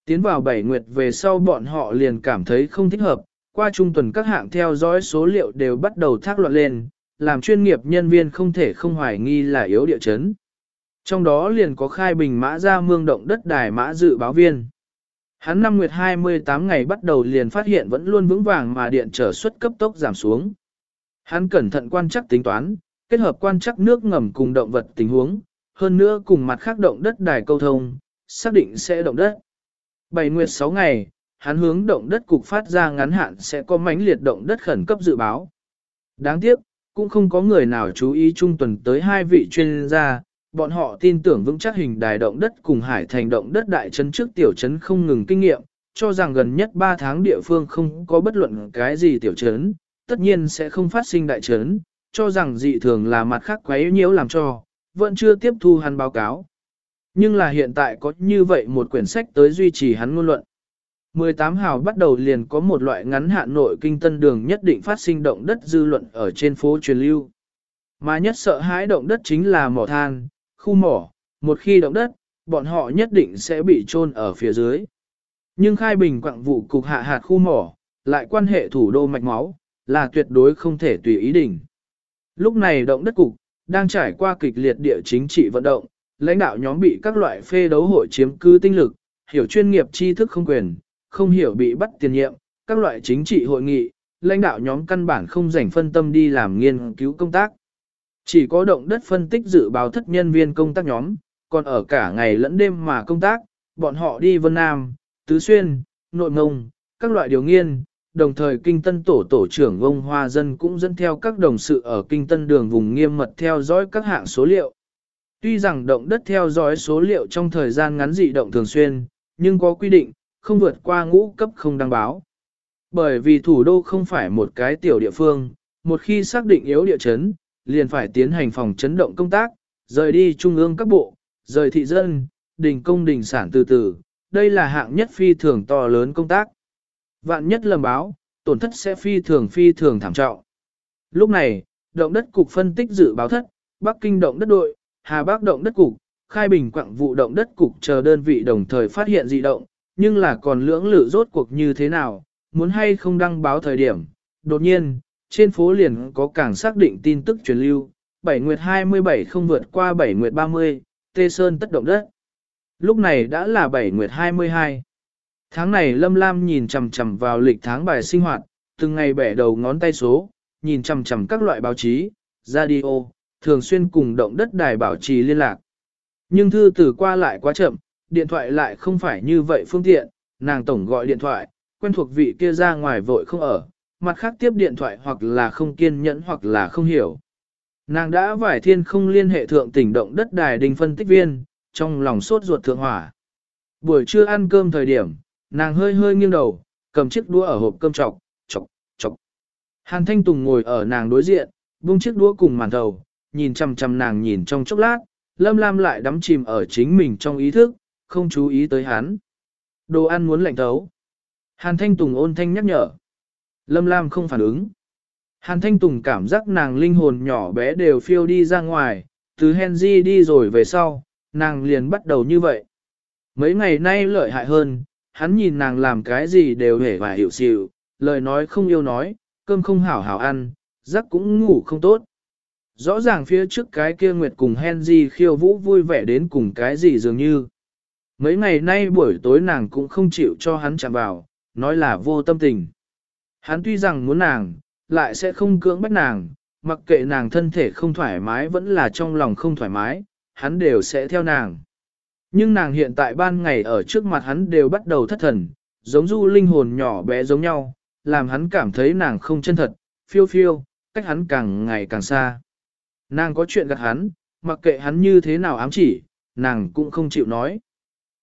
Tiến vào bảy nguyệt về sau bọn họ liền cảm thấy không thích hợp, qua trung tuần các hạng theo dõi số liệu đều bắt đầu thác loạn lên, làm chuyên nghiệp nhân viên không thể không hoài nghi là yếu địa chấn. Trong đó liền có khai bình mã ra mương động đất đài mã dự báo viên. Hắn năm nguyệt 28 ngày bắt đầu liền phát hiện vẫn luôn vững vàng mà điện trở suất cấp tốc giảm xuống. Hắn cẩn thận quan chắc tính toán, kết hợp quan chắc nước ngầm cùng động vật tình huống, hơn nữa cùng mặt khác động đất đài câu thông, xác định sẽ động đất. Bảy nguyệt 6 ngày, hắn hướng động đất cục phát ra ngắn hạn sẽ có mánh liệt động đất khẩn cấp dự báo. Đáng tiếc, cũng không có người nào chú ý trung tuần tới hai vị chuyên gia, bọn họ tin tưởng vững chắc hình đài động đất cùng hải thành động đất đại chấn trước tiểu chấn không ngừng kinh nghiệm, cho rằng gần nhất 3 tháng địa phương không có bất luận cái gì tiểu chấn, tất nhiên sẽ không phát sinh đại chấn, cho rằng dị thường là mặt khác quấy nhiễu làm cho, vẫn chưa tiếp thu hắn báo cáo. Nhưng là hiện tại có như vậy một quyển sách tới duy trì hắn ngôn luận. 18 hào bắt đầu liền có một loại ngắn hạn nội kinh tân đường nhất định phát sinh động đất dư luận ở trên phố truyền lưu. Mà nhất sợ hãi động đất chính là mỏ than, khu mỏ, một khi động đất, bọn họ nhất định sẽ bị chôn ở phía dưới. Nhưng khai bình quặng vụ cục hạ hạt khu mỏ, lại quan hệ thủ đô mạch máu, là tuyệt đối không thể tùy ý định. Lúc này động đất cục, đang trải qua kịch liệt địa chính trị vận động, lãnh đạo nhóm bị các loại phê đấu hội chiếm cư tinh lực, hiểu chuyên nghiệp tri thức không quyền, không hiểu bị bắt tiền nhiệm, các loại chính trị hội nghị, lãnh đạo nhóm căn bản không dành phân tâm đi làm nghiên cứu công tác. Chỉ có động đất phân tích dự báo thất nhân viên công tác nhóm, còn ở cả ngày lẫn đêm mà công tác, bọn họ đi Vân Nam, Tứ Xuyên, Nội Ngông, các loại điều nghiên, đồng thời kinh tân tổ tổ trưởng ông Hoa Dân cũng dẫn theo các đồng sự ở kinh tân đường vùng nghiêm mật theo dõi các hạng số liệu. Tuy rằng động đất theo dõi số liệu trong thời gian ngắn dị động thường xuyên, nhưng có quy định, không vượt qua ngũ cấp không đăng báo. Bởi vì thủ đô không phải một cái tiểu địa phương, một khi xác định yếu địa chấn, liền phải tiến hành phòng chấn động công tác, rời đi trung ương các bộ, rời thị dân, đình công đình sản từ từ, đây là hạng nhất phi thường to lớn công tác. Vạn nhất lầm báo, tổn thất sẽ phi thường phi thường thảm trọng. Lúc này, động đất cục phân tích dự báo thất, Bắc Kinh động đất đội, Hà Bắc động đất cục, Khai Bình quặng vụ động đất cục chờ đơn vị đồng thời phát hiện dị động, nhưng là còn lưỡng lự rốt cuộc như thế nào, muốn hay không đăng báo thời điểm. Đột nhiên, trên phố liền có càng xác định tin tức truyền lưu, 7 nguyệt 27 không vượt qua 7 nguyệt 30, Tê Sơn tất động đất. Lúc này đã là 7 nguyệt 22. Tháng này Lâm Lam nhìn chằm chằm vào lịch tháng bài sinh hoạt, từng ngày bẻ đầu ngón tay số, nhìn chằm chằm các loại báo chí, radio, thường xuyên cùng động đất đài bảo trì liên lạc. Nhưng thư từ qua lại quá chậm, điện thoại lại không phải như vậy phương tiện, nàng tổng gọi điện thoại, quen thuộc vị kia ra ngoài vội không ở, mặt khác tiếp điện thoại hoặc là không kiên nhẫn hoặc là không hiểu, Nàng đã vải thiên không liên hệ thượng tỉnh động đất đài đình phân tích viên, trong lòng sốt ruột thượng hỏa. Buổi trưa ăn cơm thời điểm, nàng hơi hơi nghiêng đầu, cầm chiếc đũa ở hộp cơm chọc, chọc, chọc. Hàn Thanh Tùng ngồi ở nàng đối diện, buông chiếc đũa cùng màn đầu nhìn chăm chăm nàng nhìn trong chốc lát, Lâm Lam lại đắm chìm ở chính mình trong ý thức, không chú ý tới hắn. Đồ ăn muốn lạnh thấu. Hàn Thanh Tùng ôn thanh nhắc nhở. Lâm Lam không phản ứng. Hàn Thanh Tùng cảm giác nàng linh hồn nhỏ bé đều phiêu đi ra ngoài, từ Henry đi rồi về sau, nàng liền bắt đầu như vậy. Mấy ngày nay lợi hại hơn, hắn nhìn nàng làm cái gì đều hề và hiểu xịu, lời nói không yêu nói, cơm không hảo hảo ăn, giấc cũng ngủ không tốt. Rõ ràng phía trước cái kia Nguyệt cùng Henry khiêu vũ vui vẻ đến cùng cái gì dường như. Mấy ngày nay buổi tối nàng cũng không chịu cho hắn chạm vào, nói là vô tâm tình. Hắn tuy rằng muốn nàng, lại sẽ không cưỡng bắt nàng, mặc kệ nàng thân thể không thoải mái vẫn là trong lòng không thoải mái, hắn đều sẽ theo nàng. Nhưng nàng hiện tại ban ngày ở trước mặt hắn đều bắt đầu thất thần, giống du linh hồn nhỏ bé giống nhau, làm hắn cảm thấy nàng không chân thật, phiêu phiêu, cách hắn càng ngày càng xa. Nàng có chuyện gạt hắn, mặc kệ hắn như thế nào ám chỉ, nàng cũng không chịu nói.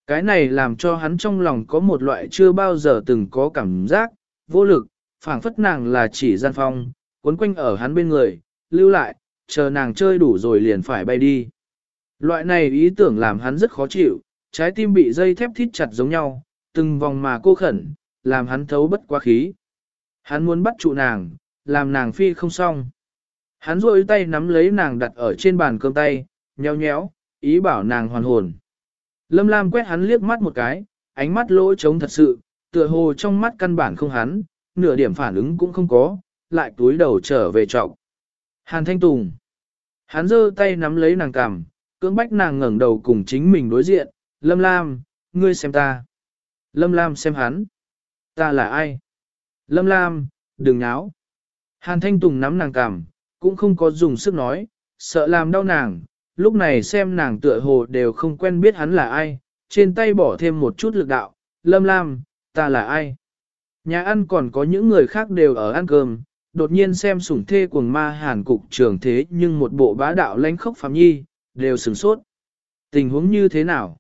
Cái này làm cho hắn trong lòng có một loại chưa bao giờ từng có cảm giác, vô lực, phảng phất nàng là chỉ gian phong, cuốn quanh ở hắn bên người, lưu lại, chờ nàng chơi đủ rồi liền phải bay đi. Loại này ý tưởng làm hắn rất khó chịu, trái tim bị dây thép thít chặt giống nhau, từng vòng mà cô khẩn, làm hắn thấu bất quá khí. Hắn muốn bắt trụ nàng, làm nàng phi không xong. Hắn rôi tay nắm lấy nàng đặt ở trên bàn cơm tay, nhéo nhéo, ý bảo nàng hoàn hồn. Lâm Lam quét hắn liếc mắt một cái, ánh mắt lỗ trống thật sự, tựa hồ trong mắt căn bản không hắn, nửa điểm phản ứng cũng không có, lại túi đầu trở về trọng. Hàn Thanh Tùng. Hắn giơ tay nắm lấy nàng cằm, cưỡng bách nàng ngẩng đầu cùng chính mình đối diện, Lâm Lam, ngươi xem ta. Lâm Lam xem hắn. Ta là ai? Lâm Lam, đừng náo. Hàn Thanh Tùng nắm nàng cằm, cũng không có dùng sức nói, sợ làm đau nàng, lúc này xem nàng tựa hồ đều không quen biết hắn là ai, trên tay bỏ thêm một chút lực đạo, Lâm Lam, ta là ai? Nhà ăn còn có những người khác đều ở ăn cơm, đột nhiên xem sủng thê cuồng ma hàn cục trường thế nhưng một bộ bá đạo lãnh khốc phạm nhi, đều sửng sốt. Tình huống như thế nào?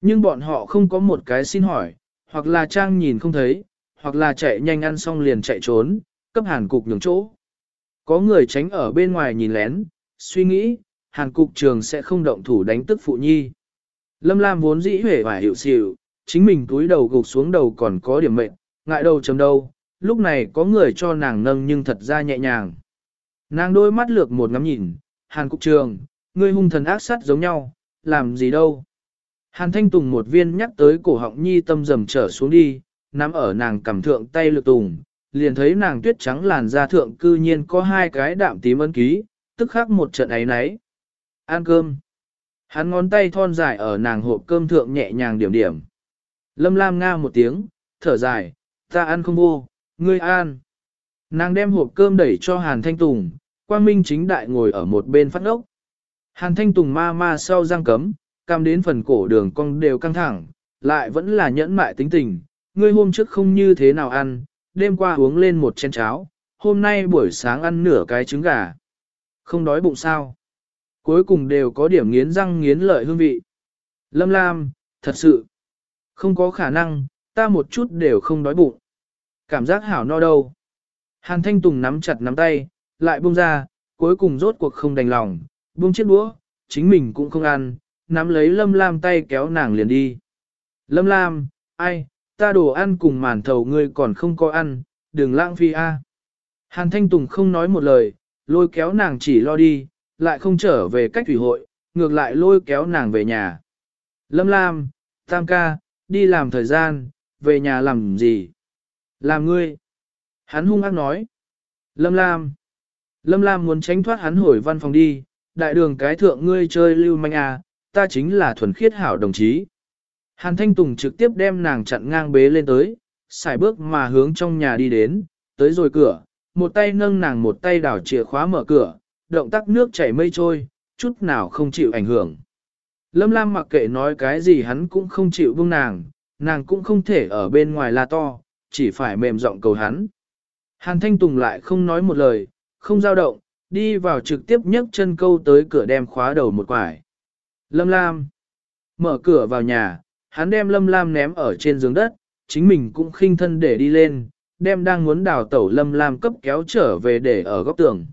Nhưng bọn họ không có một cái xin hỏi, hoặc là trang nhìn không thấy, hoặc là chạy nhanh ăn xong liền chạy trốn, cấp hàn cục nhường chỗ. Có người tránh ở bên ngoài nhìn lén, suy nghĩ, hàn cục trường sẽ không động thủ đánh tức phụ nhi. Lâm Lam vốn dĩ huệ và hiệu xịu, chính mình túi đầu gục xuống đầu còn có điểm mệnh, ngại đầu chấm đâu, lúc này có người cho nàng nâng nhưng thật ra nhẹ nhàng. Nàng đôi mắt lược một ngắm nhìn, hàn cục trường, ngươi hung thần ác sát giống nhau, làm gì đâu. Hàn thanh tùng một viên nhắc tới cổ họng nhi tâm dầm trở xuống đi, nắm ở nàng cầm thượng tay lực tùng, liền thấy nàng tuyết trắng làn da thượng cư nhiên có hai cái đạm tím ân ký, tức khắc một trận ấy nấy. Ăn cơm. Hắn ngón tay thon dài ở nàng hộp cơm thượng nhẹ nhàng điểm điểm. Lâm Lam nga một tiếng, thở dài, ta ăn không vô, ngươi ăn. Nàng đem hộp cơm đẩy cho Hàn Thanh Tùng, Quang Minh chính đại ngồi ở một bên phát ốc. Hàn Thanh Tùng ma ma sau răng cấm, cam đến phần cổ đường cong đều căng thẳng, lại vẫn là nhẫn mại tính tình. Ngươi hôm trước không như thế nào ăn, đêm qua uống lên một chén cháo, hôm nay buổi sáng ăn nửa cái trứng gà. Không đói bụng sao? Cuối cùng đều có điểm nghiến răng nghiến lợi hương vị. Lâm Lam, thật sự, không có khả năng, ta một chút đều không đói bụng. Cảm giác hảo no đâu. Hàn Thanh Tùng nắm chặt nắm tay, lại buông ra, cuối cùng rốt cuộc không đành lòng, buông chiếc đũa, chính mình cũng không ăn, nắm lấy Lâm Lam tay kéo nàng liền đi. Lâm Lam, ai, ta đồ ăn cùng màn thầu ngươi còn không có ăn, đừng lãng phí a. Hàn Thanh Tùng không nói một lời, lôi kéo nàng chỉ lo đi, lại không trở về cách thủy hội, ngược lại lôi kéo nàng về nhà. Lâm Lam, Tam ca, đi làm thời gian, về nhà làm gì? Làm ngươi. Hắn hung ác nói. Lâm Lam. Lâm Lam muốn tránh thoát hắn hồi văn phòng đi, đại đường cái thượng ngươi chơi lưu manh à, ta chính là thuần khiết hảo đồng chí. Hàn Thanh Tùng trực tiếp đem nàng chặn ngang bế lên tới, xài bước mà hướng trong nhà đi đến, tới rồi cửa, một tay nâng nàng một tay đảo chìa khóa mở cửa, động tác nước chảy mây trôi, chút nào không chịu ảnh hưởng. Lâm Lam mặc kệ nói cái gì hắn cũng không chịu buông nàng, nàng cũng không thể ở bên ngoài la to, chỉ phải mềm giọng cầu hắn. Hàn Thanh Tùng lại không nói một lời, không dao động, đi vào trực tiếp nhấc chân câu tới cửa đem khóa đầu một quải. Lâm Lam mở cửa vào nhà, hắn đem Lâm Lam ném ở trên giường đất, chính mình cũng khinh thân để đi lên, đem đang muốn đào tẩu Lâm Lam cấp kéo trở về để ở góc tường.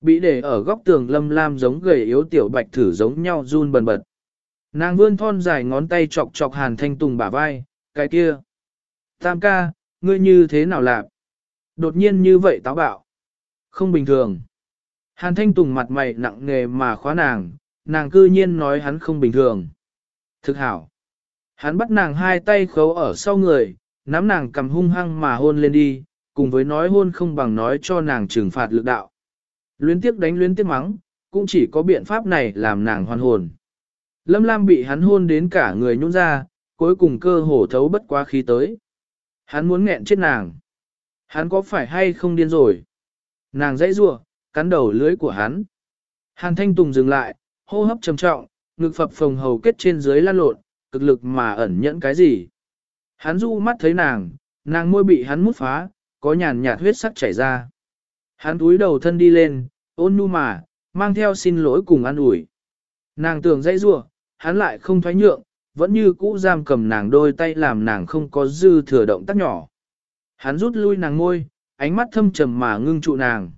Bị để ở góc tường Lâm Lam giống gầy yếu tiểu bạch thử giống nhau run bần bật. Nàng vươn thon dài ngón tay chọc chọc Hàn Thanh Tùng bả vai, cái kia. Tam ca, ngươi như thế nào làm? Đột nhiên như vậy táo bạo. Không bình thường. Hàn Thanh Tùng mặt mày nặng nề mà khóa nàng, nàng cư nhiên nói hắn không bình thường. Thực hảo. Hắn bắt nàng hai tay khấu ở sau người, nắm nàng cầm hung hăng mà hôn lên đi, cùng với nói hôn không bằng nói cho nàng trừng phạt lực đạo. Luyến tiếc đánh luyến tiếc mắng, cũng chỉ có biện pháp này làm nàng hoàn hồn. Lâm Lam bị hắn hôn đến cả người nhún ra, cuối cùng cơ hồ thấu bất quá khí tới. Hắn muốn nghẹn chết nàng. Hắn có phải hay không điên rồi? Nàng dãy rủa, cắn đầu lưới của hắn. Hàn Thanh Tùng dừng lại, hô hấp trầm trọng, ngực phập phồng hầu kết trên dưới lan lộn, cực lực mà ẩn nhẫn cái gì. Hắn du mắt thấy nàng, nàng môi bị hắn mút phá, có nhàn nhạt huyết sắc chảy ra. Hắn túi đầu thân đi lên, ôn nhu mà, mang theo xin lỗi cùng ăn ủi. Nàng tưởng dãy rủa, hắn lại không thoái nhượng, vẫn như cũ giam cầm nàng đôi tay làm nàng không có dư thừa động tác nhỏ. Hắn rút lui nàng ngôi, ánh mắt thâm trầm mà ngưng trụ nàng.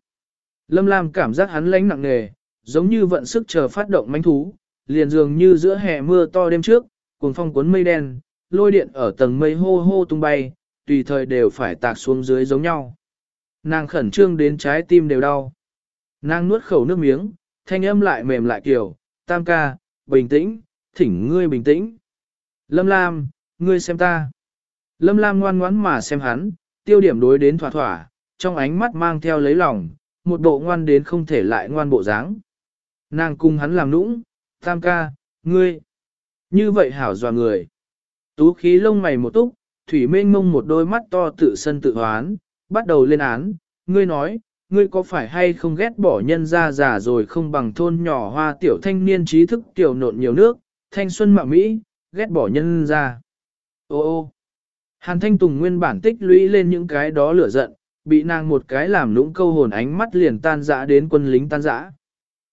Lâm Lam cảm giác hắn lãnh nặng nề, giống như vận sức chờ phát động manh thú, liền dường như giữa hè mưa to đêm trước, cuồng phong cuốn mây đen, lôi điện ở tầng mây hô hô tung bay, tùy thời đều phải tạc xuống dưới giống nhau. Nàng khẩn trương đến trái tim đều đau. Nàng nuốt khẩu nước miếng, thanh âm lại mềm lại kiểu, tam ca, bình tĩnh, thỉnh ngươi bình tĩnh. Lâm Lam, ngươi xem ta. Lâm Lam ngoan ngoãn mà xem hắn, tiêu điểm đối đến thỏa thỏa, trong ánh mắt mang theo lấy lòng, một bộ ngoan đến không thể lại ngoan bộ dáng. Nàng cùng hắn làm nũng, tam ca, ngươi. Như vậy hảo dò người. Tú khí lông mày một túc, thủy mênh mông một đôi mắt to tự sân tự hoán, bắt đầu lên án, ngươi nói, ngươi có phải hay không ghét bỏ nhân ra già rồi không bằng thôn nhỏ hoa tiểu thanh niên trí thức tiểu nộn nhiều nước, thanh xuân mạo Mỹ, ghét bỏ nhân ra. Ô ô, Hàn Thanh Tùng nguyên bản tích lũy lên những cái đó lửa giận, bị nàng một cái làm lũng câu hồn ánh mắt liền tan dã đến quân lính tan dã.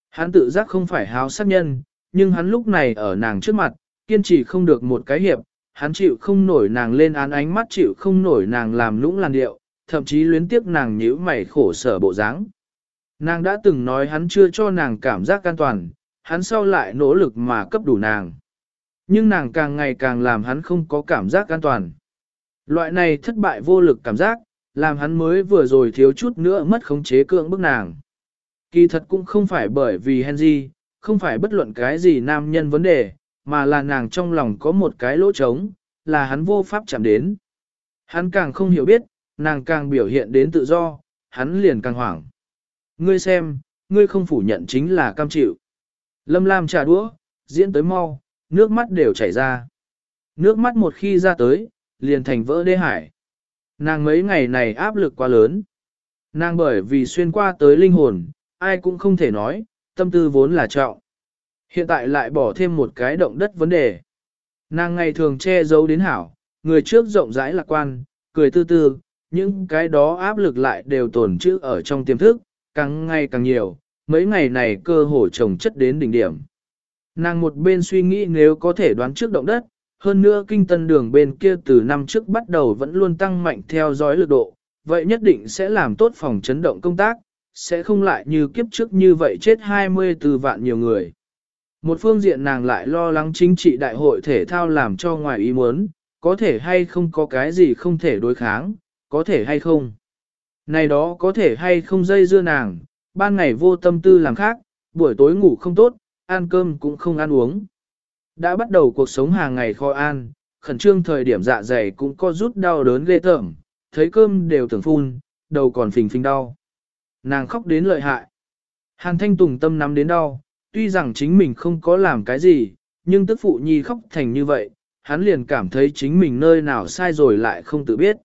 Hắn tự giác không phải háo sát nhân, nhưng hắn lúc này ở nàng trước mặt, kiên trì không được một cái hiệp, hắn chịu không nổi nàng lên án ánh mắt chịu không nổi nàng làm lũng làn điệu, thậm chí luyến tiếc nàng nhíu mày khổ sở bộ dáng. Nàng đã từng nói hắn chưa cho nàng cảm giác an toàn, hắn sau lại nỗ lực mà cấp đủ nàng. Nhưng nàng càng ngày càng làm hắn không có cảm giác an toàn. Loại này thất bại vô lực cảm giác, làm hắn mới vừa rồi thiếu chút nữa mất khống chế cưỡng bức nàng. Kỳ thật cũng không phải bởi vì Henry, không phải bất luận cái gì nam nhân vấn đề, mà là nàng trong lòng có một cái lỗ trống, là hắn vô pháp chạm đến. Hắn càng không hiểu biết, nàng càng biểu hiện đến tự do, hắn liền càng hoảng. Ngươi xem, ngươi không phủ nhận chính là cam chịu. Lâm Lam trà đũa, diễn tới mau, nước mắt đều chảy ra. Nước mắt một khi ra tới, liền thành vỡ đê hải. Nàng mấy ngày này áp lực quá lớn. Nàng bởi vì xuyên qua tới linh hồn, ai cũng không thể nói, tâm tư vốn là trọng. Hiện tại lại bỏ thêm một cái động đất vấn đề. Nàng ngày thường che giấu đến hảo, người trước rộng rãi lạc quan, cười tư tư, những cái đó áp lực lại đều tồn trữ ở trong tiềm thức, càng ngày càng nhiều, mấy ngày này cơ hồ trồng chất đến đỉnh điểm. Nàng một bên suy nghĩ nếu có thể đoán trước động đất, hơn nữa kinh tân đường bên kia từ năm trước bắt đầu vẫn luôn tăng mạnh theo dõi lực độ, vậy nhất định sẽ làm tốt phòng chấn động công tác, sẽ không lại như kiếp trước như vậy chết 24 vạn nhiều người. Một phương diện nàng lại lo lắng chính trị đại hội thể thao làm cho ngoài ý muốn, có thể hay không có cái gì không thể đối kháng, có thể hay không. Này đó có thể hay không dây dưa nàng, ban ngày vô tâm tư làm khác, buổi tối ngủ không tốt, ăn cơm cũng không ăn uống. Đã bắt đầu cuộc sống hàng ngày kho an, khẩn trương thời điểm dạ dày cũng có rút đau đớn ghê tởm, thấy cơm đều tưởng phun, đầu còn phình phình đau. Nàng khóc đến lợi hại. Hàn thanh tùng tâm nắm đến đau, tuy rằng chính mình không có làm cái gì, nhưng tức phụ nhi khóc thành như vậy, hắn liền cảm thấy chính mình nơi nào sai rồi lại không tự biết.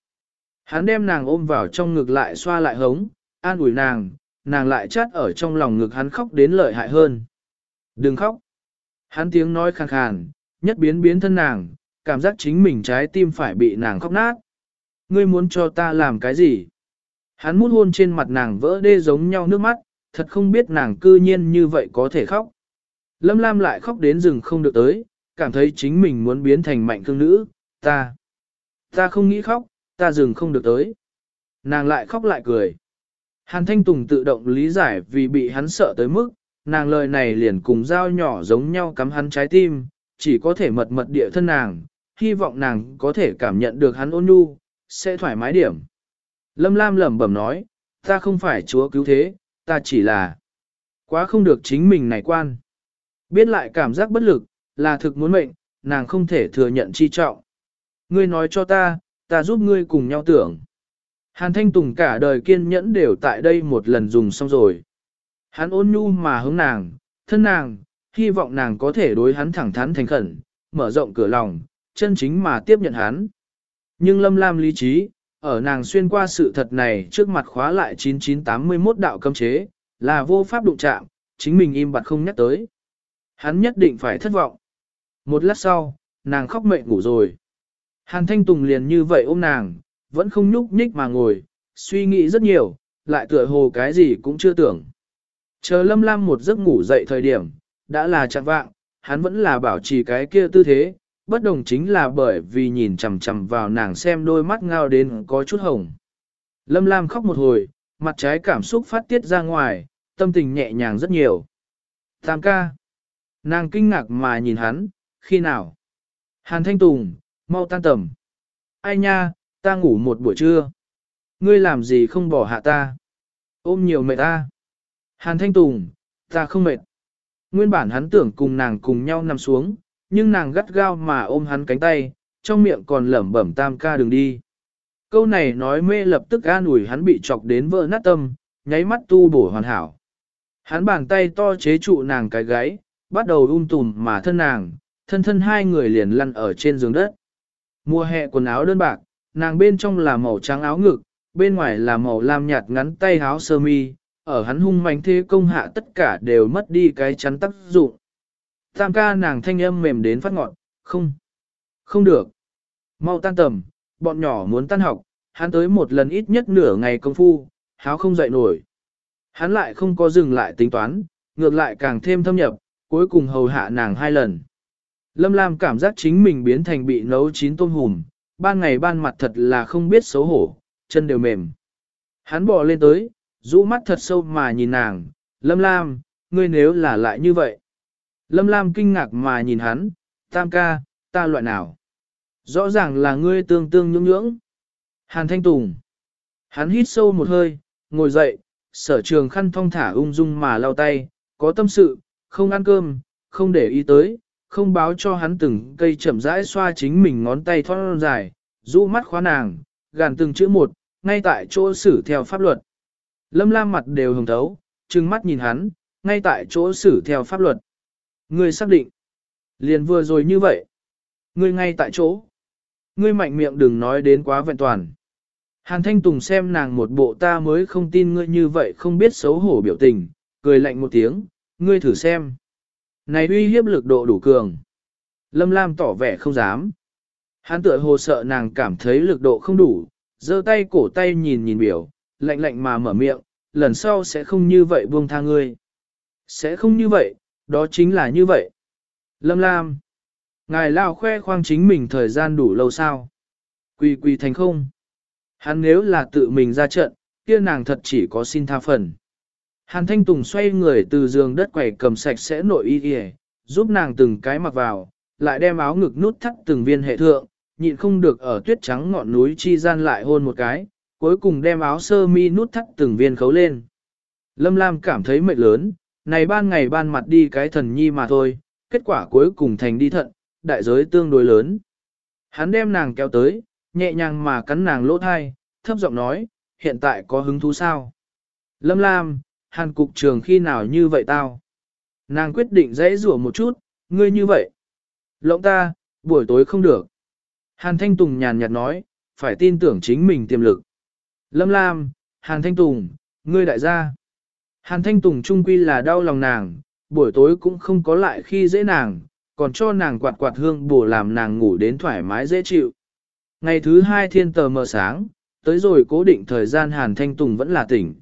Hắn đem nàng ôm vào trong ngực lại xoa lại hống, an ủi nàng, nàng lại chát ở trong lòng ngực hắn khóc đến lợi hại hơn. Đừng khóc. Hắn tiếng nói khàn khàn, nhất biến biến thân nàng, cảm giác chính mình trái tim phải bị nàng khóc nát. Ngươi muốn cho ta làm cái gì? Hắn mút hôn trên mặt nàng vỡ đê giống nhau nước mắt, thật không biết nàng cư nhiên như vậy có thể khóc. Lâm Lam lại khóc đến rừng không được tới, cảm thấy chính mình muốn biến thành mạnh cương nữ, ta. Ta không nghĩ khóc, ta dừng không được tới. Nàng lại khóc lại cười. Hàn Thanh Tùng tự động lý giải vì bị hắn sợ tới mức, nàng lời này liền cùng dao nhỏ giống nhau cắm hắn trái tim, chỉ có thể mật mật địa thân nàng, hy vọng nàng có thể cảm nhận được hắn ôn nhu, sẽ thoải mái điểm. Lâm Lam lẩm bẩm nói, ta không phải chúa cứu thế, ta chỉ là quá không được chính mình này quan. Biết lại cảm giác bất lực, là thực muốn mệnh, nàng không thể thừa nhận chi trọng. Ngươi nói cho ta, ta giúp ngươi cùng nhau tưởng. Hàn Thanh Tùng cả đời kiên nhẫn đều tại đây một lần dùng xong rồi. Hắn ôn nhu mà hướng nàng, thân nàng, hy vọng nàng có thể đối hắn thẳng thắn thành khẩn, mở rộng cửa lòng, chân chính mà tiếp nhận hắn. Nhưng lâm lam lý trí, ở nàng xuyên qua sự thật này trước mặt khóa lại 9981 đạo cấm chế, là vô pháp đụng chạm, chính mình im bặt không nhắc tới. Hắn nhất định phải thất vọng. Một lát sau, nàng khóc mệt ngủ rồi. Hàn Thanh Tùng liền như vậy ôm nàng, vẫn không nhúc nhích mà ngồi, suy nghĩ rất nhiều, lại tựa hồ cái gì cũng chưa tưởng. Chờ lâm lam một giấc ngủ dậy thời điểm, đã là chạng vạng, hắn vẫn là bảo trì cái kia tư thế, bất đồng chính là bởi vì nhìn chằm chằm vào nàng xem đôi mắt ngao đến có chút hồng. Lâm lam khóc một hồi, mặt trái cảm xúc phát tiết ra ngoài, tâm tình nhẹ nhàng rất nhiều. Tam ca. Nàng kinh ngạc mà nhìn hắn, khi nào? Hàn Thanh Tùng, mau tan tầm. Ai nha, ta ngủ một buổi trưa. Ngươi làm gì không bỏ hạ ta? Ôm nhiều mệt ta. Hàn Thanh Tùng, ta không mệt. Nguyên bản hắn tưởng cùng nàng cùng nhau nằm xuống, nhưng nàng gắt gao mà ôm hắn cánh tay, trong miệng còn lẩm bẩm tam ca đừng đi. Câu này nói mê lập tức an ủi hắn bị chọc đến vỡ nát tâm, nháy mắt tu bổ hoàn hảo. Hắn bàn tay to chế trụ nàng cái gáy, bắt đầu um tùm mà thân nàng, thân thân hai người liền lăn ở trên giường đất. Mùa hè quần áo đơn bạc, nàng bên trong là màu trắng áo ngực, bên ngoài là màu lam nhạt ngắn tay áo sơ mi, ở hắn hung mạnh thế công hạ tất cả đều mất đi cái chắn tác dụng. Tam ca nàng thanh âm mềm đến phát ngọn, không, không được. Mau tan tầm, bọn nhỏ muốn tan học, hắn tới một lần ít nhất nửa ngày công phu, háo không dậy nổi. Hắn lại không có dừng lại tính toán, ngược lại càng thêm thâm nhập, cuối cùng hầu hạ nàng hai lần. Lâm Lam cảm giác chính mình biến thành bị nấu chín tôm hùm, ban ngày ban mặt thật là không biết xấu hổ, chân đều mềm. Hắn bỏ lên tới, rũ mắt thật sâu mà nhìn nàng, Lâm Lam, ngươi nếu là lại như vậy. Lâm Lam kinh ngạc mà nhìn hắn, tam ca, ta loại nào? Rõ ràng là ngươi tương tương nhưỡng nhưỡng. Hàn Thanh Tùng. Hắn hít sâu một hơi, ngồi dậy, sở trường khăn thong thả ung dung mà lau tay, có tâm sự, không ăn cơm, không để ý tới, không báo cho hắn từng cây chậm rãi xoa chính mình ngón tay thon dài, rũ mắt khóa nàng, gàn từng chữ một, ngay tại chỗ xử theo pháp luật. Lâm Lam mặt đều hồng thấu, trừng mắt nhìn hắn, ngay tại chỗ xử theo pháp luật. Ngươi xác định. Liền vừa rồi như vậy. Ngươi ngay tại chỗ. Ngươi mạnh miệng đừng nói đến quá vẹn toàn. Hàn Thanh Tùng xem nàng một bộ ta mới không tin ngươi như vậy không biết xấu hổ biểu tình, cười lạnh một tiếng, ngươi thử xem. Này uy hiếp lực độ đủ cường. Lâm Lam tỏ vẻ không dám. Hắn tựa hồ sợ nàng cảm thấy lực độ không đủ, giơ tay cổ tay nhìn nhìn biểu, lạnh lạnh mà mở miệng, lần sau sẽ không như vậy buông tha ngươi. Sẽ không như vậy, đó chính là như vậy. Lâm Lam. Ngài lao khoe khoang chính mình thời gian đủ lâu sao. Quỳ quỳ thành không. Hắn nếu là tự mình ra trận, kia nàng thật chỉ có xin tha phần. Hàn Thanh Tùng xoay người từ giường đất quẩy cầm sạch sẽ nội y y, giúp nàng từng cái mặc vào, lại đem áo ngực nút thắt từng viên hệ thượng, nhịn không được ở tuyết trắng ngọn núi chi gian lại hôn một cái, cuối cùng đem áo sơ mi nút thắt từng viên khấu lên. Lâm Lam cảm thấy mệt lớn, này ban ngày ban mặt đi cái thần nhi mà thôi, kết quả cuối cùng thành đi thận, đại giới tương đối lớn. Hắn đem nàng kéo tới, nhẹ nhàng mà cắn nàng lỗ thai, thấp giọng nói, hiện tại có hứng thú sao? Lâm Lam, hàn cục trường khi nào như vậy tao? Nàng quyết định dãy rủa một chút, ngươi như vậy. Lộng ta, buổi tối không được. Hàn Thanh Tùng nhàn nhạt nói, phải tin tưởng chính mình tiềm lực. Lâm Lam, Hàn Thanh Tùng, ngươi đại gia. Hàn Thanh Tùng trung quy là đau lòng nàng, buổi tối cũng không có lại khi dễ nàng, còn cho nàng quạt quạt hương bổ làm nàng ngủ đến thoải mái dễ chịu. Ngày thứ hai thiên tờ mờ sáng, tới rồi cố định thời gian Hàn Thanh Tùng vẫn là tỉnh.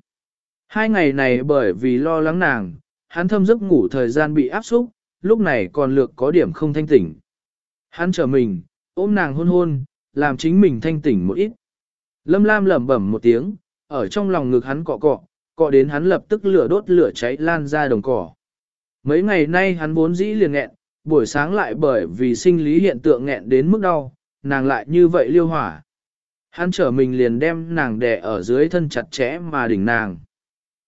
Hai ngày này bởi vì lo lắng nàng, hắn thâm giấc ngủ thời gian bị áp xúc, lúc này còn lược có điểm không thanh tỉnh. Hắn trở mình, ôm nàng hôn hôn, làm chính mình thanh tỉnh một ít. Lâm Lam lẩm bẩm một tiếng, ở trong lòng ngực hắn cọ cọ, cọ đến hắn lập tức lửa đốt lửa cháy lan ra đồng cỏ. Mấy ngày nay hắn vốn dĩ liền nghẹn, buổi sáng lại bởi vì sinh lý hiện tượng nghẹn đến mức đau, nàng lại như vậy liêu hỏa. Hắn trở mình liền đem nàng đè ở dưới thân chặt chẽ mà đỉnh nàng.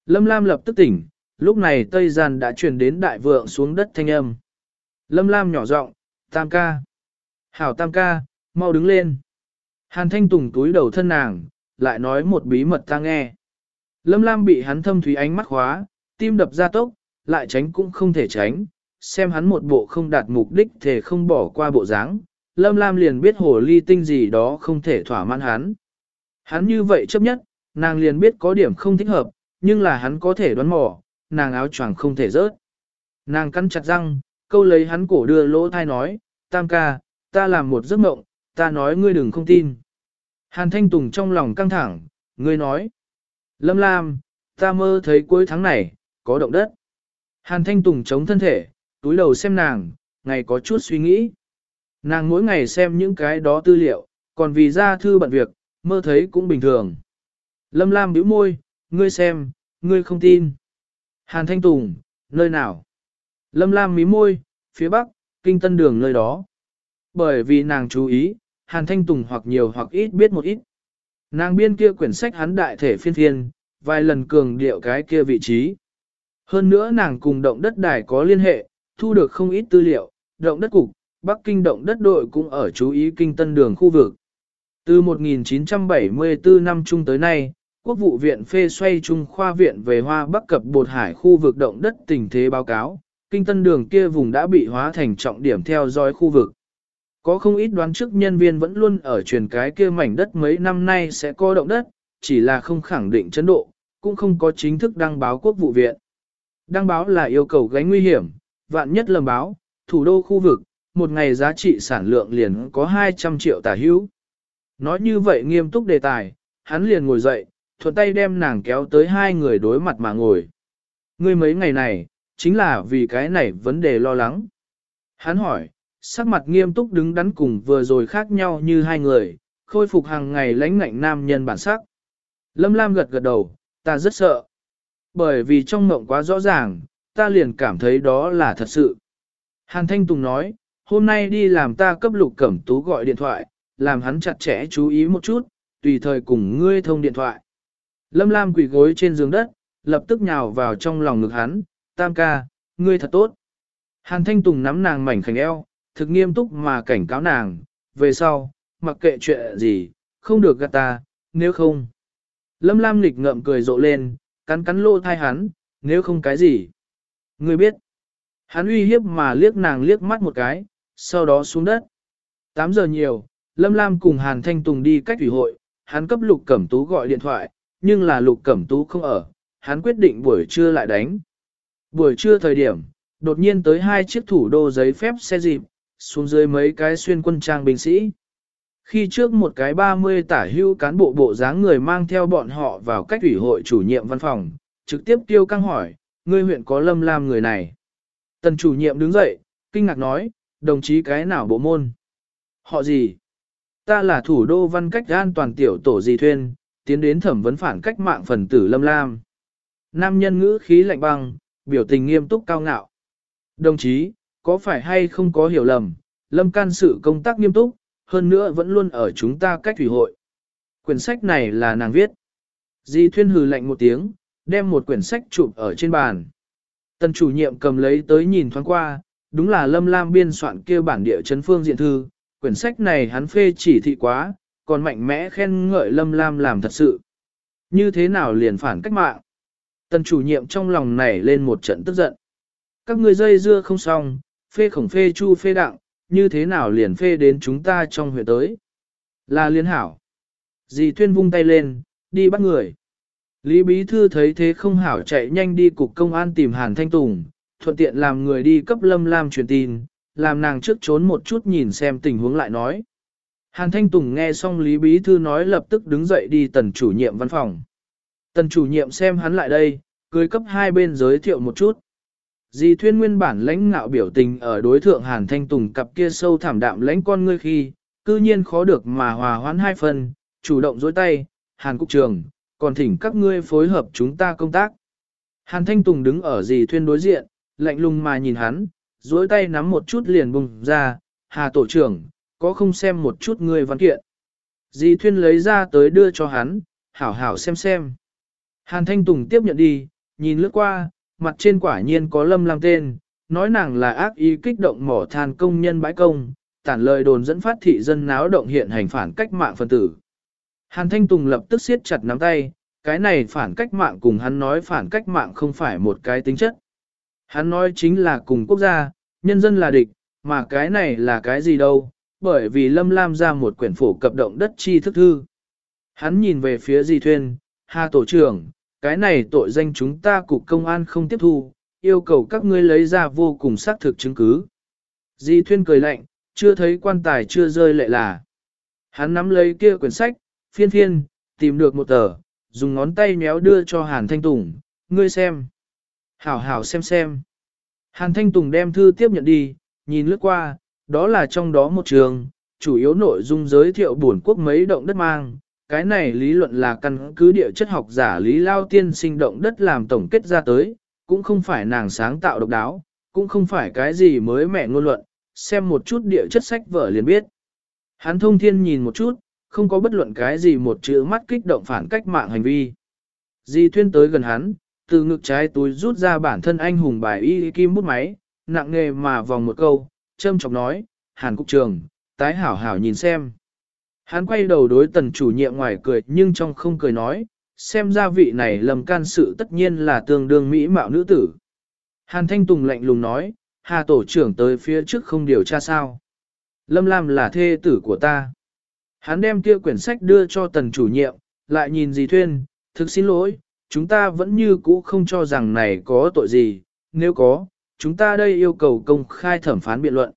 Lâm Lam lập tức tỉnh, lúc này Tây Gian đã truyền đến đại vượng xuống đất thanh âm. Lâm Lam nhỏ giọng, tam ca. Hảo tam ca, mau đứng lên. Hàn thanh tùng túi đầu thân nàng, lại nói một bí mật ta nghe. Lâm Lam bị hắn thâm thúy ánh mắt khóa, tim đập ra tốc, lại tránh cũng không thể tránh, xem hắn một bộ không đạt mục đích thể không bỏ qua bộ dáng. Lâm Lam liền biết hồ ly tinh gì đó không thể thỏa mãn hắn. Hắn như vậy chấp nhất, nàng liền biết có điểm không thích hợp, nhưng là hắn có thể đoán mò, nàng áo choàng không thể rớt. Nàng cắn chặt răng, câu lấy hắn cổ đưa lỗ thai nói, tam ca, ta làm một giấc mộng, ta nói ngươi đừng không tin. Hàn Thanh Tùng trong lòng căng thẳng, ngươi nói, Lâm Lam, ta mơ thấy cuối tháng này, có động đất. Hàn Thanh Tùng chống thân thể, túi đầu xem nàng, ngày có chút suy nghĩ. Nàng mỗi ngày xem những cái đó tư liệu, còn vì ra thư bận việc, mơ thấy cũng bình thường. Lâm Lam bĩu môi, ngươi xem, ngươi không tin. Hàn Thanh Tùng, nơi nào? Lâm Lam mí môi, phía bắc, kinh tân đường nơi đó. Bởi vì nàng chú ý, Hàn Thanh Tùng hoặc nhiều hoặc ít biết một ít. Nàng biên kia quyển sách hắn đại thể phiên Thiên, vài lần cường điệu cái kia vị trí. Hơn nữa nàng cùng động đất đài có liên hệ, thu được không ít tư liệu, động đất cục, Bắc Kinh động đất đội cũng ở chú ý kinh tân đường khu vực. Từ 1974 năm chung tới nay, Quốc vụ viện phê xoay Trung khoa viện về Hoa Bắc cập bột hải khu vực động đất tình thế báo cáo, kinh tân đường kia vùng đã bị hóa thành trọng điểm theo dõi khu vực. Có không ít đoán trước nhân viên vẫn luôn ở truyền cái kia mảnh đất mấy năm nay sẽ có động đất, chỉ là không khẳng định chấn độ, cũng không có chính thức đăng báo quốc vụ viện. Đăng báo là yêu cầu gánh nguy hiểm, vạn nhất lầm báo, thủ đô khu vực, một ngày giá trị sản lượng liền có 200 triệu tả hữu. Nói như vậy nghiêm túc đề tài, hắn liền ngồi dậy, thuận tay đem nàng kéo tới hai người đối mặt mà ngồi. Ngươi mấy ngày này, chính là vì cái này vấn đề lo lắng. Hắn hỏi, sắc mặt nghiêm túc đứng đắn cùng vừa rồi khác nhau như hai người, khôi phục hàng ngày lãnh ngạnh nam nhân bản sắc. Lâm Lam gật gật đầu, ta rất sợ. Bởi vì trong mộng quá rõ ràng, ta liền cảm thấy đó là thật sự. Hàn Thanh Tùng nói, hôm nay đi làm ta cấp lục cẩm tú gọi điện thoại, làm hắn chặt chẽ chú ý một chút, tùy thời cùng ngươi thông điện thoại. Lâm Lam quỳ gối trên giường đất, lập tức nhào vào trong lòng ngực hắn, tam ca, ngươi thật tốt. Hàn Thanh Tùng nắm nàng mảnh khảnh eo, thực nghiêm túc mà cảnh cáo nàng, về sau, mặc kệ chuyện gì, không được gạt ta, nếu không. Lâm Lam nghịch ngậm cười rộ lên, cắn cắn lô thai hắn, nếu không cái gì. Ngươi biết. Hắn uy hiếp mà liếc nàng liếc mắt một cái, sau đó xuống đất. 8 giờ nhiều, Lâm Lam cùng Hàn Thanh Tùng đi cách ủy hội, hắn cấp Lục Cẩm Tú gọi điện thoại, nhưng là Lục Cẩm Tú không ở, hắn quyết định buổi trưa lại đánh. Buổi trưa thời điểm, đột nhiên tới hai chiếc thủ đô giấy phép xe dịp, xuống dưới mấy cái xuyên quân trang binh sĩ. Khi trước một cái 30 tả hưu cán bộ bộ dáng người mang theo bọn họ vào cách ủy hội chủ nhiệm văn phòng, trực tiếp tiêu căng hỏi, ngươi huyện có lâm lam người này. Tần chủ nhiệm đứng dậy, kinh ngạc nói, đồng chí cái nào bộ môn? Họ gì? Ta là thủ đô văn cách an toàn tiểu tổ dì thuyên, tiến đến thẩm vấn phản cách mạng phần tử lâm lam. Nam nhân ngữ khí lạnh băng, biểu tình nghiêm túc cao ngạo. Đồng chí, có phải hay không có hiểu lầm, lâm can sự công tác nghiêm túc, hơn nữa vẫn luôn ở chúng ta cách thủy hội. Quyển sách này là nàng viết. Di Thuyên hừ lạnh một tiếng, đem một quyển sách chụp ở trên bàn. Tần chủ nhiệm cầm lấy tới nhìn thoáng qua, đúng là Lâm Lam biên soạn kia bản địa chấn phương diện thư, quyển sách này hắn phê chỉ thị quá, còn mạnh mẽ khen ngợi Lâm Lam làm thật sự. Như thế nào liền phản cách mạng? Tần chủ nhiệm trong lòng này lên một trận tức giận. Các ngươi dây dưa không xong, phê khổng phê chu phê đặng, như thế nào liền phê đến chúng ta trong huyện tới. Là liên hảo. Dì Thuyên vung tay lên, đi bắt người. Lý Bí Thư thấy thế không hảo chạy nhanh đi cục công an tìm Hàn Thanh Tùng, thuận tiện làm người đi cấp Lâm Lam truyền tin, làm nàng trước trốn một chút nhìn xem tình huống lại nói. Hàn Thanh Tùng nghe xong Lý Bí Thư nói lập tức đứng dậy đi tần chủ nhiệm văn phòng. Tần chủ nhiệm xem hắn lại đây, cười cấp hai bên giới thiệu một chút. Dì thuyên nguyên bản lãnh ngạo biểu tình ở đối thượng Hàn Thanh Tùng cặp kia sâu thảm đạm lãnh con ngươi khi, cư nhiên khó được mà hòa hoãn hai phần, chủ động dối tay, Hàn Cục Trường, còn thỉnh các ngươi phối hợp chúng ta công tác. Hàn Thanh Tùng đứng ở dì thuyên đối diện, lạnh lùng mà nhìn hắn, dối tay nắm một chút liền bùng ra, Hà Tổ trưởng, có không xem một chút ngươi văn kiện. Dì thuyên lấy ra tới đưa cho hắn, hảo hảo xem xem. Hàn Thanh Tùng tiếp nhận đi, nhìn lướt qua, mặt trên quả nhiên có lâm lam tên, nói nàng là ác ý kích động mỏ than công nhân bãi công, tản lời đồn dẫn phát thị dân náo động hiện hành phản cách mạng phân tử. Hàn Thanh Tùng lập tức siết chặt nắm tay, cái này phản cách mạng cùng hắn nói phản cách mạng không phải một cái tính chất. Hắn nói chính là cùng quốc gia, nhân dân là địch, mà cái này là cái gì đâu, bởi vì Lâm Lam ra một quyển phổ cập động đất chi thức thư. Hắn nhìn về phía Di Thuyên, Hà Tổ trưởng, cái này tội danh chúng ta cục công an không tiếp thu, yêu cầu các ngươi lấy ra vô cùng xác thực chứng cứ. Di Thuyên cười lạnh, chưa thấy quan tài chưa rơi lệ là. Hắn nắm lấy kia quyển sách, phiên phiên, tìm được một tờ, dùng ngón tay méo đưa cho Hàn Thanh Tùng, ngươi xem. Hảo hảo xem xem. Hàn Thanh Tùng đem thư tiếp nhận đi, nhìn lướt qua, đó là trong đó một trường, chủ yếu nội dung giới thiệu buồn quốc mấy động đất mang. Cái này lý luận là căn cứ địa chất học giả Lý Lao Tiên sinh động đất làm tổng kết ra tới, cũng không phải nàng sáng tạo độc đáo, cũng không phải cái gì mới mẹ ngôn luận, xem một chút địa chất sách vở liền biết. Hắn thông thiên nhìn một chút, không có bất luận cái gì một chữ mắt kích động phản cách mạng hành vi. Di thuyên tới gần hắn, từ ngực trái túi rút ra bản thân anh hùng bài y kim bút máy, nặng nghề mà vòng một câu, châm chọc nói, Hàn Cục Trường, tái hảo hảo nhìn xem. Hắn quay đầu đối tần chủ nhiệm ngoài cười nhưng trong không cười nói, xem ra vị này lầm can sự tất nhiên là tương đương mỹ mạo nữ tử. Hàn Thanh Tùng lạnh lùng nói, Hà Tổ trưởng tới phía trước không điều tra sao. Lâm Lam là thê tử của ta. Hắn đem kia quyển sách đưa cho tần chủ nhiệm, lại nhìn dì Thuyên, thực xin lỗi, chúng ta vẫn như cũ không cho rằng này có tội gì, nếu có, chúng ta đây yêu cầu công khai thẩm phán biện luận.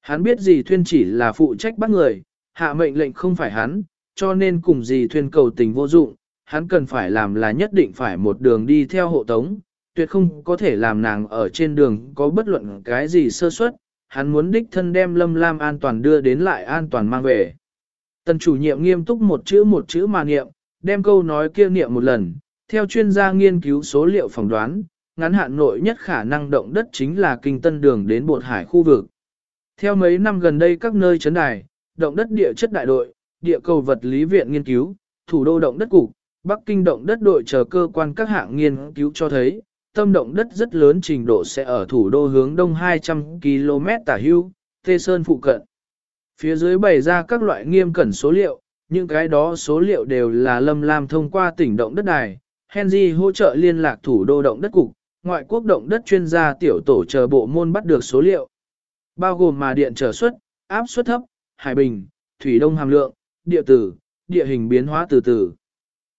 Hắn biết gì Thuyên chỉ là phụ trách bắt người, hạ mệnh lệnh không phải hắn, cho nên cùng gì Thuyên cầu tình vô dụng, hắn cần phải làm là nhất định phải một đường đi theo hộ tống, tuyệt không có thể làm nàng ở trên đường có bất luận cái gì sơ suất, hắn muốn đích thân đem Lâm Lam an toàn đưa đến lại an toàn mang về. Tần chủ nhiệm nghiêm túc một chữ một chữ mà niệm, đem câu nói kia niệm một lần, theo chuyên gia nghiên cứu số liệu phỏng đoán, ngắn hạn nội nhất khả năng động đất chính là kinh tân đường đến bột hải khu vực. Theo mấy năm gần đây các nơi chấn đài, động đất địa chất đại đội, địa cầu vật lý viện nghiên cứu, thủ đô động đất cục, Bắc Kinh động đất đội chờ cơ quan các hạng nghiên cứu cho thấy, tâm động đất rất lớn trình độ sẽ ở thủ đô hướng đông 200 km tả hưu, Tê Sơn phụ cận. Phía dưới bày ra các loại nghiêm cẩn số liệu, những cái đó số liệu đều là Lâm Lam thông qua tỉnh động đất đài, Henry hỗ trợ liên lạc thủ đô động đất cục, ngoại quốc động đất chuyên gia tiểu tổ chờ bộ môn bắt được số liệu. Bao gồm mà điện trở suất, áp suất thấp, hải bình, thủy đông hàm lượng, địa tử, địa hình biến hóa từ từ.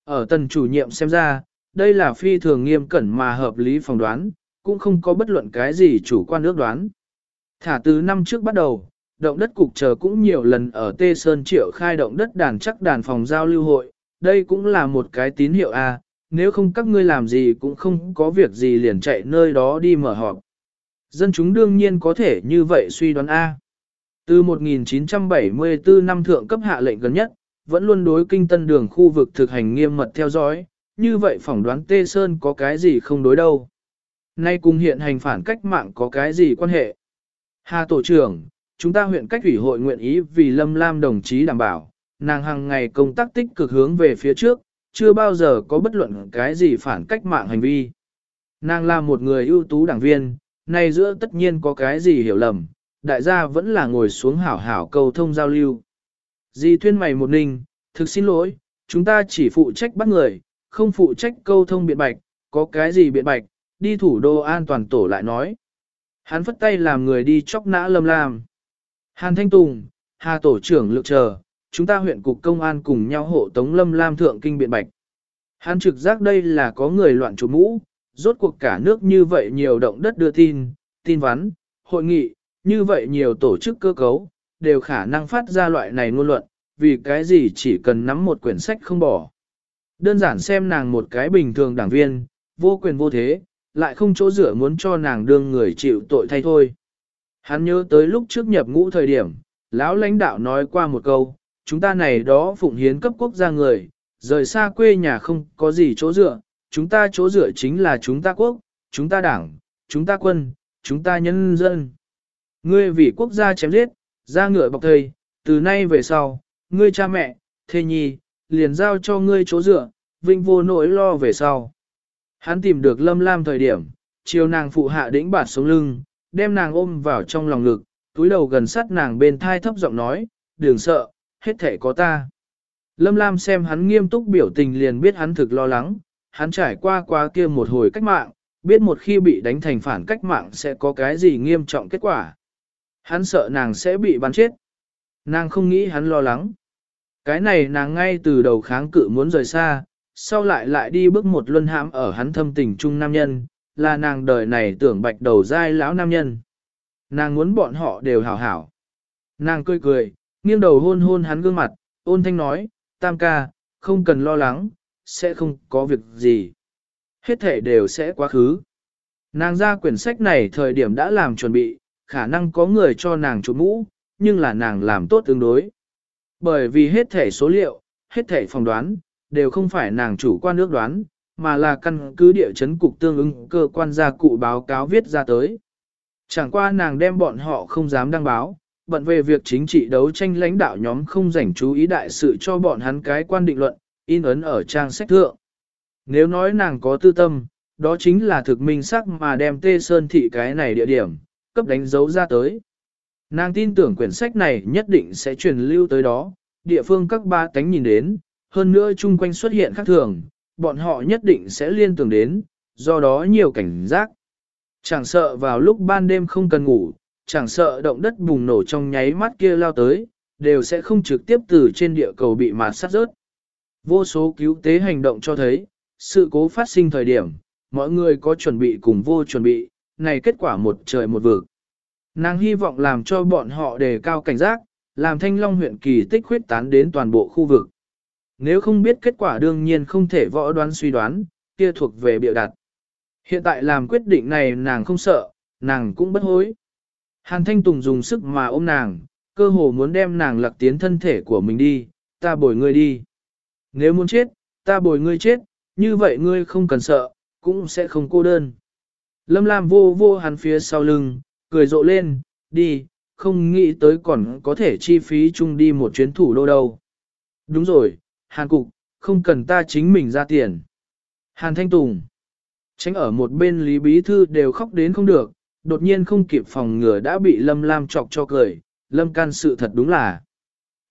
Ở tần chủ nhiệm xem ra, đây là phi thường nghiêm cẩn mà hợp lý phỏng đoán, cũng không có bất luận cái gì chủ quan ước đoán. Thả từ năm trước bắt đầu, động đất cục chờ cũng nhiều lần ở Tê Sơn triệu khai động đất đàn chắc đàn phòng giao lưu hội, đây cũng là một cái tín hiệu A, nếu không các ngươi làm gì cũng không có việc gì liền chạy nơi đó đi mở họp. Dân chúng đương nhiên có thể như vậy suy đoán A. Từ 1974 năm thượng cấp hạ lệnh gần nhất, vẫn luôn đối kinh tân đường khu vực thực hành nghiêm mật theo dõi, như vậy phỏng đoán Tê Sơn có cái gì không đối đâu. Nay cùng hiện hành phản cách mạng có cái gì quan hệ? Hà Tổ trưởng, chúng ta huyện cách ủy hội nguyện ý vì Lâm Lam đồng chí đảm bảo, nàng hàng ngày công tác tích cực hướng về phía trước, chưa bao giờ có bất luận cái gì phản cách mạng hành vi. Nàng là một người ưu tú đảng viên, nay giữa tất nhiên có cái gì hiểu lầm, đại gia vẫn là ngồi xuống hảo hảo cầu thông giao lưu. Di thuyên mày một ninh, thực xin lỗi, chúng ta chỉ phụ trách bắt người, không phụ trách câu thông biện bạch, có cái gì biện bạch, đi thủ đô an toàn tổ lại nói. Hắn phất tay làm người đi chóc nã lâm lam. Hàn Thanh Tùng, Hà Tổ trưởng lược chờ, chúng ta huyện cục công an cùng nhau hộ tống lâm lam thượng kinh biện bạch. Hắn trực giác đây là có người loạn chủ mũ, rốt cuộc cả nước như vậy nhiều động đất đưa tin, tin vắn, hội nghị, như vậy nhiều tổ chức cơ cấu, đều khả năng phát ra loại này ngôn luận, vì cái gì chỉ cần nắm một quyển sách không bỏ. Đơn giản xem nàng một cái bình thường đảng viên, vô quyền vô thế, lại không chỗ dựa muốn cho nàng đương người chịu tội thay thôi. Hắn nhớ tới lúc trước nhập ngũ thời điểm, lão lãnh đạo nói qua một câu, chúng ta này đó phụng hiến cấp quốc gia người, rời xa quê nhà không có gì chỗ dựa, chúng ta chỗ dựa chính là chúng ta quốc, chúng ta đảng, chúng ta quân, chúng ta nhân dân. Ngươi vì quốc gia chém giết, ra ngựa bọc thầy, từ nay về sau, ngươi cha mẹ, thê nhi, liền giao cho ngươi chỗ dựa, vinh vô nỗi lo về sau. Hắn tìm được lâm lam thời điểm, chiều nàng phụ hạ đĩnh bạt sống lưng, đem nàng ôm vào trong lòng ngực, túi đầu gần sát nàng bên thai thấp giọng nói, đừng sợ, hết thể có ta. Lâm Lam xem hắn nghiêm túc biểu tình liền biết hắn thực lo lắng, hắn trải qua qua kia một hồi cách mạng, biết một khi bị đánh thành phản cách mạng sẽ có cái gì nghiêm trọng kết quả. Hắn sợ nàng sẽ bị bắn chết. Nàng không nghĩ hắn lo lắng. Cái này nàng ngay từ đầu kháng cự muốn rời xa, sau lại lại đi bước một luân hãm ở hắn thâm tình trung nam nhân, là nàng đời này tưởng bạch đầu dai lão nam nhân. Nàng muốn bọn họ đều hảo hảo. Nàng cười cười, nghiêng đầu hôn hôn hắn gương mặt, ôn thanh nói, tam ca, không cần lo lắng, sẽ không có việc gì. Hết thể đều sẽ quá khứ. Nàng ra quyển sách này thời điểm đã làm chuẩn bị, khả năng có người cho nàng chụp mũ, nhưng là nàng làm tốt tương đối. Bởi vì hết thể số liệu, hết thể phỏng đoán, đều không phải nàng chủ quan nước đoán, mà là căn cứ địa chấn cục tương ứng cơ quan gia cụ báo cáo viết ra tới. Chẳng qua nàng đem bọn họ không dám đăng báo, bận về việc chính trị đấu tranh lãnh đạo nhóm không dành chú ý đại sự cho bọn hắn cái quan định luận, in ấn ở trang sách thượng. Nếu nói nàng có tư tâm, đó chính là thực minh sắc mà đem tê sơn thị cái này địa điểm, cấp đánh dấu ra tới. Nàng tin tưởng quyển sách này nhất định sẽ truyền lưu tới đó, địa phương các ba tánh nhìn đến, hơn nữa chung quanh xuất hiện khác thường, bọn họ nhất định sẽ liên tưởng đến, do đó nhiều cảnh giác. Chẳng sợ vào lúc ban đêm không cần ngủ, chẳng sợ động đất bùng nổ trong nháy mắt kia lao tới, đều sẽ không trực tiếp từ trên địa cầu bị mạt sát rớt. Vô số cứu tế hành động cho thấy, sự cố phát sinh thời điểm, mọi người có chuẩn bị cùng vô chuẩn bị, này kết quả một trời một vực. Nàng hy vọng làm cho bọn họ đề cao cảnh giác, làm thanh long huyện kỳ tích huyết tán đến toàn bộ khu vực. Nếu không biết kết quả đương nhiên không thể võ đoán suy đoán, kia thuộc về biểu đặt. Hiện tại làm quyết định này nàng không sợ, nàng cũng bất hối. Hàn Thanh Tùng dùng sức mà ôm nàng, cơ hồ muốn đem nàng lặc tiến thân thể của mình đi, ta bồi ngươi đi. Nếu muốn chết, ta bồi ngươi chết, như vậy ngươi không cần sợ, cũng sẽ không cô đơn. Lâm Lam vô vô hắn phía sau lưng, cười rộ lên, đi, không nghĩ tới còn có thể chi phí chung đi một chuyến thủ đô đâu. Đúng rồi, Hàn Cục, không cần ta chính mình ra tiền. Hàn Thanh Tùng, tránh ở một bên Lý Bí Thư đều khóc đến không được, đột nhiên không kịp phòng ngừa đã bị Lâm Lam chọc cho cười, Lâm can sự thật đúng là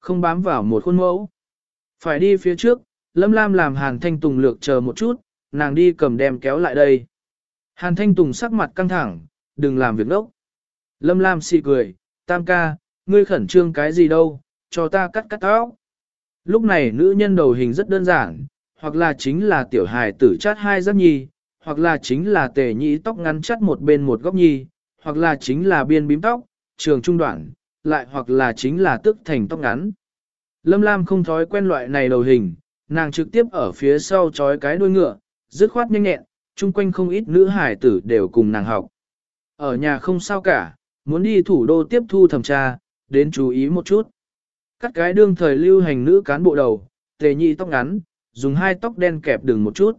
không bám vào một khuôn mẫu. Phải đi phía trước, Lâm Lam làm Hàn Thanh Tùng lược chờ một chút, nàng đi cầm đem kéo lại đây. Hàn Thanh Tùng sắc mặt căng thẳng, đừng làm việc đốc. Lâm Lam xì cười, tam ca, ngươi khẩn trương cái gì đâu, cho ta cắt cắt tóc. Lúc này nữ nhân đầu hình rất đơn giản, hoặc là chính là tiểu hài tử chát hai giáp nhi, hoặc là chính là tề nhĩ tóc ngắn chắt một bên một góc nhi, hoặc là chính là biên bím tóc, trường trung đoạn, lại hoặc là chính là tức thành tóc ngắn. Lâm Lam không thói quen loại này đầu hình, nàng trực tiếp ở phía sau trói cái đuôi ngựa, dứt khoát nhanh nhẹn, chung quanh không ít nữ hải tử đều cùng nàng học. Ở nhà không sao cả, muốn đi thủ đô tiếp thu thẩm tra, đến chú ý một chút. Cắt cái đương thời lưu hành nữ cán bộ đầu, tề nhị tóc ngắn, dùng hai tóc đen kẹp đường một chút.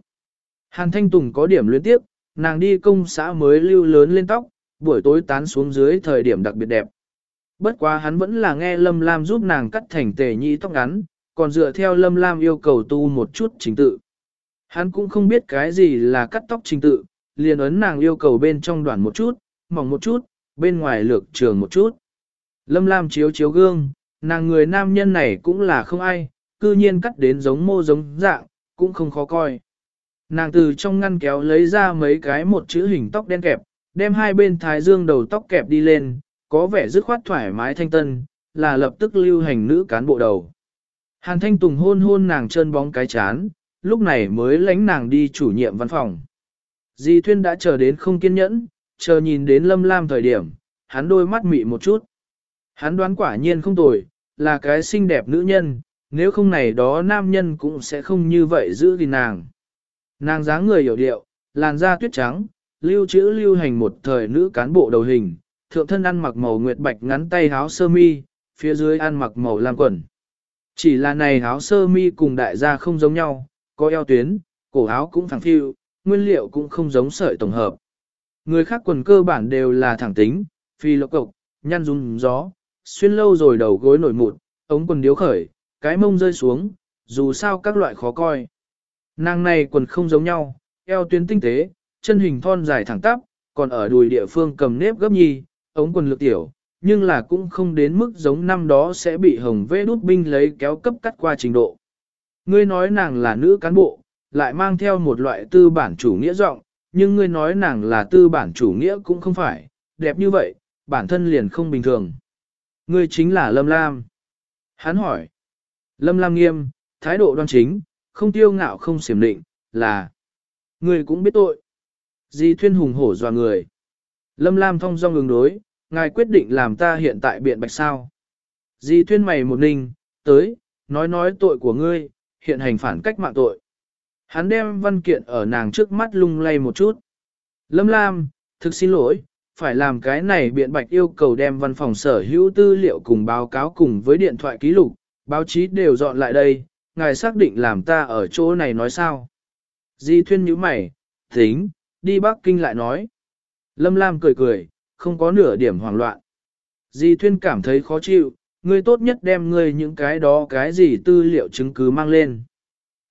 Hàn Thanh Tùng có điểm luyến tiếp, nàng đi công xã mới lưu lớn lên tóc, buổi tối tán xuống dưới thời điểm đặc biệt đẹp. Bất quá hắn vẫn là nghe Lâm Lam giúp nàng cắt thành tề nhị tóc ngắn, còn dựa theo Lâm Lam yêu cầu tu một chút trình tự. Hắn cũng không biết cái gì là cắt tóc trình tự, liền ấn nàng yêu cầu bên trong đoạn một chút, mỏng một chút, bên ngoài lược trường một chút. Lâm Lam chiếu chiếu gương, nàng người nam nhân này cũng là không ai, cư nhiên cắt đến giống mô giống dạng, cũng không khó coi. Nàng từ trong ngăn kéo lấy ra mấy cái một chữ hình tóc đen kẹp, đem hai bên thái dương đầu tóc kẹp đi lên, có vẻ dứt khoát thoải mái thanh tân, là lập tức lưu hành nữ cán bộ đầu. Hàn Thanh Tùng hôn hôn nàng trơn bóng cái chán, lúc này mới lánh nàng đi chủ nhiệm văn phòng. Di Thuyên đã chờ đến không kiên nhẫn, chờ nhìn đến Lâm Lam thời điểm, hắn đôi mắt mị một chút. Hắn đoán quả nhiên không tồi, là cái xinh đẹp nữ nhân, nếu không này đó nam nhân cũng sẽ không như vậy giữ gìn nàng. Nàng dáng người hiểu điệu, làn da tuyết trắng, lưu trữ lưu hành một thời nữ cán bộ đầu hình, thượng thân ăn mặc màu nguyệt bạch ngắn tay áo sơ mi, phía dưới ăn mặc màu lam quần. Chỉ là này áo sơ mi cùng đại gia không giống nhau, có eo tuyến, cổ áo cũng thẳng phiu, nguyên liệu cũng không giống sợi tổng hợp. Người khác quần cơ bản đều là thẳng tính, phi lộc cộc, nhăn rung gió, xuyên lâu rồi đầu gối nổi mụn, ống quần điếu khởi, cái mông rơi xuống, dù sao các loại khó coi. Nàng này quần không giống nhau, eo tuyến tinh tế, chân hình thon dài thẳng tắp, còn ở đùi địa phương cầm nếp gấp nhi, ống quần lược tiểu, nhưng là cũng không đến mức giống năm đó sẽ bị hồng vê đút binh lấy kéo cấp cắt qua trình độ. Ngươi nói nàng là nữ cán bộ, lại mang theo một loại tư bản chủ nghĩa rộng, nhưng ngươi nói nàng là tư bản chủ nghĩa cũng không phải, đẹp như vậy, bản thân liền không bình thường. Ngươi chính là Lâm Lam. Hắn hỏi. Lâm Lam nghiêm, thái độ đoan chính, không tiêu ngạo không xiểm định, là. người cũng biết tội. Di thuyên hùng hổ dọa người. Lâm Lam thông dong ứng đối, ngài quyết định làm ta hiện tại biện bạch sao. Di thuyên mày một ninh, tới, nói nói tội của ngươi, hiện hành phản cách mạng tội. Hắn đem văn kiện ở nàng trước mắt lung lay một chút. Lâm Lam, thực xin lỗi, phải làm cái này biện bạch yêu cầu đem văn phòng sở hữu tư liệu cùng báo cáo cùng với điện thoại ký lục, báo chí đều dọn lại đây, ngài xác định làm ta ở chỗ này nói sao. Di thuyên nhíu mày, tính, đi Bắc Kinh lại nói. Lâm Lam cười cười, không có nửa điểm hoảng loạn. Di thuyên cảm thấy khó chịu, ngươi tốt nhất đem ngươi những cái đó cái gì tư liệu chứng cứ mang lên.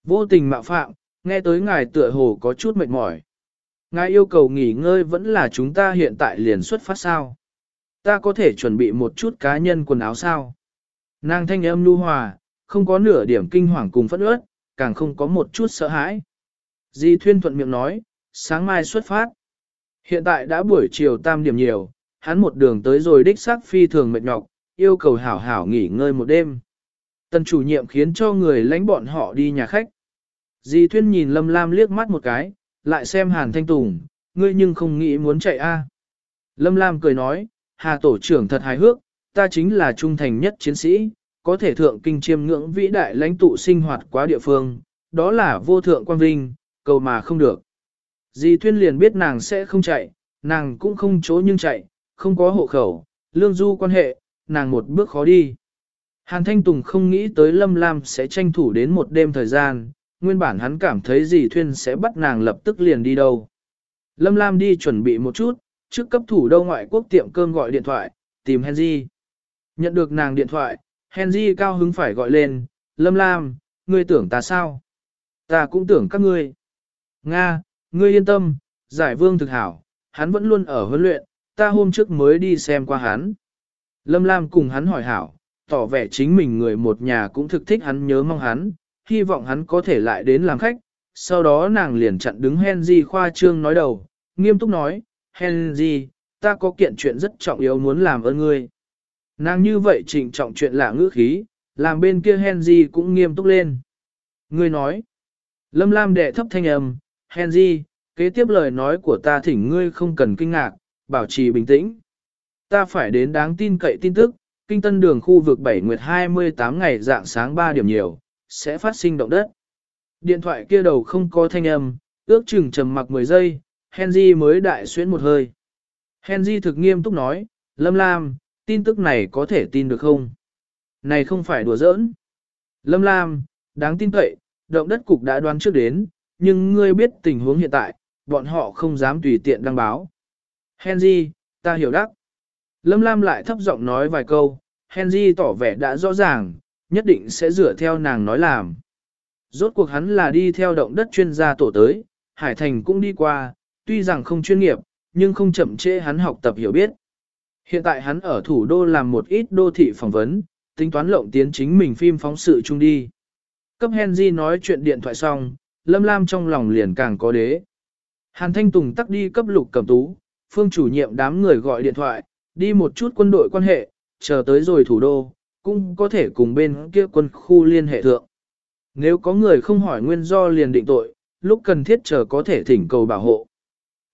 Vô tình mạo phạm, nghe tới ngài tựa hồ có chút mệt mỏi. Ngài yêu cầu nghỉ ngơi vẫn là chúng ta hiện tại liền xuất phát sao. Ta có thể chuẩn bị một chút cá nhân quần áo sao. Nàng thanh âm lưu hòa, không có nửa điểm kinh hoàng cùng phẫn ướt, càng không có một chút sợ hãi. Di Thuyên thuận miệng nói, sáng mai xuất phát. Hiện tại đã buổi chiều tam điểm nhiều, hắn một đường tới rồi đích xác phi thường mệt nhọc, yêu cầu hảo hảo nghỉ ngơi một đêm. Tần chủ nhiệm khiến cho người lãnh bọn họ đi nhà khách. Di Thuyên nhìn Lâm Lam liếc mắt một cái, lại xem Hàn Thanh Tùng, ngươi nhưng không nghĩ muốn chạy a. Lâm Lam cười nói, Hà tổ trưởng thật hài hước, ta chính là trung thành nhất chiến sĩ, có thể thượng kinh chiêm ngưỡng vĩ đại lãnh tụ sinh hoạt quá địa phương, đó là vô thượng quan vinh, cầu mà không được. Di Thuyên liền biết nàng sẽ không chạy, nàng cũng không chỗ nhưng chạy, không có hộ khẩu, lương du quan hệ, nàng một bước khó đi. Hàn Thanh Tùng không nghĩ tới Lâm Lam sẽ tranh thủ đến một đêm thời gian, nguyên bản hắn cảm thấy Di Thuyên sẽ bắt nàng lập tức liền đi đâu. Lâm Lam đi chuẩn bị một chút, trước cấp thủ đâu ngoại quốc tiệm cơm gọi điện thoại, tìm Henry. Nhận được nàng điện thoại, Henry cao hứng phải gọi lên, Lâm Lam, ngươi tưởng ta sao? Ta cũng tưởng các ngươi. Nga, ngươi yên tâm, giải vương thực hảo, hắn vẫn luôn ở huấn luyện, ta hôm trước mới đi xem qua hắn. Lâm Lam cùng hắn hỏi hảo, tỏ vẻ chính mình người một nhà cũng thực thích hắn nhớ mong hắn, hy vọng hắn có thể lại đến làm khách. Sau đó nàng liền chặn đứng Henry khoa trương nói đầu, nghiêm túc nói, Henry, ta có kiện chuyện rất trọng yếu muốn làm ơn ngươi. Nàng như vậy trịnh trọng chuyện lạ ngữ khí, làm bên kia Henry cũng nghiêm túc lên. Ngươi nói, Lâm Lam đệ thấp thanh âm, Henry, kế tiếp lời nói của ta thỉnh ngươi không cần kinh ngạc, bảo trì bình tĩnh. Ta phải đến đáng tin cậy tin tức, kinh tân đường khu vực 7 nguyệt 28 ngày dạng sáng 3 điểm nhiều, sẽ phát sinh động đất. Điện thoại kia đầu không có thanh âm, ước chừng trầm mặc 10 giây, Henry mới đại xuyến một hơi. Henry thực nghiêm túc nói, Lâm Lam, tin tức này có thể tin được không? Này không phải đùa giỡn. Lâm Lam, đáng tin cậy, động đất cục đã đoán trước đến, nhưng ngươi biết tình huống hiện tại, bọn họ không dám tùy tiện đăng báo. Henry, ta hiểu đắc. Lâm Lam lại thấp giọng nói vài câu, Henry tỏ vẻ đã rõ ràng, nhất định sẽ dựa theo nàng nói làm. Rốt cuộc hắn là đi theo động đất chuyên gia tổ tới, Hải Thành cũng đi qua, tuy rằng không chuyên nghiệp, nhưng không chậm trễ hắn học tập hiểu biết. Hiện tại hắn ở thủ đô làm một ít đô thị phỏng vấn, tính toán lộng tiến chính mình phim phóng sự chung đi. Cấp Henry nói chuyện điện thoại xong, Lâm Lam trong lòng liền càng có đế. Hàn Thanh Tùng tắc đi cấp lục cầm tú, phương chủ nhiệm đám người gọi điện thoại, đi một chút quân đội quan hệ, chờ tới rồi thủ đô, cũng có thể cùng bên kia quân khu liên hệ thượng. Nếu có người không hỏi nguyên do liền định tội, lúc cần thiết chờ có thể thỉnh cầu bảo hộ.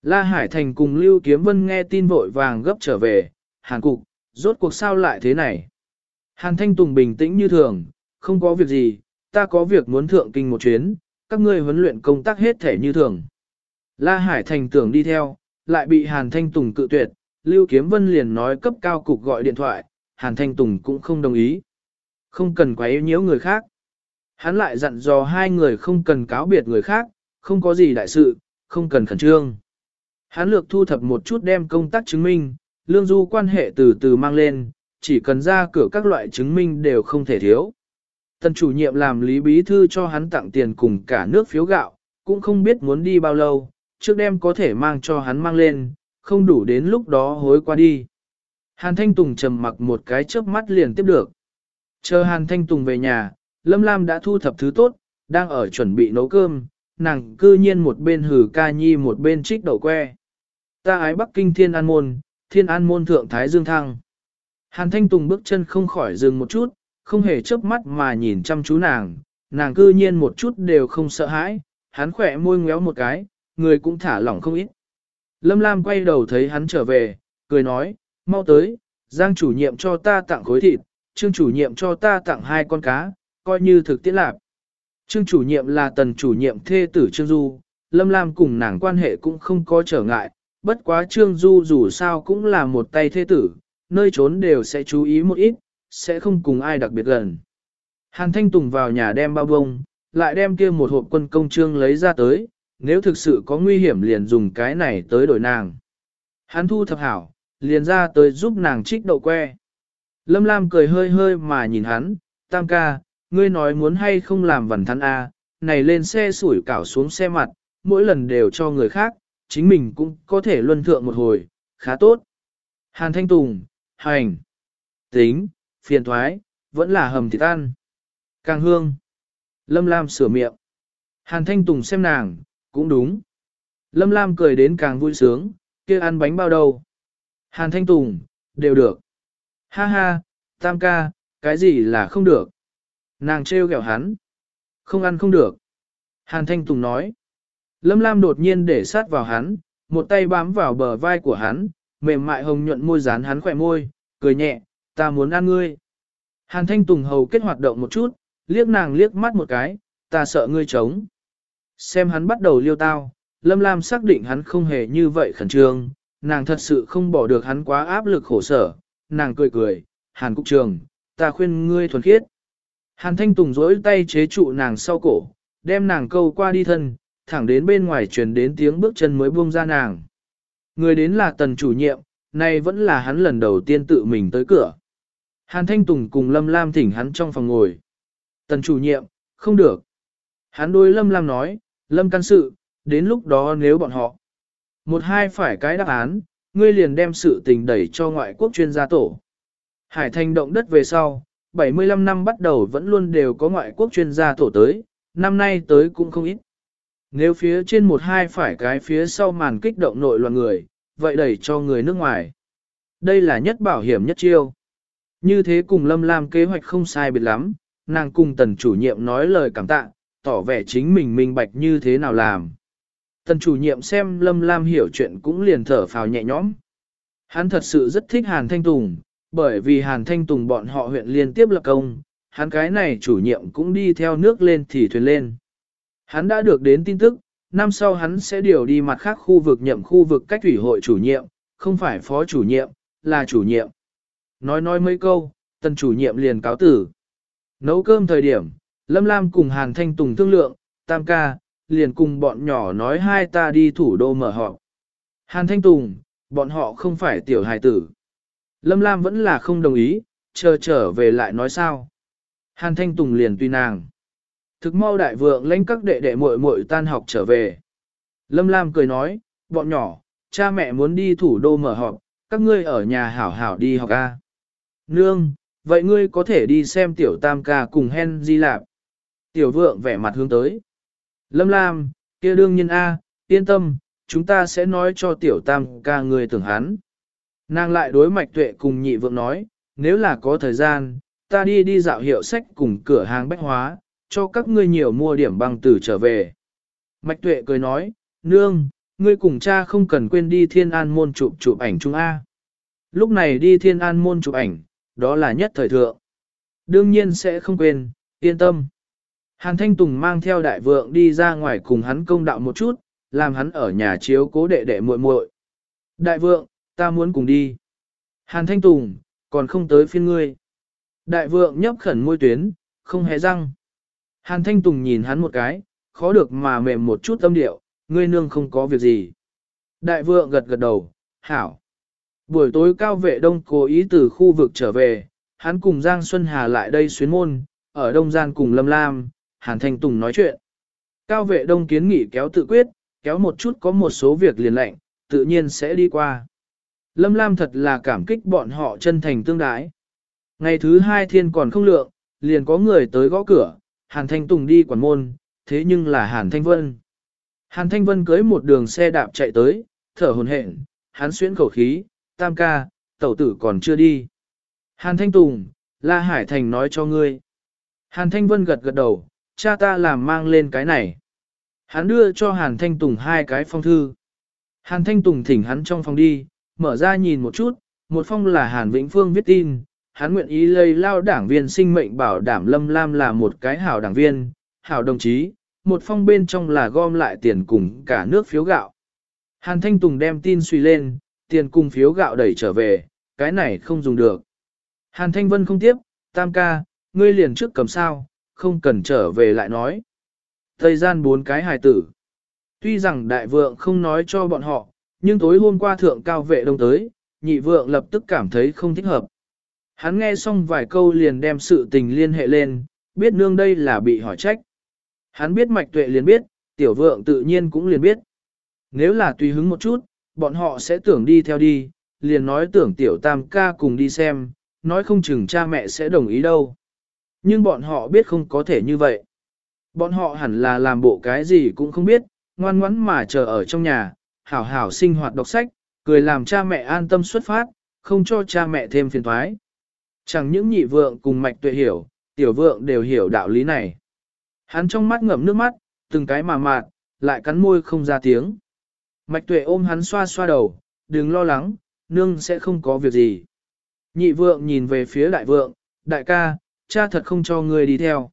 La Hải Thành cùng Lưu Kiếm Vân nghe tin vội vàng gấp trở về, Hàn Cục, rốt cuộc sao lại thế này? Hàn Thanh Tùng bình tĩnh như thường, không có việc gì, ta có việc muốn thượng kinh một chuyến, các ngươi huấn luyện công tác hết thể như thường. La Hải Thành tưởng đi theo, lại bị Hàn Thanh Tùng cự tuyệt, Lưu Kiếm Vân liền nói cấp cao cục gọi điện thoại, Hàn Thanh Tùng cũng không đồng ý. Không cần quấy nhiễu người khác. Hắn lại dặn dò hai người không cần cáo biệt người khác, không có gì đại sự, không cần khẩn trương. Hắn lược thu thập một chút đem công tác chứng minh, lương du quan hệ từ từ mang lên, chỉ cần ra cửa các loại chứng minh đều không thể thiếu. Tần chủ nhiệm làm lý bí thư cho hắn tặng tiền cùng cả nước phiếu gạo, cũng không biết muốn đi bao lâu, trước đêm có thể mang cho hắn mang lên, không đủ đến lúc đó hối qua đi. Hàn Thanh Tùng trầm mặc một cái chớp mắt liền tiếp được. Chờ Hàn Thanh Tùng về nhà, Lâm Lam đã thu thập thứ tốt, đang ở chuẩn bị nấu cơm, nàng cư nhiên một bên hử ca nhi một bên trích đậu que. Ta ái Bắc Kinh Thiên An Môn, Thiên An Môn Thượng Thái Dương Thăng. Hàn Thanh Tùng bước chân không khỏi dừng một chút, không hề chớp mắt mà nhìn chăm chú nàng, nàng cư nhiên một chút đều không sợ hãi, hắn khỏe môi ngéo một cái, người cũng thả lỏng không ít. Lâm Lam quay đầu thấy hắn trở về, cười nói, mau tới, Giang chủ nhiệm cho ta tặng khối thịt, Trương chủ nhiệm cho ta tặng hai con cá, coi như thực tiễn lạc. Trương chủ nhiệm là tần chủ nhiệm thê tử Trương Du, Lâm Lam cùng nàng quan hệ cũng không có trở ngại, bất quá Trương Du dù sao cũng là một tay thế tử, nơi trốn đều sẽ chú ý một ít, sẽ không cùng ai đặc biệt gần. Hàn Thanh Tùng vào nhà đem bao bông, lại đem kia một hộp quân công trương lấy ra tới, nếu thực sự có nguy hiểm liền dùng cái này tới đổi nàng. Hắn thu thập hảo, liền ra tới giúp nàng trích đậu que. Lâm Lam cười hơi hơi mà nhìn hắn, tam ca, ngươi nói muốn hay không làm vần thắn A, này lên xe sủi cảo xuống xe mặt, mỗi lần đều cho người khác, chính mình cũng có thể luân thượng một hồi, khá tốt. Hàn Thanh Tùng, hành, tính, phiền thoái, vẫn là hầm thịt ăn. Càng hương. Lâm Lam sửa miệng. Hàn Thanh Tùng xem nàng, cũng đúng. Lâm Lam cười đến càng vui sướng, kia ăn bánh bao đâu. Hàn Thanh Tùng, đều được. Ha ha, tam ca, cái gì là không được. Nàng trêu ghẹo hắn. Không ăn không được. Hàn Thanh Tùng nói. Lâm Lam đột nhiên để sát vào hắn, một tay bám vào bờ vai của hắn, mềm mại hồng nhuận môi dán hắn khỏe môi, cười nhẹ, ta muốn ăn ngươi. Hàn Thanh Tùng hầu kết hoạt động một chút, liếc nàng liếc mắt một cái, ta sợ ngươi trống. Xem hắn bắt đầu liêu tao, Lâm Lam xác định hắn không hề như vậy khẩn trương, nàng thật sự không bỏ được hắn quá áp lực khổ sở, nàng cười cười, Hàn Cục Trường, ta khuyên ngươi thuần khiết. Hàn Thanh Tùng dối tay chế trụ nàng sau cổ, đem nàng câu qua đi thân, thẳng đến bên ngoài truyền đến tiếng bước chân mới buông ra nàng. Người đến là tần chủ nhiệm, nay vẫn là hắn lần đầu tiên tự mình tới cửa. Hàn Thanh Tùng cùng Lâm Lam thỉnh hắn trong phòng ngồi. Tần chủ nhiệm, không được. Hắn đôi Lâm Lam nói, Lâm can sự, đến lúc đó nếu bọn họ. Một hai phải cái đáp án, ngươi liền đem sự tình đẩy cho ngoại quốc chuyên gia tổ. Hải thành động đất về sau, 75 năm bắt đầu vẫn luôn đều có ngoại quốc chuyên gia tổ tới, năm nay tới cũng không ít. Nếu phía trên một hai phải cái phía sau màn kích động nội loạn người, vậy đẩy cho người nước ngoài. Đây là nhất bảo hiểm nhất chiêu. Như thế cùng Lâm Lam kế hoạch không sai biệt lắm, nàng cùng tần chủ nhiệm nói lời cảm tạ, tỏ vẻ chính mình minh bạch như thế nào làm. Tần chủ nhiệm xem Lâm Lam hiểu chuyện cũng liền thở phào nhẹ nhõm. Hắn thật sự rất thích Hàn Thanh Tùng, bởi vì Hàn Thanh Tùng bọn họ huyện liên tiếp lập công, hắn cái này chủ nhiệm cũng đi theo nước lên thì thuyền lên. Hắn đã được đến tin tức, năm sau hắn sẽ điều đi mặt khác khu vực nhậm khu vực cách ủy hội chủ nhiệm, không phải phó chủ nhiệm, là chủ nhiệm. Nói nói mấy câu, tần chủ nhiệm liền cáo tử. Nấu cơm thời điểm, Lâm Lam cùng Hàn Thanh Tùng thương lượng, tam ca, liền cùng bọn nhỏ nói hai ta đi thủ đô mở họp. Hàn Thanh Tùng, bọn họ không phải tiểu hài tử. Lâm Lam vẫn là không đồng ý, chờ trở về lại nói sao. Hàn Thanh Tùng liền tùy nàng. Thực mau đại vượng lãnh các đệ đệ muội muội tan học trở về. Lâm Lam cười nói, bọn nhỏ, cha mẹ muốn đi thủ đô mở họp, các ngươi ở nhà hảo hảo đi học A. Nương, vậy ngươi có thể đi xem tiểu tam ca cùng hen di lạp. Tiểu vượng vẻ mặt hướng tới. Lâm Lam, kia đương nhiên A, yên tâm, chúng ta sẽ nói cho tiểu tam ca người tưởng hắn. Nàng lại đối mạch tuệ cùng nhị vượng nói, nếu là có thời gian, ta đi đi dạo hiệu sách cùng cửa hàng bách hóa, cho các ngươi nhiều mua điểm băng tử trở về. Mạch tuệ cười nói, nương, ngươi cùng cha không cần quên đi thiên an môn chụp chụp ảnh chung A. Lúc này đi thiên an môn chụp ảnh, đó là nhất thời thượng. Đương nhiên sẽ không quên, Yên tâm. Hàn Thanh Tùng mang theo đại vượng đi ra ngoài cùng hắn công đạo một chút, làm hắn ở nhà chiếu cố đệ đệ muội muội. Đại vượng, ta muốn cùng đi. Hàn Thanh Tùng, còn không tới phiên ngươi. Đại vượng nhấp khẩn môi tuyến, không hề răng. Hàn Thanh Tùng nhìn hắn một cái, khó được mà mềm một chút tâm điệu, ngươi nương không có việc gì. Đại vượng gật gật đầu, hảo. Buổi tối cao vệ đông cố ý từ khu vực trở về, hắn cùng Giang Xuân Hà lại đây xuyến môn, ở Đông Gian cùng Lâm Lam, Hàn Thanh Tùng nói chuyện. Cao vệ đông kiến nghị kéo tự quyết, kéo một chút có một số việc liền lệnh, tự nhiên sẽ đi qua. Lâm Lam thật là cảm kích bọn họ chân thành tương đái. Ngày thứ hai thiên còn không lượng, liền có người tới gõ cửa, Hàn Thanh Tùng đi quản môn, thế nhưng là Hàn Thanh Vân. Hàn Thanh Vân cưới một đường xe đạp chạy tới, thở hồn hển, hắn xuyễn khẩu khí, tam ca, tẩu tử còn chưa đi. Hàn Thanh Tùng, La Hải Thành nói cho ngươi. Hàn Thanh Vân gật gật đầu, cha ta làm mang lên cái này. Hắn đưa cho Hàn Thanh Tùng hai cái phong thư. Hàn Thanh Tùng thỉnh hắn trong phòng đi, mở ra nhìn một chút, một phong là Hàn Vĩnh Phương viết tin, hắn nguyện ý lây lao đảng viên sinh mệnh bảo đảm Lâm Lam là một cái hảo đảng viên, hảo đồng chí, một phong bên trong là gom lại tiền cùng cả nước phiếu gạo. Hàn Thanh Tùng đem tin suy lên, tiền cùng phiếu gạo đẩy trở về, cái này không dùng được. Hàn Thanh Vân không tiếp, tam ca, ngươi liền trước cầm sao, không cần trở về lại nói. Thời gian bốn cái hài tử. Tuy rằng đại vượng không nói cho bọn họ, nhưng tối hôm qua thượng cao vệ đông tới, nhị vượng lập tức cảm thấy không thích hợp. Hắn nghe xong vài câu liền đem sự tình liên hệ lên, biết nương đây là bị hỏi trách. Hắn biết mạch tuệ liền biết, tiểu vượng tự nhiên cũng liền biết. Nếu là tùy hứng một chút, bọn họ sẽ tưởng đi theo đi, liền nói tưởng tiểu tam ca cùng đi xem, nói không chừng cha mẹ sẽ đồng ý đâu. Nhưng bọn họ biết không có thể như vậy. Bọn họ hẳn là làm bộ cái gì cũng không biết, ngoan ngoãn mà chờ ở trong nhà, hảo hảo sinh hoạt đọc sách, cười làm cha mẹ an tâm xuất phát, không cho cha mẹ thêm phiền thoái. Chẳng những nhị vượng cùng mạch tuệ hiểu, tiểu vượng đều hiểu đạo lý này. Hắn trong mắt ngậm nước mắt, từng cái mà mạt, lại cắn môi không ra tiếng. Mạch tuệ ôm hắn xoa xoa đầu, đừng lo lắng, nương sẽ không có việc gì. Nhị vượng nhìn về phía đại vượng, đại ca, cha thật không cho ngươi đi theo.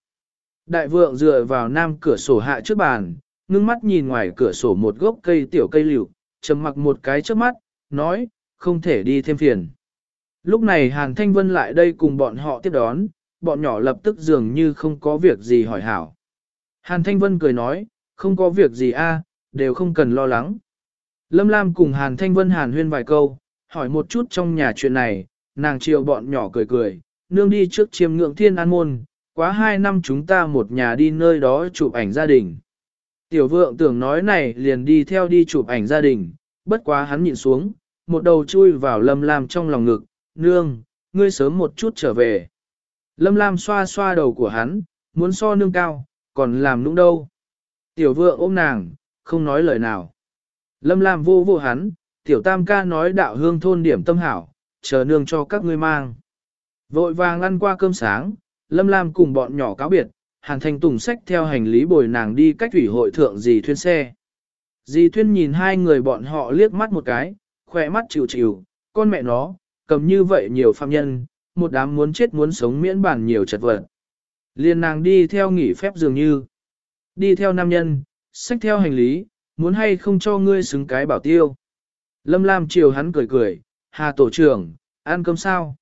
Đại vượng dựa vào nam cửa sổ hạ trước bàn, ngưng mắt nhìn ngoài cửa sổ một gốc cây tiểu cây liễu, trầm mặc một cái trước mắt, nói, không thể đi thêm phiền. Lúc này Hàn Thanh Vân lại đây cùng bọn họ tiếp đón, bọn nhỏ lập tức dường như không có việc gì hỏi hảo. Hàn Thanh Vân cười nói, không có việc gì a, đều không cần lo lắng. Lâm Lam cùng Hàn Thanh Vân hàn huyên vài câu, hỏi một chút trong nhà chuyện này, nàng chiều bọn nhỏ cười cười, nương đi trước chiêm ngưỡng thiên an môn, quá hai năm chúng ta một nhà đi nơi đó chụp ảnh gia đình. Tiểu vượng tưởng nói này liền đi theo đi chụp ảnh gia đình, bất quá hắn nhịn xuống, một đầu chui vào Lâm Lam trong lòng ngực, nương, ngươi sớm một chút trở về. Lâm Lam xoa xoa đầu của hắn, muốn so nương cao, còn làm nũng đâu. Tiểu vượng ôm nàng, không nói lời nào. Lâm Lam vô vô hắn, tiểu tam ca nói đạo hương thôn điểm tâm hảo, chờ nương cho các ngươi mang. Vội vàng ăn qua cơm sáng, Lâm Lam cùng bọn nhỏ cáo biệt, Hàn thành Tùng sách theo hành lý bồi nàng đi cách thủy hội thượng dì thuyên xe. Dì thuyên nhìn hai người bọn họ liếc mắt một cái, khỏe mắt chịu chịu, con mẹ nó, cầm như vậy nhiều phạm nhân, một đám muốn chết muốn sống miễn bản nhiều chật vật. Liên nàng đi theo nghỉ phép dường như, đi theo nam nhân, xách theo hành lý, muốn hay không cho ngươi xứng cái bảo tiêu. Lâm Lam chiều hắn cười cười, Hà tổ trưởng, ăn cơm sao?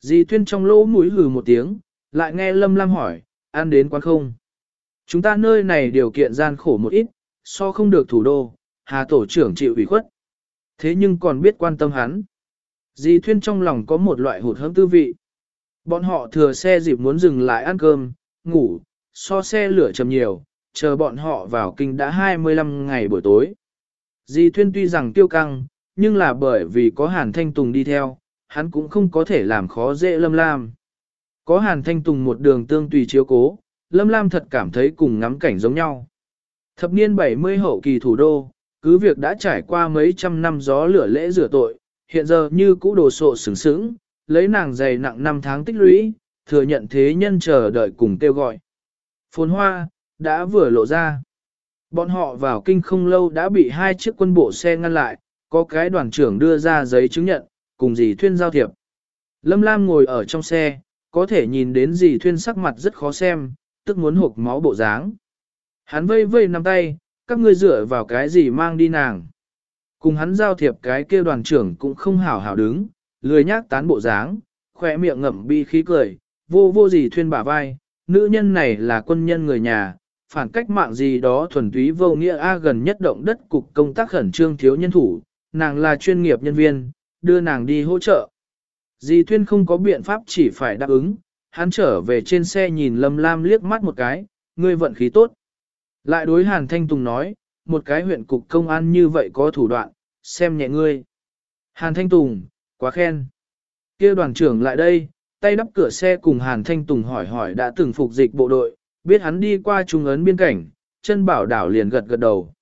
Dì Thuyên trong lỗ mũi hừ một tiếng, lại nghe Lâm Lam hỏi, ăn đến quán không? Chúng ta nơi này điều kiện gian khổ một ít, so không được thủ đô, Hà tổ trưởng chịu ủy khuất. Thế nhưng còn biết quan tâm hắn. Dì Thuyên trong lòng có một loại hụt hẫng tư vị. Bọn họ thừa xe dịp muốn dừng lại ăn cơm, ngủ, so xe lửa chầm nhiều, chờ bọn họ vào kinh đã 25 ngày buổi tối. Dì Thuyên tuy rằng tiêu căng, nhưng là bởi vì có Hàn Thanh Tùng đi theo, hắn cũng không có thể làm khó dễ Lâm Lam. Có Hàn Thanh Tùng một đường tương tùy chiếu cố, Lâm Lam thật cảm thấy cùng ngắm cảnh giống nhau. Thập niên 70 hậu kỳ thủ đô, cứ việc đã trải qua mấy trăm năm gió lửa lễ rửa tội, hiện giờ như cũ đồ sộ sướng sướng, lấy nàng dày nặng năm tháng tích lũy, thừa nhận thế nhân chờ đợi cùng kêu gọi. Phồn hoa, đã vừa lộ ra. Bọn họ vào kinh không lâu đã bị hai chiếc quân bộ xe ngăn lại, có cái đoàn trưởng đưa ra giấy chứng nhận, cùng dì thuyên giao thiệp. Lâm Lam ngồi ở trong xe, có thể nhìn đến dì thuyên sắc mặt rất khó xem, tức muốn hộp máu bộ dáng. Hắn vây vây nắm tay, các ngươi dựa vào cái gì mang đi nàng. Cùng hắn giao thiệp cái kia đoàn trưởng cũng không hảo hảo đứng, lười nhác tán bộ dáng, khỏe miệng ngậm bi khí cười, vô vô gì thuyên bả vai, nữ nhân này là quân nhân người nhà, phản cách mạng gì đó thuần túy vô nghĩa A gần nhất động đất cục công tác khẩn trương thiếu nhân thủ, nàng là chuyên nghiệp nhân viên, đưa nàng đi hỗ trợ. Dì Thuyên không có biện pháp chỉ phải đáp ứng, hắn trở về trên xe nhìn Lâm Lam liếc mắt một cái, ngươi vận khí tốt. Lại đối Hàn Thanh Tùng nói, một cái huyện cục công an như vậy có thủ đoạn, xem nhẹ ngươi. Hàn Thanh Tùng, quá khen. kia đoàn trưởng lại đây, tay đắp cửa xe cùng Hàn Thanh Tùng hỏi hỏi đã từng phục dịch bộ đội, biết hắn đi qua trung ấn biên cảnh, chân bảo đảo liền gật gật đầu.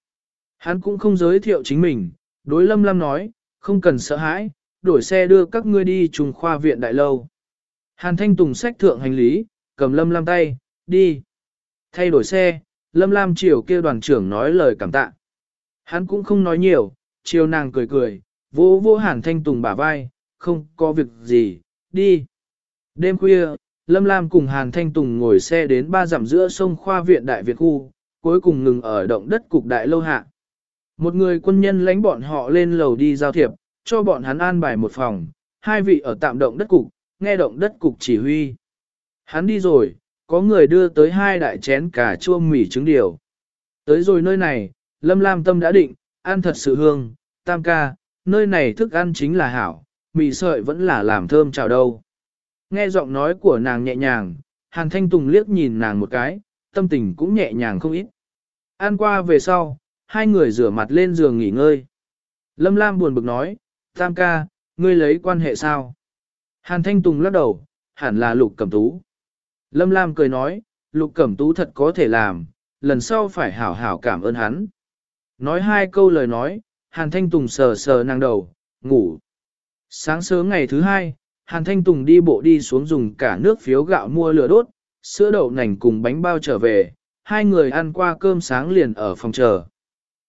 Hắn cũng không giới thiệu chính mình, đối Lâm Lam nói, không cần sợ hãi, đổi xe đưa các ngươi đi trùng khoa viện đại lâu. Hàn Thanh Tùng xách thượng hành lý, cầm Lâm Lam tay, đi. Thay đổi xe, Lâm Lam chiều kia đoàn trưởng nói lời cảm tạ. Hắn cũng không nói nhiều, chiều nàng cười cười, vô vô Hàn Thanh Tùng bả vai, không có việc gì, đi. Đêm khuya, Lâm Lam cùng Hàn Thanh Tùng ngồi xe đến ba dặm giữa sông Khoa Viện Đại Việt Khu, cuối cùng ngừng ở động đất cục Đại Lâu Hạ. Một người quân nhân lãnh bọn họ lên lầu đi giao thiệp, cho bọn hắn an bài một phòng, hai vị ở tạm động đất cục, nghe động đất cục chỉ huy. Hắn đi rồi, có người đưa tới hai đại chén cà chua mì trứng điều. Tới rồi nơi này, Lâm Lam tâm đã định, ăn thật sự hương, tam ca, nơi này thức ăn chính là hảo, mì sợi vẫn là làm thơm chào đâu. Nghe giọng nói của nàng nhẹ nhàng, Hàn Thanh Tùng liếc nhìn nàng một cái, tâm tình cũng nhẹ nhàng không ít. Ăn qua về sau, hai người rửa mặt lên giường nghỉ ngơi. Lâm Lam buồn bực nói, Tam ca, ngươi lấy quan hệ sao? Hàn Thanh Tùng lắc đầu, hẳn là Lục cầm Tú. Lâm Lam cười nói, Lục Cẩm Tú thật có thể làm, lần sau phải hảo hảo cảm ơn hắn. Nói hai câu lời nói, Hàn Thanh Tùng sờ sờ nàng đầu, ngủ. Sáng sớm ngày thứ hai, Hàn Thanh Tùng đi bộ đi xuống dùng cả nước phiếu gạo mua lửa đốt, sữa đậu nành cùng bánh bao trở về, hai người ăn qua cơm sáng liền ở phòng chờ.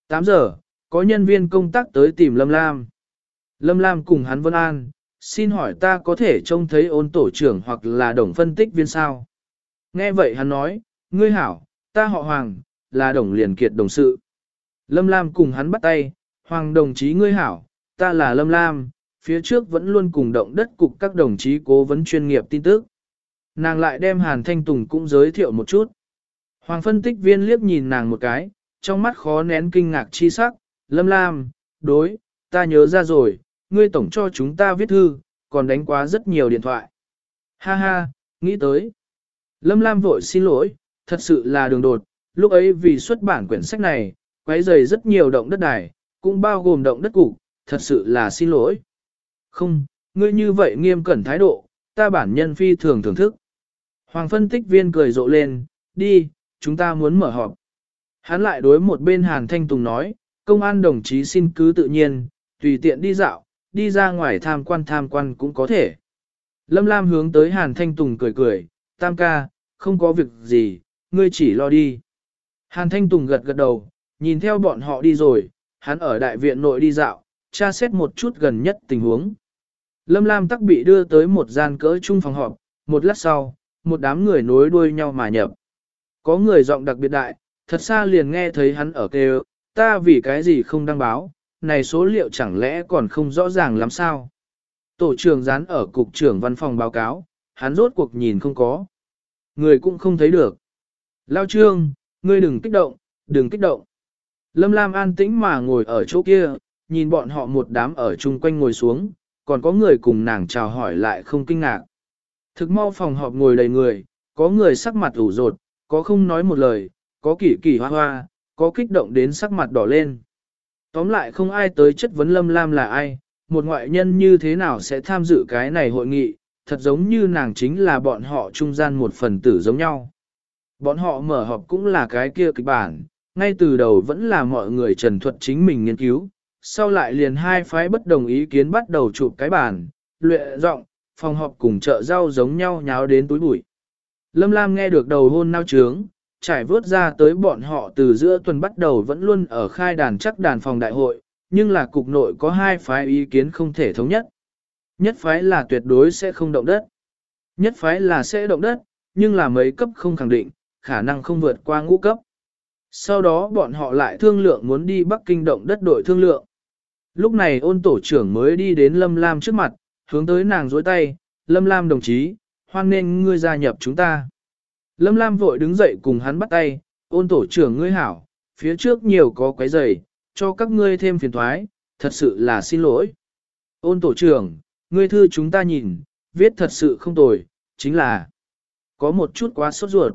8 giờ, có nhân viên công tác tới tìm Lâm Lam. Lâm Lam cùng hắn Vân An, xin hỏi ta có thể trông thấy ôn tổ trưởng hoặc là đồng phân tích viên sao? Nghe vậy hắn nói, ngươi hảo, ta họ Hoàng, là đồng liền kiệt đồng sự. Lâm Lam cùng hắn bắt tay, Hoàng đồng chí ngươi hảo, ta là Lâm Lam, phía trước vẫn luôn cùng động đất cục các đồng chí cố vấn chuyên nghiệp tin tức. Nàng lại đem Hàn Thanh Tùng cũng giới thiệu một chút. Hoàng phân tích viên liếc nhìn nàng một cái, trong mắt khó nén kinh ngạc chi sắc, Lâm Lam, đối, ta nhớ ra rồi, ngươi tổng cho chúng ta viết thư, còn đánh quá rất nhiều điện thoại. Ha ha, nghĩ tới. Lâm Lam vội xin lỗi, thật sự là đường đột, lúc ấy vì xuất bản quyển sách này, quấy rầy rất nhiều động đất đài, cũng bao gồm động đất cục, thật sự là xin lỗi. Không, ngươi như vậy nghiêm cẩn thái độ, ta bản nhân phi thường thưởng thức. Hoàng phân tích viên cười rộ lên, đi, chúng ta muốn mở họp. Hắn lại đối một bên Hàn Thanh Tùng nói, công an đồng chí xin cứ tự nhiên, tùy tiện đi dạo, đi ra ngoài tham quan tham quan cũng có thể. Lâm Lam hướng tới Hàn Thanh Tùng cười cười, tam ca, không có việc gì, ngươi chỉ lo đi. Hàn Thanh Tùng gật gật đầu, nhìn theo bọn họ đi rồi, hắn ở đại viện nội đi dạo, tra xét một chút gần nhất tình huống. Lâm Lam tắc bị đưa tới một gian cỡ chung phòng họp, một lát sau, một đám người nối đuôi nhau mà nhập. Có người giọng đặc biệt đại, thật xa liền nghe thấy hắn ở kêu, ta vì cái gì không đăng báo, này số liệu chẳng lẽ còn không rõ ràng lắm sao? Tổ trưởng dán ở cục trưởng văn phòng báo cáo, hắn rốt cuộc nhìn không có. Người cũng không thấy được. Lao trương, ngươi đừng kích động, đừng kích động. Lâm Lam an tĩnh mà ngồi ở chỗ kia, nhìn bọn họ một đám ở chung quanh ngồi xuống, còn có người cùng nàng chào hỏi lại không kinh ngạc. Thực mau phòng họp ngồi đầy người, có người sắc mặt ủ rột, có không nói một lời, có kỳ kỳ hoa hoa, có kích động đến sắc mặt đỏ lên. Tóm lại không ai tới chất vấn Lâm Lam là ai, một ngoại nhân như thế nào sẽ tham dự cái này hội nghị, thật giống như nàng chính là bọn họ trung gian một phần tử giống nhau. Bọn họ mở họp cũng là cái kia kịch bản, ngay từ đầu vẫn là mọi người trần thuật chính mình nghiên cứu, sau lại liền hai phái bất đồng ý kiến bắt đầu chụp cái bản, luyện giọng, phòng họp cùng chợ rau giống nhau nháo đến túi bụi. Lâm Lam nghe được đầu hôn nao trướng, trải vớt ra tới bọn họ từ giữa tuần bắt đầu vẫn luôn ở khai đàn chắc đàn phòng đại hội, nhưng là cục nội có hai phái ý kiến không thể thống nhất. Nhất phái là tuyệt đối sẽ không động đất. nhất phái là sẽ động đất, nhưng là mấy cấp không khẳng định, khả năng không vượt qua ngũ cấp. Sau đó bọn họ lại thương lượng muốn đi Bắc Kinh động đất đội thương lượng. Lúc này ôn tổ trưởng mới đi đến Lâm Lam trước mặt, hướng tới nàng dối tay, Lâm Lam đồng chí, hoan nên ngươi gia nhập chúng ta. Lâm Lam vội đứng dậy cùng hắn bắt tay, ôn tổ trưởng ngươi hảo, phía trước nhiều có quấy rầy, cho các ngươi thêm phiền thoái, thật sự là xin lỗi. Ôn tổ trưởng, ngươi thư chúng ta nhìn, viết thật sự không tồi, chính là có một chút quá sốt ruột.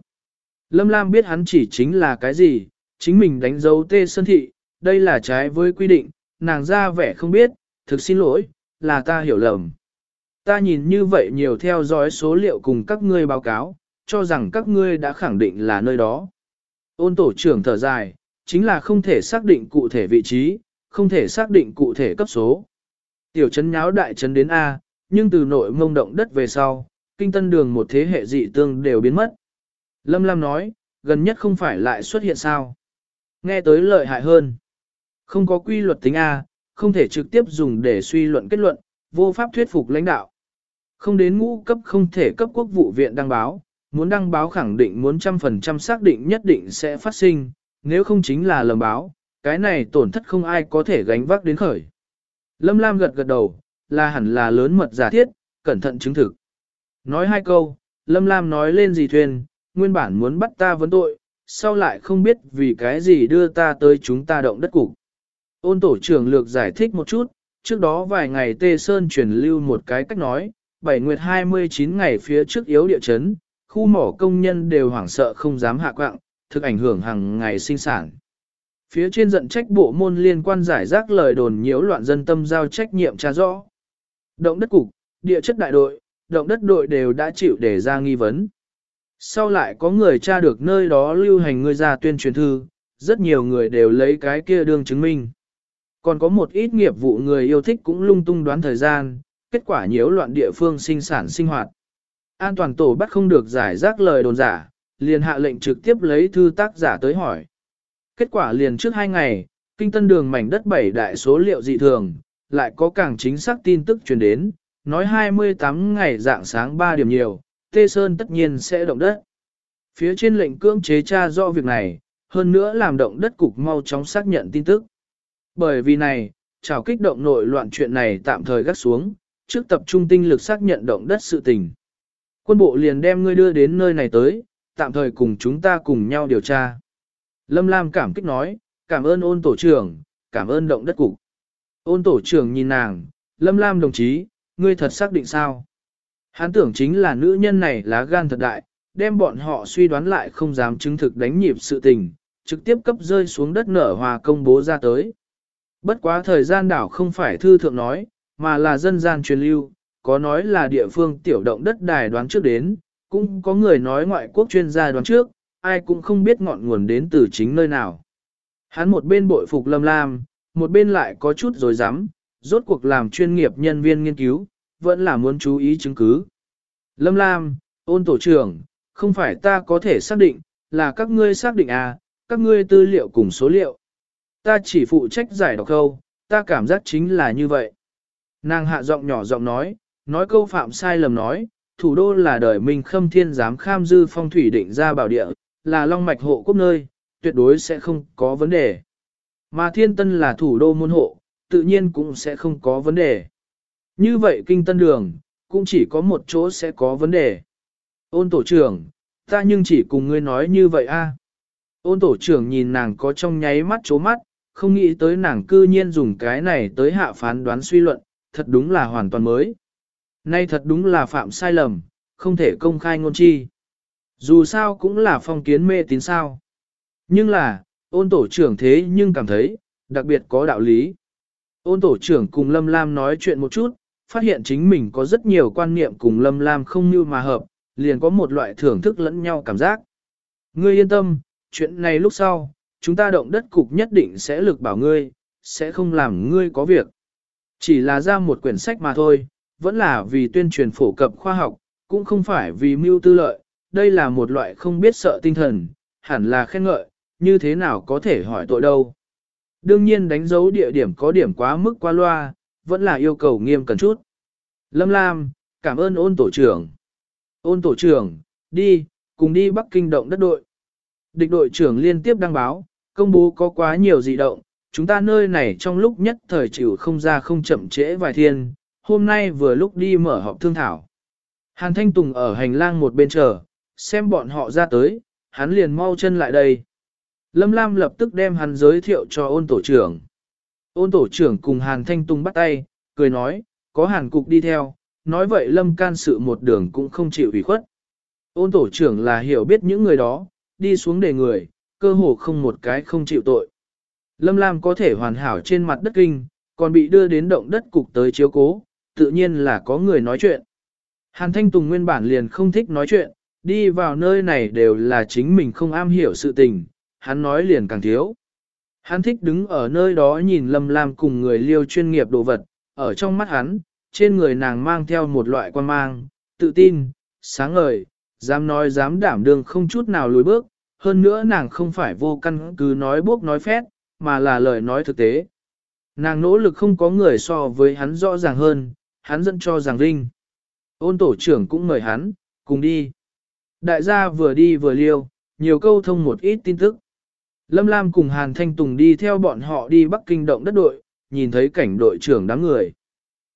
Lâm Lam biết hắn chỉ chính là cái gì, chính mình đánh dấu tê sơn thị, đây là trái với quy định, nàng ra vẻ không biết, thực xin lỗi, là ta hiểu lầm. Ta nhìn như vậy nhiều theo dõi số liệu cùng các ngươi báo cáo, cho rằng các ngươi đã khẳng định là nơi đó. Ôn tổ trưởng thở dài, chính là không thể xác định cụ thể vị trí, không thể xác định cụ thể cấp số. Tiểu chấn nháo đại chấn đến A, nhưng từ nội mông động đất về sau, kinh tân đường một thế hệ dị tương đều biến mất. Lâm Lam nói, gần nhất không phải lại xuất hiện sao. Nghe tới lợi hại hơn. Không có quy luật tính A, không thể trực tiếp dùng để suy luận kết luận, vô pháp thuyết phục lãnh đạo. Không đến ngũ cấp không thể cấp quốc vụ viện đăng báo, muốn đăng báo khẳng định muốn trăm phần trăm xác định nhất định sẽ phát sinh, nếu không chính là lầm báo, cái này tổn thất không ai có thể gánh vác đến khởi. Lâm Lam gật gật đầu, là hẳn là lớn mật giả thiết, cẩn thận chứng thực. Nói hai câu, Lâm Lam nói lên gì thuyền, nguyên bản muốn bắt ta vấn tội, sau lại không biết vì cái gì đưa ta tới chúng ta động đất cục. Ôn tổ trưởng lược giải thích một chút, trước đó vài ngày Tê Sơn truyền lưu một cái cách nói, bảy nguyệt 29 ngày phía trước yếu địa chấn, khu mỏ công nhân đều hoảng sợ không dám hạ quạng, thực ảnh hưởng hàng ngày sinh sản. Phía trên giận trách bộ môn liên quan giải rác lời đồn nhiễu loạn dân tâm giao trách nhiệm tra rõ. Động đất cục, địa chất đại đội, động đất đội đều đã chịu để ra nghi vấn. Sau lại có người tra được nơi đó lưu hành người ra tuyên truyền thư, rất nhiều người đều lấy cái kia đương chứng minh. Còn có một ít nghiệp vụ người yêu thích cũng lung tung đoán thời gian, kết quả nhiễu loạn địa phương sinh sản sinh hoạt. An toàn tổ bắt không được giải rác lời đồn giả, liền hạ lệnh trực tiếp lấy thư tác giả tới hỏi. Kết quả liền trước hai ngày, kinh tân đường mảnh đất bảy đại số liệu dị thường, lại có càng chính xác tin tức truyền đến, nói 28 ngày dạng sáng 3 điểm nhiều, Tê Sơn tất nhiên sẽ động đất. Phía trên lệnh cưỡng chế tra do việc này, hơn nữa làm động đất cục mau chóng xác nhận tin tức. Bởi vì này, trào kích động nội loạn chuyện này tạm thời gác xuống, trước tập trung tinh lực xác nhận động đất sự tình. Quân bộ liền đem ngươi đưa đến nơi này tới, tạm thời cùng chúng ta cùng nhau điều tra. Lâm Lam cảm kích nói, cảm ơn ôn tổ trưởng, cảm ơn động đất cục. Ôn tổ trưởng nhìn nàng, Lâm Lam đồng chí, ngươi thật xác định sao? Hắn tưởng chính là nữ nhân này lá gan thật đại, đem bọn họ suy đoán lại không dám chứng thực đánh nhịp sự tình, trực tiếp cấp rơi xuống đất nở hòa công bố ra tới. Bất quá thời gian đảo không phải thư thượng nói, mà là dân gian truyền lưu, có nói là địa phương tiểu động đất đài đoán trước đến, cũng có người nói ngoại quốc chuyên gia đoán trước, ai cũng không biết ngọn nguồn đến từ chính nơi nào. Hắn một bên bội phục lâm lam, một bên lại có chút rồi dám, rốt cuộc làm chuyên nghiệp nhân viên nghiên cứu, vẫn là muốn chú ý chứng cứ. Lâm lam, ôn tổ trưởng, không phải ta có thể xác định, là các ngươi xác định à, các ngươi tư liệu cùng số liệu. Ta chỉ phụ trách giải đọc câu, ta cảm giác chính là như vậy. Nàng hạ giọng nhỏ giọng nói, nói câu phạm sai lầm nói, thủ đô là đời minh khâm thiên giám kham dư phong thủy định ra bảo địa, là long mạch hộ quốc nơi, tuyệt đối sẽ không có vấn đề. Mà thiên tân là thủ đô môn hộ, tự nhiên cũng sẽ không có vấn đề. Như vậy kinh tân đường, cũng chỉ có một chỗ sẽ có vấn đề. Ôn tổ trưởng, ta nhưng chỉ cùng ngươi nói như vậy a. Ôn tổ trưởng nhìn nàng có trong nháy mắt chố mắt, không nghĩ tới nàng cư nhiên dùng cái này tới hạ phán đoán suy luận, thật đúng là hoàn toàn mới. Nay thật đúng là phạm sai lầm, không thể công khai ngôn chi. Dù sao cũng là phong kiến mê tín sao. Nhưng là, ôn tổ trưởng thế nhưng cảm thấy, đặc biệt có đạo lý. Ôn tổ trưởng cùng Lâm Lam nói chuyện một chút, phát hiện chính mình có rất nhiều quan niệm cùng Lâm Lam không như mà hợp, liền có một loại thưởng thức lẫn nhau cảm giác. Ngươi yên tâm, chuyện này lúc sau, chúng ta động đất cục nhất định sẽ lực bảo ngươi, sẽ không làm ngươi có việc. Chỉ là ra một quyển sách mà thôi, vẫn là vì tuyên truyền phổ cập khoa học, cũng không phải vì mưu tư lợi, đây là một loại không biết sợ tinh thần, hẳn là khen ngợi, như thế nào có thể hỏi tội đâu. Đương nhiên đánh dấu địa điểm có điểm quá mức qua loa, vẫn là yêu cầu nghiêm cần chút. Lâm Lam, cảm ơn ôn tổ trưởng. Ôn tổ trưởng, đi, cùng đi Bắc Kinh động đất đội. Địch đội trưởng liên tiếp đăng báo, công bố có quá nhiều dị động, chúng ta nơi này trong lúc nhất thời chịu không ra không chậm trễ vài thiên, hôm nay vừa lúc đi mở họp thương thảo. Hàn Thanh Tùng ở hành lang một bên chờ, xem bọn họ ra tới, hắn liền mau chân lại đây. Lâm Lam lập tức đem hắn giới thiệu cho ôn tổ trưởng. Ôn tổ trưởng cùng Hàn Thanh Tùng bắt tay, cười nói, có Hàn Cục đi theo, nói vậy Lâm can sự một đường cũng không chịu ủy khuất. Ôn tổ trưởng là hiểu biết những người đó, đi xuống đề người, cơ hồ không một cái không chịu tội. Lâm Lam có thể hoàn hảo trên mặt đất kinh, còn bị đưa đến động đất cục tới chiếu cố, tự nhiên là có người nói chuyện. Hàn Thanh Tùng nguyên bản liền không thích nói chuyện, đi vào nơi này đều là chính mình không am hiểu sự tình, hắn nói liền càng thiếu. Hắn thích đứng ở nơi đó nhìn Lâm Lam cùng người liêu chuyên nghiệp đồ vật, ở trong mắt hắn, trên người nàng mang theo một loại quan mang, tự tin, sáng ngời, dám nói dám đảm đương không chút nào lùi bước, hơn nữa nàng không phải vô căn cứ nói bốc nói phét, mà là lời nói thực tế. Nàng nỗ lực không có người so với hắn rõ ràng hơn, hắn dẫn cho rằng Linh. Ôn tổ trưởng cũng mời hắn, cùng đi. Đại gia vừa đi vừa liêu, nhiều câu thông một ít tin tức. Lâm Lam cùng Hàn Thanh Tùng đi theo bọn họ đi Bắc Kinh động đất đội, nhìn thấy cảnh đội trưởng đám người.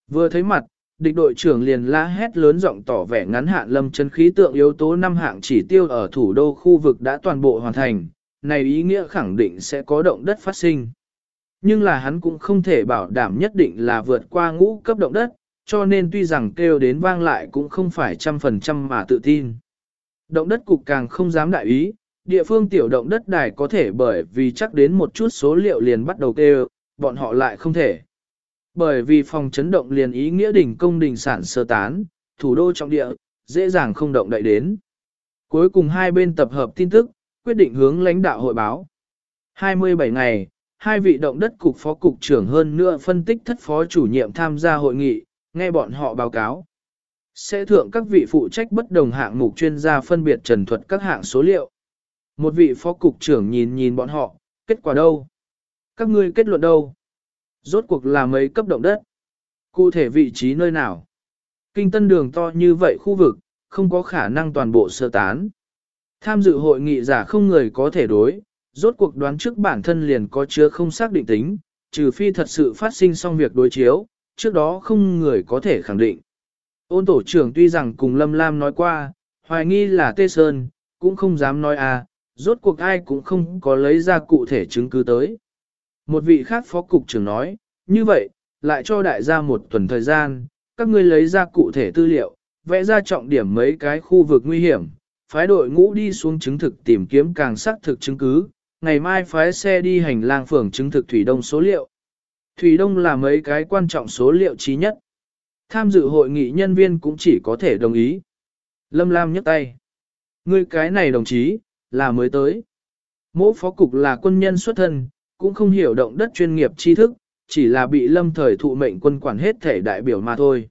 Vừa thấy mặt, địch đội trưởng liền la hét lớn giọng tỏ vẻ ngắn hạn lâm chân khí tượng yếu tố năm hạng chỉ tiêu ở thủ đô khu vực đã toàn bộ hoàn thành, này ý nghĩa khẳng định sẽ có động đất phát sinh. Nhưng là hắn cũng không thể bảo đảm nhất định là vượt qua ngũ cấp động đất, cho nên tuy rằng kêu đến vang lại cũng không phải trăm phần trăm mà tự tin. Động đất cục càng không dám đại ý, địa phương tiểu động đất đài có thể bởi vì chắc đến một chút số liệu liền bắt đầu kêu, bọn họ lại không thể. Bởi vì phòng chấn động liền ý nghĩa đỉnh công đình sản sơ tán, thủ đô trọng địa, dễ dàng không động đậy đến. Cuối cùng hai bên tập hợp tin tức, quyết định hướng lãnh đạo hội báo. 27 ngày, hai vị động đất cục phó cục trưởng hơn nữa phân tích thất phó chủ nhiệm tham gia hội nghị, nghe bọn họ báo cáo. Sẽ thượng các vị phụ trách bất đồng hạng mục chuyên gia phân biệt trần thuật các hạng số liệu. Một vị phó cục trưởng nhìn nhìn bọn họ, kết quả đâu? Các ngươi kết luận đâu? Rốt cuộc là mấy cấp động đất? Cụ thể vị trí nơi nào? Kinh tân đường to như vậy khu vực, không có khả năng toàn bộ sơ tán. Tham dự hội nghị giả không người có thể đối, rốt cuộc đoán trước bản thân liền có chứa không xác định tính, trừ phi thật sự phát sinh xong việc đối chiếu, trước đó không người có thể khẳng định. Ôn tổ trưởng tuy rằng cùng Lâm Lam nói qua, hoài nghi là Tê Sơn, cũng không dám nói à, rốt cuộc ai cũng không có lấy ra cụ thể chứng cứ tới. Một vị khác phó cục trưởng nói, như vậy, lại cho đại gia một tuần thời gian, các ngươi lấy ra cụ thể tư liệu, vẽ ra trọng điểm mấy cái khu vực nguy hiểm, phái đội ngũ đi xuống chứng thực tìm kiếm càng xác thực chứng cứ, ngày mai phái xe đi hành lang phường chứng thực Thủy Đông số liệu. Thủy Đông là mấy cái quan trọng số liệu trí nhất. Tham dự hội nghị nhân viên cũng chỉ có thể đồng ý. Lâm Lam nhấc tay. Ngươi cái này đồng chí, là mới tới. Mỗi phó cục là quân nhân xuất thân, cũng không hiểu động đất chuyên nghiệp tri thức, chỉ là bị lâm thời thụ mệnh quân quản hết thể đại biểu mà thôi.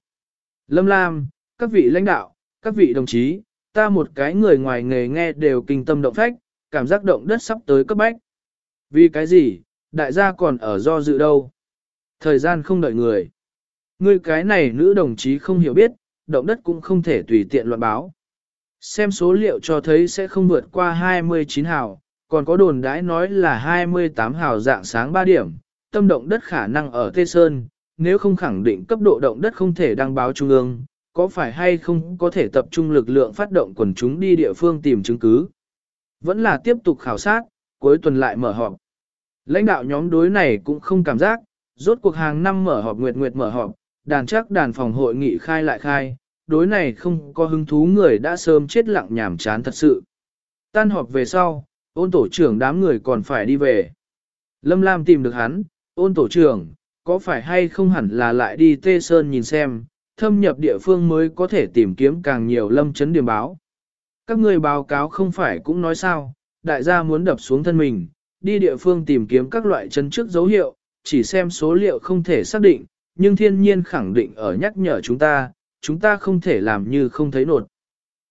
Lâm Lam, các vị lãnh đạo, các vị đồng chí, ta một cái người ngoài nghề nghe đều kinh tâm động phách, cảm giác động đất sắp tới cấp bách. Vì cái gì, đại gia còn ở do dự đâu. Thời gian không đợi người. Ngươi cái này nữ đồng chí không hiểu biết, động đất cũng không thể tùy tiện loạn báo. Xem số liệu cho thấy sẽ không vượt qua 29 hào, còn có đồn đãi nói là 28 hào dạng sáng 3 điểm, tâm động đất khả năng ở Tây Sơn, nếu không khẳng định cấp độ động đất không thể đăng báo trung ương, có phải hay không có thể tập trung lực lượng phát động quần chúng đi địa phương tìm chứng cứ. Vẫn là tiếp tục khảo sát, cuối tuần lại mở họp. Lãnh đạo nhóm đối này cũng không cảm giác, rốt cuộc hàng năm mở họp nguyệt nguyệt mở họp, đàn chắc đàn phòng hội nghị khai lại khai, đối này không có hứng thú người đã sớm chết lặng nhảm chán thật sự. Tan họp về sau, ôn tổ trưởng đám người còn phải đi về. Lâm Lam tìm được hắn, ôn tổ trưởng, có phải hay không hẳn là lại đi Tê Sơn nhìn xem, thâm nhập địa phương mới có thể tìm kiếm càng nhiều lâm chấn điểm báo. Các người báo cáo không phải cũng nói sao, đại gia muốn đập xuống thân mình, đi địa phương tìm kiếm các loại chấn trước dấu hiệu, chỉ xem số liệu không thể xác định, nhưng thiên nhiên khẳng định ở nhắc nhở chúng ta, chúng ta không thể làm như không thấy nột.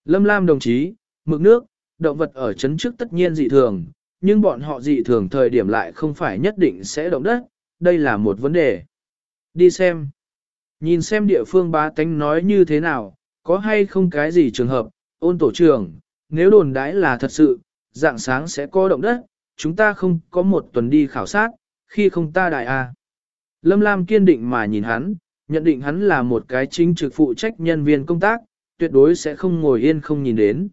Lâm Lam đồng chí, mực nước, động vật ở chấn trước tất nhiên dị thường, nhưng bọn họ dị thường thời điểm lại không phải nhất định sẽ động đất, đây là một vấn đề. Đi xem. Nhìn xem địa phương bá tánh nói như thế nào, có hay không cái gì trường hợp, ôn tổ trưởng, nếu đồn đãi là thật sự, dạng sáng sẽ có động đất, chúng ta không có một tuần đi khảo sát, khi không ta đại a. Lâm Lam kiên định mà nhìn hắn, nhận định hắn là một cái chính trực phụ trách nhân viên công tác, tuyệt đối sẽ không ngồi yên không nhìn đến.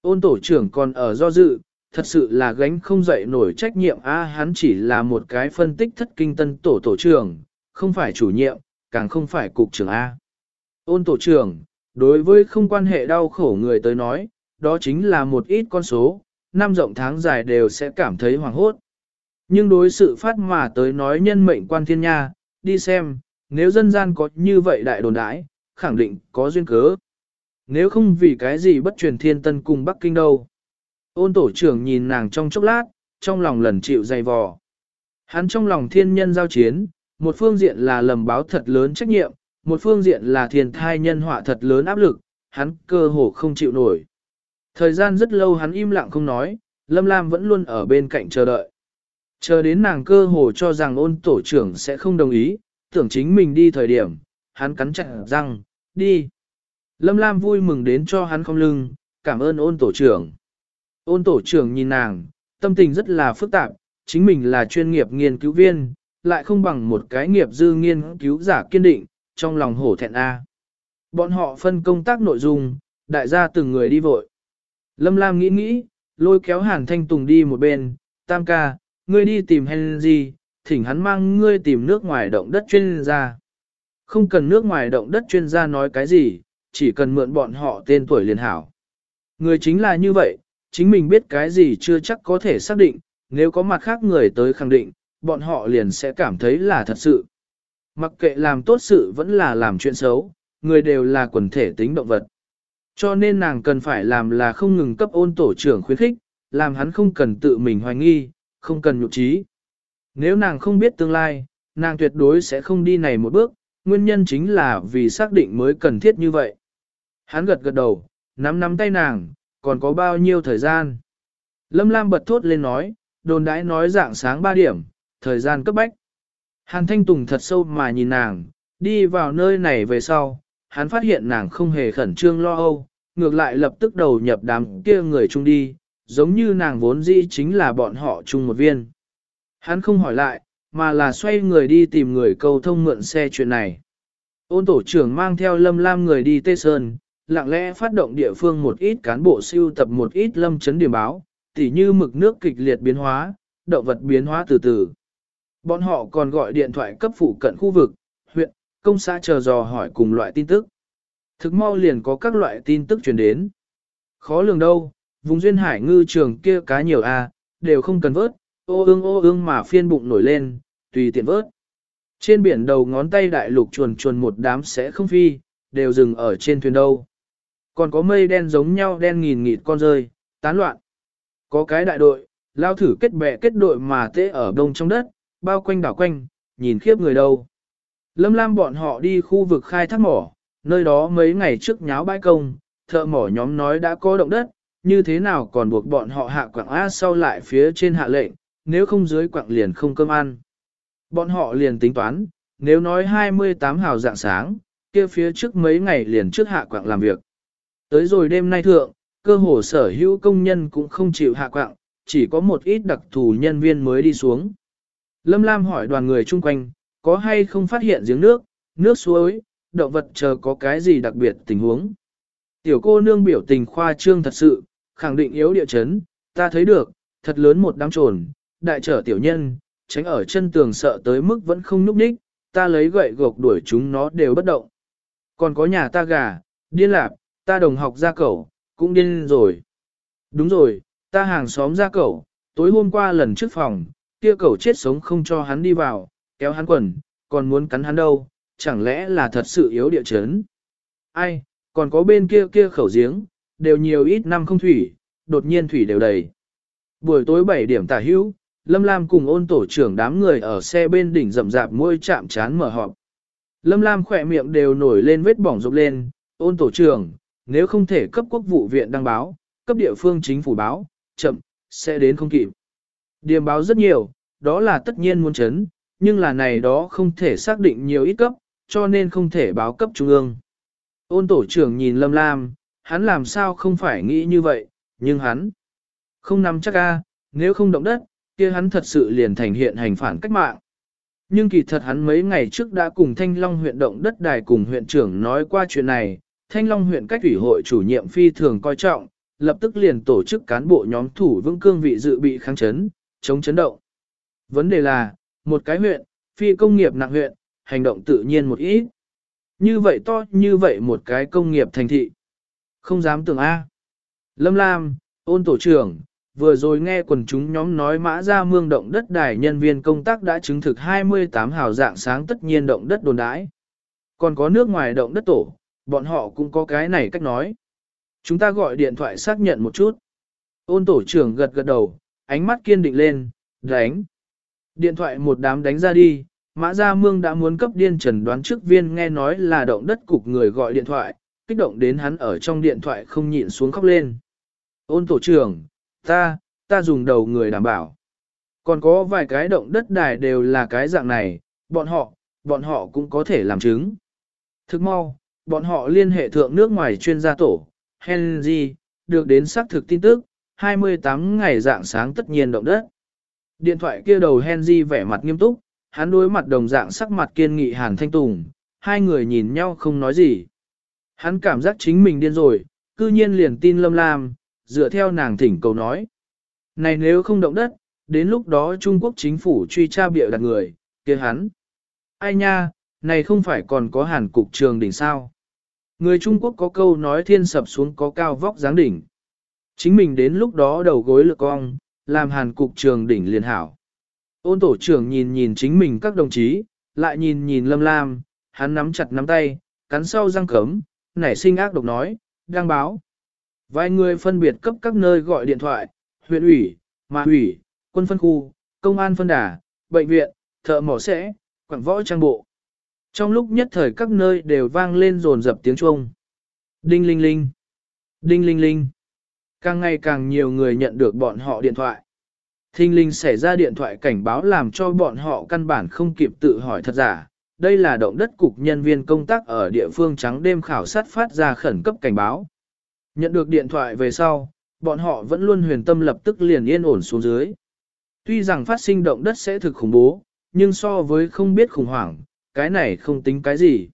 Ôn tổ trưởng còn ở do dự, thật sự là gánh không dậy nổi trách nhiệm a hắn chỉ là một cái phân tích thất kinh tân tổ tổ trưởng, không phải chủ nhiệm, càng không phải cục trưởng A. Ôn tổ trưởng, đối với không quan hệ đau khổ người tới nói, đó chính là một ít con số, năm rộng tháng dài đều sẽ cảm thấy hoàng hốt. Nhưng đối sự phát mà tới nói nhân mệnh quan thiên nha, đi xem, nếu dân gian có như vậy đại đồn đãi, khẳng định có duyên cớ. Nếu không vì cái gì bất truyền thiên tân cùng Bắc Kinh đâu. Ôn tổ trưởng nhìn nàng trong chốc lát, trong lòng lần chịu dày vò. Hắn trong lòng thiên nhân giao chiến, một phương diện là lầm báo thật lớn trách nhiệm, một phương diện là thiên thai nhân họa thật lớn áp lực, hắn cơ hồ không chịu nổi. Thời gian rất lâu hắn im lặng không nói, Lâm Lam vẫn luôn ở bên cạnh chờ đợi. Chờ đến nàng cơ hồ cho rằng ôn tổ trưởng sẽ không đồng ý, tưởng chính mình đi thời điểm, hắn cắn chặt răng, đi. Lâm Lam vui mừng đến cho hắn không lưng, cảm ơn ôn tổ trưởng. Ôn tổ trưởng nhìn nàng, tâm tình rất là phức tạp, chính mình là chuyên nghiệp nghiên cứu viên, lại không bằng một cái nghiệp dư nghiên cứu giả kiên định, trong lòng hổ thẹn A. Bọn họ phân công tác nội dung, đại gia từng người đi vội. Lâm Lam nghĩ nghĩ, lôi kéo Hàn Thanh Tùng đi một bên, tam ca, ngươi đi tìm Henry, thỉnh hắn mang ngươi tìm nước ngoài động đất chuyên gia. Không cần nước ngoài động đất chuyên gia nói cái gì, chỉ cần mượn bọn họ tên tuổi liền hảo. Người chính là như vậy, chính mình biết cái gì chưa chắc có thể xác định, nếu có mặt khác người tới khẳng định, bọn họ liền sẽ cảm thấy là thật sự. Mặc kệ làm tốt sự vẫn là làm chuyện xấu, người đều là quần thể tính động vật. Cho nên nàng cần phải làm là không ngừng cấp ôn tổ trưởng khuyến khích, làm hắn không cần tự mình hoài nghi, không cần nhụ trí. Nếu nàng không biết tương lai, nàng tuyệt đối sẽ không đi này một bước, nguyên nhân chính là vì xác định mới cần thiết như vậy. Hắn gật gật đầu, nắm nắm tay nàng, còn có bao nhiêu thời gian. Lâm Lam bật thốt lên nói, đồn đãi nói dạng sáng 3 điểm, thời gian cấp bách. Hàn Thanh Tùng thật sâu mà nhìn nàng, đi vào nơi này về sau, hắn phát hiện nàng không hề khẩn trương lo âu, ngược lại lập tức đầu nhập đám kia người chung đi, giống như nàng vốn dĩ chính là bọn họ chung một viên. Hắn không hỏi lại, mà là xoay người đi tìm người cầu thông mượn xe chuyện này. Ôn tổ trưởng mang theo lâm lam người đi Tê Sơn, lặng lẽ phát động địa phương một ít cán bộ siêu tập một ít lâm chấn điểm báo, tỉ như mực nước kịch liệt biến hóa, động vật biến hóa từ từ. Bọn họ còn gọi điện thoại cấp phụ cận khu vực, huyện, công xã chờ dò hỏi cùng loại tin tức. Thực mau liền có các loại tin tức truyền đến. Khó lường đâu, vùng duyên hải ngư trường kia cá nhiều a, đều không cần vớt, ô ương ô ương mà phiên bụng nổi lên, tùy tiện vớt. Trên biển đầu ngón tay đại lục chuồn chuồn một đám sẽ không phi, đều dừng ở trên thuyền đâu. Còn có mây đen giống nhau đen nghìn nghịt con rơi, tán loạn. Có cái đại đội, lao thử kết bè kết đội mà tê ở đông trong đất, bao quanh đảo quanh, nhìn khiếp người đâu. Lâm Lam bọn họ đi khu vực khai thác mỏ, nơi đó mấy ngày trước nháo bãi công, thợ mỏ nhóm nói đã có động đất, như thế nào còn buộc bọn họ hạ quảng A sau lại phía trên hạ lệnh, nếu không dưới quảng liền không cơm ăn. Bọn họ liền tính toán, nếu nói 28 hào dạng sáng, kia phía trước mấy ngày liền trước hạ quảng làm việc. Tới rồi đêm nay thượng, cơ hồ sở hữu công nhân cũng không chịu hạ quảng, chỉ có một ít đặc thù nhân viên mới đi xuống. Lâm Lam hỏi đoàn người chung quanh, có hay không phát hiện giếng nước, nước suối, động vật chờ có cái gì đặc biệt tình huống. Tiểu cô nương biểu tình khoa trương thật sự, khẳng định yếu địa chấn, ta thấy được, thật lớn một đám trồn, đại trở tiểu nhân, tránh ở chân tường sợ tới mức vẫn không núp đích, ta lấy gậy gộc đuổi chúng nó đều bất động. Còn có nhà ta gà, điên lạp, ta đồng học ra cẩu, cũng điên rồi. Đúng rồi, ta hàng xóm ra cẩu, tối hôm qua lần trước phòng, kia cẩu chết sống không cho hắn đi vào, kéo hắn quần, còn muốn cắn hắn đâu, chẳng lẽ là thật sự yếu địa chấn. Ai, còn có bên kia kia khẩu giếng, đều nhiều ít năm không thủy, đột nhiên thủy đều đầy. Buổi tối 7 điểm tả hữu, Lâm Lam cùng ôn tổ trưởng đám người ở xe bên đỉnh rậm rạp môi chạm chán mở họp. Lâm Lam khỏe miệng đều nổi lên vết bỏng rộp lên, ôn tổ trưởng, nếu không thể cấp quốc vụ viện đăng báo, cấp địa phương chính phủ báo, chậm, sẽ đến không kịp. Điểm báo rất nhiều, đó là tất nhiên muốn chấn, nhưng là này đó không thể xác định nhiều ít cấp, cho nên không thể báo cấp trung ương. Ôn tổ trưởng nhìn Lâm Lam, hắn làm sao không phải nghĩ như vậy, nhưng hắn không nắm chắc a, nếu không động đất, kia hắn thật sự liền thành hiện hành phản cách mạng. Nhưng kỳ thật hắn mấy ngày trước đã cùng Thanh Long huyện động đất đài cùng huyện trưởng nói qua chuyện này, Thanh Long huyện cách ủy hội chủ nhiệm phi thường coi trọng, lập tức liền tổ chức cán bộ nhóm thủ vững cương vị dự bị kháng chấn, chống chấn động. Vấn đề là, một cái huyện, phi công nghiệp nặng huyện, hành động tự nhiên một ít. Như vậy to như vậy một cái công nghiệp thành thị. Không dám tưởng A. Lâm Lam, ôn tổ trưởng, vừa rồi nghe quần chúng nhóm nói mã ra mương động đất đài nhân viên công tác đã chứng thực 28 hào dạng sáng tất nhiên động đất đồn đãi. Còn có nước ngoài động đất tổ, bọn họ cũng có cái này cách nói. Chúng ta gọi điện thoại xác nhận một chút. Ôn tổ trưởng gật gật đầu, ánh mắt kiên định lên, đánh. Điện thoại một đám đánh ra đi, Mã Gia Mương đã muốn cấp điên trần đoán trước viên nghe nói là động đất cục người gọi điện thoại, kích động đến hắn ở trong điện thoại không nhịn xuống khóc lên. Ôn tổ trưởng, ta, ta dùng đầu người đảm bảo. Còn có vài cái động đất đài đều là cái dạng này, bọn họ, bọn họ cũng có thể làm chứng. Thức mau, bọn họ liên hệ thượng nước ngoài chuyên gia tổ, Henry, được đến xác thực tin tức, 28 ngày dạng sáng tất nhiên động đất. Điện thoại kia đầu Henry vẻ mặt nghiêm túc, hắn đối mặt đồng dạng sắc mặt kiên nghị Hàn Thanh Tùng, hai người nhìn nhau không nói gì. Hắn cảm giác chính mình điên rồi, cư nhiên liền tin Lâm Lam, dựa theo nàng thỉnh cầu nói. Này nếu không động đất, đến lúc đó Trung Quốc chính phủ truy tra bịa đặt người, kia hắn. Ai nha, này không phải còn có hàn cục trường đỉnh sao. Người Trung Quốc có câu nói thiên sập xuống có cao vóc dáng đỉnh. Chính mình đến lúc đó đầu gối lực cong, làm hàn cục trường đỉnh liền hảo. Ôn tổ trưởng nhìn nhìn chính mình các đồng chí, lại nhìn nhìn lâm lam, hắn nắm chặt nắm tay, cắn sau răng cấm, nảy sinh ác độc nói, đăng báo. Vài người phân biệt cấp các nơi gọi điện thoại, huyện ủy, mà ủy, quân phân khu, công an phân đà, bệnh viện, thợ mỏ sẽ, quảng võ trang bộ. Trong lúc nhất thời các nơi đều vang lên rồn dập tiếng chuông. Đinh linh linh. Đinh linh linh. Càng ngày càng nhiều người nhận được bọn họ điện thoại. Thinh linh xảy ra điện thoại cảnh báo làm cho bọn họ căn bản không kịp tự hỏi thật giả. Đây là động đất cục nhân viên công tác ở địa phương trắng đêm khảo sát phát ra khẩn cấp cảnh báo. Nhận được điện thoại về sau, bọn họ vẫn luôn huyền tâm lập tức liền yên ổn xuống dưới. Tuy rằng phát sinh động đất sẽ thực khủng bố, nhưng so với không biết khủng hoảng, cái này không tính cái gì.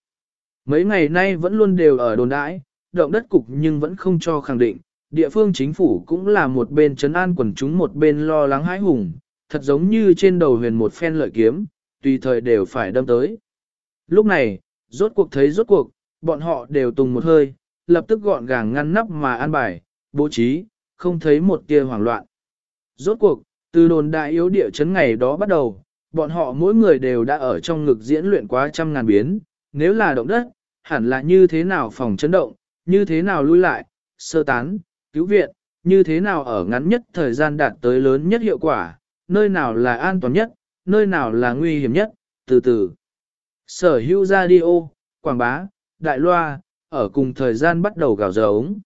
Mấy ngày nay vẫn luôn đều ở đồn đãi, động đất cục nhưng vẫn không cho khẳng định, địa phương chính phủ cũng là một bên chấn an quần chúng một bên lo lắng hãi hùng, thật giống như trên đầu huyền một phen lợi kiếm, tùy thời đều phải đâm tới. Lúc này, rốt cuộc thấy rốt cuộc, bọn họ đều tùng một hơi, lập tức gọn gàng ngăn nắp mà an bài, bố trí, không thấy một tia hoảng loạn. Rốt cuộc, từ đồn đại yếu địa chấn ngày đó bắt đầu, bọn họ mỗi người đều đã ở trong ngực diễn luyện quá trăm ngàn biến, nếu là động đất, hẳn là như thế nào phòng chấn động, như thế nào lui lại, sơ tán, cứu viện, như thế nào ở ngắn nhất thời gian đạt tới lớn nhất hiệu quả, nơi nào là an toàn nhất, nơi nào là nguy hiểm nhất, từ từ. Sở hữu radio, quảng bá, đại loa, ở cùng thời gian bắt đầu gào giống.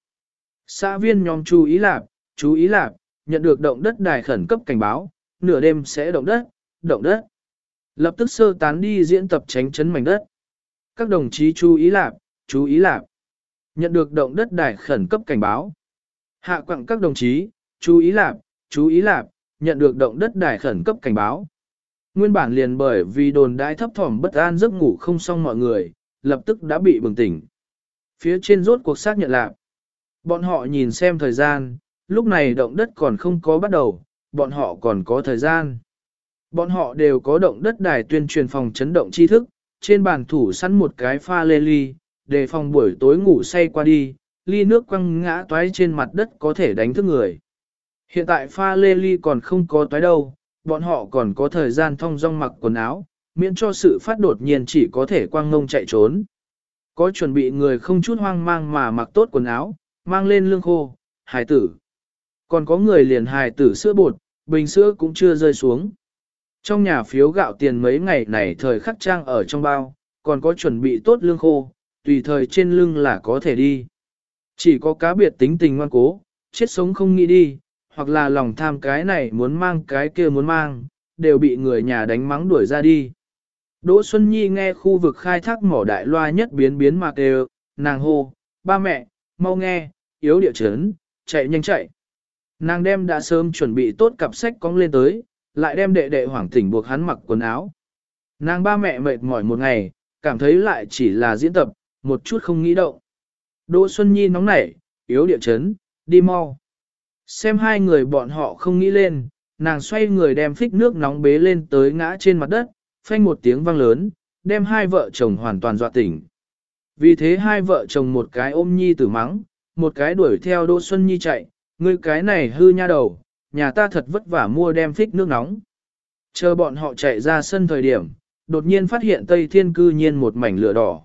Xã viên nhóm chú ý lạp, chú ý lạp, nhận được động đất đài khẩn cấp cảnh báo, nửa đêm sẽ động đất, động đất. Lập tức sơ tán đi diễn tập tránh chấn mảnh đất. Các đồng chí chú ý lạp, chú ý lạp. Nhận được động đất đài khẩn cấp cảnh báo. Hạ quặng các đồng chí, chú ý lạp, chú ý lạp, nhận được động đất đài khẩn cấp cảnh báo. Nguyên bản liền bởi vì đồn đãi thấp thỏm bất an giấc ngủ không xong mọi người, lập tức đã bị bừng tỉnh. Phía trên rốt cuộc xác nhận lạc. Bọn họ nhìn xem thời gian, lúc này động đất còn không có bắt đầu, bọn họ còn có thời gian. Bọn họ đều có động đất đài tuyên truyền phòng chấn động tri thức, trên bàn thủ sẵn một cái pha lê ly, để phòng buổi tối ngủ say qua đi, ly nước quăng ngã toái trên mặt đất có thể đánh thức người. Hiện tại pha lê ly còn không có toái đâu, bọn họ còn có thời gian thông dong mặc quần áo, miễn cho sự phát đột nhiên chỉ có thể quang ngông chạy trốn. Có chuẩn bị người không chút hoang mang mà mặc tốt quần áo, mang lên lương khô, hài tử. Còn có người liền hài tử sữa bột, bình sữa cũng chưa rơi xuống. Trong nhà phiếu gạo tiền mấy ngày này thời khắc trang ở trong bao, còn có chuẩn bị tốt lương khô, tùy thời trên lưng là có thể đi. Chỉ có cá biệt tính tình ngoan cố, chết sống không nghĩ đi, hoặc là lòng tham cái này muốn mang cái kia muốn mang, đều bị người nhà đánh mắng đuổi ra đi. Đỗ Xuân Nhi nghe khu vực khai thác mỏ đại loa nhất biến biến mà kêu, nàng hô, ba mẹ, mau nghe, yếu địa chấn, chạy nhanh chạy. Nàng đem đã sớm chuẩn bị tốt cặp sách cong lên tới, lại đem đệ đệ hoảng tỉnh buộc hắn mặc quần áo. Nàng ba mẹ mệt mỏi một ngày, cảm thấy lại chỉ là diễn tập, một chút không nghĩ động. Đỗ Xuân Nhi nóng nảy, yếu địa chấn, đi mau. Xem hai người bọn họ không nghĩ lên, nàng xoay người đem phích nước nóng bế lên tới ngã trên mặt đất, phanh một tiếng vang lớn, đem hai vợ chồng hoàn toàn dọa tỉnh. Vì thế hai vợ chồng một cái ôm Nhi tử mắng, một cái đuổi theo Đỗ Xuân Nhi chạy, ngươi cái này hư nha đầu, nhà ta thật vất vả mua đem phích nước nóng. Chờ bọn họ chạy ra sân thời điểm, đột nhiên phát hiện Tây Thiên cư nhiên một mảnh lửa đỏ.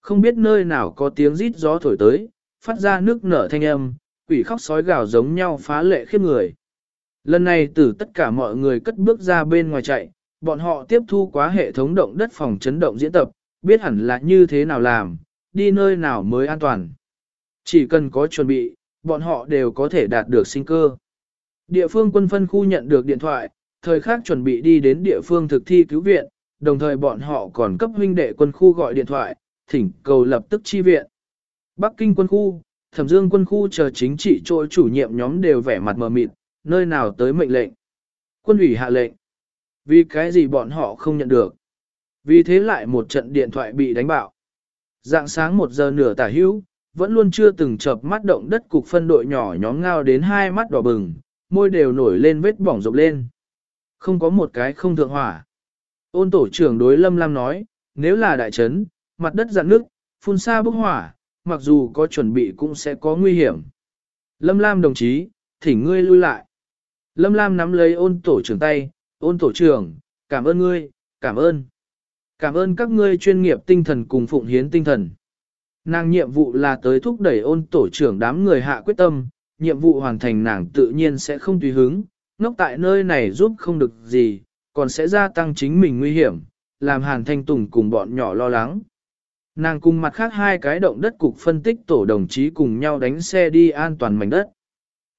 Không biết nơi nào có tiếng rít gió thổi tới, phát ra nước nở thanh âm, quỷ khóc sói gào giống nhau phá lệ khiếp người. Lần này từ tất cả mọi người cất bước ra bên ngoài chạy, bọn họ tiếp thu quá hệ thống động đất phòng chấn động diễn tập, biết hẳn là như thế nào làm, đi nơi nào mới an toàn. Chỉ cần có chuẩn bị, bọn họ đều có thể đạt được sinh cơ. Địa phương quân phân khu nhận được điện thoại, thời khắc chuẩn bị đi đến địa phương thực thi cứu viện, đồng thời bọn họ còn cấp huynh đệ quân khu gọi điện thoại, thỉnh cầu lập tức chi viện. Bắc Kinh quân khu, Thẩm Dương quân khu chờ chính trị chỗ chủ nhiệm nhóm đều vẻ mặt mờ mịt, nơi nào tới mệnh lệnh. Quân ủy hạ lệnh. Vì cái gì bọn họ không nhận được. Vì thế lại một trận điện thoại bị đánh bạo. Dạng sáng một giờ nửa tả hữu, vẫn luôn chưa từng chợp mắt động đất cục phân đội nhỏ nhóm ngao đến hai mắt đỏ bừng, môi đều nổi lên vết bỏng rộng lên. Không có một cái không thượng hỏa. Ôn tổ trưởng đối Lâm Lam nói, nếu là đại trấn, mặt đất dạn nước, phun xa bốc hỏa, mặc dù có chuẩn bị cũng sẽ có nguy hiểm. Lâm Lam đồng chí, thỉnh ngươi lui lại. Lâm Lam nắm lấy ôn tổ trưởng tay, ôn tổ trưởng, cảm ơn ngươi, cảm ơn. Cảm ơn các ngươi chuyên nghiệp tinh thần cùng phụng hiến tinh thần. Nàng nhiệm vụ là tới thúc đẩy ôn tổ trưởng đám người hạ quyết tâm, nhiệm vụ hoàn thành nàng tự nhiên sẽ không tùy hứng, ngốc tại nơi này giúp không được gì, còn sẽ gia tăng chính mình nguy hiểm, làm Hàn Thanh Tùng cùng bọn nhỏ lo lắng. Nàng cùng mặt khác hai cái động đất cục phân tích tổ đồng chí cùng nhau đánh xe đi an toàn mảnh đất.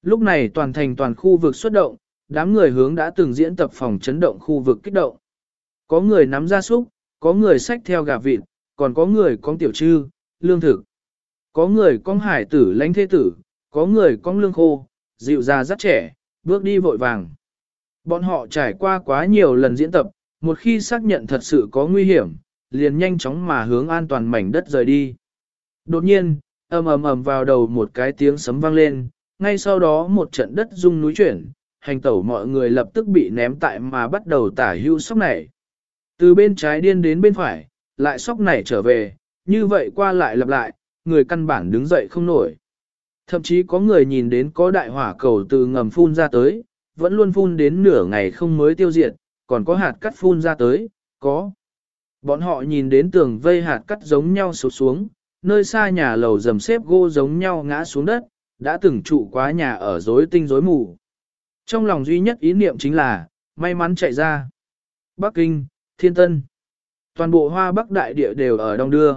Lúc này toàn thành toàn khu vực xuất động, đám người hướng đã từng diễn tập phòng chấn động khu vực kích động. Có người nắm ra súc, có người xách theo gà vịt, còn có người con tiểu trư, lương thực. Có người con hải tử lãnh thế tử, có người con lương khô, dịu già rất trẻ, bước đi vội vàng. Bọn họ trải qua quá nhiều lần diễn tập, một khi xác nhận thật sự có nguy hiểm, liền nhanh chóng mà hướng an toàn mảnh đất rời đi. Đột nhiên, ầm ầm ầm vào đầu một cái tiếng sấm vang lên, ngay sau đó một trận đất rung núi chuyển, hành tẩu mọi người lập tức bị ném tại mà bắt đầu tả hưu sóc nảy. Từ bên trái điên đến bên phải, lại sóc nảy trở về, như vậy qua lại lặp lại, người căn bản đứng dậy không nổi. Thậm chí có người nhìn đến có đại hỏa cầu từ ngầm phun ra tới, vẫn luôn phun đến nửa ngày không mới tiêu diệt, còn có hạt cắt phun ra tới, có. Bọn họ nhìn đến tường vây hạt cắt giống nhau sụt xuống, nơi xa nhà lầu dầm xếp gỗ giống nhau ngã xuống đất, đã từng trụ quá nhà ở rối tinh rối mù. Trong lòng duy nhất ý niệm chính là, may mắn chạy ra. Bắc Kinh, Thiên Tân. Toàn bộ hoa Bắc Đại địa đều ở đông đưa.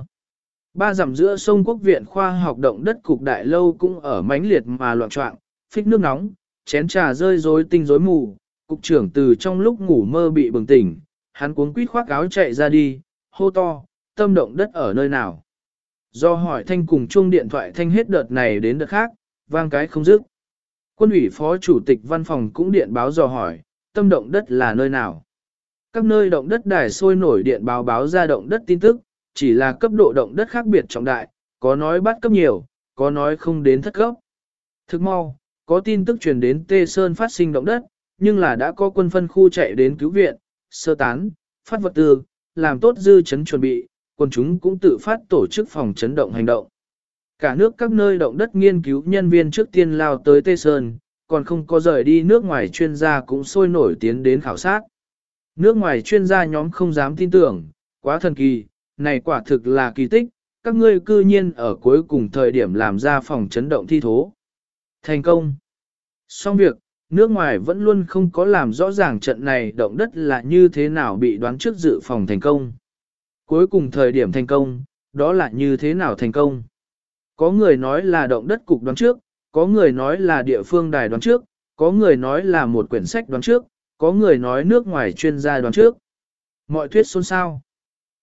Ba dặm giữa sông Quốc viện khoa học động đất cục đại lâu cũng ở mãnh liệt mà loạn trọng, phích nước nóng, chén trà rơi rối tinh rối mù, cục trưởng từ trong lúc ngủ mơ bị bừng tỉnh, hắn cuống quýt khoác áo chạy ra đi, hô to, tâm động đất ở nơi nào. Do hỏi thanh cùng chuông điện thoại thanh hết đợt này đến đợt khác, vang cái không dứt. Quân ủy phó chủ tịch văn phòng cũng điện báo dò hỏi, tâm động đất là nơi nào. Các nơi động đất đài sôi nổi điện báo báo ra động đất tin tức, chỉ là cấp độ động đất khác biệt trọng đại, có nói bắt cấp nhiều, có nói không đến thất cấp. Thức mau, có tin tức truyền đến Tê Sơn phát sinh động đất, nhưng là đã có quân phân khu chạy đến cứu viện, sơ tán, phát vật tư, làm tốt dư chấn chuẩn bị, quân chúng cũng tự phát tổ chức phòng chấn động hành động. Cả nước các nơi động đất nghiên cứu nhân viên trước tiên lao tới Tây Sơn, còn không có rời đi nước ngoài chuyên gia cũng sôi nổi tiến đến khảo sát. Nước ngoài chuyên gia nhóm không dám tin tưởng, quá thần kỳ, này quả thực là kỳ tích, các ngươi cư nhiên ở cuối cùng thời điểm làm ra phòng chấn động thi thố. Thành công. Xong việc, nước ngoài vẫn luôn không có làm rõ ràng trận này động đất là như thế nào bị đoán trước dự phòng thành công. Cuối cùng thời điểm thành công, đó là như thế nào thành công. Có người nói là động đất cục đoán trước, có người nói là địa phương đài đoán trước, có người nói là một quyển sách đoán trước, có người nói nước ngoài chuyên gia đoán trước. Mọi thuyết xôn xao.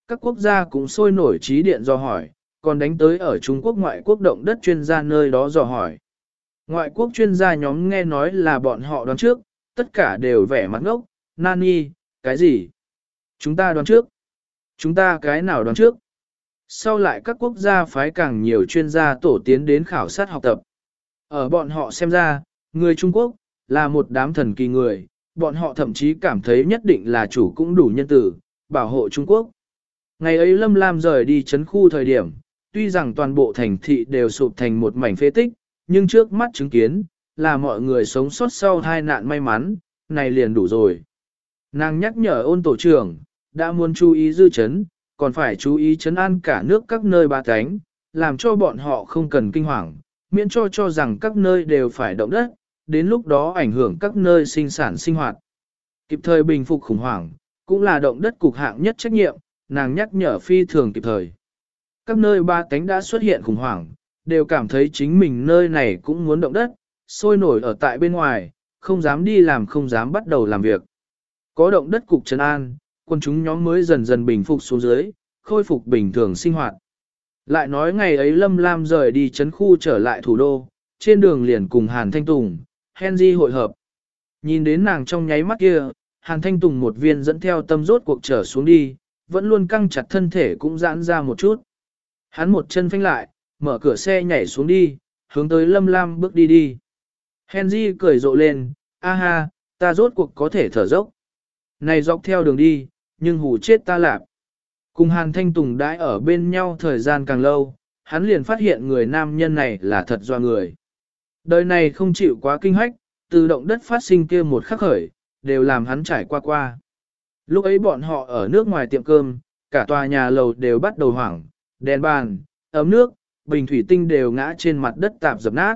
Các quốc gia cũng sôi nổi trí điện do hỏi, còn đánh tới ở Trung Quốc ngoại quốc động đất chuyên gia nơi đó dò hỏi. Ngoại quốc chuyên gia nhóm nghe nói là bọn họ đoán trước, tất cả đều vẻ mặt ngốc, nani, cái gì? Chúng ta đoán trước. Chúng ta cái nào đoán trước? Sau lại các quốc gia phái càng nhiều chuyên gia tổ tiến đến khảo sát học tập. Ở bọn họ xem ra, người Trung Quốc, là một đám thần kỳ người, bọn họ thậm chí cảm thấy nhất định là chủ cũng đủ nhân tử, bảo hộ Trung Quốc. Ngày ấy Lâm Lam rời đi chấn khu thời điểm, tuy rằng toàn bộ thành thị đều sụp thành một mảnh phế tích, nhưng trước mắt chứng kiến, là mọi người sống sót sau hai nạn may mắn, này liền đủ rồi. Nàng nhắc nhở ôn tổ trưởng, đã muốn chú ý dư chấn, còn phải chú ý chấn an cả nước các nơi ba cánh, làm cho bọn họ không cần kinh hoàng, miễn cho cho rằng các nơi đều phải động đất, đến lúc đó ảnh hưởng các nơi sinh sản sinh hoạt. Kịp thời bình phục khủng hoảng, cũng là động đất cục hạng nhất trách nhiệm, nàng nhắc nhở phi thường kịp thời. Các nơi ba cánh đã xuất hiện khủng hoảng, đều cảm thấy chính mình nơi này cũng muốn động đất, sôi nổi ở tại bên ngoài, không dám đi làm không dám bắt đầu làm việc. Có động đất cục trấn an, quân chúng nhóm mới dần dần bình phục xuống dưới, khôi phục bình thường sinh hoạt. Lại nói ngày ấy Lâm Lam rời đi trấn khu trở lại thủ đô, trên đường liền cùng Hàn Thanh Tùng, Henry hội hợp. Nhìn đến nàng trong nháy mắt kia, Hàn Thanh Tùng một viên dẫn theo tâm rốt cuộc trở xuống đi, vẫn luôn căng chặt thân thể cũng giãn ra một chút. Hắn một chân phanh lại, mở cửa xe nhảy xuống đi, hướng tới Lâm Lam bước đi đi. Henry cười rộ lên, a ha, ta rốt cuộc có thể thở dốc. Này dọc theo đường đi, nhưng hù chết ta lạp. Cùng Hàn Thanh Tùng đãi ở bên nhau thời gian càng lâu, hắn liền phát hiện người nam nhân này là thật do người. Đời này không chịu quá kinh hách, từ động đất phát sinh kia một khắc khởi, đều làm hắn trải qua qua. Lúc ấy bọn họ ở nước ngoài tiệm cơm, cả tòa nhà lầu đều bắt đầu hoảng, đèn bàn, ấm nước, bình thủy tinh đều ngã trên mặt đất tạp dập nát.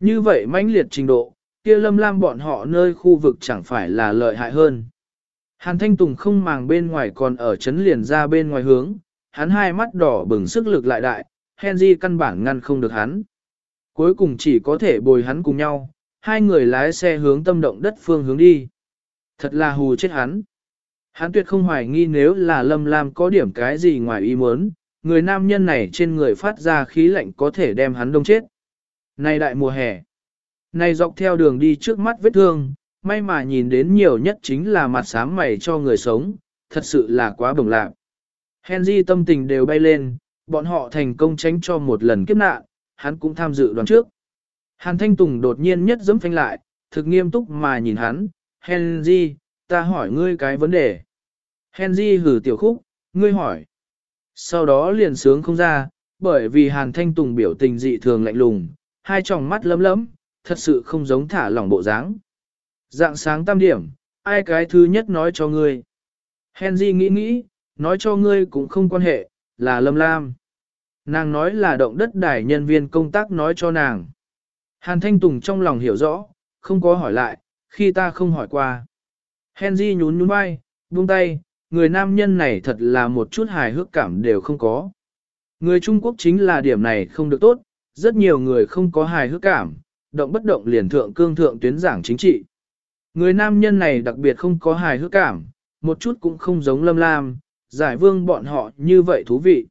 Như vậy mãnh liệt trình độ, kia lâm lam bọn họ nơi khu vực chẳng phải là lợi hại hơn. Hàn Thanh Tùng không màng bên ngoài còn ở chấn liền ra bên ngoài hướng, hắn hai mắt đỏ bừng sức lực lại đại, Henry căn bản ngăn không được hắn. Cuối cùng chỉ có thể bồi hắn cùng nhau, hai người lái xe hướng tâm động đất phương hướng đi. Thật là hù chết hắn. Hắn tuyệt không hoài nghi nếu là Lâm Lam có điểm cái gì ngoài ý muốn, người nam nhân này trên người phát ra khí lạnh có thể đem hắn đông chết. Này đại mùa hè. Này dọc theo đường đi trước mắt vết thương, may mà nhìn đến nhiều nhất chính là mặt sám mày cho người sống, thật sự là quá bổng lạc. Henry tâm tình đều bay lên, bọn họ thành công tránh cho một lần kiếp nạn, hắn cũng tham dự đoàn trước. Hàn Thanh Tùng đột nhiên nhất dẫm phanh lại, thực nghiêm túc mà nhìn hắn, Henry, ta hỏi ngươi cái vấn đề. Henry hử tiểu khúc, ngươi hỏi. Sau đó liền sướng không ra, bởi vì Hàn Thanh Tùng biểu tình dị thường lạnh lùng, hai tròng mắt lấm lấm, thật sự không giống thả lỏng bộ dáng. Dạng sáng tam điểm, ai cái thứ nhất nói cho ngươi. Henry nghĩ nghĩ, nói cho ngươi cũng không quan hệ, là Lâm Lam. Nàng nói là động đất đài nhân viên công tác nói cho nàng. Hàn Thanh Tùng trong lòng hiểu rõ, không có hỏi lại, khi ta không hỏi qua. Henry nhún nhún vai, buông tay, người nam nhân này thật là một chút hài hước cảm đều không có. Người Trung Quốc chính là điểm này không được tốt, rất nhiều người không có hài hước cảm, động bất động liền thượng cương thượng tuyến giảng chính trị. Người nam nhân này đặc biệt không có hài hước cảm, một chút cũng không giống lâm lam, giải vương bọn họ như vậy thú vị.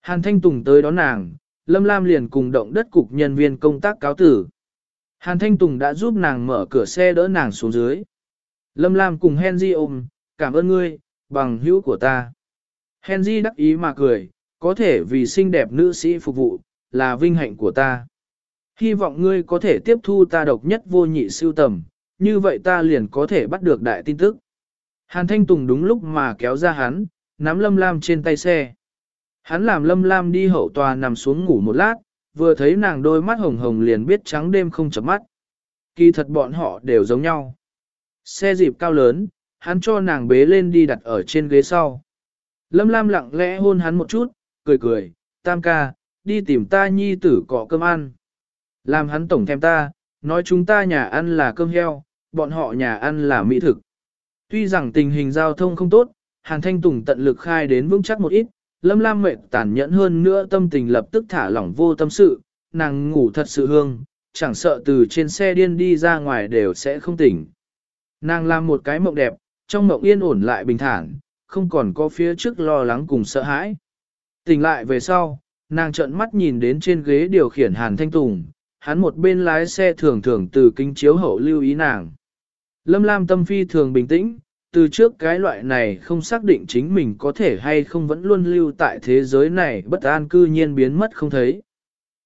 Hàn Thanh Tùng tới đón nàng, Lâm Lam liền cùng động đất cục nhân viên công tác cáo tử. Hàn Thanh Tùng đã giúp nàng mở cửa xe đỡ nàng xuống dưới. Lâm Lam cùng Henry ôm, cảm ơn ngươi, bằng hữu của ta. Henry đắc ý mà cười, có thể vì xinh đẹp nữ sĩ phục vụ, là vinh hạnh của ta. Hy vọng ngươi có thể tiếp thu ta độc nhất vô nhị siêu tầm, như vậy ta liền có thể bắt được đại tin tức. Hàn Thanh Tùng đúng lúc mà kéo ra hắn, nắm Lâm Lam trên tay xe. Hắn làm Lâm Lam đi hậu tòa nằm xuống ngủ một lát, vừa thấy nàng đôi mắt hồng hồng liền biết trắng đêm không chấm mắt. Kỳ thật bọn họ đều giống nhau. Xe dịp cao lớn, hắn cho nàng bế lên đi đặt ở trên ghế sau. Lâm Lam lặng lẽ hôn hắn một chút, cười cười, tam ca, đi tìm ta nhi tử cọ cơm ăn. Làm hắn tổng thèm ta, nói chúng ta nhà ăn là cơm heo, bọn họ nhà ăn là mỹ thực. Tuy rằng tình hình giao thông không tốt, Hàn Thanh Tùng tận lực khai đến vững chắc một ít, Lâm Lam mệt tàn nhẫn hơn nữa tâm tình lập tức thả lỏng vô tâm sự, nàng ngủ thật sự hương, chẳng sợ từ trên xe điên đi ra ngoài đều sẽ không tỉnh. Nàng làm một cái mộng đẹp, trong mộng yên ổn lại bình thản, không còn có phía trước lo lắng cùng sợ hãi. Tỉnh lại về sau, nàng trợn mắt nhìn đến trên ghế điều khiển Hàn Thanh Tùng, hắn một bên lái xe thường thường từ kính chiếu hậu lưu ý nàng. Lâm Lam tâm phi thường bình tĩnh, từ trước cái loại này không xác định chính mình có thể hay không vẫn luôn lưu tại thế giới này bất an cư nhiên biến mất không thấy.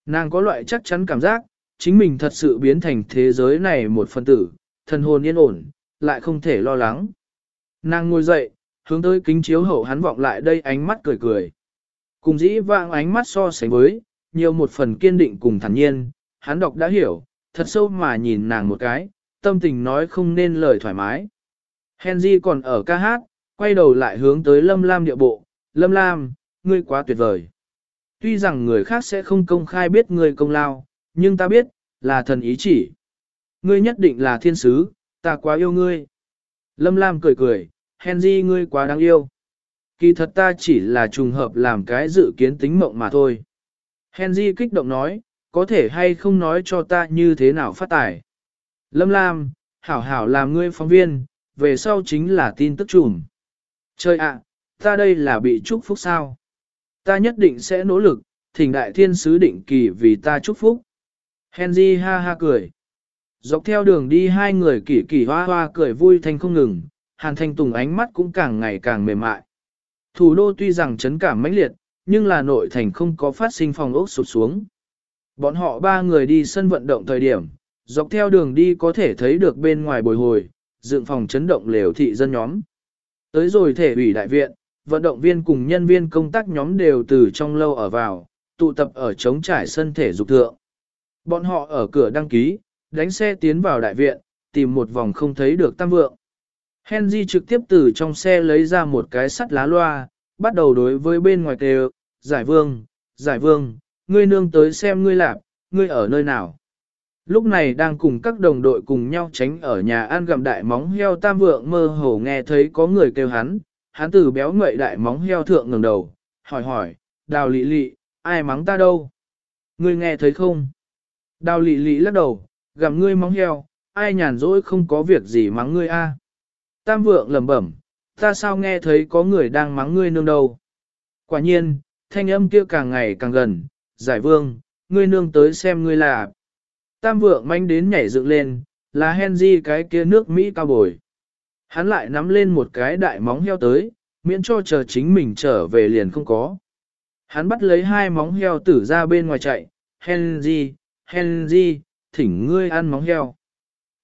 Nàng có loại chắc chắn cảm giác, chính mình thật sự biến thành thế giới này một phần tử, thần hồn yên ổn, lại không thể lo lắng. Nàng ngồi dậy, hướng tới kính chiếu hậu hắn vọng lại đây ánh mắt cười cười. Cùng dĩ vãng ánh mắt so sánh với, nhiều một phần kiên định cùng thản nhiên, hắn đọc đã hiểu, thật sâu mà nhìn nàng một cái, tâm tình nói không nên lời thoải mái. Henry còn ở ca hát, quay đầu lại hướng tới Lâm Lam địa bộ, Lâm Lam, ngươi quá tuyệt vời. Tuy rằng người khác sẽ không công khai biết ngươi công lao, nhưng ta biết, là thần ý chỉ. Ngươi nhất định là thiên sứ, ta quá yêu ngươi. Lâm Lam cười cười, Henry ngươi quá đáng yêu. Kỳ thật ta chỉ là trùng hợp làm cái dự kiến tính mộng mà thôi. Henry kích động nói, có thể hay không nói cho ta như thế nào phát tài. Lâm Lam, hảo hảo làm ngươi phóng viên, về sau chính là tin tức trùm. Trời ạ, ta đây là bị chúc phúc sao? Ta nhất định sẽ nỗ lực, thỉnh đại thiên sứ định kỳ vì ta chúc phúc. Henry ha ha cười. Dọc theo đường đi hai người kỳ kỳ hoa hoa cười vui thanh không ngừng, Hàn Thanh Tùng ánh mắt cũng càng ngày càng mềm mại. Thủ đô tuy rằng chấn cảm mãnh liệt, nhưng là nội thành không có phát sinh phòng ốc sụt xuống. Bọn họ ba người đi sân vận động thời điểm, dọc theo đường đi có thể thấy được bên ngoài bồi hồi, dựng phòng chấn động lều thị dân nhóm. Tới rồi thể ủy đại viện, vận động viên cùng nhân viên công tác nhóm đều từ trong lâu ở vào, tụ tập ở chống trải sân thể dục thượng. Bọn họ ở cửa đăng ký, đánh xe tiến vào đại viện, tìm một vòng không thấy được tam vượng. Henry trực tiếp từ trong xe lấy ra một cái sắt lá loa, bắt đầu đối với bên ngoài kêu, giải vương, giải vương, ngươi nương tới xem ngươi lạp, ngươi ở nơi nào. Lúc này đang cùng các đồng đội cùng nhau tránh ở nhà ăn gặm đại móng heo tam vượng mơ hồ nghe thấy có người kêu hắn, hắn từ béo ngậy đại móng heo thượng ngẩng đầu, hỏi hỏi, đào lị lị, ai mắng ta đâu? Ngươi nghe thấy không? Đào lị lị lắc đầu, gặm ngươi móng heo, ai nhàn rỗi không có việc gì mắng ngươi a? Tam vượng lẩm bẩm, ta sao nghe thấy có người đang mắng ngươi nương đâu? Quả nhiên, thanh âm kia càng ngày càng gần, giải vương, ngươi nương tới xem ngươi là. Tam vượng manh đến nhảy dựng lên, là Henry cái kia nước Mỹ cao bồi. Hắn lại nắm lên một cái đại móng heo tới, miễn cho chờ chính mình trở về liền không có. Hắn bắt lấy hai móng heo tử ra bên ngoài chạy, Henry, Henry, thỉnh ngươi ăn móng heo.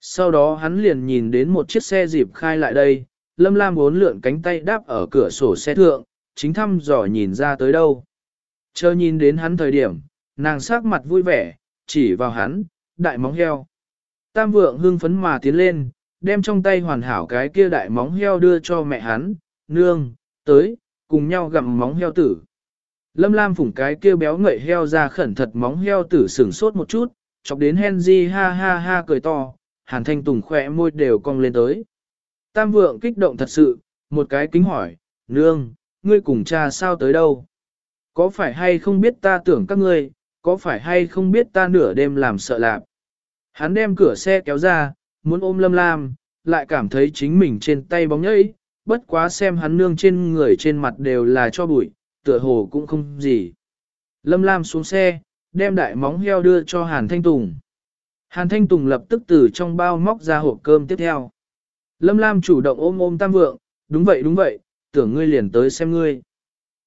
Sau đó hắn liền nhìn đến một chiếc xe dịp khai lại đây, lâm lam bốn lượn cánh tay đáp ở cửa sổ xe thượng, chính thăm dò nhìn ra tới đâu. Chờ nhìn đến hắn thời điểm, nàng sắc mặt vui vẻ, chỉ vào hắn, đại móng heo. Tam vượng hưng phấn mà tiến lên, đem trong tay hoàn hảo cái kia đại móng heo đưa cho mẹ hắn, nương, tới, cùng nhau gặm móng heo tử. Lâm Lam phủng cái kia béo ngậy heo ra khẩn thật móng heo tử sửng sốt một chút, chọc đến Henry ha ha ha cười to, hàn thanh tùng khỏe môi đều cong lên tới. Tam vượng kích động thật sự, một cái kính hỏi, nương, ngươi cùng cha sao tới đâu? Có phải hay không biết ta tưởng các ngươi, có phải hay không biết ta nửa đêm làm sợ lạp? Hắn đem cửa xe kéo ra, muốn ôm lâm lam, lại cảm thấy chính mình trên tay bóng nhẫy, bất quá xem hắn nương trên người trên mặt đều là cho bụi, tựa hồ cũng không gì. Lâm lam xuống xe, đem đại móng heo đưa cho Hàn Thanh Tùng. Hàn Thanh Tùng lập tức từ trong bao móc ra hộp cơm tiếp theo. Lâm Lam chủ động ôm ôm Tam Vượng, đúng vậy đúng vậy, tưởng ngươi liền tới xem ngươi.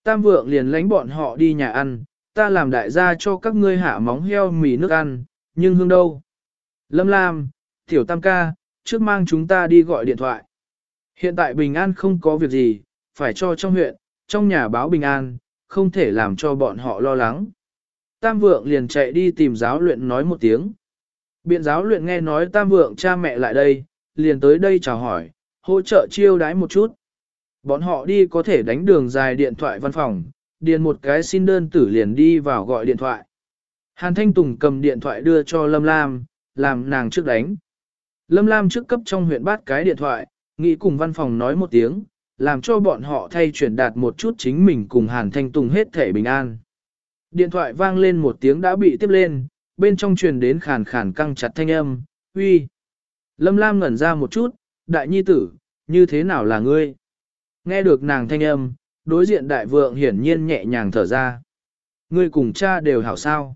Tam Vượng liền lánh bọn họ đi nhà ăn, ta làm đại gia cho các ngươi hạ móng heo mì nước ăn, nhưng hương đâu? Lâm Lam, Tiểu Tam ca, trước mang chúng ta đi gọi điện thoại. Hiện tại bình an không có việc gì, phải cho trong huyện, trong nhà báo bình an, không thể làm cho bọn họ lo lắng. Tam vượng liền chạy đi tìm giáo luyện nói một tiếng. Biện giáo luyện nghe nói tam vượng cha mẹ lại đây, liền tới đây chào hỏi, hỗ trợ chiêu đái một chút. Bọn họ đi có thể đánh đường dài điện thoại văn phòng, điền một cái xin đơn tử liền đi vào gọi điện thoại. Hàn Thanh Tùng cầm điện thoại đưa cho Lâm Lam, làm nàng trước đánh. Lâm Lam trước cấp trong huyện bát cái điện thoại, nghĩ cùng văn phòng nói một tiếng, làm cho bọn họ thay chuyển đạt một chút chính mình cùng Hàn Thanh Tùng hết thể bình an. Điện thoại vang lên một tiếng đã bị tiếp lên, bên trong truyền đến khàn khàn căng chặt thanh âm, uy. Lâm Lam ngẩn ra một chút, đại nhi tử, như thế nào là ngươi? Nghe được nàng thanh âm, đối diện đại vượng hiển nhiên nhẹ nhàng thở ra. Ngươi cùng cha đều hảo sao.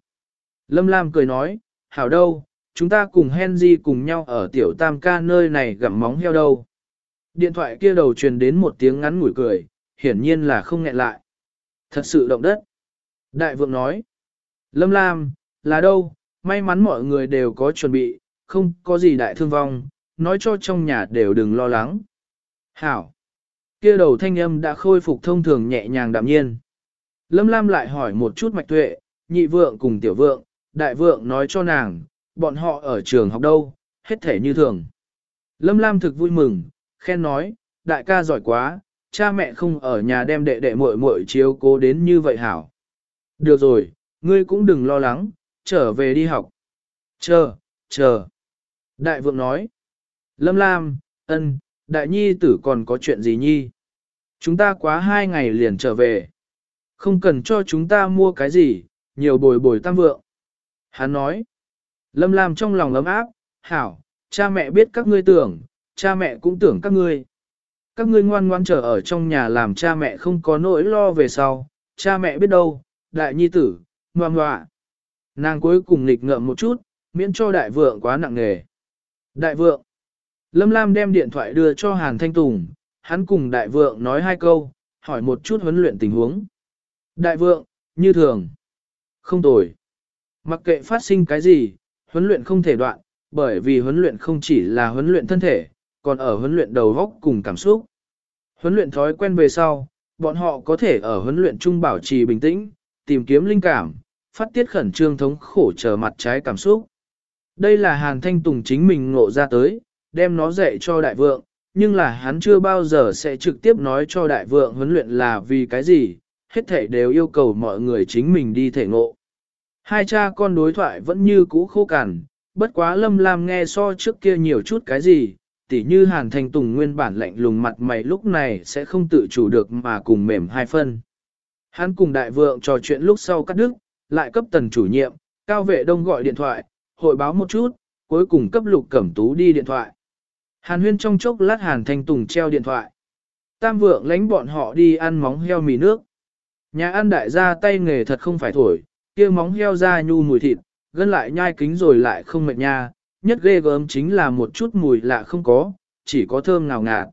Lâm Lam cười nói, hảo đâu, chúng ta cùng Henry cùng nhau ở tiểu tam ca nơi này gặm móng heo đâu. Điện thoại kia đầu truyền đến một tiếng ngắn ngủi cười, hiển nhiên là không nghẹn lại. Thật sự động đất. Đại vượng nói, Lâm Lam, là đâu, may mắn mọi người đều có chuẩn bị, không có gì đại thương vong, nói cho trong nhà đều đừng lo lắng. Hảo. Kia đầu thanh âm đã khôi phục thông thường nhẹ nhàng đạm nhiên. Lâm Lam lại hỏi một chút mạch tuệ, nhị vượng cùng tiểu vượng, đại vượng nói cho nàng, bọn họ ở trường học đâu, hết thể như thường. Lâm Lam thực vui mừng, khen nói, đại ca giỏi quá, cha mẹ không ở nhà đem đệ đệ muội muội chiếu cố đến như vậy hảo. Được rồi, ngươi cũng đừng lo lắng, trở về đi học. Chờ, chờ. Đại vượng nói. Lâm Lam, ân, đại nhi tử còn có chuyện gì nhi? Chúng ta quá hai ngày liền trở về. Không cần cho chúng ta mua cái gì, nhiều bồi bồi tam vượng. Hắn nói. Lâm Lam trong lòng ấm áp, hảo, cha mẹ biết các ngươi tưởng, cha mẹ cũng tưởng các ngươi. Các ngươi ngoan ngoan trở ở trong nhà làm cha mẹ không có nỗi lo về sau, cha mẹ biết đâu, đại nhi tử, ngoan ngoạ. Nàng cuối cùng nghịch ngợm một chút, miễn cho đại vượng quá nặng nề. Đại vượng. Lâm Lam đem điện thoại đưa cho Hàn Thanh Tùng, hắn cùng đại vượng nói hai câu, hỏi một chút huấn luyện tình huống. Đại vượng, như thường. Không tồi. Mặc kệ phát sinh cái gì, huấn luyện không thể đoạn, bởi vì huấn luyện không chỉ là huấn luyện thân thể, còn ở huấn luyện đầu góc cùng cảm xúc. Huấn luyện thói quen về sau, bọn họ có thể ở huấn luyện trung bảo trì bình tĩnh, tìm kiếm linh cảm, phát tiết khẩn trương thống khổ chờ mặt trái cảm xúc. Đây là Hàn Thanh Tùng chính mình ngộ ra tới, đem nó dạy cho đại vượng, nhưng là hắn chưa bao giờ sẽ trực tiếp nói cho đại vượng huấn luyện là vì cái gì, hết thể đều yêu cầu mọi người chính mình đi thể ngộ. Hai cha con đối thoại vẫn như cũ khô cằn, bất quá lâm lam nghe so trước kia nhiều chút cái gì, tỉ như hàn thanh tùng nguyên bản lạnh lùng mặt mày lúc này sẽ không tự chủ được mà cùng mềm hai phân. Hắn cùng đại vượng trò chuyện lúc sau cắt đứt, lại cấp tần chủ nhiệm, cao vệ đông gọi điện thoại, hội báo một chút, cuối cùng cấp lục cẩm tú đi điện thoại. Hàn huyên trong chốc lát hàn thanh tùng treo điện thoại. Tam vượng lánh bọn họ đi ăn móng heo mì nước. Nhà ăn đại gia tay nghề thật không phải thổi, kia móng heo ra nhu mùi thịt, gân lại nhai kính rồi lại không mệt nha, nhất ghê gớm chính là một chút mùi lạ không có, chỉ có thơm ngào ngạt.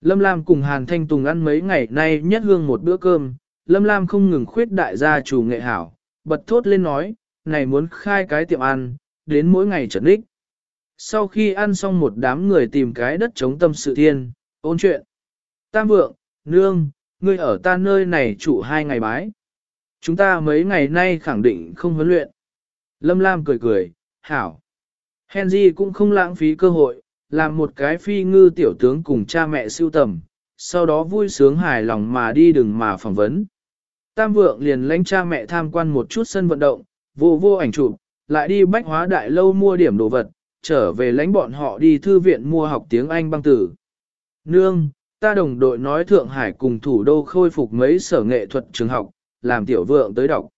Lâm Lam cùng Hàn Thanh Tùng ăn mấy ngày nay nhất hương một bữa cơm, Lâm Lam không ngừng khuyết đại gia chủ nghệ hảo, bật thốt lên nói, này muốn khai cái tiệm ăn, đến mỗi ngày trật đích. Sau khi ăn xong một đám người tìm cái đất chống tâm sự thiên, ôn chuyện. Tam vượng, nương, ngươi ở ta nơi này trụ hai ngày bái. Chúng ta mấy ngày nay khẳng định không huấn luyện. Lâm Lam cười cười, hảo. Henry cũng không lãng phí cơ hội, làm một cái phi ngư tiểu tướng cùng cha mẹ siêu tầm, sau đó vui sướng hài lòng mà đi đừng mà phỏng vấn. Tam vượng liền lãnh cha mẹ tham quan một chút sân vận động, vô vô ảnh chụp, lại đi bách hóa đại lâu mua điểm đồ vật, trở về lãnh bọn họ đi thư viện mua học tiếng Anh băng tử. Nương, ta đồng đội nói Thượng Hải cùng thủ đô khôi phục mấy sở nghệ thuật trường học, làm tiểu vượng tới đọc.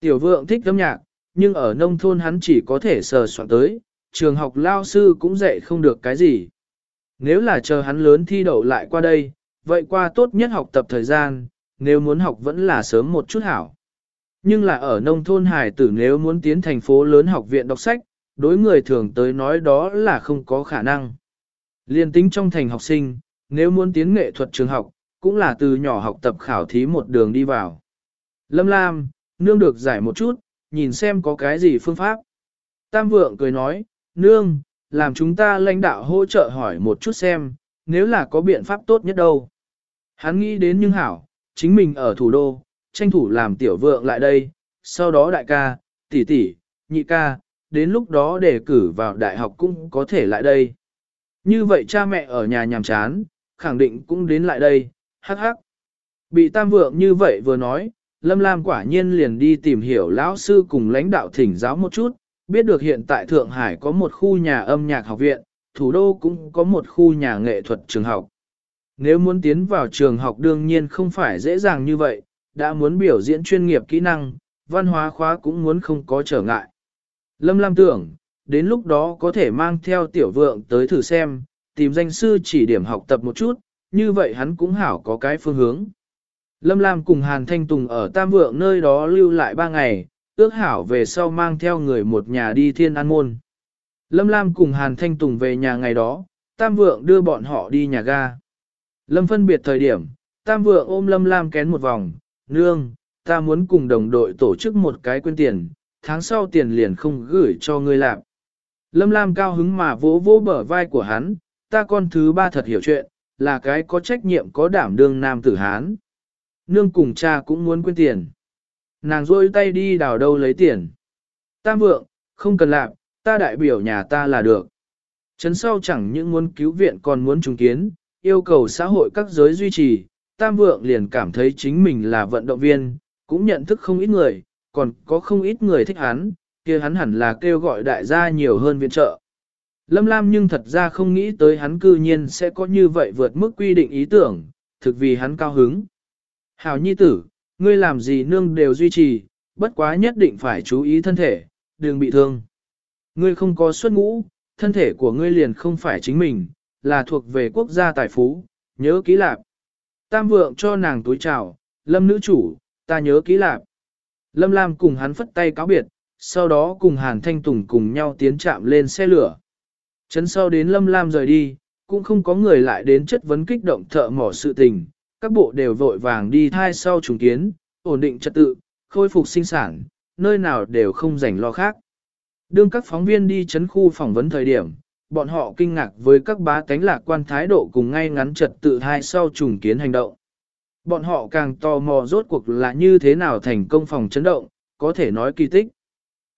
Tiểu vượng thích âm nhạc, nhưng ở nông thôn hắn chỉ có thể sờ soạn tới, trường học lao sư cũng dạy không được cái gì. Nếu là chờ hắn lớn thi đậu lại qua đây, vậy qua tốt nhất học tập thời gian, nếu muốn học vẫn là sớm một chút hảo. Nhưng là ở nông thôn hải tử nếu muốn tiến thành phố lớn học viện đọc sách, đối người thường tới nói đó là không có khả năng. Liên tính trong thành học sinh, nếu muốn tiến nghệ thuật trường học, cũng là từ nhỏ học tập khảo thí một đường đi vào. Lâm Lam, nương được giải một chút, nhìn xem có cái gì phương pháp. Tam vượng cười nói, nương, làm chúng ta lãnh đạo hỗ trợ hỏi một chút xem, nếu là có biện pháp tốt nhất đâu. Hắn nghĩ đến nhưng hảo, chính mình ở thủ đô, tranh thủ làm tiểu vượng lại đây, sau đó đại ca, tỷ tỷ, nhị ca, đến lúc đó đề cử vào đại học cũng có thể lại đây. Như vậy cha mẹ ở nhà nhàm chán, khẳng định cũng đến lại đây, hắc hắc. Bị tam vượng như vậy vừa nói, Lâm Lam quả nhiên liền đi tìm hiểu lão sư cùng lãnh đạo thỉnh giáo một chút, biết được hiện tại Thượng Hải có một khu nhà âm nhạc học viện, thủ đô cũng có một khu nhà nghệ thuật trường học. Nếu muốn tiến vào trường học đương nhiên không phải dễ dàng như vậy, đã muốn biểu diễn chuyên nghiệp kỹ năng, văn hóa khóa cũng muốn không có trở ngại. Lâm Lam tưởng, đến lúc đó có thể mang theo tiểu vượng tới thử xem, tìm danh sư chỉ điểm học tập một chút, như vậy hắn cũng hảo có cái phương hướng. Lâm Lam cùng Hàn Thanh Tùng ở Tam Vượng nơi đó lưu lại ba ngày, ước hảo về sau mang theo người một nhà đi thiên an môn. Lâm Lam cùng Hàn Thanh Tùng về nhà ngày đó, Tam Vượng đưa bọn họ đi nhà ga. Lâm phân biệt thời điểm, Tam Vượng ôm Lâm Lam kén một vòng, nương, ta muốn cùng đồng đội tổ chức một cái quên tiền, tháng sau tiền liền không gửi cho ngươi làm. Lâm Lam cao hứng mà vỗ vỗ bờ vai của hắn, ta con thứ ba thật hiểu chuyện, là cái có trách nhiệm có đảm đương nam tử Hán. Nương cùng cha cũng muốn quên tiền. Nàng rôi tay đi đào đâu lấy tiền. Tam vượng, không cần làm, ta đại biểu nhà ta là được. Trấn sau chẳng những muốn cứu viện còn muốn trùng kiến, yêu cầu xã hội các giới duy trì, Tam Vượng liền cảm thấy chính mình là vận động viên, cũng nhận thức không ít người, còn có không ít người thích hắn, kia hắn hẳn là kêu gọi đại gia nhiều hơn viện trợ. Lâm Lam nhưng thật ra không nghĩ tới hắn cư nhiên sẽ có như vậy vượt mức quy định ý tưởng, thực vì hắn cao hứng. Hào nhi tử, ngươi làm gì nương đều duy trì, bất quá nhất định phải chú ý thân thể, đừng bị thương. Ngươi không có xuất ngũ, thân thể của ngươi liền không phải chính mình, là thuộc về quốc gia tài phú, nhớ ký lạp Tam vượng cho nàng túi chào, lâm nữ chủ, ta nhớ ký lạp Lâm Lam cùng hắn phất tay cáo biệt, sau đó cùng Hàn Thanh Tùng cùng nhau tiến chạm lên xe lửa. Chấn sau đến Lâm Lam rời đi, cũng không có người lại đến chất vấn kích động thợ mỏ sự tình, các bộ đều vội vàng đi thai sau trùng kiến, ổn định trật tự, khôi phục sinh sản, nơi nào đều không rảnh lo khác. Đương các phóng viên đi chấn khu phỏng vấn thời điểm, bọn họ kinh ngạc với các bá tánh lạc quan thái độ cùng ngay ngắn trật tự hai sau trùng kiến hành động. Bọn họ càng tò mò rốt cuộc là như thế nào thành công phòng chấn động, có thể nói kỳ tích.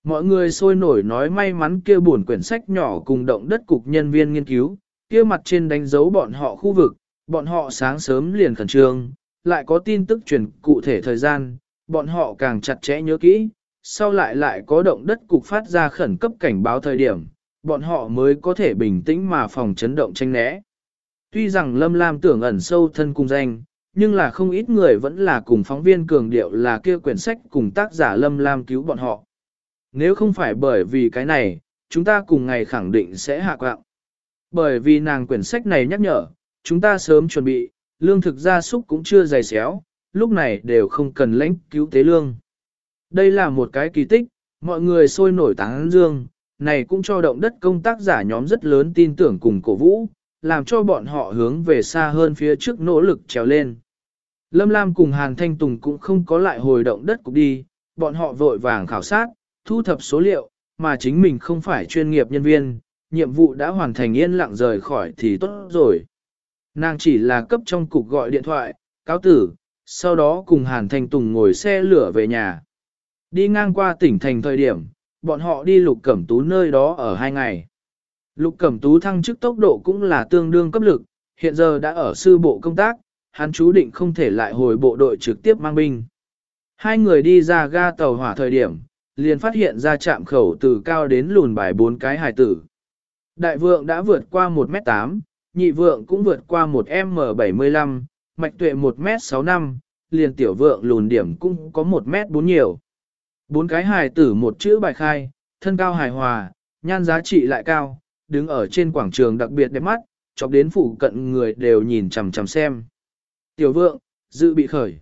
Mọi người sôi nổi nói may mắn kia buồn quyển sách nhỏ cùng động đất cục nhân viên nghiên cứu, kia mặt trên đánh dấu bọn họ khu vực, bọn họ sáng sớm liền khẩn trương, lại có tin tức truyền cụ thể thời gian, bọn họ càng chặt chẽ nhớ kỹ, sau lại lại có động đất cục phát ra khẩn cấp cảnh báo thời điểm, bọn họ mới có thể bình tĩnh mà phòng chấn động tranh né. Tuy rằng Lâm Lam tưởng ẩn sâu thân cung danh, nhưng là không ít người vẫn là cùng phóng viên cường điệu là kia quyển sách cùng tác giả Lâm Lam cứu bọn họ. Nếu không phải bởi vì cái này, chúng ta cùng ngày khẳng định sẽ hạ quạng. Bởi vì nàng quyển sách này nhắc nhở, chúng ta sớm chuẩn bị, lương thực gia súc cũng chưa dày xéo, lúc này đều không cần lãnh cứu tế lương. Đây là một cái kỳ tích, mọi người sôi nổi tán dương, này cũng cho động đất công tác giả nhóm rất lớn tin tưởng cùng cổ vũ, làm cho bọn họ hướng về xa hơn phía trước nỗ lực trèo lên. Lâm Lam cùng Hàn Thanh Tùng cũng không có lại hồi động đất cục đi, bọn họ vội vàng khảo sát, thu thập số liệu, mà chính mình không phải chuyên nghiệp nhân viên, nhiệm vụ đã hoàn thành yên lặng rời khỏi thì tốt rồi. Nàng chỉ là cấp trong cục gọi điện thoại, cáo tử, sau đó cùng Hàn Thanh Tùng ngồi xe lửa về nhà. Đi ngang qua tỉnh thành thời điểm, bọn họ đi lục cẩm tú nơi đó ở hai ngày. Lục cẩm tú thăng chức tốc độ cũng là tương đương cấp lực, hiện giờ đã ở sư bộ công tác, hắn chú định không thể lại hồi bộ đội trực tiếp mang binh. Hai người đi ra ga tàu hỏa thời điểm, liền phát hiện ra chạm khẩu từ cao đến lùn bài bốn cái hài tử. Đại vượng đã vượt qua 1m8, nhị vượng cũng vượt qua 1m75, mạch tuệ 1m65, liền tiểu vượng lùn điểm cũng có 1m4 nhiều. Bốn cái hài tử một chữ bài khai, thân cao hài hòa, nhan giá trị lại cao, đứng ở trên quảng trường đặc biệt đẹp mắt, chọc đến phụ cận người đều nhìn chằm chằm xem. Tiểu vượng, dự bị khởi.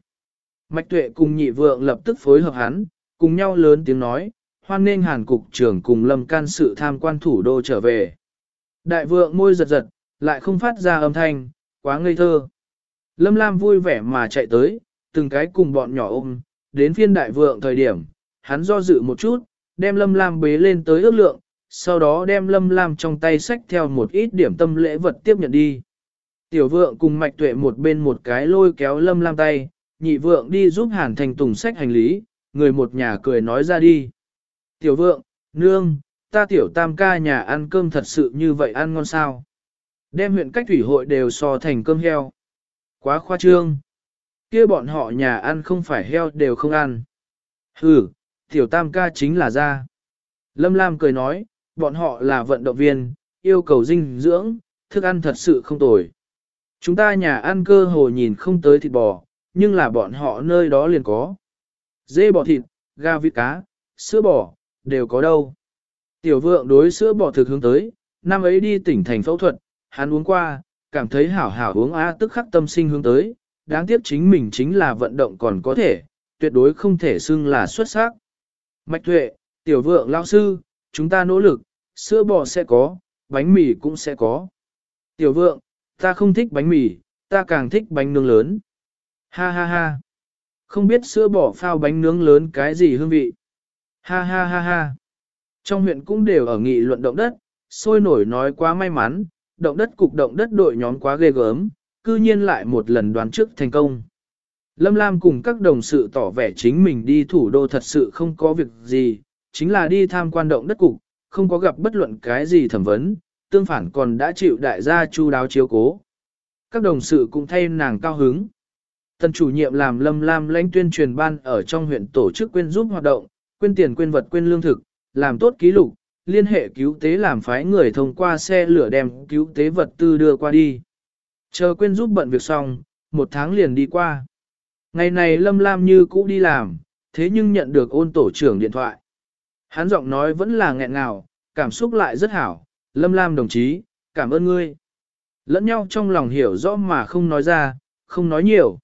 Mạch tuệ cùng nhị vượng lập tức phối hợp hắn, cùng nhau lớn tiếng nói, hoan nên hàn cục trưởng cùng lâm can sự tham quan thủ đô trở về. Đại vượng môi giật giật, lại không phát ra âm thanh, quá ngây thơ. Lâm Lam vui vẻ mà chạy tới, từng cái cùng bọn nhỏ ôm, đến phiên đại vượng thời điểm, hắn do dự một chút, đem Lâm Lam bế lên tới ước lượng, sau đó đem Lâm Lam trong tay sách theo một ít điểm tâm lễ vật tiếp nhận đi. Tiểu vượng cùng mạch tuệ một bên một cái lôi kéo Lâm Lam tay, nhị vượng đi giúp Hàn Thành Tùng sách hành lý, người một nhà cười nói ra đi. Tiểu vượng, nương, ta tiểu tam ca nhà ăn cơm thật sự như vậy ăn ngon sao. Đem huyện cách thủy hội đều so thành cơm heo. Quá khoa trương. kia bọn họ nhà ăn không phải heo đều không ăn. Hừ, tiểu tam ca chính là ra. Lâm Lam cười nói, bọn họ là vận động viên, yêu cầu dinh dưỡng, thức ăn thật sự không tồi. Chúng ta nhà ăn cơ hồ nhìn không tới thịt bò, nhưng là bọn họ nơi đó liền có. Dê bò thịt, gà vịt cá, sữa bò, đều có đâu. Tiểu vượng đối sữa bò thực hướng tới, năm ấy đi tỉnh thành phẫu thuật, hắn uống qua, cảm thấy hảo hảo uống á tức khắc tâm sinh hướng tới, đáng tiếc chính mình chính là vận động còn có thể, tuyệt đối không thể xưng là xuất sắc. Mạch Thuệ, tiểu vượng lão sư, chúng ta nỗ lực, sữa bò sẽ có, bánh mì cũng sẽ có. Tiểu vượng, ta không thích bánh mì, ta càng thích bánh nướng lớn. Ha ha ha. Không biết sữa bò phao bánh nướng lớn cái gì hương vị. Ha ha ha ha. Trong huyện cũng đều ở nghị luận động đất, sôi nổi nói quá may mắn, động đất cục động đất đội nhóm quá ghê gớm, cư nhiên lại một lần đoán trước thành công. Lâm Lam cùng các đồng sự tỏ vẻ chính mình đi thủ đô thật sự không có việc gì, chính là đi tham quan động đất cục, không có gặp bất luận cái gì thẩm vấn, tương phản còn đã chịu đại gia chu đáo chiếu cố. Các đồng sự cũng thay nàng cao hứng. Tân chủ nhiệm làm Lâm Lam lãnh tuyên truyền ban ở trong huyện tổ chức quyên giúp hoạt động, quyên tiền quyên vật quyên lương thực, làm tốt ký lục, liên hệ cứu tế làm phái người thông qua xe lửa đem cứu tế vật tư đưa qua đi. Chờ quyên giúp bận việc xong, một tháng liền đi qua. Ngày này Lâm Lam như cũ đi làm, thế nhưng nhận được ôn tổ trưởng điện thoại. Hắn giọng nói vẫn là nghẹn ngào, cảm xúc lại rất hảo. Lâm Lam đồng chí, cảm ơn ngươi. Lẫn nhau trong lòng hiểu rõ mà không nói ra, không nói nhiều.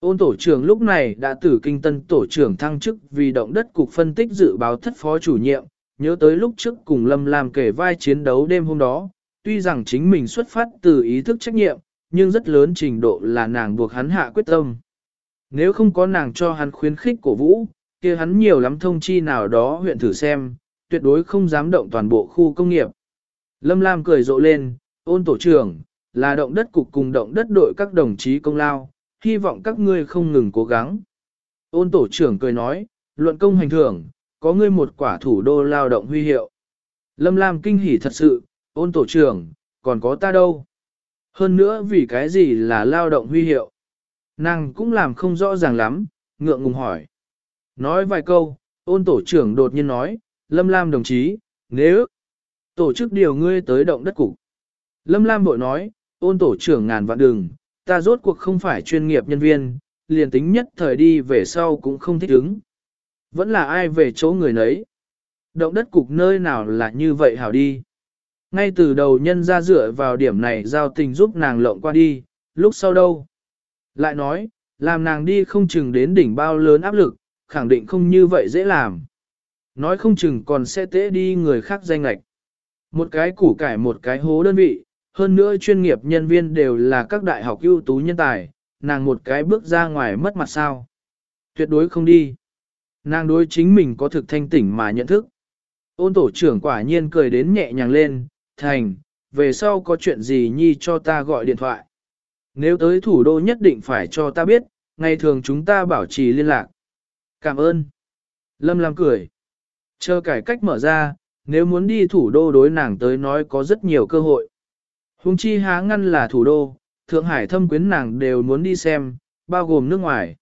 Ôn tổ trưởng lúc này đã từ kinh tân tổ trưởng thăng chức vì động đất cục phân tích dự báo thất phó chủ nhiệm, nhớ tới lúc trước cùng Lâm Lam kể vai chiến đấu đêm hôm đó, tuy rằng chính mình xuất phát từ ý thức trách nhiệm, nhưng rất lớn trình độ là nàng buộc hắn hạ quyết tâm. Nếu không có nàng cho hắn khuyến khích cổ vũ, kia hắn nhiều lắm thông chi nào đó huyện thử xem, tuyệt đối không dám động toàn bộ khu công nghiệp. Lâm Lam cười rộ lên, ôn tổ trưởng, là động đất cục cùng động đất đội các đồng chí công lao, hy vọng các ngươi không ngừng cố gắng. Ôn tổ trưởng cười nói, luận công hành thưởng, có ngươi một quả thủ đô lao động huy hiệu. Lâm Lam kinh hỉ thật sự, ôn tổ trưởng, còn có ta đâu. Hơn nữa vì cái gì là lao động huy hiệu. Nàng cũng làm không rõ ràng lắm, ngượng ngùng hỏi. Nói vài câu, ôn tổ trưởng đột nhiên nói, Lâm Lam đồng chí, nếu tổ chức điều ngươi tới động đất cục. Lâm Lam bội nói, ôn tổ trưởng ngàn vạn đường, ta rốt cuộc không phải chuyên nghiệp nhân viên, liền tính nhất thời đi về sau cũng không thích ứng. Vẫn là ai về chỗ người nấy. Động đất cục nơi nào là như vậy hảo đi. Ngay từ đầu nhân ra dựa vào điểm này giao tình giúp nàng lộng qua đi, lúc sau đâu. Lại nói, làm nàng đi không chừng đến đỉnh bao lớn áp lực, khẳng định không như vậy dễ làm. Nói không chừng còn sẽ tế đi người khác danh lạch. Một cái củ cải một cái hố đơn vị, hơn nữa chuyên nghiệp nhân viên đều là các đại học ưu tú nhân tài, nàng một cái bước ra ngoài mất mặt sao. Tuyệt đối không đi. Nàng đối chính mình có thực thanh tỉnh mà nhận thức. Ôn tổ trưởng quả nhiên cười đến nhẹ nhàng lên, thành, về sau có chuyện gì nhi cho ta gọi điện thoại. Nếu tới thủ đô nhất định phải cho ta biết, ngày thường chúng ta bảo trì liên lạc. Cảm ơn. Lâm Lam cười. Chờ cải cách mở ra, nếu muốn đi thủ đô đối nàng tới nói có rất nhiều cơ hội. Hùng chi há ngăn là thủ đô, Thượng Hải thâm quyến nàng đều muốn đi xem, bao gồm nước ngoài.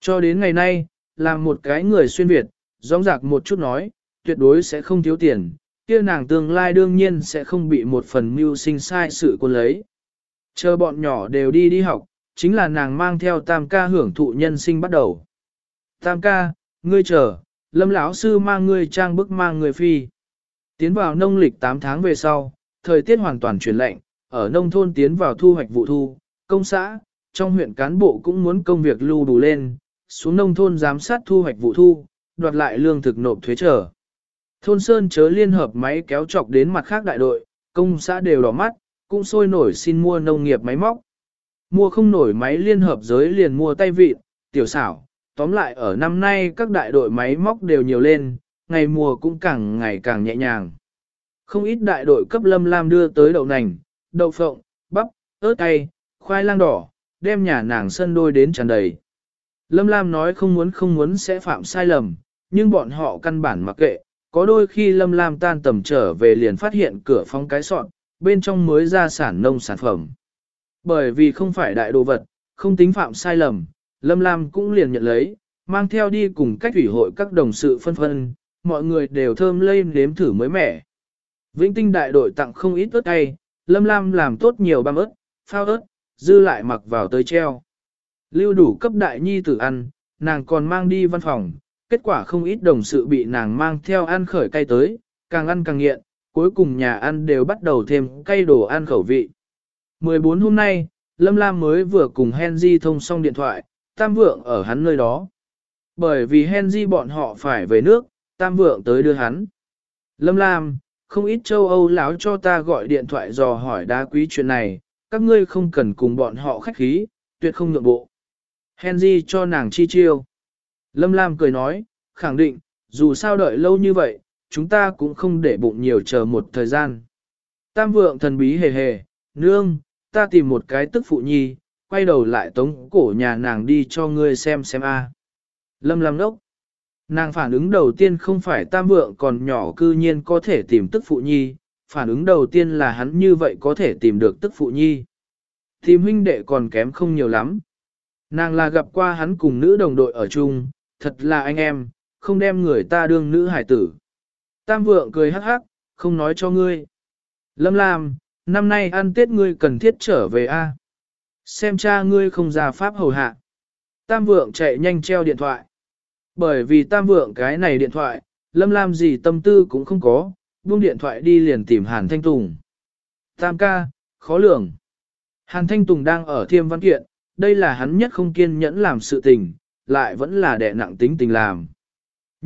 Cho đến ngày nay, làm một cái người xuyên Việt, rong rạc một chút nói, tuyệt đối sẽ không thiếu tiền, kia nàng tương lai đương nhiên sẽ không bị một phần mưu sinh sai sự quân lấy. Chờ bọn nhỏ đều đi đi học, chính là nàng mang theo tam ca hưởng thụ nhân sinh bắt đầu. Tam ca, ngươi chờ, lâm lão sư mang ngươi trang bức mang người phi. Tiến vào nông lịch 8 tháng về sau, thời tiết hoàn toàn chuyển lạnh, ở nông thôn tiến vào thu hoạch vụ thu, công xã, trong huyện cán bộ cũng muốn công việc lưu đủ lên, xuống nông thôn giám sát thu hoạch vụ thu, đoạt lại lương thực nộp thuế trở. Thôn Sơn chớ liên hợp máy kéo chọc đến mặt khác đại đội, công xã đều đỏ mắt, cũng sôi nổi xin mua nông nghiệp máy móc. Mua không nổi máy liên hợp giới liền mua tay vịt, tiểu xảo, tóm lại ở năm nay các đại đội máy móc đều nhiều lên, ngày mùa cũng càng ngày càng nhẹ nhàng. Không ít đại đội cấp lâm lam đưa tới đậu nành, đậu phộng, bắp, ớt cay, khoai lang đỏ, đem nhà nàng sân đôi đến tràn đầy. Lâm Lam nói không muốn không muốn sẽ phạm sai lầm, nhưng bọn họ căn bản mặc kệ, có đôi khi Lâm Lam tan tầm trở về liền phát hiện cửa phong cái sọn, bên trong mới ra sản nông sản phẩm. Bởi vì không phải đại đồ vật, không tính phạm sai lầm, Lâm Lam cũng liền nhận lấy, mang theo đi cùng cách ủy hội các đồng sự phân phân, mọi người đều thơm lây nếm thử mới mẻ. Vĩnh tinh đại đội tặng không ít ớt cay, Lâm Lam làm tốt nhiều băm ớt, phao ớt, dư lại mặc vào tới treo. Lưu đủ cấp đại nhi tử ăn, nàng còn mang đi văn phòng, kết quả không ít đồng sự bị nàng mang theo ăn khởi cay tới, càng ăn càng nghiện, cuối cùng nhà ăn đều bắt đầu thêm cay đồ ăn khẩu vị. 14 hôm nay, Lâm Lam mới vừa cùng Henry thông xong điện thoại, Tam Vượng ở hắn nơi đó. Bởi vì Henry bọn họ phải về nước, Tam Vượng tới đưa hắn. Lâm Lam, không ít châu Âu láo cho ta gọi điện thoại dò hỏi đá quý chuyện này, các ngươi không cần cùng bọn họ khách khí, tuyệt không nhượng bộ. Henry cho nàng chi chiêu. Lâm Lam cười nói, khẳng định, dù sao đợi lâu như vậy, chúng ta cũng không để bụng nhiều chờ một thời gian. Tam vượng thần bí hề hề, nương, ta tìm một cái tức phụ nhi, quay đầu lại tống cổ nhà nàng đi cho ngươi xem xem a. Lâm lâm đốc. Nàng phản ứng đầu tiên không phải tam vượng còn nhỏ cư nhiên có thể tìm tức phụ nhi, phản ứng đầu tiên là hắn như vậy có thể tìm được tức phụ nhi. Tìm huynh đệ còn kém không nhiều lắm. Nàng là gặp qua hắn cùng nữ đồng đội ở chung, thật là anh em, không đem người ta đương nữ hải tử. Tam vượng cười hắc hắc, không nói cho ngươi. Lâm Lam, năm nay ăn tết ngươi cần thiết trở về a. Xem cha ngươi không ra pháp hầu hạ. Tam vượng chạy nhanh treo điện thoại. Bởi vì tam vượng cái này điện thoại, Lâm Lam gì tâm tư cũng không có, buông điện thoại đi liền tìm Hàn Thanh Tùng. Tam ca, khó lường. Hàn Thanh Tùng đang ở thiêm văn kiện, đây là hắn nhất không kiên nhẫn làm sự tình, lại vẫn là đẻ nặng tính tình làm.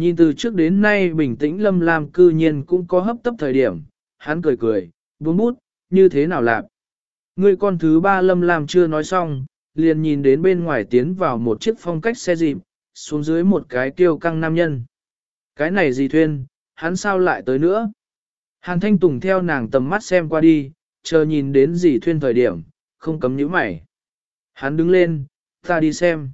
Nhìn từ trước đến nay bình tĩnh Lâm Lam cư nhiên cũng có hấp tấp thời điểm, hắn cười cười, buông bút, như thế nào làm. Người con thứ ba Lâm Lam chưa nói xong, liền nhìn đến bên ngoài tiến vào một chiếc phong cách xe dịp, xuống dưới một cái tiêu căng nam nhân. Cái này gì thuyên, hắn sao lại tới nữa? Hàn Thanh Tùng theo nàng tầm mắt xem qua đi, chờ nhìn đến gì thuyên thời điểm, không cấm nhíu mày. Hắn đứng lên, ta đi xem.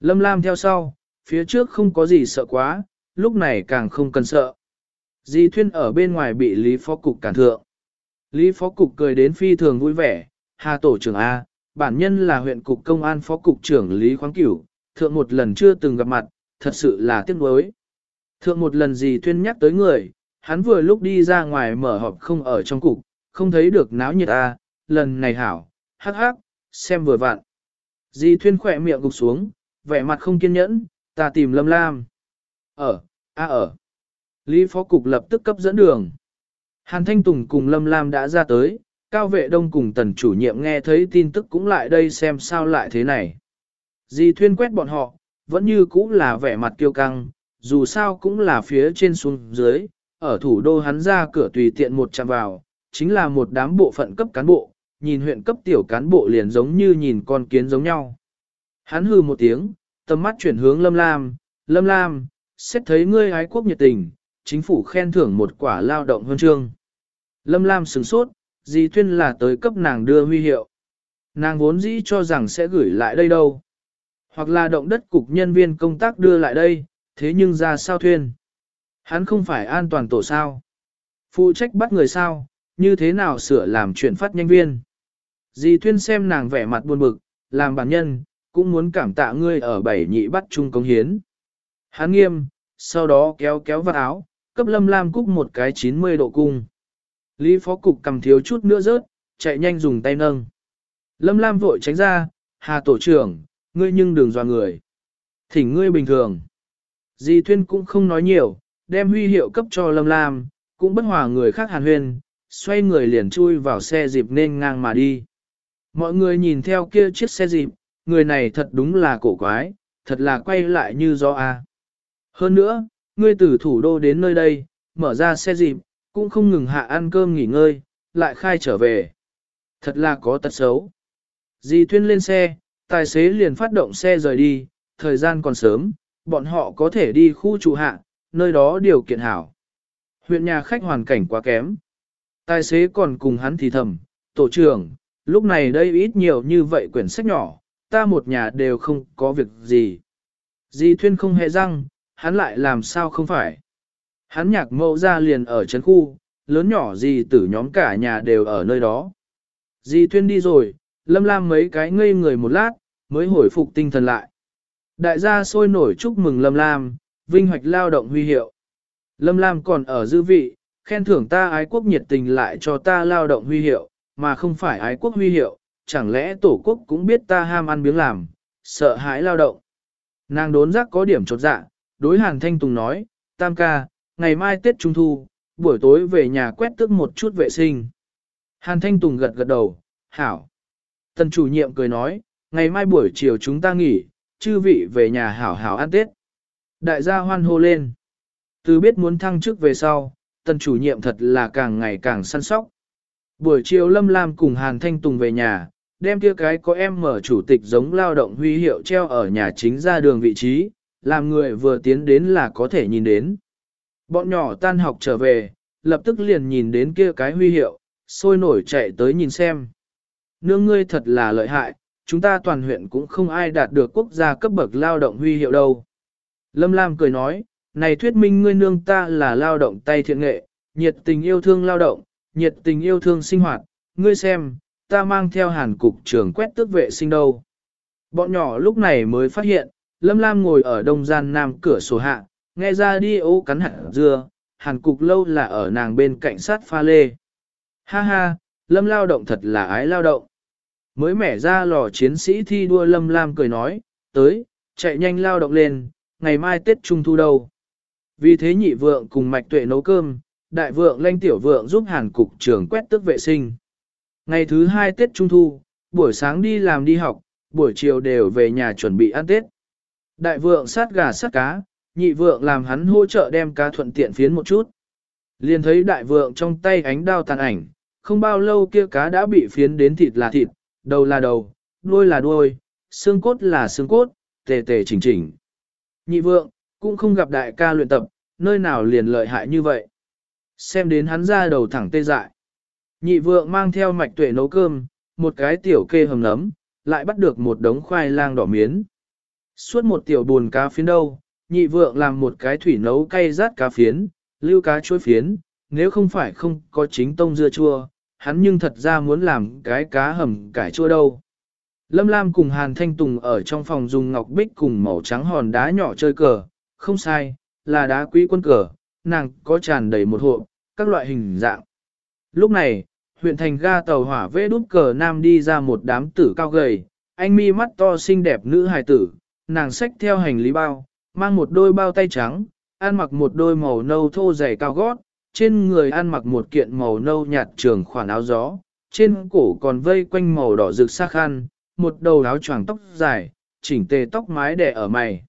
Lâm Lam theo sau, phía trước không có gì sợ quá, lúc này càng không cần sợ. Di Thuyên ở bên ngoài bị Lý Phó Cục cản thượng. Lý Phó Cục cười đến phi thường vui vẻ, Hà Tổ trưởng A, bản nhân là huyện Cục Công an Phó Cục trưởng Lý Khoáng Cửu, thượng một lần chưa từng gặp mặt, thật sự là tiếc nuối. Thượng một lần Di Thuyên nhắc tới người, hắn vừa lúc đi ra ngoài mở họp không ở trong cục, không thấy được náo nhiệt A, lần này hảo, hắc hắc, xem vừa vặn. Di Thuyên khỏe miệng gục xuống, vẻ mặt không kiên nhẫn, ta tìm Lâm Lam. Ở, a ở. Lý Phó Cục lập tức cấp dẫn đường. Hàn Thanh Tùng cùng Lâm Lam đã ra tới, Cao Vệ Đông cùng Tần chủ nhiệm nghe thấy tin tức cũng lại đây xem sao lại thế này. Di Thuyên quét bọn họ, vẫn như cũ là vẻ mặt kiêu căng, dù sao cũng là phía trên xuống dưới, ở thủ đô hắn ra cửa tùy tiện một chạm vào, chính là một đám bộ phận cấp cán bộ, nhìn huyện cấp tiểu cán bộ liền giống như nhìn con kiến giống nhau. Hắn hư một tiếng, tầm mắt chuyển hướng Lâm Lam, Lâm Lam, xét thấy ngươi ái quốc nhiệt tình, chính phủ khen thưởng một quả lao động huân chương. Lâm Lam sửng sốt, Di Thuyên là tới cấp nàng đưa huy hiệu. Nàng vốn dĩ cho rằng sẽ gửi lại đây đâu. Hoặc là động đất cục nhân viên công tác đưa lại đây, thế nhưng ra sao Thuyên. Hắn không phải an toàn tổ sao. Phụ trách bắt người sao, như thế nào sửa làm chuyển phát nhanh viên. Di Thuyên xem nàng vẻ mặt buồn bực, làm bản nhân, cũng muốn cảm tạ ngươi ở bảy nhị bắt chung công hiến. Hắn nghiêm, sau đó kéo kéo vạt áo, cấp lâm lam cúc một cái 90 độ cung. Lý phó cục cầm thiếu chút nữa rớt, chạy nhanh dùng tay nâng. Lâm lam vội tránh ra, hà tổ trưởng, ngươi nhưng đừng dò người. Thỉnh ngươi bình thường. Di Thuyên cũng không nói nhiều, đem huy hiệu cấp cho lâm lam, cũng bất hòa người khác hàn huyên, xoay người liền chui vào xe dịp nên ngang mà đi. Mọi người nhìn theo kia chiếc xe dịp, người này thật đúng là cổ quái, thật là quay lại như do a. Hơn nữa, ngươi từ thủ đô đến nơi đây, mở ra xe dịp, cũng không ngừng hạ ăn cơm nghỉ ngơi, lại khai trở về. Thật là có tật xấu. Di Thuyên lên xe, tài xế liền phát động xe rời đi, thời gian còn sớm, bọn họ có thể đi khu trụ hạ, nơi đó điều kiện hảo. Huyện nhà khách hoàn cảnh quá kém. Tài xế còn cùng hắn thì thầm, tổ trưởng, lúc này đây ít nhiều như vậy quyển sách nhỏ, ta một nhà đều không có việc gì. Di Thuyên không hề răng, hắn lại làm sao không phải. Hắn nhạc mẫu ra liền ở trấn khu, lớn nhỏ gì tử nhóm cả nhà đều ở nơi đó. Di Thuyên đi rồi, lâm lam mấy cái ngây người một lát, mới hồi phục tinh thần lại. Đại gia sôi nổi chúc mừng lâm lam, vinh hoạch lao động huy hiệu. Lâm lam còn ở dư vị, khen thưởng ta ái quốc nhiệt tình lại cho ta lao động huy hiệu, mà không phải ái quốc huy hiệu, chẳng lẽ tổ quốc cũng biết ta ham ăn biếng làm, sợ hãi lao động. Nàng đốn giác có điểm chột dạ, đối Hàn Thanh Tùng nói, tam ca, ngày mai Tết Trung Thu, buổi tối về nhà quét tước một chút vệ sinh. Hàn Thanh Tùng gật gật đầu, hảo. Tần chủ nhiệm cười nói, ngày mai buổi chiều chúng ta nghỉ, chư vị về nhà hảo hảo ăn Tết. Đại gia hoan hô lên. Từ biết muốn thăng chức về sau, tần chủ nhiệm thật là càng ngày càng săn sóc. Buổi chiều Lâm Lam cùng Hàn Thanh Tùng về nhà, đem kia cái có em mở chủ tịch giống lao động huy hiệu treo ở nhà chính ra đường vị trí, làm người vừa tiến đến là có thể nhìn đến. Bọn nhỏ tan học trở về, lập tức liền nhìn đến kia cái huy hiệu, sôi nổi chạy tới nhìn xem. Nương ngươi thật là lợi hại, chúng ta toàn huyện cũng không ai đạt được quốc gia cấp bậc lao động huy hiệu đâu. Lâm Lam cười nói, này thuyết minh ngươi nương ta là lao động tay thiện nghệ, nhiệt tình yêu thương lao động, nhiệt tình yêu thương sinh hoạt, ngươi xem, ta mang theo hàn cục trưởng quét tước vệ sinh đâu. Bọn nhỏ lúc này mới phát hiện, Lâm Lam ngồi ở đông gian nam cửa sổ hạ, nghe ra đi ô cắn hạt dưa, hàn cục lâu là ở nàng bên cạnh sát pha lê. Ha ha, Lâm lao động thật là ái lao động. Mới mẻ ra lò chiến sĩ thi đua Lâm Lam cười nói, tới, chạy nhanh lao động lên, ngày mai Tết Trung Thu đâu. Vì thế nhị vượng cùng mạch tuệ nấu cơm, đại vượng lanh tiểu vượng giúp hàn cục trưởng quét tước vệ sinh. Ngày thứ hai Tết Trung Thu, buổi sáng đi làm đi học, buổi chiều đều về nhà chuẩn bị ăn Tết. Đại vượng sát gà sát cá, nhị vượng làm hắn hỗ trợ đem cá thuận tiện phiến một chút. Liền thấy đại vượng trong tay ánh đao tàn ảnh, không bao lâu kia cá đã bị phiến đến thịt là thịt, đầu là đầu, đuôi là đuôi, xương cốt là xương cốt, tề tề chỉnh chỉnh. Nhị vượng, cũng không gặp đại ca luyện tập, nơi nào liền lợi hại như vậy. Xem đến hắn ra đầu thẳng tê dại. Nhị vượng mang theo mạch tuệ nấu cơm, một cái tiểu kê hầm nấm, lại bắt được một đống khoai lang đỏ miến. Suốt một tiểu buồn cá phiến đâu, nhị vượng làm một cái thủy nấu cay rát cá phiến, lưu cá chuối phiến, nếu không phải không có chính tông dưa chua, hắn nhưng thật ra muốn làm cái cá hầm cải chua đâu. Lâm Lam cùng Hàn Thanh Tùng ở trong phòng dùng ngọc bích cùng màu trắng hòn đá nhỏ chơi cờ, không sai, là đá quý quân cờ, nàng có tràn đầy một hộp, các loại hình dạng. Lúc này, huyện thành ga tàu hỏa vê đút cờ nam đi ra một đám tử cao gầy, anh mi mắt to xinh đẹp nữ hài tử, nàng xách theo hành lý bao, mang một đôi bao tay trắng, ăn mặc một đôi màu nâu thô dày cao gót, trên người ăn mặc một kiện màu nâu nhạt trường khoản áo gió, trên cổ còn vây quanh màu đỏ rực sắc khăn, một đầu áo choàng tóc dài, chỉnh tề tóc mái đẻ ở mày.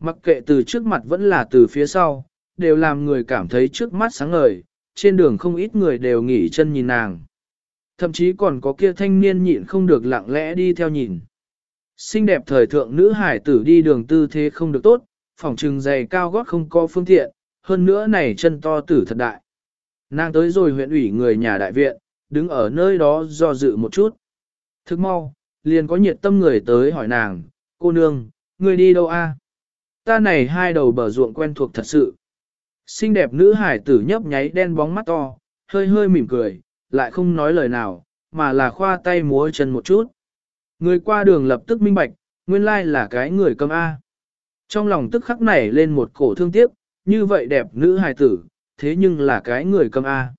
Mặc kệ từ trước mặt vẫn là từ phía sau, đều làm người cảm thấy trước mắt sáng ngời, trên đường không ít người đều nghỉ chân nhìn nàng. Thậm chí còn có kia thanh niên nhịn không được lặng lẽ đi theo nhìn. Xinh đẹp thời thượng nữ hải tử đi đường tư thế không được tốt, phòng trừng giày cao gót không có phương tiện, hơn nữa này chân to tử thật đại. Nàng tới rồi huyện ủy người nhà đại viện, đứng ở nơi đó do dự một chút. Thức mau, liền có nhiệt tâm người tới hỏi nàng, cô nương, người đi đâu a? Ta này hai đầu bờ ruộng quen thuộc thật sự. Xinh đẹp nữ hải tử nhấp nháy đen bóng mắt to, hơi hơi mỉm cười, lại không nói lời nào, mà là khoa tay múa chân một chút. Người qua đường lập tức minh bạch, nguyên lai là cái người cầm A. Trong lòng tức khắc nảy lên một cổ thương tiếc, như vậy đẹp nữ hài tử, thế nhưng là cái người cầm A.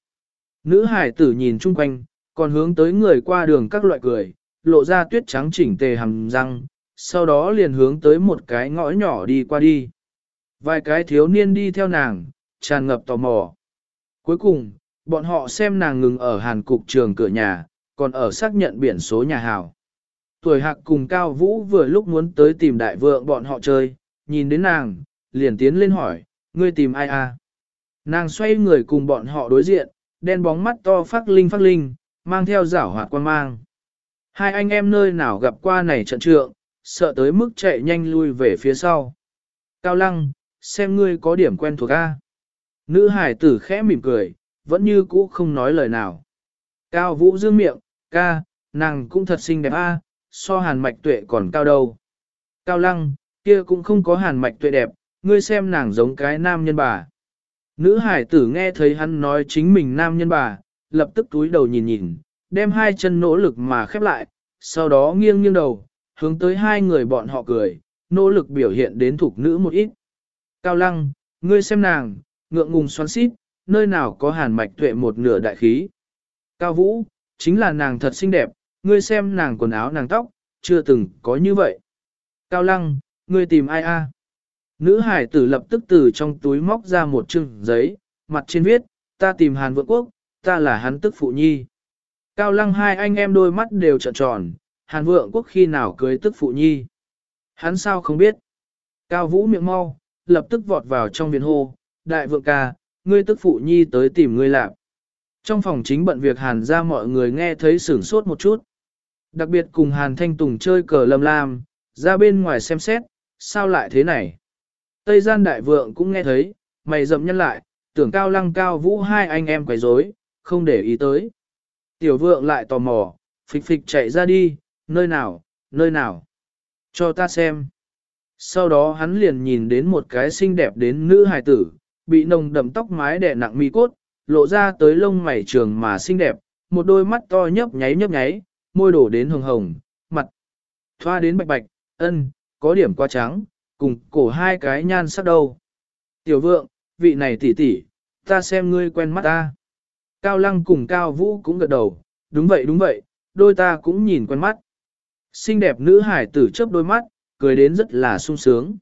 Nữ hài tử nhìn chung quanh, còn hướng tới người qua đường các loại cười, lộ ra tuyết trắng chỉnh tề hầm răng, sau đó liền hướng tới một cái ngõ nhỏ đi qua đi. Vài cái thiếu niên đi theo nàng, tràn ngập tò mò. Cuối cùng, bọn họ xem nàng ngừng ở hàn cục trường cửa nhà, còn ở xác nhận biển số nhà hào. Tuổi hạc cùng Cao Vũ vừa lúc muốn tới tìm đại vượng bọn họ chơi, nhìn đến nàng, liền tiến lên hỏi, ngươi tìm ai à? Nàng xoay người cùng bọn họ đối diện, đen bóng mắt to phát linh phát linh, mang theo giảo hoạt quan mang. Hai anh em nơi nào gặp qua này trận trượng, sợ tới mức chạy nhanh lui về phía sau. Cao lăng, xem ngươi có điểm quen thuộc A. Nữ hải tử khẽ mỉm cười, vẫn như cũ không nói lời nào. Cao vũ dương miệng, ca, nàng cũng thật xinh đẹp A, so hàn mạch tuệ còn cao đâu. Cao lăng, kia cũng không có hàn mạch tuệ đẹp, ngươi xem nàng giống cái nam nhân bà. Nữ hải tử nghe thấy hắn nói chính mình nam nhân bà, lập tức túi đầu nhìn nhìn, đem hai chân nỗ lực mà khép lại, sau đó nghiêng nghiêng đầu, hướng tới hai người bọn họ cười, nỗ lực biểu hiện đến thuộc nữ một ít. Cao lăng, ngươi xem nàng, ngượng ngùng xoắn xít, nơi nào có hàn mạch tuệ một nửa đại khí. Cao vũ, chính là nàng thật xinh đẹp, ngươi xem nàng quần áo nàng tóc, chưa từng có như vậy. Cao lăng, ngươi tìm ai a? Nữ hải tử lập tức từ trong túi móc ra một chừng giấy, mặt trên viết, ta tìm hàn vượng quốc, ta là hắn tức phụ nhi. Cao lăng hai anh em đôi mắt đều trợn tròn, Hàn Vượng Quốc khi nào cưới tức phụ nhi. Hắn sao không biết. Cao Vũ miệng mau, lập tức vọt vào trong viện hô, đại vượng ca, ngươi tức phụ nhi tới tìm ngươi làm. Trong phòng chính bận việc Hàn ra mọi người nghe thấy sửng sốt một chút. Đặc biệt cùng Hàn Thanh Tùng chơi cờ lâm lam, ra bên ngoài xem xét, sao lại thế này. Tây gian đại vượng cũng nghe thấy, mày rậm nhân lại, tưởng cao lăng cao vũ hai anh em quấy rối, không để ý tới. Tiểu vượng lại tò mò, phịch phịch chạy ra đi, nơi nào, nơi nào. Cho ta xem. Sau đó hắn liền nhìn đến một cái xinh đẹp đến nữ hài tử, bị nồng đậm tóc mái đè nặng mi cốt, lộ ra tới lông mày trường mà xinh đẹp, một đôi mắt to nhấp nháy nhấp nháy, môi đổ đến hồng hồng, mặt thoa đến bạch bạch, ân, có điểm quá trắng, cùng cổ hai cái nhan sắc đâu. Tiểu vượng, vị này tỷ tỷ, ta xem ngươi quen mắt ta. Cao lăng cùng cao vũ cũng gật đầu, đúng vậy đúng vậy, đôi ta cũng nhìn quen mắt. Xinh đẹp nữ hải tử chớp đôi mắt, cười đến rất là sung sướng.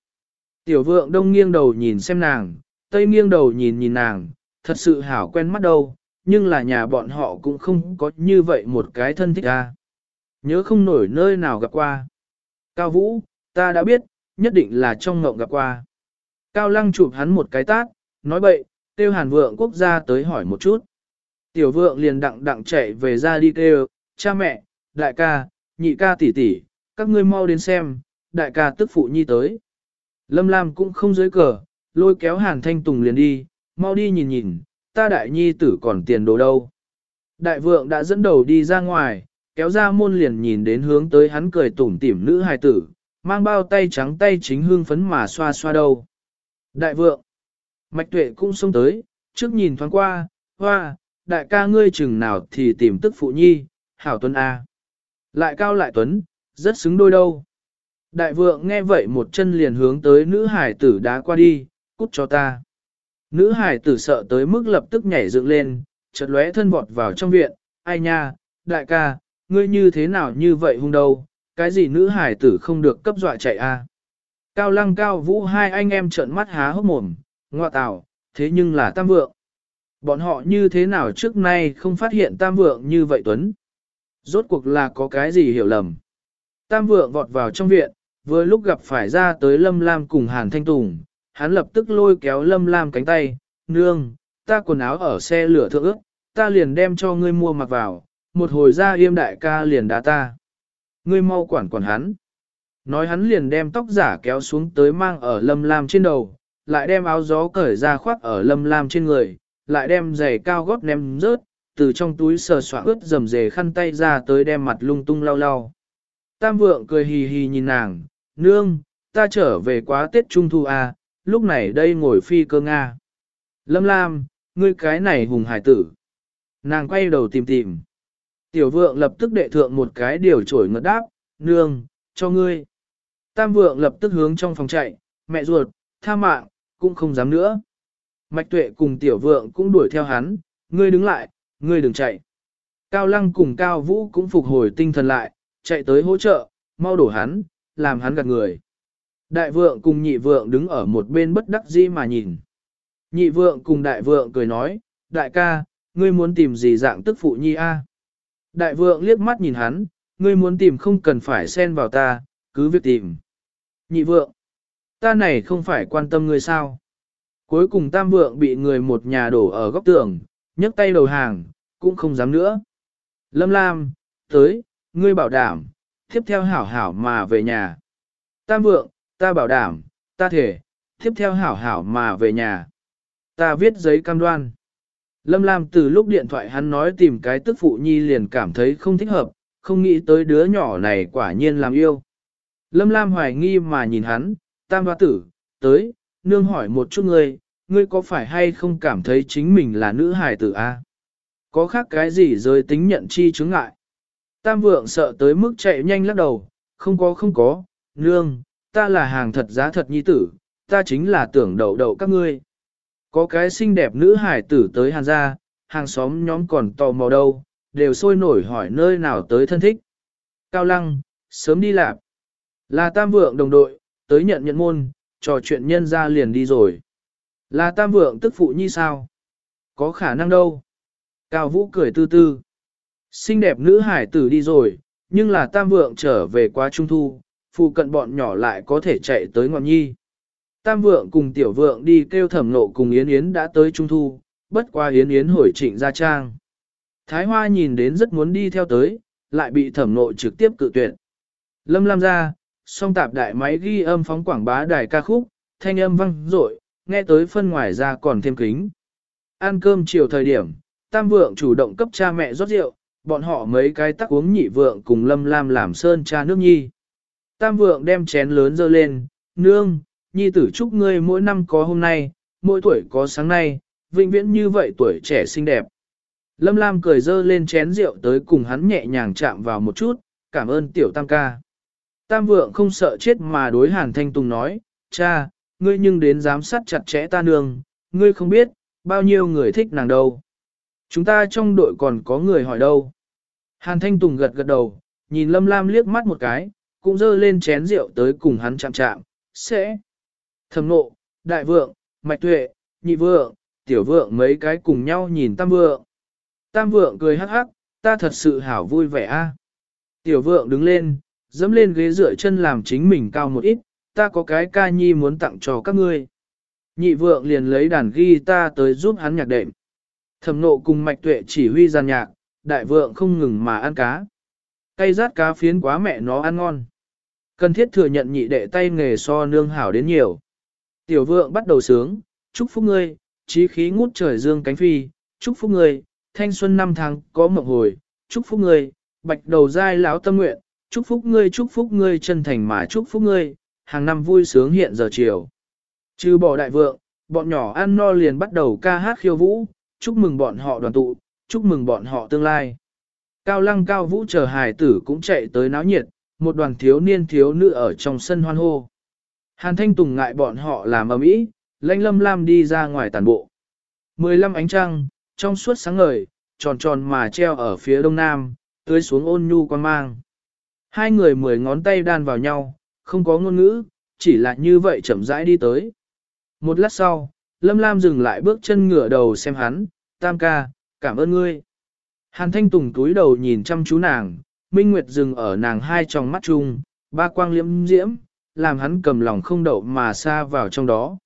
Tiểu vượng đông nghiêng đầu nhìn xem nàng, tây nghiêng đầu nhìn nhìn nàng, thật sự hảo quen mắt đâu, nhưng là nhà bọn họ cũng không có như vậy một cái thân thích ra. Nhớ không nổi nơi nào gặp qua. Cao Vũ, ta đã biết, nhất định là trong ngộng gặp qua. Cao Lăng chụp hắn một cái tát, nói bậy, tiêu hàn vượng quốc gia tới hỏi một chút. Tiểu vượng liền đặng đặng chạy về ra đi kêu, cha mẹ, đại ca, nhị ca tỷ tỷ, các ngươi mau đến xem, đại ca tức phụ nhi tới. Lâm Lam cũng không dưới cờ, lôi kéo hàn thanh tùng liền đi, mau đi nhìn nhìn, ta đại nhi tử còn tiền đồ đâu. Đại vượng đã dẫn đầu đi ra ngoài, kéo ra môn liền nhìn đến hướng tới hắn cười tủm tỉm nữ hài tử, mang bao tay trắng tay chính hương phấn mà xoa xoa đâu. Đại vượng, mạch tuệ cũng xông tới, trước nhìn thoáng qua, hoa, đại ca ngươi chừng nào thì tìm tức phụ nhi, hảo tuấn A. Lại cao lại tuấn, rất xứng đôi đâu. Đại vượng nghe vậy một chân liền hướng tới nữ hải tử đá qua đi, cút cho ta. Nữ hải tử sợ tới mức lập tức nhảy dựng lên, chợt lóe thân vọt vào trong viện, ai nha, đại ca, ngươi như thế nào như vậy hung đâu, cái gì nữ hải tử không được cấp dọa chạy a? Cao lăng cao vũ hai anh em trợn mắt há hốc mồm, ngọa tảo, thế nhưng là tam vượng. Bọn họ như thế nào trước nay không phát hiện tam vượng như vậy Tuấn? Rốt cuộc là có cái gì hiểu lầm? Tam vượng vọt vào trong viện, vừa lúc gặp phải ra tới Lâm Lam cùng Hàn Thanh Tùng, hắn lập tức lôi kéo Lâm Lam cánh tay, nương, ta quần áo ở xe lửa thượng ước, ta liền đem cho ngươi mua mặc vào, một hồi ra yêm đại ca liền đá ta. Ngươi mau quản quản hắn. Nói hắn liền đem tóc giả kéo xuống tới mang ở Lâm Lam trên đầu, lại đem áo gió cởi ra khoác ở Lâm Lam trên người, lại đem giày cao gót ném rớt, từ trong túi sờ soạ ướt dầm dề khăn tay ra tới đem mặt lung tung lau lau. Tam vượng cười hì hì nhìn nàng, nương, ta trở về quá Tết Trung Thu à, lúc này đây ngồi phi cơ Nga. Lâm Lam, ngươi cái này hùng hải tử. Nàng quay đầu tìm tìm. Tiểu vượng lập tức đệ thượng một cái điều trổi ngất đáp, nương, cho ngươi. Tam vượng lập tức hướng trong phòng chạy, mẹ ruột, tha mạng, cũng không dám nữa. Mạch tuệ cùng tiểu vượng cũng đuổi theo hắn, ngươi đứng lại, ngươi đừng chạy. Cao lăng cùng cao vũ cũng phục hồi tinh thần lại, chạy tới hỗ trợ, mau đổ hắn, làm hắn gạt người. Đại vượng cùng nhị vượng đứng ở một bên bất đắc dĩ mà nhìn. Nhị vượng cùng đại vượng cười nói, đại ca, ngươi muốn tìm gì dạng tức phụ nhi a? Đại vượng liếc mắt nhìn hắn, ngươi muốn tìm không cần phải xen vào ta, cứ việc tìm. Nhị vượng, ta này không phải quan tâm ngươi sao? Cuối cùng tam vượng bị người một nhà đổ ở góc tường, nhấc tay đầu hàng, cũng không dám nữa. Lâm Lam, tới, ngươi bảo đảm, tiếp theo hảo hảo mà về nhà. Tam vượng, ta bảo đảm, ta thể, tiếp theo hảo hảo mà về nhà. Ta viết giấy cam đoan. Lâm Lam từ lúc điện thoại hắn nói tìm cái tức phụ nhi liền cảm thấy không thích hợp, không nghĩ tới đứa nhỏ này quả nhiên làm yêu. Lâm Lam hoài nghi mà nhìn hắn, tam hoa tử, tới, nương hỏi một chút ngươi, ngươi có phải hay không cảm thấy chính mình là nữ hài tử a? Có khác cái gì giới tính nhận chi chứng ngại? Tam vượng sợ tới mức chạy nhanh lắc đầu, không có không có, nương, ta là hàng thật giá thật nhi tử, ta chính là tưởng đậu đậu các ngươi. Có cái xinh đẹp nữ hải tử tới hàn gia, hàng xóm nhóm còn tò mò đâu, đều sôi nổi hỏi nơi nào tới thân thích. Cao lăng, sớm đi lạp. Là tam vượng đồng đội, tới nhận nhận môn, trò chuyện nhân ra liền đi rồi. Là tam vượng tức phụ nhi sao? Có khả năng đâu. Cao vũ cười tư tư. Xinh đẹp nữ hải tử đi rồi, Nhưng là tam vượng trở về quá trung thu, phụ cận bọn nhỏ lại có thể chạy tới ngọn nhi. Tam vượng cùng tiểu vượng đi kêu thẩm nộ cùng Yến Yến đã tới trung thu, bất qua Yến Yến hồi trịnh ra trang. Thái Hoa nhìn đến rất muốn đi theo tới, lại bị thẩm nộ trực tiếp cự tuyệt. Lâm Lam ra, song tạp đại máy ghi âm phóng quảng bá đài ca khúc, thanh âm vang rội, nghe tới phân ngoài ra còn thêm kính. Ăn cơm chiều thời điểm, tam vượng chủ động cấp cha mẹ rót rượu, bọn họ mấy cái tắc uống nhị vượng cùng Lâm Lam làm sơn cha nước nhi. Tam vượng đem chén lớn dơ lên, nương, nhi tử chúc ngươi mỗi năm có hôm nay, mỗi tuổi có sáng nay, vĩnh viễn như vậy tuổi trẻ xinh đẹp. Lâm Lam cười dơ lên chén rượu tới cùng hắn nhẹ nhàng chạm vào một chút, cảm ơn tiểu tam ca. Tam vượng không sợ chết mà đối hàn thanh tùng nói, cha, ngươi nhưng đến giám sát chặt chẽ ta nương, ngươi không biết, bao nhiêu người thích nàng đâu. Chúng ta trong đội còn có người hỏi đâu. Hàn thanh tùng gật gật đầu, nhìn lâm lam liếc mắt một cái, cũng dơ lên chén rượu tới cùng hắn chạm chạm, sẽ. Thầm nộ, đại vượng, mạch tuệ, nhị vượng, tiểu vượng mấy cái cùng nhau nhìn tam vượng. Tam vượng cười hắc hắc, ta thật sự hảo vui vẻ a. Tiểu vượng đứng lên, dẫm lên ghế dựa chân làm chính mình cao một ít, ta có cái ca nhi muốn tặng cho các ngươi. Nhị vượng liền lấy đàn guitar tới giúp hắn nhạc đệm. Thẩm nộ cùng mạch tuệ chỉ huy gian nhạc, đại vượng không ngừng mà ăn cá. Cây rát cá phiến quá mẹ nó ăn ngon. Cần thiết thừa nhận nhị đệ tay nghề so nương hảo đến nhiều. Tiểu vượng bắt đầu sướng, chúc phúc ngươi, trí khí ngút trời dương cánh phi, chúc phúc ngươi, thanh xuân năm tháng có mộng hồi, chúc phúc ngươi, bạch đầu dai lão tâm nguyện, chúc phúc ngươi chúc phúc ngươi chân thành mà chúc phúc ngươi, hàng năm vui sướng hiện giờ chiều. Trừ bỏ đại vượng, bọn nhỏ ăn no liền bắt đầu ca hát khiêu vũ, chúc mừng bọn họ đoàn tụ, chúc mừng bọn họ tương lai. Cao lăng cao vũ chờ hài tử cũng chạy tới náo nhiệt, một đoàn thiếu niên thiếu nữ ở trong sân hoan hô. Hàn Thanh Tùng ngại bọn họ làm ầm ĩ, lãnh lâm lam đi ra ngoài tàn bộ. Mười lăm ánh trăng, trong suốt sáng ngời, tròn tròn mà treo ở phía đông nam, tưới xuống ôn nhu quan mang. Hai người mười ngón tay đan vào nhau, không có ngôn ngữ, chỉ là như vậy chậm rãi đi tới. Một lát sau, Lâm Lam dừng lại bước chân ngửa đầu xem hắn, tam ca, cảm ơn ngươi. Hàn Thanh Tùng túi đầu nhìn chăm chú nàng, Minh Nguyệt dừng ở nàng hai tròng mắt chung, ba quang liễm diễm, làm hắn cầm lòng không đậu mà xa vào trong đó.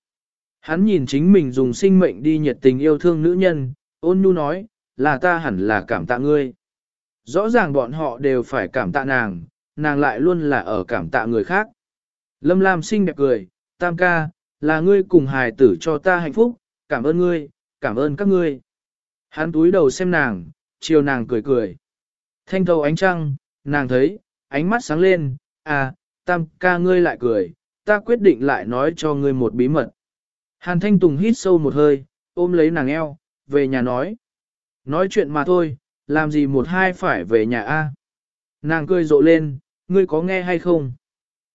Hắn nhìn chính mình dùng sinh mệnh đi nhiệt tình yêu thương nữ nhân, ôn nhu nói, là ta hẳn là cảm tạ ngươi. Rõ ràng bọn họ đều phải cảm tạ nàng, nàng lại luôn là ở cảm tạ người khác. Lâm Lam xinh đẹp cười, tam ca, là ngươi cùng hài tử cho ta hạnh phúc, cảm ơn ngươi, cảm ơn các ngươi. Hắn túi đầu xem nàng, chiều nàng cười cười. Thanh thầu ánh trăng, nàng thấy, ánh mắt sáng lên, à, tam ca ngươi lại cười, ta quyết định lại nói cho ngươi một bí mật. Hàn Thanh Tùng hít sâu một hơi, ôm lấy nàng eo, về nhà nói. Nói chuyện mà thôi, làm gì một hai phải về nhà a? Nàng cười rộ lên, ngươi có nghe hay không?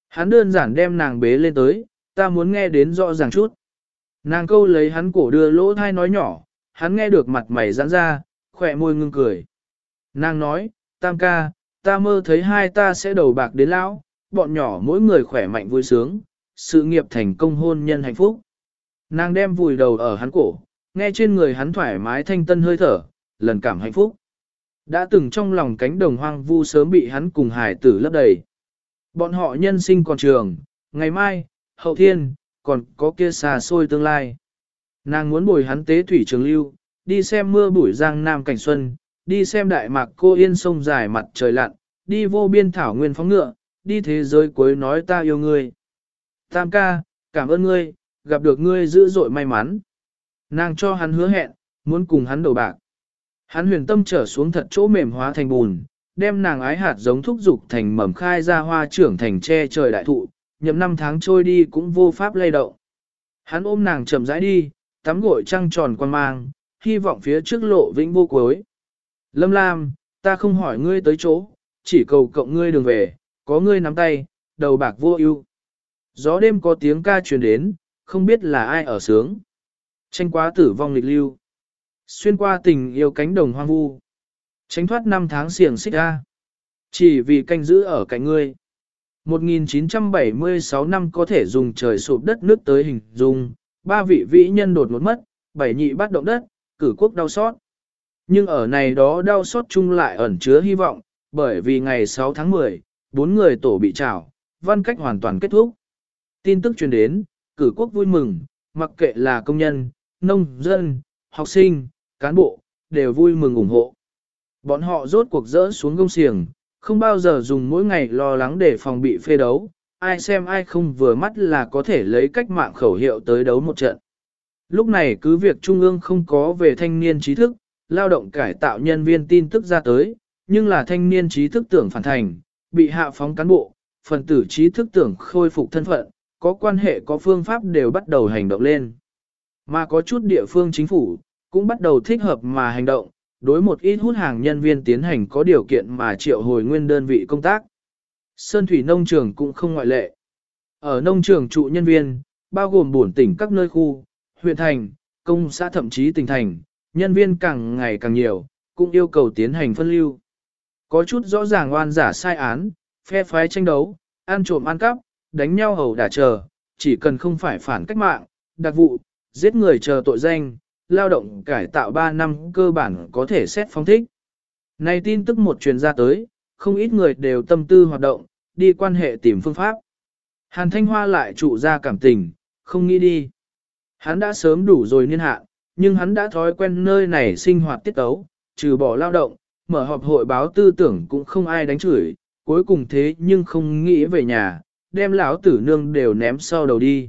Hắn đơn giản đem nàng bế lên tới, ta muốn nghe đến rõ ràng chút. Nàng câu lấy hắn cổ đưa lỗ thai nói nhỏ, hắn nghe được mặt mày giãn ra, khỏe môi ngưng cười. Nàng nói, tam ca, ta mơ thấy hai ta sẽ đầu bạc đến lão, bọn nhỏ mỗi người khỏe mạnh vui sướng, sự nghiệp thành công hôn nhân hạnh phúc. Nàng đem vùi đầu ở hắn cổ, nghe trên người hắn thoải mái thanh tân hơi thở, lần cảm hạnh phúc. Đã từng trong lòng cánh đồng hoang vu sớm bị hắn cùng hải tử lấp đầy. Bọn họ nhân sinh còn trường, ngày mai, hậu thiên, còn có kia xa xôi tương lai. Nàng muốn bồi hắn tế thủy trường lưu, đi xem mưa bụi giang nam cảnh xuân, đi xem đại mạc cô yên sông dài mặt trời lặn, đi vô biên thảo nguyên phóng ngựa, đi thế giới cuối nói ta yêu ngươi. Tam ca, cảm ơn ngươi, gặp được ngươi dữ dội may mắn. Nàng cho hắn hứa hẹn, muốn cùng hắn đầu bạc. Hắn huyền tâm trở xuống thật chỗ mềm hóa thành bùn, đem nàng ái hạt giống thúc dục thành mầm khai ra hoa trưởng thành che trời đại thụ, nhậm năm tháng trôi đi cũng vô pháp lay động. Hắn ôm nàng chậm rãi đi, tắm gội trăng tròn quan mang, hy vọng phía trước lộ vĩnh vô cuối. Lâm Lam, ta không hỏi ngươi tới chỗ, chỉ cầu cộng ngươi đường về, có ngươi nắm tay, đầu bạc vô ưu. Gió đêm có tiếng ca truyền đến, không biết là ai ở sướng. Tranh quá tử vong lịch lưu. Xuyên qua tình yêu cánh đồng hoang vu. Tránh thoát năm tháng xiềng xích ra. Chỉ vì canh giữ ở cạnh ngươi. 1976 năm có thể dùng trời sụp đất nước tới hình dung, ba vị vĩ nhân đột ngột mất, bảy nhị bắt động đất, cử quốc đau xót. Nhưng ở này đó đau xót chung lại ẩn chứa hy vọng, bởi vì ngày 6 tháng 10, bốn người tổ bị trảo, văn cách hoàn toàn kết thúc. Tin tức truyền đến, cử quốc vui mừng, mặc kệ là công nhân, nông dân, học sinh, cán bộ, đều vui mừng ủng hộ. Bọn họ rốt cuộc dỡ xuống công xiềng, không bao giờ dùng mỗi ngày lo lắng để phòng bị phê đấu, ai xem ai không vừa mắt là có thể lấy cách mạng khẩu hiệu tới đấu một trận. Lúc này cứ việc Trung ương không có về thanh niên trí thức, lao động cải tạo nhân viên tin tức ra tới, nhưng là thanh niên trí thức tưởng phản thành, bị hạ phóng cán bộ, phần tử trí thức tưởng khôi phục thân phận, có quan hệ có phương pháp đều bắt đầu hành động lên. Mà có chút địa phương chính phủ, cũng bắt đầu thích hợp mà hành động, đối một ít hút hàng nhân viên tiến hành có điều kiện mà triệu hồi nguyên đơn vị công tác. Sơn thủy nông trường cũng không ngoại lệ. Ở nông trường trụ nhân viên, bao gồm bổn tỉnh các nơi khu, huyện thành, công xã thậm chí tỉnh thành, nhân viên càng ngày càng nhiều, cũng yêu cầu tiến hành phân lưu. Có chút rõ ràng oan giả sai án, phe phái tranh đấu, ăn trộm ăn cắp, đánh nhau hầu đả chờ, chỉ cần không phải phản cách mạng, đặc vụ, giết người chờ tội danh, lao động cải tạo 3 năm cơ bản có thể xét phóng thích. Này tin tức một truyền ra tới, không ít người đều tâm tư hoạt động, đi quan hệ tìm phương pháp. Hàn Thanh Hoa lại trụ ra cảm tình, không nghĩ đi. Hắn đã sớm đủ rồi niên hạn, nhưng hắn đã thói quen nơi này sinh hoạt tiết tấu, trừ bỏ lao động, mở họp hội báo tư tưởng cũng không ai đánh chửi, cuối cùng thế nhưng không nghĩ về nhà, đem lão tử nương đều ném sau đầu đi.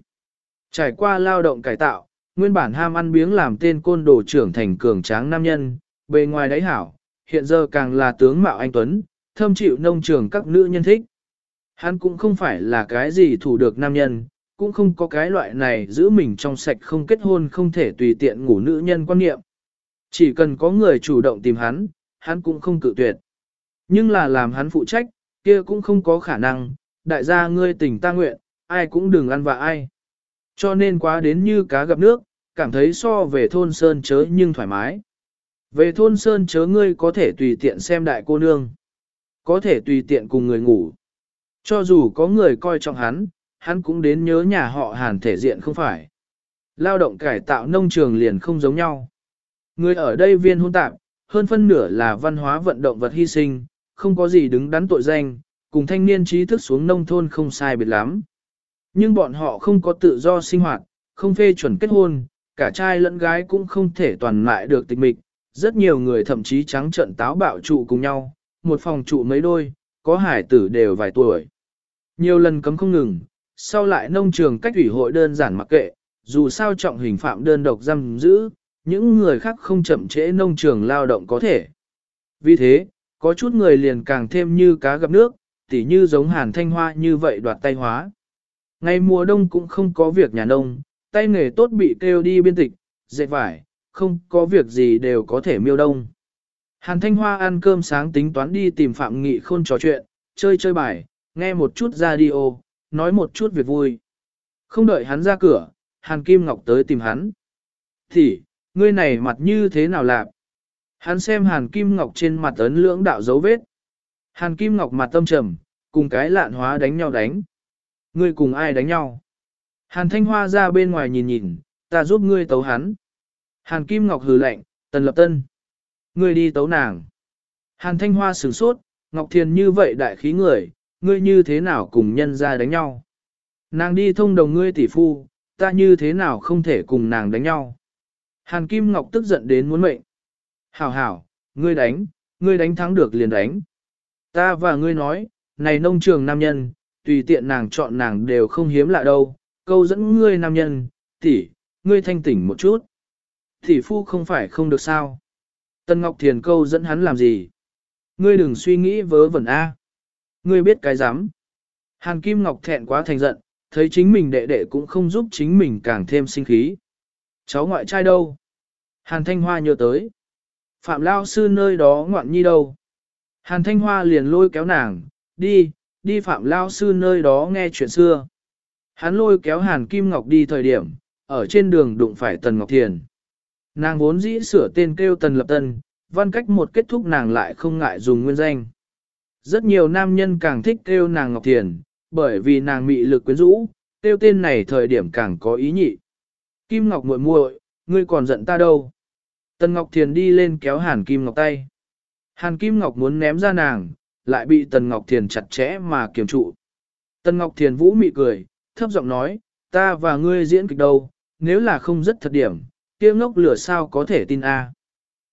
Trải qua lao động cải tạo, nguyên bản ham ăn biếng làm tên côn đồ trưởng thành cường tráng nam nhân, bề ngoài đáy hảo, hiện giờ càng là tướng mạo anh Tuấn, thâm chịu nông trường các nữ nhân thích. Hắn cũng không phải là cái gì thủ được nam nhân, cũng không có cái loại này giữ mình trong sạch không kết hôn không thể tùy tiện ngủ nữ nhân quan niệm. Chỉ cần có người chủ động tìm hắn, hắn cũng không cự tuyệt. Nhưng là làm hắn phụ trách, kia cũng không có khả năng, đại gia ngươi tình ta nguyện, ai cũng đừng ăn và ai. Cho nên quá đến như cá gặp nước, cảm thấy so về thôn sơn chớ nhưng thoải mái. Về thôn sơn chớ ngươi có thể tùy tiện xem đại cô nương. Có thể tùy tiện cùng người ngủ. Cho dù có người coi trọng hắn, hắn cũng đến nhớ nhà họ hàn thể diện không phải. Lao động cải tạo nông trường liền không giống nhau. Người ở đây viên hôn tạp, hơn phân nửa là văn hóa vận động vật hy sinh, không có gì đứng đắn tội danh, cùng thanh niên trí thức xuống nông thôn không sai biệt lắm. Nhưng bọn họ không có tự do sinh hoạt, không phê chuẩn kết hôn, cả trai lẫn gái cũng không thể toàn lại được tịch mịch, rất nhiều người thậm chí trắng trận táo bạo trụ cùng nhau, một phòng trụ mấy đôi, có hải tử đều vài tuổi. Nhiều lần cấm không ngừng, sau lại nông trường cách ủy hội đơn giản mặc kệ, dù sao trọng hình phạm đơn độc giam giữ, những người khác không chậm trễ nông trường lao động có thể. Vì thế, có chút người liền càng thêm như cá gặp nước, tỉ như giống hàn thanh hoa như vậy đoạt tay hóa. Ngày mùa đông cũng không có việc nhà nông, tay nghề tốt bị kêu đi biên tịch, dệt vải, không có việc gì đều có thể miêu đông. Hàn Thanh Hoa ăn cơm sáng tính toán đi tìm Phạm Nghị Khôn trò chuyện, chơi chơi bài, nghe một chút radio, nói một chút việc vui. Không đợi hắn ra cửa, Hàn Kim Ngọc tới tìm hắn. Thì, ngươi này mặt như thế nào lạc? Hắn xem Hàn Kim Ngọc trên mặt ấn lưỡng đạo dấu vết. Hàn Kim Ngọc mặt tâm trầm, cùng cái lạn hóa đánh nhau đánh. Ngươi cùng ai đánh nhau? Hàn Thanh Hoa ra bên ngoài nhìn nhìn, ta giúp ngươi tấu hắn. Hàn Kim Ngọc hừ lạnh, tần lập tân. Ngươi đi tấu nàng. Hàn Thanh Hoa sửng sốt, Ngọc Thiền như vậy đại khí người, ngươi như thế nào cùng nhân ra đánh nhau. Nàng đi thông đồng ngươi tỷ phu, ta như thế nào không thể cùng nàng đánh nhau. Hàn Kim Ngọc tức giận đến muốn mệnh. Hảo hảo, ngươi đánh, ngươi đánh thắng được liền đánh. Ta và ngươi nói, này nông trường nam nhân, tùy tiện nàng chọn nàng đều không hiếm lạ đâu, câu dẫn ngươi nam nhân, tỷ, ngươi thanh tỉnh một chút. Tỷ phu không phải không được sao. Tân Ngọc Thiền câu dẫn hắn làm gì? Ngươi đừng suy nghĩ vớ vẩn A. Ngươi biết cái dám. Hàn Kim Ngọc thẹn quá thành giận, thấy chính mình đệ đệ cũng không giúp chính mình càng thêm sinh khí. Cháu ngoại trai đâu? Hàn Thanh Hoa nhớ tới. Phạm Lao Sư nơi đó ngoạn nhi đâu? Hàn Thanh Hoa liền lôi kéo nàng, đi, đi Phạm Lao Sư nơi đó nghe chuyện xưa. Hắn lôi kéo Hàn Kim Ngọc đi thời điểm, ở trên đường đụng phải Tần Ngọc Thiền. Nàng vốn dĩ sửa tên kêu Tần Lập Tân, văn cách một kết thúc nàng lại không ngại dùng nguyên danh. Rất nhiều nam nhân càng thích kêu nàng Ngọc Thiền, bởi vì nàng mị lực quyến rũ, kêu tên này thời điểm càng có ý nhị. Kim Ngọc muội muội, ngươi còn giận ta đâu? Tần Ngọc Thiền đi lên kéo Hàn Kim Ngọc tay. Hàn Kim Ngọc muốn ném ra nàng, lại bị Tần Ngọc Thiền chặt chẽ mà kiềm trụ. Tần Ngọc Thiền vũ mị cười, thấp giọng nói, ta và ngươi diễn kịch đâu, nếu là không rất thật điểm, kia ngốc lửa sao có thể tin a?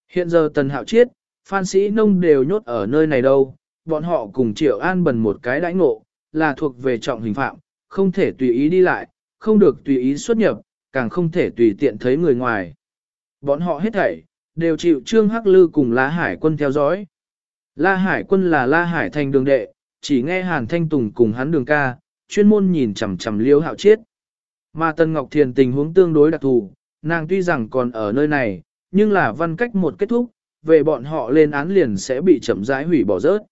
Hiện giờ Tần Hạo Chiết, Phan Sĩ Nông đều nhốt ở nơi này đâu, bọn họ cùng Triệu An bần một cái đãi ngộ, là thuộc về trọng hình phạm, không thể tùy ý đi lại, không được tùy ý xuất nhập, càng không thể tùy tiện thấy người ngoài. Bọn họ hết thảy, đều chịu Trương Hắc Lư cùng La Hải quân theo dõi. La Hải quân là La Hải thành đường đệ, chỉ nghe Hàn Thanh Tùng cùng hắn đường ca, chuyên môn nhìn chằm chằm liêu hạo chiết. Mà Tân Ngọc Thiền tình huống tương đối đặc thù, nàng tuy rằng còn ở nơi này, nhưng là văn cách một kết thúc, về bọn họ lên án liền sẽ bị chậm rãi hủy bỏ rớt.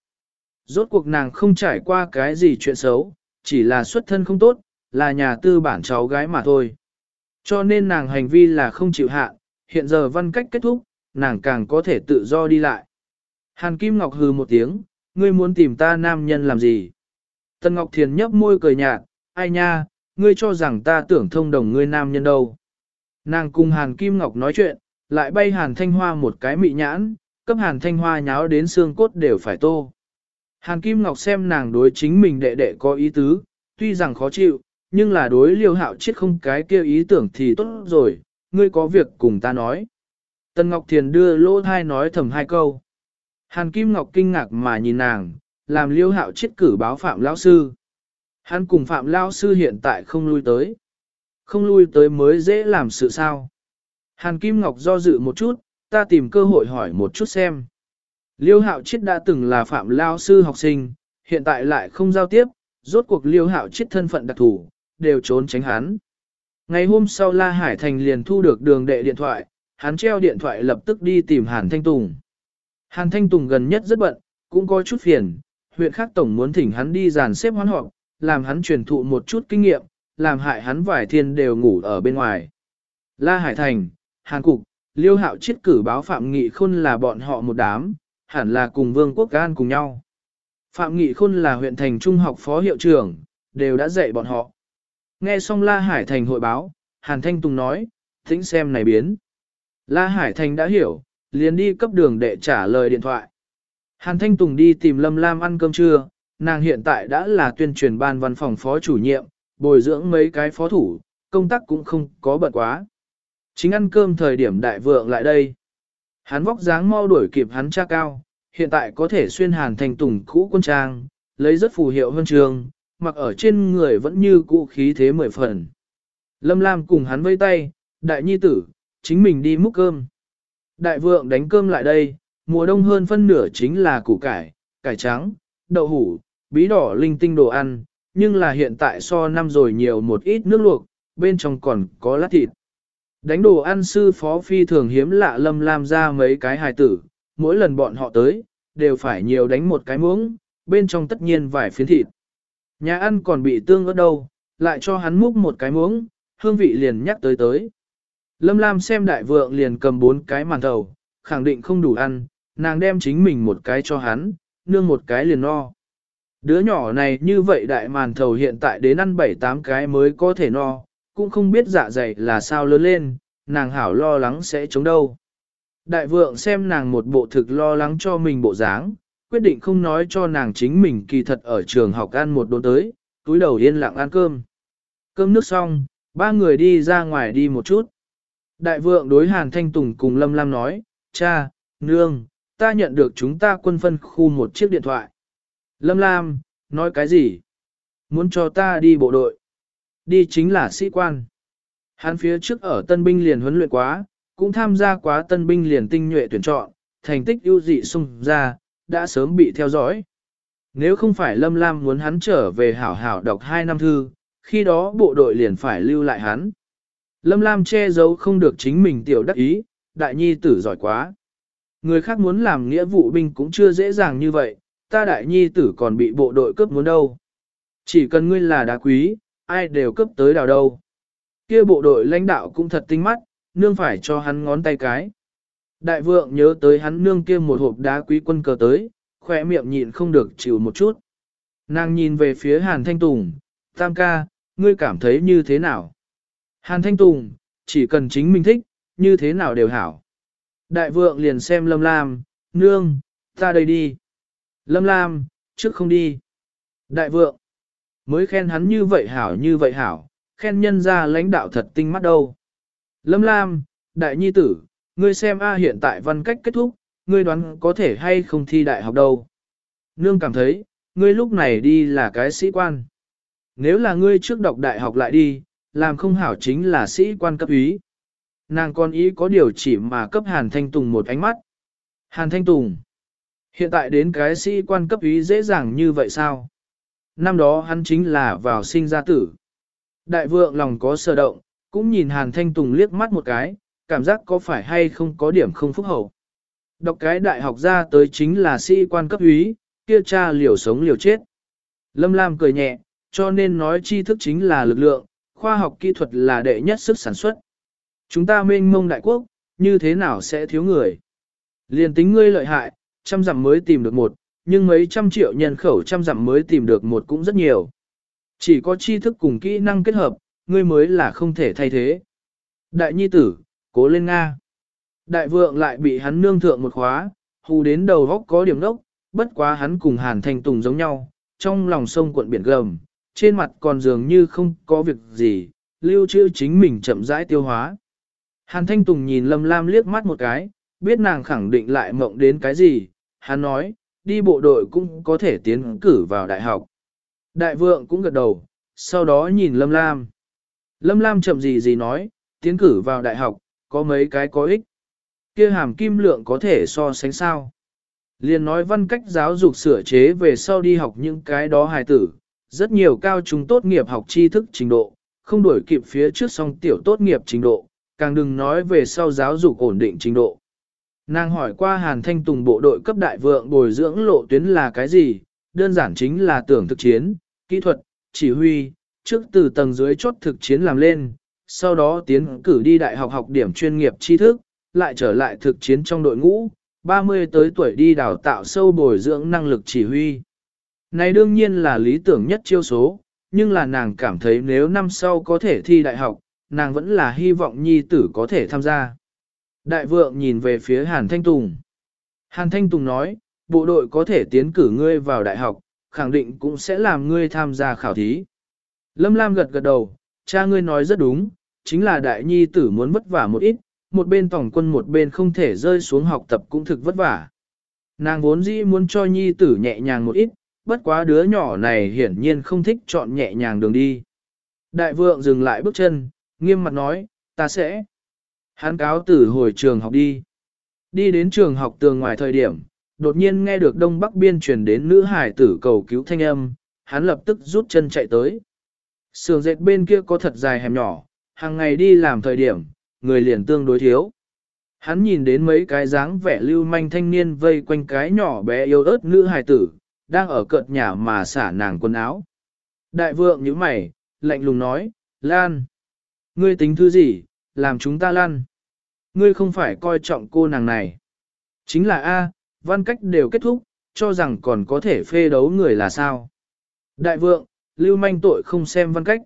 Rốt cuộc nàng không trải qua cái gì chuyện xấu, chỉ là xuất thân không tốt, là nhà tư bản cháu gái mà thôi. Cho nên nàng hành vi là không chịu hạ, hiện giờ văn cách kết thúc, nàng càng có thể tự do đi lại. Hàn Kim Ngọc hừ một tiếng, ngươi muốn tìm ta nam nhân làm gì? Tân Ngọc Thiền nhấp môi cười nhạt, ai nha, ngươi cho rằng ta tưởng thông đồng ngươi nam nhân đâu. Nàng cùng Hàn Kim Ngọc nói chuyện, lại bay Hàn Thanh Hoa một cái mị nhãn, cấp Hàn Thanh Hoa nháo đến xương cốt đều phải tô. Hàn Kim Ngọc xem nàng đối chính mình đệ đệ có ý tứ, tuy rằng khó chịu, nhưng là đối liêu hạo chết không cái kia ý tưởng thì tốt rồi, ngươi có việc cùng ta nói. Tân Ngọc Thiền đưa lỗ thai nói thầm hai câu. Hàn Kim Ngọc kinh ngạc mà nhìn nàng, làm liêu hạo chết cử báo Phạm Lão Sư. Hắn cùng Phạm Lão Sư hiện tại không lui tới. Không lui tới mới dễ làm sự sao. Hàn Kim Ngọc do dự một chút, ta tìm cơ hội hỏi một chút xem. Liêu hạo chết đã từng là Phạm Lão Sư học sinh, hiện tại lại không giao tiếp, rốt cuộc liêu hạo chết thân phận đặc thù, đều trốn tránh hắn. Ngày hôm sau La Hải Thành liền thu được đường đệ điện thoại, hắn treo điện thoại lập tức đi tìm Hàn Thanh Tùng. Hàn Thanh Tùng gần nhất rất bận, cũng có chút phiền, huyện khác tổng muốn thỉnh hắn đi dàn xếp hoán họp, làm hắn truyền thụ một chút kinh nghiệm, làm hại hắn vài thiên đều ngủ ở bên ngoài. La Hải Thành, Hàn Cục, Liêu Hạo chiết cử báo Phạm Nghị Khôn là bọn họ một đám, hẳn là cùng Vương Quốc Gan cùng nhau. Phạm Nghị Khôn là huyện thành trung học phó hiệu trưởng, đều đã dạy bọn họ. Nghe xong La Hải Thành hội báo, Hàn Thanh Tùng nói, tính xem này biến. La Hải Thành đã hiểu, liền đi cấp đường để trả lời điện thoại. Hàn Thanh Tùng đi tìm Lâm Lam ăn cơm trưa, nàng hiện tại đã là tuyên truyền ban văn phòng phó chủ nhiệm, bồi dưỡng mấy cái phó thủ, công tác cũng không có bận quá. Chính ăn cơm thời điểm đại vượng lại đây. Hắn vóc dáng mau đuổi kịp hắn cha cao, hiện tại có thể xuyên Hàn thành Tùng cũ quân trang, lấy rất phù hiệu hơn trường, mặc ở trên người vẫn như cũ khí thế mười phần. Lâm Lam cùng hắn vây tay, đại nhi tử, chính mình đi múc cơm. Đại vượng đánh cơm lại đây, mùa đông hơn phân nửa chính là củ cải, cải trắng, đậu hủ, bí đỏ linh tinh đồ ăn, nhưng là hiện tại so năm rồi nhiều một ít nước luộc, bên trong còn có lát thịt. Đánh đồ ăn sư phó phi thường hiếm lạ lâm lam ra mấy cái hài tử, mỗi lần bọn họ tới, đều phải nhiều đánh một cái muỗng, bên trong tất nhiên vài phiến thịt. Nhà ăn còn bị tương ở đâu, lại cho hắn múc một cái muỗng, hương vị liền nhắc tới tới. Lâm Lam xem đại vượng liền cầm bốn cái màn thầu, khẳng định không đủ ăn, nàng đem chính mình một cái cho hắn, nương một cái liền no. Đứa nhỏ này như vậy đại màn thầu hiện tại đến ăn bảy tám cái mới có thể no, cũng không biết dạ dày là sao lớn lên, nàng hảo lo lắng sẽ chống đâu. Đại vượng xem nàng một bộ thực lo lắng cho mình bộ dáng, quyết định không nói cho nàng chính mình kỳ thật ở trường học ăn một đốn tới, túi đầu yên lặng ăn cơm. Cơm nước xong, ba người đi ra ngoài đi một chút. Đại vượng đối Hàn Thanh Tùng cùng Lâm Lam nói, cha, nương, ta nhận được chúng ta quân phân khu một chiếc điện thoại. Lâm Lam, nói cái gì? Muốn cho ta đi bộ đội. Đi chính là sĩ quan. Hắn phía trước ở tân binh liền huấn luyện quá, cũng tham gia quá tân binh liền tinh nhuệ tuyển chọn, thành tích ưu dị xung ra, đã sớm bị theo dõi. Nếu không phải Lâm Lam muốn hắn trở về hảo hảo đọc hai năm thư, khi đó bộ đội liền phải lưu lại hắn. Lâm Lam che giấu không được chính mình tiểu đắc ý, đại nhi tử giỏi quá. Người khác muốn làm nghĩa vụ binh cũng chưa dễ dàng như vậy, ta đại nhi tử còn bị bộ đội cướp muốn đâu. Chỉ cần ngươi là đá quý, ai đều cướp tới đào đâu. Kia bộ đội lãnh đạo cũng thật tinh mắt, nương phải cho hắn ngón tay cái. Đại vượng nhớ tới hắn nương kia một hộp đá quý quân cờ tới, khỏe miệng nhịn không được chịu một chút. Nàng nhìn về phía Hàn Thanh Tùng, tam ca, ngươi cảm thấy như thế nào? Hàn Thanh Tùng, chỉ cần chính mình thích, như thế nào đều hảo. Đại vượng liền xem Lâm Lam, nương, ta đây đi. Lâm Lam, trước không đi. Đại vượng, mới khen hắn như vậy hảo như vậy hảo, khen nhân ra lãnh đạo thật tinh mắt đâu. Lâm Lam, đại nhi tử, ngươi xem A hiện tại văn cách kết thúc, ngươi đoán có thể hay không thi đại học đâu. Nương cảm thấy, ngươi lúc này đi là cái sĩ quan. Nếu là ngươi trước đọc đại học lại đi, làm không hảo chính là sĩ quan cấp ý. Nàng con ý có điều chỉ mà cấp Hàn Thanh Tùng một ánh mắt. Hàn Thanh Tùng. Hiện tại đến cái sĩ quan cấp ý dễ dàng như vậy sao? Năm đó hắn chính là vào sinh ra tử. Đại vượng lòng có sơ động, cũng nhìn Hàn Thanh Tùng liếc mắt một cái, cảm giác có phải hay không có điểm không phúc hậu. Đọc cái đại học ra tới chính là sĩ quan cấp úy, kia cha liều sống liều chết. Lâm Lam cười nhẹ, cho nên nói tri thức chính là lực lượng, khoa học kỹ thuật là đệ nhất sức sản xuất. Chúng ta mênh mông đại quốc, như thế nào sẽ thiếu người? Liên tính ngươi lợi hại, trăm dặm mới tìm được một, nhưng mấy trăm triệu nhân khẩu trăm dặm mới tìm được một cũng rất nhiều. Chỉ có tri thức cùng kỹ năng kết hợp, ngươi mới là không thể thay thế. Đại nhi tử, cố lên Nga. Đại vượng lại bị hắn nương thượng một khóa, hù đến đầu góc có điểm đốc, bất quá hắn cùng Hàn Thanh Tùng giống nhau, trong lòng sông cuộn biển gầm, trên mặt còn dường như không có việc gì, lưu trữ chính mình chậm rãi tiêu hóa. Hàn Thanh Tùng nhìn Lâm Lam liếc mắt một cái, biết nàng khẳng định lại mộng đến cái gì, hắn nói, đi bộ đội cũng có thể tiến cử vào đại học. Đại vượng cũng gật đầu, sau đó nhìn Lâm Lam. Lâm Lam chậm gì gì nói, tiến cử vào đại học, có mấy cái có ích. kia hàm kim lượng có thể so sánh sao. Liên nói văn cách giáo dục sửa chế về sau đi học những cái đó hài tử, rất nhiều cao trung tốt nghiệp học tri thức trình độ, không đổi kịp phía trước song tiểu tốt nghiệp trình độ, càng đừng nói về sau giáo dục ổn định trình độ. Nàng hỏi qua Hàn Thanh Tùng bộ đội cấp đại vượng bồi dưỡng lộ tuyến là cái gì, đơn giản chính là tưởng thực chiến, kỹ thuật, chỉ huy, trước từ tầng dưới chốt thực chiến làm lên, sau đó tiến cử đi đại học học điểm chuyên nghiệp tri thức, lại trở lại thực chiến trong đội ngũ, 30 tới tuổi đi đào tạo sâu bồi dưỡng năng lực chỉ huy. Này đương nhiên là lý tưởng nhất chiêu số, nhưng là nàng cảm thấy nếu năm sau có thể thi đại học, nàng vẫn là hy vọng nhi tử có thể tham gia. Đại vượng nhìn về phía Hàn Thanh Tùng. Hàn Thanh Tùng nói, bộ đội có thể tiến cử ngươi vào đại học, khẳng định cũng sẽ làm ngươi tham gia khảo thí. Lâm Lam gật gật đầu, cha ngươi nói rất đúng, chính là đại nhi tử muốn vất vả một ít, một bên tổng quân một bên không thể rơi xuống học tập cũng thực vất vả. Nàng vốn dĩ muốn cho nhi tử nhẹ nhàng một ít, bất quá đứa nhỏ này hiển nhiên không thích chọn nhẹ nhàng đường đi. Đại vượng dừng lại bước chân, nghiêm mặt nói, ta sẽ. Hắn cáo tử hồi trường học đi. Đi đến trường học tường ngoài thời điểm, đột nhiên nghe được đông bắc biên truyền đến nữ hải tử cầu cứu thanh âm, hắn lập tức rút chân chạy tới. Sườn dệt bên kia có thật dài hẻm nhỏ, hàng ngày đi làm thời điểm, người liền tương đối thiếu. Hắn nhìn đến mấy cái dáng vẻ lưu manh thanh niên vây quanh cái nhỏ bé yêu ớt nữ hài tử, đang ở cợt nhà mà xả nàng quần áo. Đại vượng như mày, lạnh lùng nói, Lan, ngươi tính thứ gì, làm chúng ta lăn. Ngươi không phải coi trọng cô nàng này. Chính là A, văn cách đều kết thúc, cho rằng còn có thể phê đấu người là sao. Đại vượng, lưu manh tội không xem văn cách.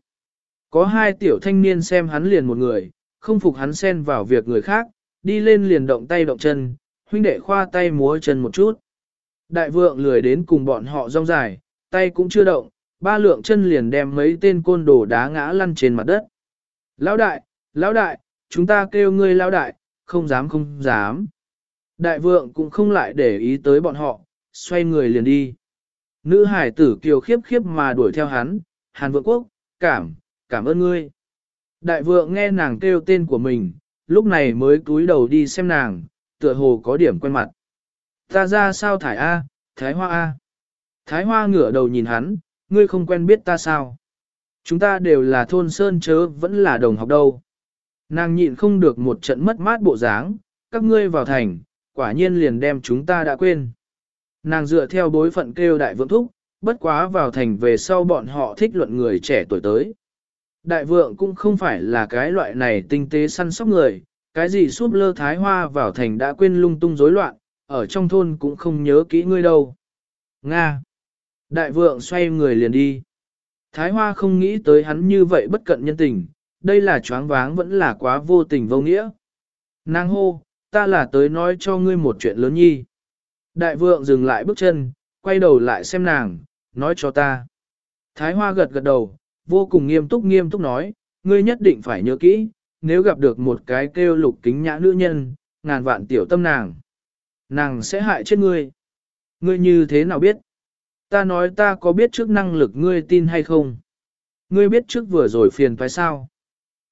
Có hai tiểu thanh niên xem hắn liền một người, không phục hắn xen vào việc người khác, đi lên liền động tay động chân, huynh đệ khoa tay múa chân một chút. Đại vượng lười đến cùng bọn họ rong dài, tay cũng chưa động, ba lượng chân liền đem mấy tên côn đồ đá ngã lăn trên mặt đất. Lão đại, lão đại, chúng ta kêu ngươi lão đại, không dám không dám. Đại vượng cũng không lại để ý tới bọn họ, xoay người liền đi. Nữ hải tử kiều khiếp khiếp mà đuổi theo hắn, Hàn vượng quốc, cảm, cảm ơn ngươi. Đại vượng nghe nàng kêu tên của mình, lúc này mới cúi đầu đi xem nàng, tựa hồ có điểm quen mặt. Ta ra sao thải A, Thái Hoa A. Thái Hoa ngửa đầu nhìn hắn, ngươi không quen biết ta sao. Chúng ta đều là thôn sơn chớ vẫn là đồng học đâu. Nàng nhịn không được một trận mất mát bộ dáng, các ngươi vào thành, quả nhiên liền đem chúng ta đã quên. Nàng dựa theo bối phận kêu đại vượng thúc, bất quá vào thành về sau bọn họ thích luận người trẻ tuổi tới. Đại vượng cũng không phải là cái loại này tinh tế săn sóc người, cái gì suốt lơ thái hoa vào thành đã quên lung tung rối loạn, ở trong thôn cũng không nhớ kỹ ngươi đâu. Nga. Đại vượng xoay người liền đi. Thái hoa không nghĩ tới hắn như vậy bất cận nhân tình, đây là choáng váng vẫn là quá vô tình vô nghĩa. Nàng hô, ta là tới nói cho ngươi một chuyện lớn nhi. Đại vượng dừng lại bước chân, quay đầu lại xem nàng, nói cho ta. Thái Hoa gật gật đầu, vô cùng nghiêm túc nghiêm túc nói, ngươi nhất định phải nhớ kỹ, nếu gặp được một cái kêu lục kính nhã nữ nhân, ngàn vạn tiểu tâm nàng. Nàng sẽ hại chết ngươi. Ngươi như thế nào biết? Ta nói ta có biết trước năng lực ngươi tin hay không? Ngươi biết trước vừa rồi phiền phải sao?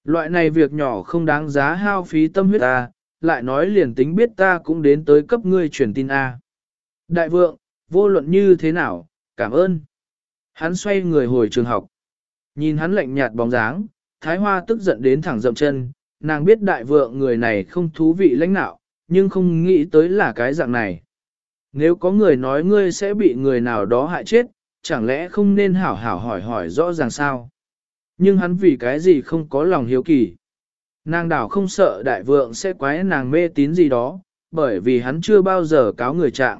Loại này việc nhỏ không đáng giá hao phí tâm huyết ta, lại nói liền tính biết ta cũng đến tới cấp ngươi truyền tin A. Đại vượng, vô luận như thế nào, cảm ơn. Hắn xoay người hồi trường học. Nhìn hắn lạnh nhạt bóng dáng, Thái Hoa tức giận đến thẳng dậm chân, nàng biết đại vượng người này không thú vị lãnh nạo, nhưng không nghĩ tới là cái dạng này. Nếu có người nói ngươi sẽ bị người nào đó hại chết, chẳng lẽ không nên hảo hảo hỏi hỏi rõ ràng sao? Nhưng hắn vì cái gì không có lòng hiếu kỳ. Nàng đảo không sợ đại vượng sẽ quái nàng mê tín gì đó, bởi vì hắn chưa bao giờ cáo người trạng.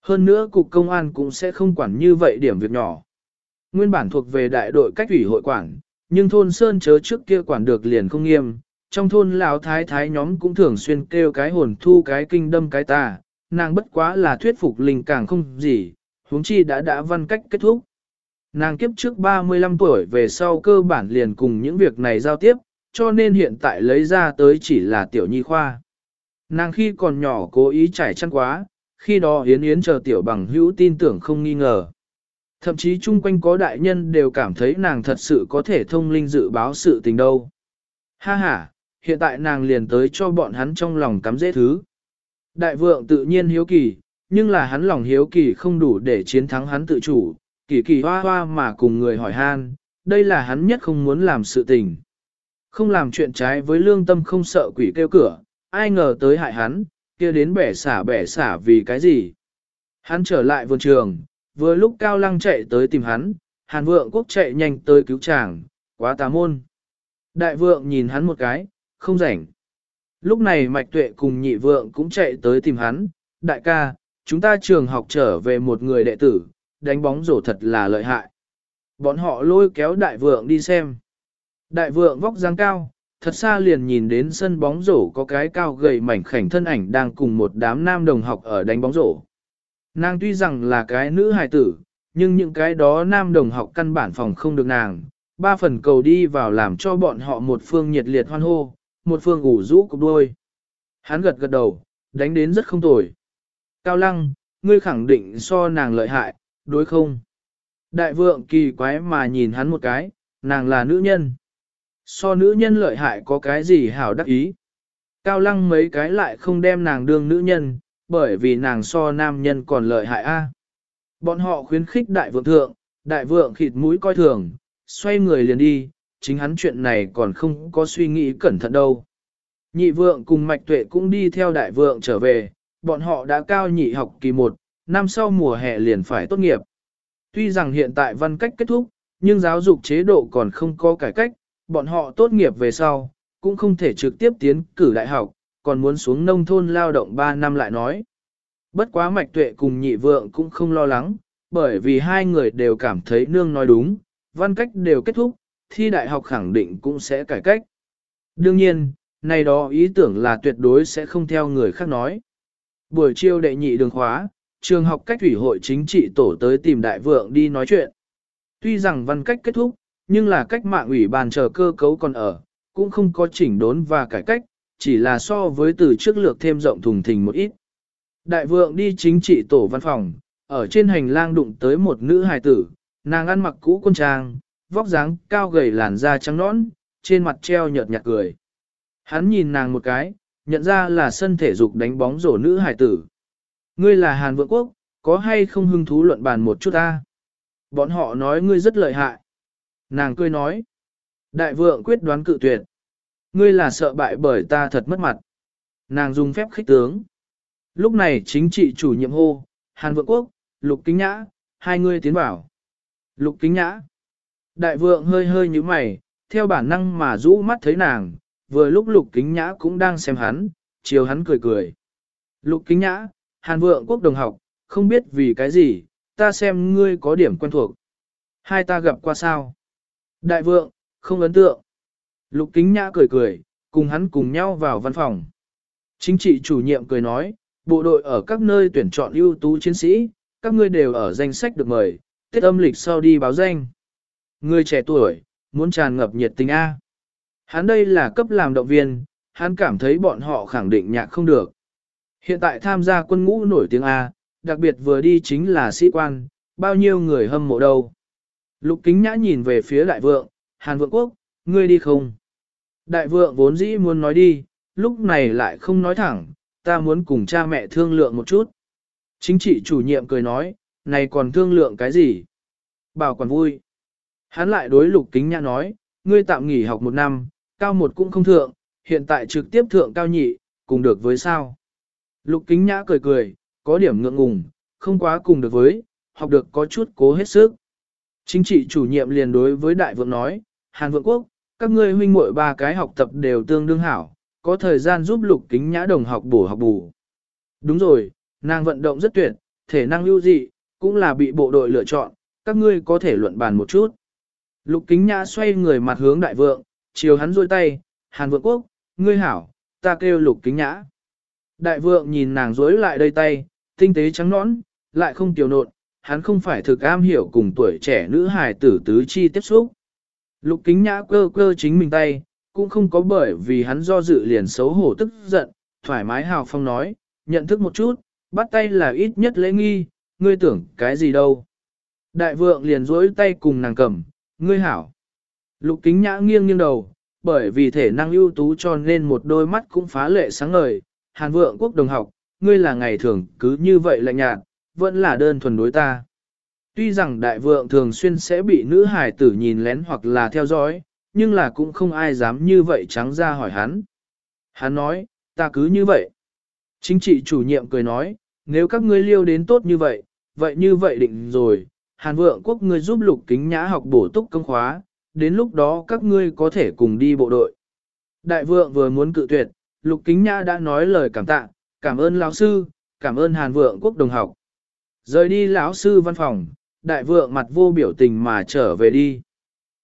Hơn nữa cục công an cũng sẽ không quản như vậy điểm việc nhỏ. Nguyên bản thuộc về đại đội cách ủy hội quản, nhưng thôn Sơn chớ trước kia quản được liền không nghiêm. Trong thôn lão thái thái nhóm cũng thường xuyên kêu cái hồn thu cái kinh đâm cái tà, nàng bất quá là thuyết phục linh càng không gì, huống chi đã đã văn cách kết thúc. Nàng kiếp trước 35 tuổi về sau cơ bản liền cùng những việc này giao tiếp, cho nên hiện tại lấy ra tới chỉ là tiểu nhi khoa. Nàng khi còn nhỏ cố ý trải chăn quá, khi đó Yến Yến chờ tiểu bằng hữu tin tưởng không nghi ngờ. Thậm chí chung quanh có đại nhân đều cảm thấy nàng thật sự có thể thông linh dự báo sự tình đâu. Ha ha, hiện tại nàng liền tới cho bọn hắn trong lòng cắm dễ thứ. Đại vượng tự nhiên hiếu kỳ, nhưng là hắn lòng hiếu kỳ không đủ để chiến thắng hắn tự chủ, kỳ kỳ hoa hoa mà cùng người hỏi han, đây là hắn nhất không muốn làm sự tình. Không làm chuyện trái với lương tâm không sợ quỷ kêu cửa, ai ngờ tới hại hắn, kia đến bẻ xả bẻ xả vì cái gì. Hắn trở lại vườn trường, vừa lúc Cao Lăng chạy tới tìm hắn, Hàn Vượng Quốc chạy nhanh tới cứu chàng, quá tà môn. Đại vượng nhìn hắn một cái, không rảnh. Lúc này Mạch Tuệ cùng nhị vượng cũng chạy tới tìm hắn, đại ca, chúng ta trường học trở về một người đệ tử, đánh bóng rổ thật là lợi hại. Bọn họ lôi kéo đại vượng đi xem. Đại vượng vóc dáng cao, thật xa liền nhìn đến sân bóng rổ có cái cao gầy mảnh khảnh thân ảnh đang cùng một đám nam đồng học ở đánh bóng rổ. Nàng tuy rằng là cái nữ hài tử, nhưng những cái đó nam đồng học căn bản phòng không được nàng, ba phần cầu đi vào làm cho bọn họ một phương nhiệt liệt hoan hô, một phương ủ rũ cục đôi. Hắn gật gật đầu, đánh đến rất không tồi. Cao lăng, ngươi khẳng định so nàng lợi hại, đối không? Đại vượng kỳ quái mà nhìn hắn một cái, nàng là nữ nhân. So nữ nhân lợi hại có cái gì hảo đắc ý. Cao lăng mấy cái lại không đem nàng đương nữ nhân, bởi vì nàng so nam nhân còn lợi hại a. Bọn họ khuyến khích đại vượng thượng, đại vượng khịt mũi coi thường, xoay người liền đi, chính hắn chuyện này còn không có suy nghĩ cẩn thận đâu. Nhị vượng cùng mạch tuệ cũng đi theo đại vượng trở về, bọn họ đã cao nhị học kỳ 1, năm sau mùa hè liền phải tốt nghiệp. Tuy rằng hiện tại văn cách kết thúc, nhưng giáo dục chế độ còn không có cải cách, bọn họ tốt nghiệp về sau, cũng không thể trực tiếp tiến cử đại học, còn muốn xuống nông thôn lao động 3 năm lại nói. Bất quá mạch tuệ cùng nhị vượng cũng không lo lắng, bởi vì hai người đều cảm thấy nương nói đúng, văn cách đều kết thúc, thi đại học khẳng định cũng sẽ cải cách. Đương nhiên, này đó ý tưởng là tuyệt đối sẽ không theo người khác nói. Buổi chiều đệ nhị đường khóa, trường học cách thủy hội chính trị tổ tới tìm đại vượng đi nói chuyện. Tuy rằng văn cách kết thúc, nhưng là cách mạng ủy ban chờ cơ cấu còn ở, cũng không có chỉnh đốn và cải cách, chỉ là so với từ trước lược thêm rộng thùng thình một ít. Đại vượng đi chính trị tổ văn phòng, ở trên hành lang đụng tới một nữ hài tử, nàng ăn mặc cũ quân trang, vóc dáng cao gầy làn da trắng nõn, trên mặt treo nhợt nhạt cười. Hắn nhìn nàng một cái, nhận ra là sân thể dục đánh bóng rổ nữ hài tử. Ngươi là Hàn Vượng Quốc, có hay không hứng thú luận bàn một chút ta? Bọn họ nói ngươi rất lợi hại. Nàng cười nói. Đại vượng quyết đoán cự tuyệt. Ngươi là sợ bại bởi ta thật mất mặt. Nàng dùng phép khích tướng. Lúc này chính trị chủ nhiệm hô, Hàn Vượng Quốc, Lục Kính Nhã, hai ngươi tiến vào. Lục Kính Nhã. Đại vượng hơi hơi như mày, theo bản năng mà rũ mắt thấy nàng, vừa lúc Lục Kính Nhã cũng đang xem hắn, chiều hắn cười cười. Lục Kính Nhã, Hàn Vượng Quốc đồng học, không biết vì cái gì, ta xem ngươi có điểm quen thuộc. Hai ta gặp qua sao? Đại vượng, không ấn tượng. Lục kính nhã cười cười, cùng hắn cùng nhau vào văn phòng. Chính trị chủ nhiệm cười nói, bộ đội ở các nơi tuyển chọn ưu tú chiến sĩ, các ngươi đều ở danh sách được mời, tiết âm lịch sau đi báo danh. Người trẻ tuổi, muốn tràn ngập nhiệt tình A. Hắn đây là cấp làm động viên, hắn cảm thấy bọn họ khẳng định nhạc không được. Hiện tại tham gia quân ngũ nổi tiếng A, đặc biệt vừa đi chính là sĩ quan, bao nhiêu người hâm mộ đâu. Lục kính nhã nhìn về phía đại vượng, Hàn vượng quốc, ngươi đi không? Đại vượng vốn dĩ muốn nói đi, lúc này lại không nói thẳng, ta muốn cùng cha mẹ thương lượng một chút. Chính trị chủ nhiệm cười nói, này còn thương lượng cái gì? Bảo còn vui. Hắn lại đối lục kính nhã nói, ngươi tạm nghỉ học một năm, cao một cũng không thượng, hiện tại trực tiếp thượng cao nhị, cùng được với sao? Lục kính nhã cười cười, có điểm ngượng ngùng, không quá cùng được với, học được có chút cố hết sức. Chính trị chủ nhiệm liền đối với đại vượng nói, Hàn vượng quốc, các ngươi huynh muội ba cái học tập đều tương đương hảo, có thời gian giúp lục kính nhã đồng học bổ học bù. Đúng rồi, nàng vận động rất tuyệt, thể năng ưu dị, cũng là bị bộ đội lựa chọn, các ngươi có thể luận bàn một chút. Lục kính nhã xoay người mặt hướng đại vượng, chiều hắn rôi tay, Hàn vượng quốc, ngươi hảo, ta kêu lục kính nhã. Đại vượng nhìn nàng rối lại đây tay, tinh tế trắng nõn, lại không tiểu nộn, hắn không phải thực am hiểu cùng tuổi trẻ nữ hài tử tứ chi tiếp xúc. Lục kính nhã cơ cơ chính mình tay, cũng không có bởi vì hắn do dự liền xấu hổ tức giận, thoải mái hào phong nói, nhận thức một chút, bắt tay là ít nhất lễ nghi, ngươi tưởng cái gì đâu. Đại vượng liền rối tay cùng nàng cầm, ngươi hảo. Lục kính nhã nghiêng nghiêng đầu, bởi vì thể năng ưu tú cho nên một đôi mắt cũng phá lệ sáng ngời. Hàn vượng quốc đồng học, ngươi là ngày thường cứ như vậy lạnh nhạt, vẫn là đơn thuần đối ta. Tuy rằng đại vượng thường xuyên sẽ bị nữ hải tử nhìn lén hoặc là theo dõi, nhưng là cũng không ai dám như vậy trắng ra hỏi hắn. Hắn nói, ta cứ như vậy. Chính trị chủ nhiệm cười nói, nếu các ngươi liêu đến tốt như vậy, vậy như vậy định rồi, Hàn vượng quốc ngươi giúp lục kính nhã học bổ túc công khóa, đến lúc đó các ngươi có thể cùng đi bộ đội. Đại vượng vừa muốn cự tuyệt, lục kính nhã đã nói lời cảm tạ, cảm ơn lão sư, cảm ơn Hàn vượng quốc đồng học. Rời đi lão sư văn phòng, đại vượng mặt vô biểu tình mà trở về đi.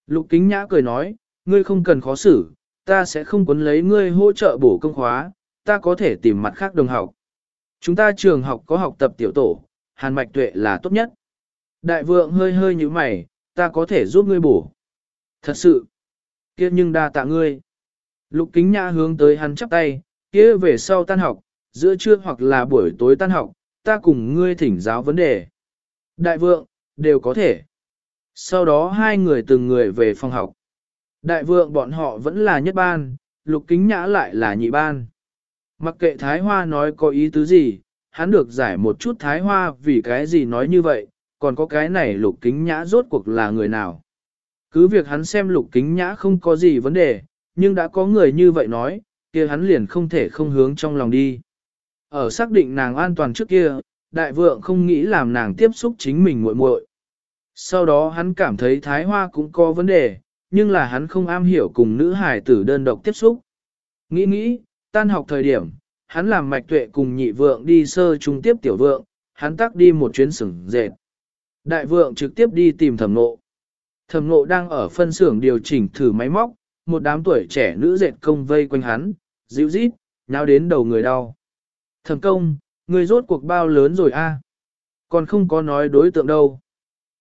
Lục kính nhã cười nói, ngươi không cần khó xử, ta sẽ không quấn lấy ngươi hỗ trợ bổ công khóa, ta có thể tìm mặt khác đồng học. Chúng ta trường học có học tập tiểu tổ, hàn mạch tuệ là tốt nhất. Đại vượng hơi hơi như mày, ta có thể giúp ngươi bổ. Thật sự, kia nhưng đa tạ ngươi. Lục kính nhã hướng tới hắn chắp tay, kia về sau tan học, giữa trưa hoặc là buổi tối tan học, ta cùng ngươi thỉnh giáo vấn đề. Đại vượng, đều có thể. Sau đó hai người từng người về phòng học. Đại vượng bọn họ vẫn là nhất ban, lục kính nhã lại là nhị ban. Mặc kệ Thái Hoa nói có ý tứ gì, hắn được giải một chút Thái Hoa vì cái gì nói như vậy, còn có cái này lục kính nhã rốt cuộc là người nào. Cứ việc hắn xem lục kính nhã không có gì vấn đề, nhưng đã có người như vậy nói, kia hắn liền không thể không hướng trong lòng đi. Ở xác định nàng an toàn trước kia, đại vượng không nghĩ làm nàng tiếp xúc chính mình muội muội. Sau đó hắn cảm thấy thái hoa cũng có vấn đề, nhưng là hắn không am hiểu cùng nữ hải tử đơn độc tiếp xúc. Nghĩ nghĩ, tan học thời điểm, hắn làm mạch tuệ cùng nhị vượng đi sơ trung tiếp tiểu vượng, hắn tắc đi một chuyến sửng dệt. Đại vượng trực tiếp đi tìm thẩm nộ. Thẩm nộ đang ở phân xưởng điều chỉnh thử máy móc, một đám tuổi trẻ nữ dệt công vây quanh hắn, dịu rít, nháo đến đầu người đau. Thẩm công, người rốt cuộc bao lớn rồi a? Còn không có nói đối tượng đâu.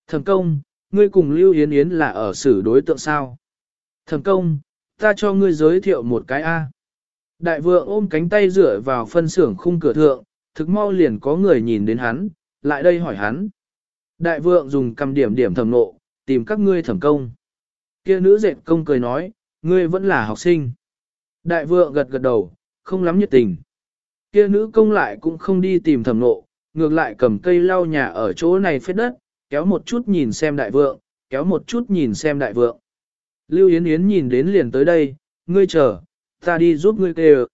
Thẩm công, ngươi cùng Lưu Yến Yến là ở xử đối tượng sao? Thẩm công, ta cho ngươi giới thiệu một cái A. Đại vượng ôm cánh tay dựa vào phân xưởng khung cửa thượng, thực mau liền có người nhìn đến hắn, lại đây hỏi hắn. Đại vượng dùng cầm điểm điểm thẩm nộ, tìm các ngươi thẩm công. Kia nữ dệt công cười nói, ngươi vẫn là học sinh. Đại vượng gật gật đầu, không lắm nhiệt tình. Kia nữ công lại cũng không đi tìm thẩm nộ, ngược lại cầm cây lau nhà ở chỗ này phết đất, kéo một chút nhìn xem đại vượng, kéo một chút nhìn xem đại vượng. Lưu Yến Yến nhìn đến liền tới đây, ngươi chờ, ta đi giúp ngươi kêu.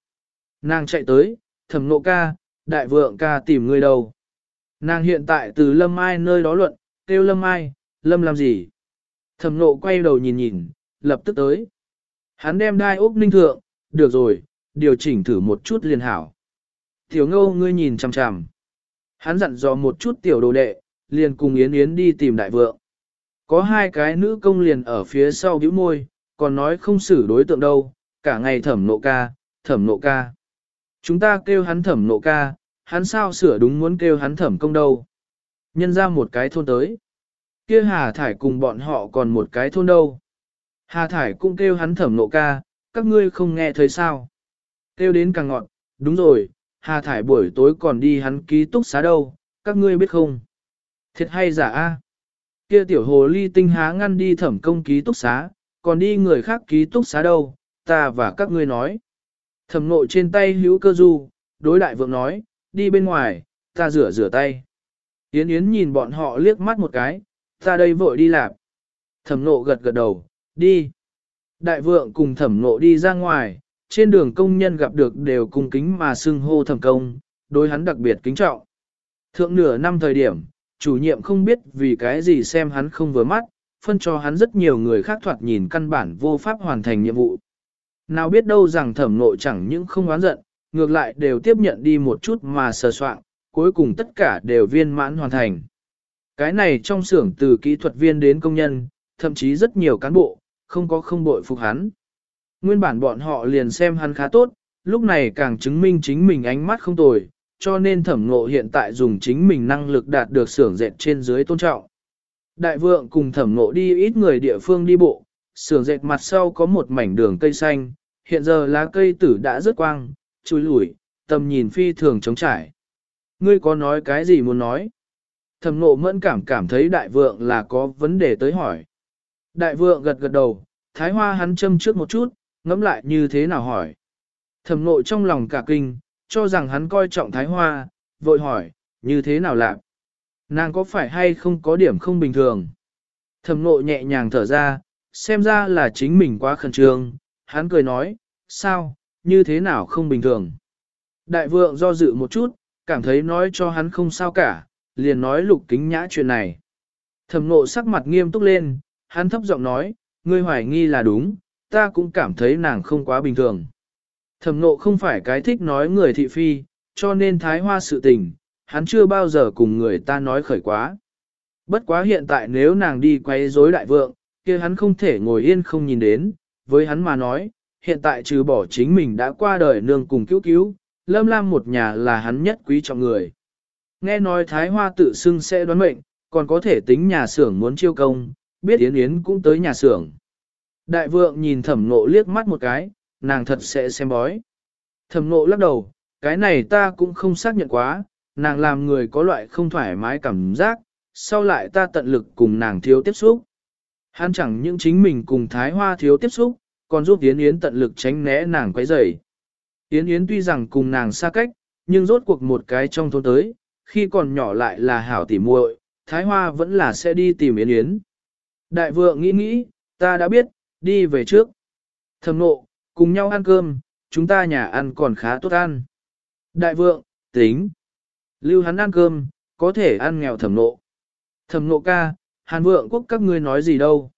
Nàng chạy tới, thẩm nộ ca, đại vượng ca tìm ngươi đâu. Nàng hiện tại từ Lâm Mai nơi đó luận, kêu Lâm Mai, Lâm làm gì? Thẩm nộ quay đầu nhìn nhìn, lập tức tới. Hắn đem đai ốc ninh thượng, được rồi, điều chỉnh thử một chút liền hảo. Tiểu ngâu ngươi nhìn chằm chằm. Hắn dặn dò một chút tiểu đồ đệ, liền cùng Yến Yến đi tìm đại vượng. Có hai cái nữ công liền ở phía sau bĩu môi, còn nói không xử đối tượng đâu, cả ngày thẩm nộ ca, thẩm nộ ca. Chúng ta kêu hắn thẩm nộ ca, hắn sao sửa đúng muốn kêu hắn thẩm công đâu. Nhân ra một cái thôn tới. Kia Hà Thải cùng bọn họ còn một cái thôn đâu. Hà Thải cũng kêu hắn thẩm nộ ca, các ngươi không nghe thấy sao. Kêu đến càng ngọn, đúng rồi, Hà Thải buổi tối còn đi hắn ký túc xá đâu, các ngươi biết không? Thiệt hay giả a? Kia tiểu hồ ly tinh há ngăn đi thẩm công ký túc xá, còn đi người khác ký túc xá đâu, ta và các ngươi nói. Thẩm nộ trên tay hữu cơ du, đối đại vượng nói, đi bên ngoài, ta rửa rửa tay. Yến Yến nhìn bọn họ liếc mắt một cái, ta đây vội đi làm. Thẩm nộ gật gật đầu, đi. Đại vượng cùng thẩm nộ đi ra ngoài, trên đường công nhân gặp được đều cung kính mà xưng hô thẩm công, đối hắn đặc biệt kính trọng. Thượng nửa năm thời điểm, chủ nhiệm không biết vì cái gì xem hắn không vừa mắt, phân cho hắn rất nhiều người khác thoạt nhìn căn bản vô pháp hoàn thành nhiệm vụ. Nào biết đâu rằng thẩm nộ chẳng những không oán giận, ngược lại đều tiếp nhận đi một chút mà sờ soạn, cuối cùng tất cả đều viên mãn hoàn thành. Cái này trong xưởng từ kỹ thuật viên đến công nhân, thậm chí rất nhiều cán bộ, không có không bội phục hắn. Nguyên bản bọn họ liền xem hắn khá tốt, lúc này càng chứng minh chính mình ánh mắt không tồi, cho nên thẩm ngộ hiện tại dùng chính mình năng lực đạt được xưởng dệt trên dưới tôn trọng. Đại vượng cùng thẩm ngộ đi ít người địa phương đi bộ, xưởng dệt mặt sau có một mảnh đường cây xanh, hiện giờ lá cây tử đã rất quang, chui lủi, tầm nhìn phi thường trống trải. Ngươi có nói cái gì muốn nói? Thẩm ngộ mẫn cảm cảm thấy đại vượng là có vấn đề tới hỏi. Đại vượng gật gật đầu, thái hoa hắn châm trước một chút, ngẫm lại như thế nào hỏi. Thẩm nội trong lòng cả kinh, cho rằng hắn coi trọng thái hoa, vội hỏi, như thế nào lạc? Nàng có phải hay không có điểm không bình thường? Thẩm nội nhẹ nhàng thở ra, xem ra là chính mình quá khẩn trương, hắn cười nói, sao, như thế nào không bình thường? Đại vượng do dự một chút, cảm thấy nói cho hắn không sao cả, liền nói lục kính nhã chuyện này. Thẩm nộ sắc mặt nghiêm túc lên, hắn thấp giọng nói, ngươi hoài nghi là đúng, ta cũng cảm thấy nàng không quá bình thường. Thẩm Nộ không phải cái thích nói người thị phi, cho nên thái hoa sự tình, hắn chưa bao giờ cùng người ta nói khởi quá. Bất quá hiện tại nếu nàng đi quay rối đại vượng, kia hắn không thể ngồi yên không nhìn đến, với hắn mà nói, hiện tại trừ bỏ chính mình đã qua đời nương cùng cứu cứu, lâm lam một nhà là hắn nhất quý trọng người. Nghe nói Thái Hoa tự xưng sẽ đoán mệnh, còn có thể tính nhà xưởng muốn chiêu công, biết Yến Yến cũng tới nhà xưởng. Đại vượng nhìn thẩm nộ liếc mắt một cái, nàng thật sẽ xem bói. Thẩm nộ lắc đầu, cái này ta cũng không xác nhận quá, nàng làm người có loại không thoải mái cảm giác, sau lại ta tận lực cùng nàng thiếu tiếp xúc. Hắn chẳng những chính mình cùng Thái Hoa thiếu tiếp xúc, còn giúp Yến Yến tận lực tránh né nàng quấy rầy. Yến Yến tuy rằng cùng nàng xa cách, nhưng rốt cuộc một cái trong thôn tới, khi còn nhỏ lại là hảo tỉ muội, Thái Hoa vẫn là sẽ đi tìm Yến Yến. Đại vượng nghĩ nghĩ, ta đã biết, đi về trước. Thầm nộ, cùng nhau ăn cơm, chúng ta nhà ăn còn khá tốt ăn. Đại vượng, tính. Lưu hắn ăn cơm, có thể ăn nghèo thầm nộ. Thầm nộ ca, hàn vượng quốc các ngươi nói gì đâu.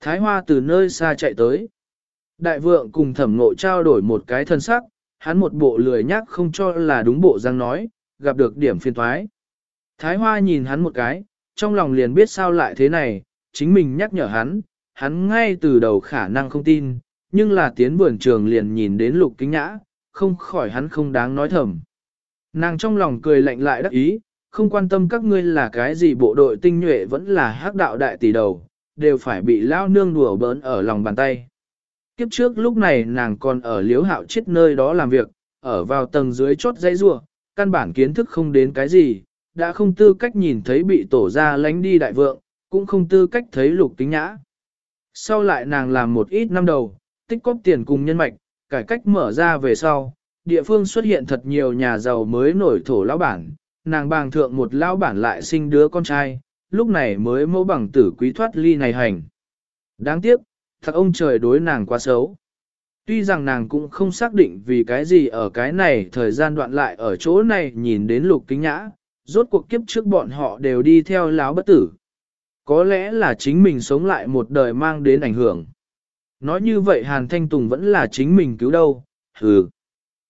Thái Hoa từ nơi xa chạy tới. Đại vượng cùng thẩm nộ trao đổi một cái thân sắc, hắn một bộ lười nhắc không cho là đúng bộ răng nói, gặp được điểm phiên thoái. Thái Hoa nhìn hắn một cái, trong lòng liền biết sao lại thế này, chính mình nhắc nhở hắn, hắn ngay từ đầu khả năng không tin, nhưng là tiến vườn trường liền nhìn đến lục kính nhã, không khỏi hắn không đáng nói thầm. Nàng trong lòng cười lạnh lại đắc ý, không quan tâm các ngươi là cái gì bộ đội tinh nhuệ vẫn là hắc đạo đại tỷ đầu, đều phải bị lao nương đùa bỡn ở lòng bàn tay. Kiếp trước lúc này nàng còn ở liếu hạo chết nơi đó làm việc, ở vào tầng dưới chốt dây rua, căn bản kiến thức không đến cái gì, đã không tư cách nhìn thấy bị tổ ra lánh đi đại vượng, cũng không tư cách thấy lục tính nhã. Sau lại nàng làm một ít năm đầu, tích cóp tiền cùng nhân mạch, cải cách mở ra về sau, địa phương xuất hiện thật nhiều nhà giàu mới nổi thổ lão bản, nàng bàng thượng một lão bản lại sinh đứa con trai, lúc này mới mẫu bằng tử quý thoát ly này hành. Đáng tiếc, thật ông trời đối nàng quá xấu. Tuy rằng nàng cũng không xác định vì cái gì ở cái này thời gian đoạn lại ở chỗ này nhìn đến lục kính nhã, rốt cuộc kiếp trước bọn họ đều đi theo láo bất tử. Có lẽ là chính mình sống lại một đời mang đến ảnh hưởng. Nói như vậy Hàn Thanh Tùng vẫn là chính mình cứu đâu, hừ.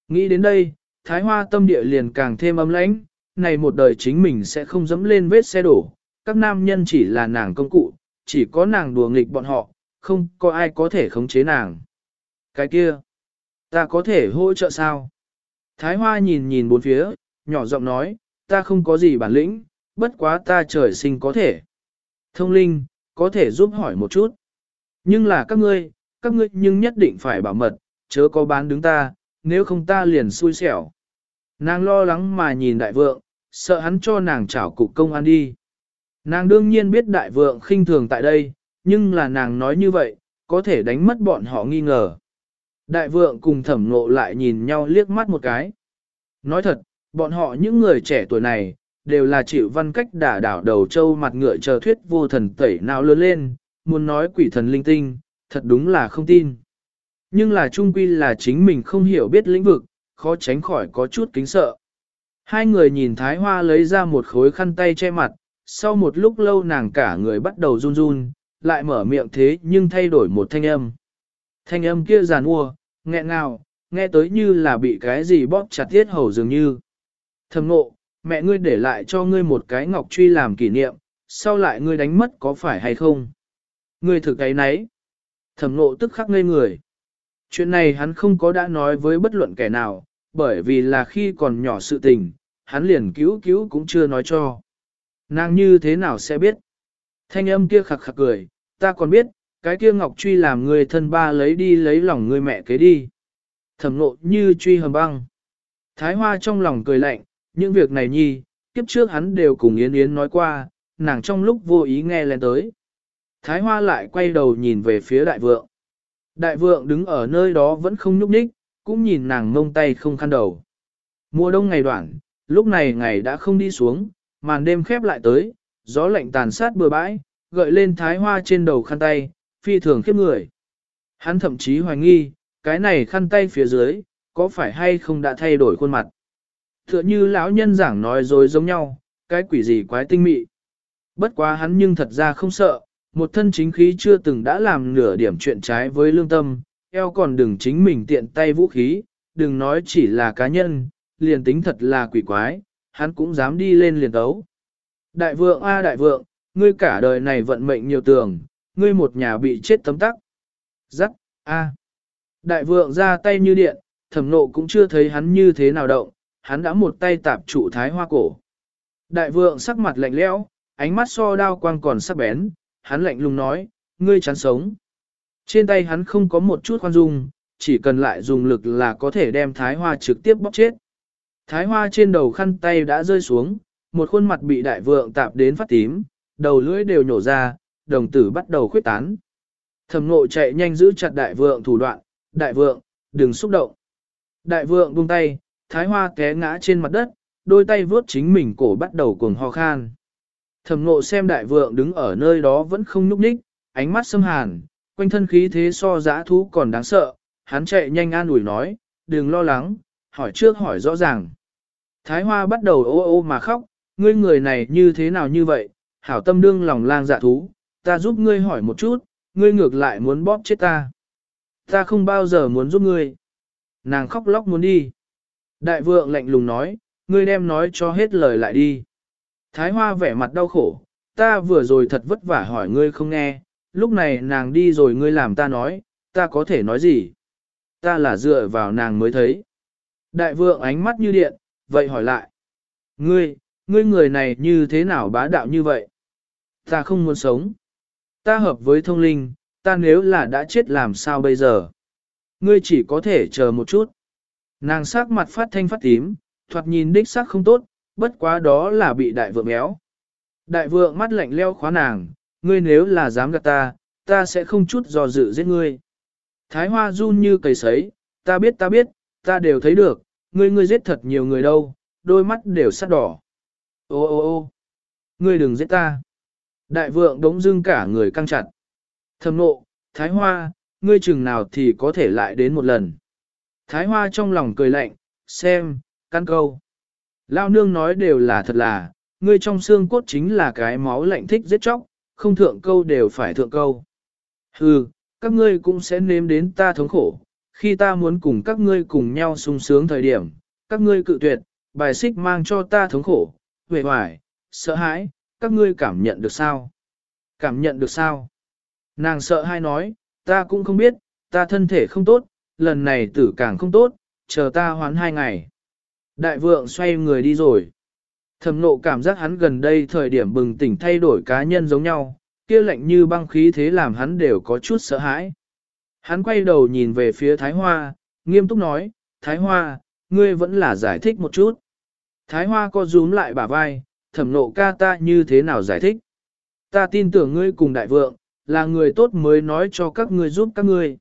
Nghĩ đến đây, Thái Hoa tâm địa liền càng thêm ấm lãnh, này một đời chính mình sẽ không dẫm lên vết xe đổ, các nam nhân chỉ là nàng công cụ, chỉ có nàng đùa nghịch bọn họ, không có ai có thể khống chế nàng. Cái kia, ta có thể hỗ trợ sao? Thái Hoa nhìn nhìn bốn phía, nhỏ giọng nói, ta không có gì bản lĩnh, bất quá ta trời sinh có thể. Thông linh, có thể giúp hỏi một chút. Nhưng là các ngươi, các ngươi nhưng nhất định phải bảo mật, chớ có bán đứng ta, nếu không ta liền xui xẻo. Nàng lo lắng mà nhìn đại vượng, sợ hắn cho nàng trảo cục công an đi. Nàng đương nhiên biết đại vượng khinh thường tại đây, nhưng là nàng nói như vậy, có thể đánh mất bọn họ nghi ngờ. Đại vượng cùng thẩm ngộ lại nhìn nhau liếc mắt một cái. Nói thật, bọn họ những người trẻ tuổi này, đều là chịu văn cách đả đảo đầu châu mặt ngựa chờ thuyết vô thần tẩy nào lớn lên, muốn nói quỷ thần linh tinh, thật đúng là không tin. Nhưng là trung quy là chính mình không hiểu biết lĩnh vực, khó tránh khỏi có chút kính sợ. Hai người nhìn Thái Hoa lấy ra một khối khăn tay che mặt, sau một lúc lâu nàng cả người bắt đầu run run, lại mở miệng thế nhưng thay đổi một thanh âm. Thanh âm kia giàn ua, nghẹn ngào, nghe tới như là bị cái gì bóp chặt tiết hầu dường như. Thầm nộ, mẹ ngươi để lại cho ngươi một cái ngọc truy làm kỷ niệm, sau lại ngươi đánh mất có phải hay không? Ngươi thử cái nấy. Thẩm nộ tức khắc ngây người. Chuyện này hắn không có đã nói với bất luận kẻ nào, bởi vì là khi còn nhỏ sự tình, hắn liền cứu cứu cũng chưa nói cho. Nàng như thế nào sẽ biết? Thanh âm kia khặc khặc cười, ta còn biết, cái kia ngọc truy làm người thân ba lấy đi lấy lòng người mẹ kế đi. Thẩm nộ như truy hầm băng. Thái hoa trong lòng cười lạnh, những việc này nhi, kiếp trước hắn đều cùng Yến Yến nói qua, nàng trong lúc vô ý nghe lên tới. Thái hoa lại quay đầu nhìn về phía đại vượng. Đại vượng đứng ở nơi đó vẫn không nhúc nhích, cũng nhìn nàng mông tay không khăn đầu. Mùa đông ngày đoạn, lúc này ngày đã không đi xuống, màn đêm khép lại tới, gió lạnh tàn sát bừa bãi, gợi lên thái hoa trên đầu khăn tay, phi thường khiếp người. Hắn thậm chí hoài nghi, cái này khăn tay phía dưới, có phải hay không đã thay đổi khuôn mặt. Tựa như lão nhân giảng nói dối giống nhau, cái quỷ gì quái tinh mị. Bất quá hắn nhưng thật ra không sợ, một thân chính khí chưa từng đã làm nửa điểm chuyện trái với lương tâm, eo còn đừng chính mình tiện tay vũ khí, đừng nói chỉ là cá nhân, liền tính thật là quỷ quái, hắn cũng dám đi lên liền tấu. Đại vượng a đại vượng, ngươi cả đời này vận mệnh nhiều tường, ngươi một nhà bị chết tấm tắc. Giắc, a. Đại vượng ra tay như điện, thẩm nộ cũng chưa thấy hắn như thế nào động, hắn đã một tay tạp trụ thái hoa cổ. Đại vượng sắc mặt lạnh lẽo, ánh mắt so đao quang còn sắc bén, hắn lạnh lùng nói, ngươi chán sống. Trên tay hắn không có một chút khoan dung, chỉ cần lại dùng lực là có thể đem thái hoa trực tiếp bóc chết. Thái hoa trên đầu khăn tay đã rơi xuống, một khuôn mặt bị đại vượng tạp đến phát tím, đầu lưỡi đều nhổ ra, đồng tử bắt đầu khuyết tán. Thẩm ngộ chạy nhanh giữ chặt đại vượng thủ đoạn, đại vượng, đừng xúc động. Đại vượng buông tay, thái hoa té ngã trên mặt đất, đôi tay vướt chính mình cổ bắt đầu cuồng ho khan. Thẩm ngộ xem đại vượng đứng ở nơi đó vẫn không nhúc nhích, ánh mắt xâm hàn, quanh thân khí thế so giã thú còn đáng sợ, hắn chạy nhanh an ủi nói, đừng lo lắng, hỏi trước hỏi rõ ràng. Thái hoa bắt đầu ô ô mà khóc, ngươi người này như thế nào như vậy, hảo tâm đương lòng lang dạ thú, ta giúp ngươi hỏi một chút, ngươi ngược lại muốn bóp chết ta. Ta không bao giờ muốn giúp ngươi. Nàng khóc lóc muốn đi. Đại vượng lạnh lùng nói, ngươi đem nói cho hết lời lại đi. Thái hoa vẻ mặt đau khổ, ta vừa rồi thật vất vả hỏi ngươi không nghe, lúc này nàng đi rồi ngươi làm ta nói, ta có thể nói gì? Ta là dựa vào nàng mới thấy. Đại vượng ánh mắt như điện, vậy hỏi lại. Ngươi, ngươi người này như thế nào bá đạo như vậy? Ta không muốn sống. Ta hợp với thông linh, ta nếu là đã chết làm sao bây giờ? Ngươi chỉ có thể chờ một chút. Nàng sắc mặt phát thanh phát tím, thoạt nhìn đích sắc không tốt, bất quá đó là bị đại vượng méo. Đại vượng mắt lạnh leo khóa nàng, ngươi nếu là dám gạt ta, ta sẽ không chút do dự giết ngươi. Thái hoa run như cầy sấy, ta biết ta biết, ta đều thấy được, ngươi ngươi giết thật nhiều người đâu, đôi mắt đều sắt đỏ. Ô ô ô ngươi đừng giết ta. Đại vượng đống dưng cả người căng chặt. Thầm nộ, thái hoa, ngươi chừng nào thì có thể lại đến một lần. Thái hoa trong lòng cười lạnh, xem, căn câu. Lao nương nói đều là thật là, ngươi trong xương cốt chính là cái máu lạnh thích giết chóc, không thượng câu đều phải thượng câu. Hừ, các ngươi cũng sẽ nếm đến ta thống khổ, khi ta muốn cùng các ngươi cùng nhau sung sướng thời điểm, các ngươi cự tuyệt, bài xích mang cho ta thống khổ, về hoài, sợ hãi, các ngươi cảm nhận được sao? Cảm nhận được sao? Nàng sợ hay nói, ta cũng không biết, ta thân thể không tốt, lần này tử càng không tốt, chờ ta hoán hai ngày. Đại vượng xoay người đi rồi. Thẩm nộ cảm giác hắn gần đây thời điểm bừng tỉnh thay đổi cá nhân giống nhau, kia lạnh như băng khí thế làm hắn đều có chút sợ hãi. Hắn quay đầu nhìn về phía Thái Hoa, nghiêm túc nói, Thái Hoa, ngươi vẫn là giải thích một chút. Thái Hoa co rúm lại bả vai, thẩm nộ ca ta như thế nào giải thích. Ta tin tưởng ngươi cùng đại vượng, là người tốt mới nói cho các ngươi giúp các ngươi.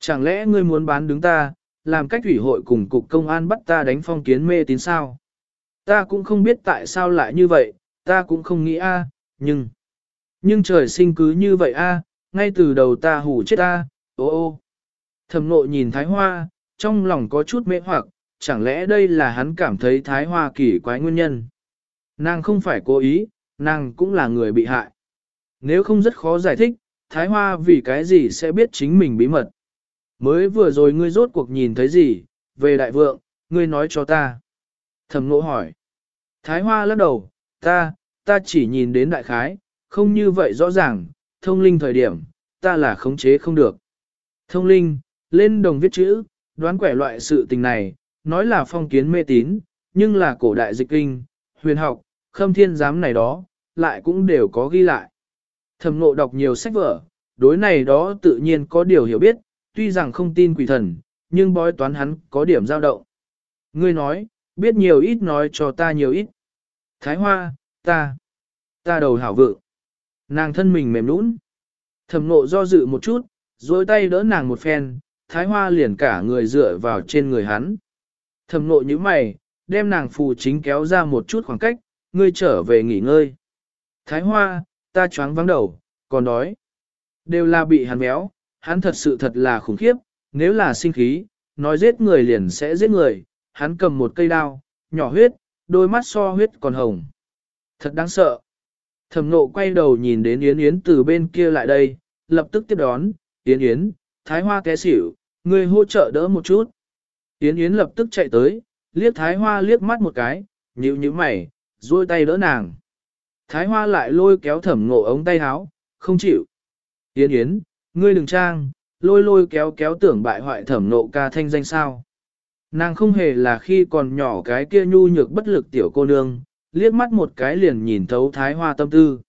Chẳng lẽ ngươi muốn bán đứng ta, làm cách thủy hội cùng cục công an bắt ta đánh phong kiến mê tín sao? Ta cũng không biết tại sao lại như vậy, ta cũng không nghĩ a, nhưng... Nhưng trời sinh cứ như vậy a, ngay từ đầu ta hủ chết ta, ô ô. Thẩm nộ nhìn Thái Hoa, trong lòng có chút mê hoặc, chẳng lẽ đây là hắn cảm thấy Thái Hoa kỳ quái nguyên nhân. Nàng không phải cố ý, nàng cũng là người bị hại. Nếu không rất khó giải thích, Thái Hoa vì cái gì sẽ biết chính mình bí mật. Mới vừa rồi ngươi rốt cuộc nhìn thấy gì, về đại vượng, ngươi nói cho ta. Thẩm ngộ hỏi. Thái Hoa lắc đầu, ta, ta chỉ nhìn đến đại khái, không như vậy rõ ràng, thông linh thời điểm, ta là khống chế không được. Thông linh, lên đồng viết chữ, đoán quẻ loại sự tình này, nói là phong kiến mê tín, nhưng là cổ đại dịch kinh, huyền học, khâm thiên giám này đó, lại cũng đều có ghi lại. Thẩm ngộ đọc nhiều sách vở, đối này đó tự nhiên có điều hiểu biết, tuy rằng không tin quỷ thần, nhưng bói toán hắn có điểm dao động. Ngươi nói, biết nhiều ít nói cho ta nhiều ít. Thái hoa, ta, ta đầu hảo vượng. Nàng thân mình mềm nũng. Thẩm nộ do dự một chút, dối tay đỡ nàng một phen, thái hoa liền cả người dựa vào trên người hắn. Thẩm nộ như mày, đem nàng phù chính kéo ra một chút khoảng cách, ngươi trở về nghỉ ngơi. Thái hoa, ta choáng vắng đầu, còn đói. Đều là bị hắn béo, hắn thật sự thật là khủng khiếp, nếu là sinh khí, nói giết người liền sẽ giết người, hắn cầm một cây đao, nhỏ huyết, đôi mắt so huyết còn hồng. Thật đáng sợ. Thẩm nộ quay đầu nhìn đến Yến Yến từ bên kia lại đây, lập tức tiếp đón, Yến Yến, Thái Hoa té xỉu, người hỗ trợ đỡ một chút. Yến Yến lập tức chạy tới, liếc Thái Hoa liếc mắt một cái, nhíu nhíu mày, duỗi tay đỡ nàng. Thái Hoa lại lôi kéo thẩm ngộ ống tay háo, không chịu. Yến Yến, ngươi đừng trang, lôi lôi kéo kéo tưởng bại hoại thẩm nộ ca thanh danh sao. Nàng không hề là khi còn nhỏ cái kia nhu nhược bất lực tiểu cô nương, liếc mắt một cái liền nhìn thấu thái hoa tâm tư.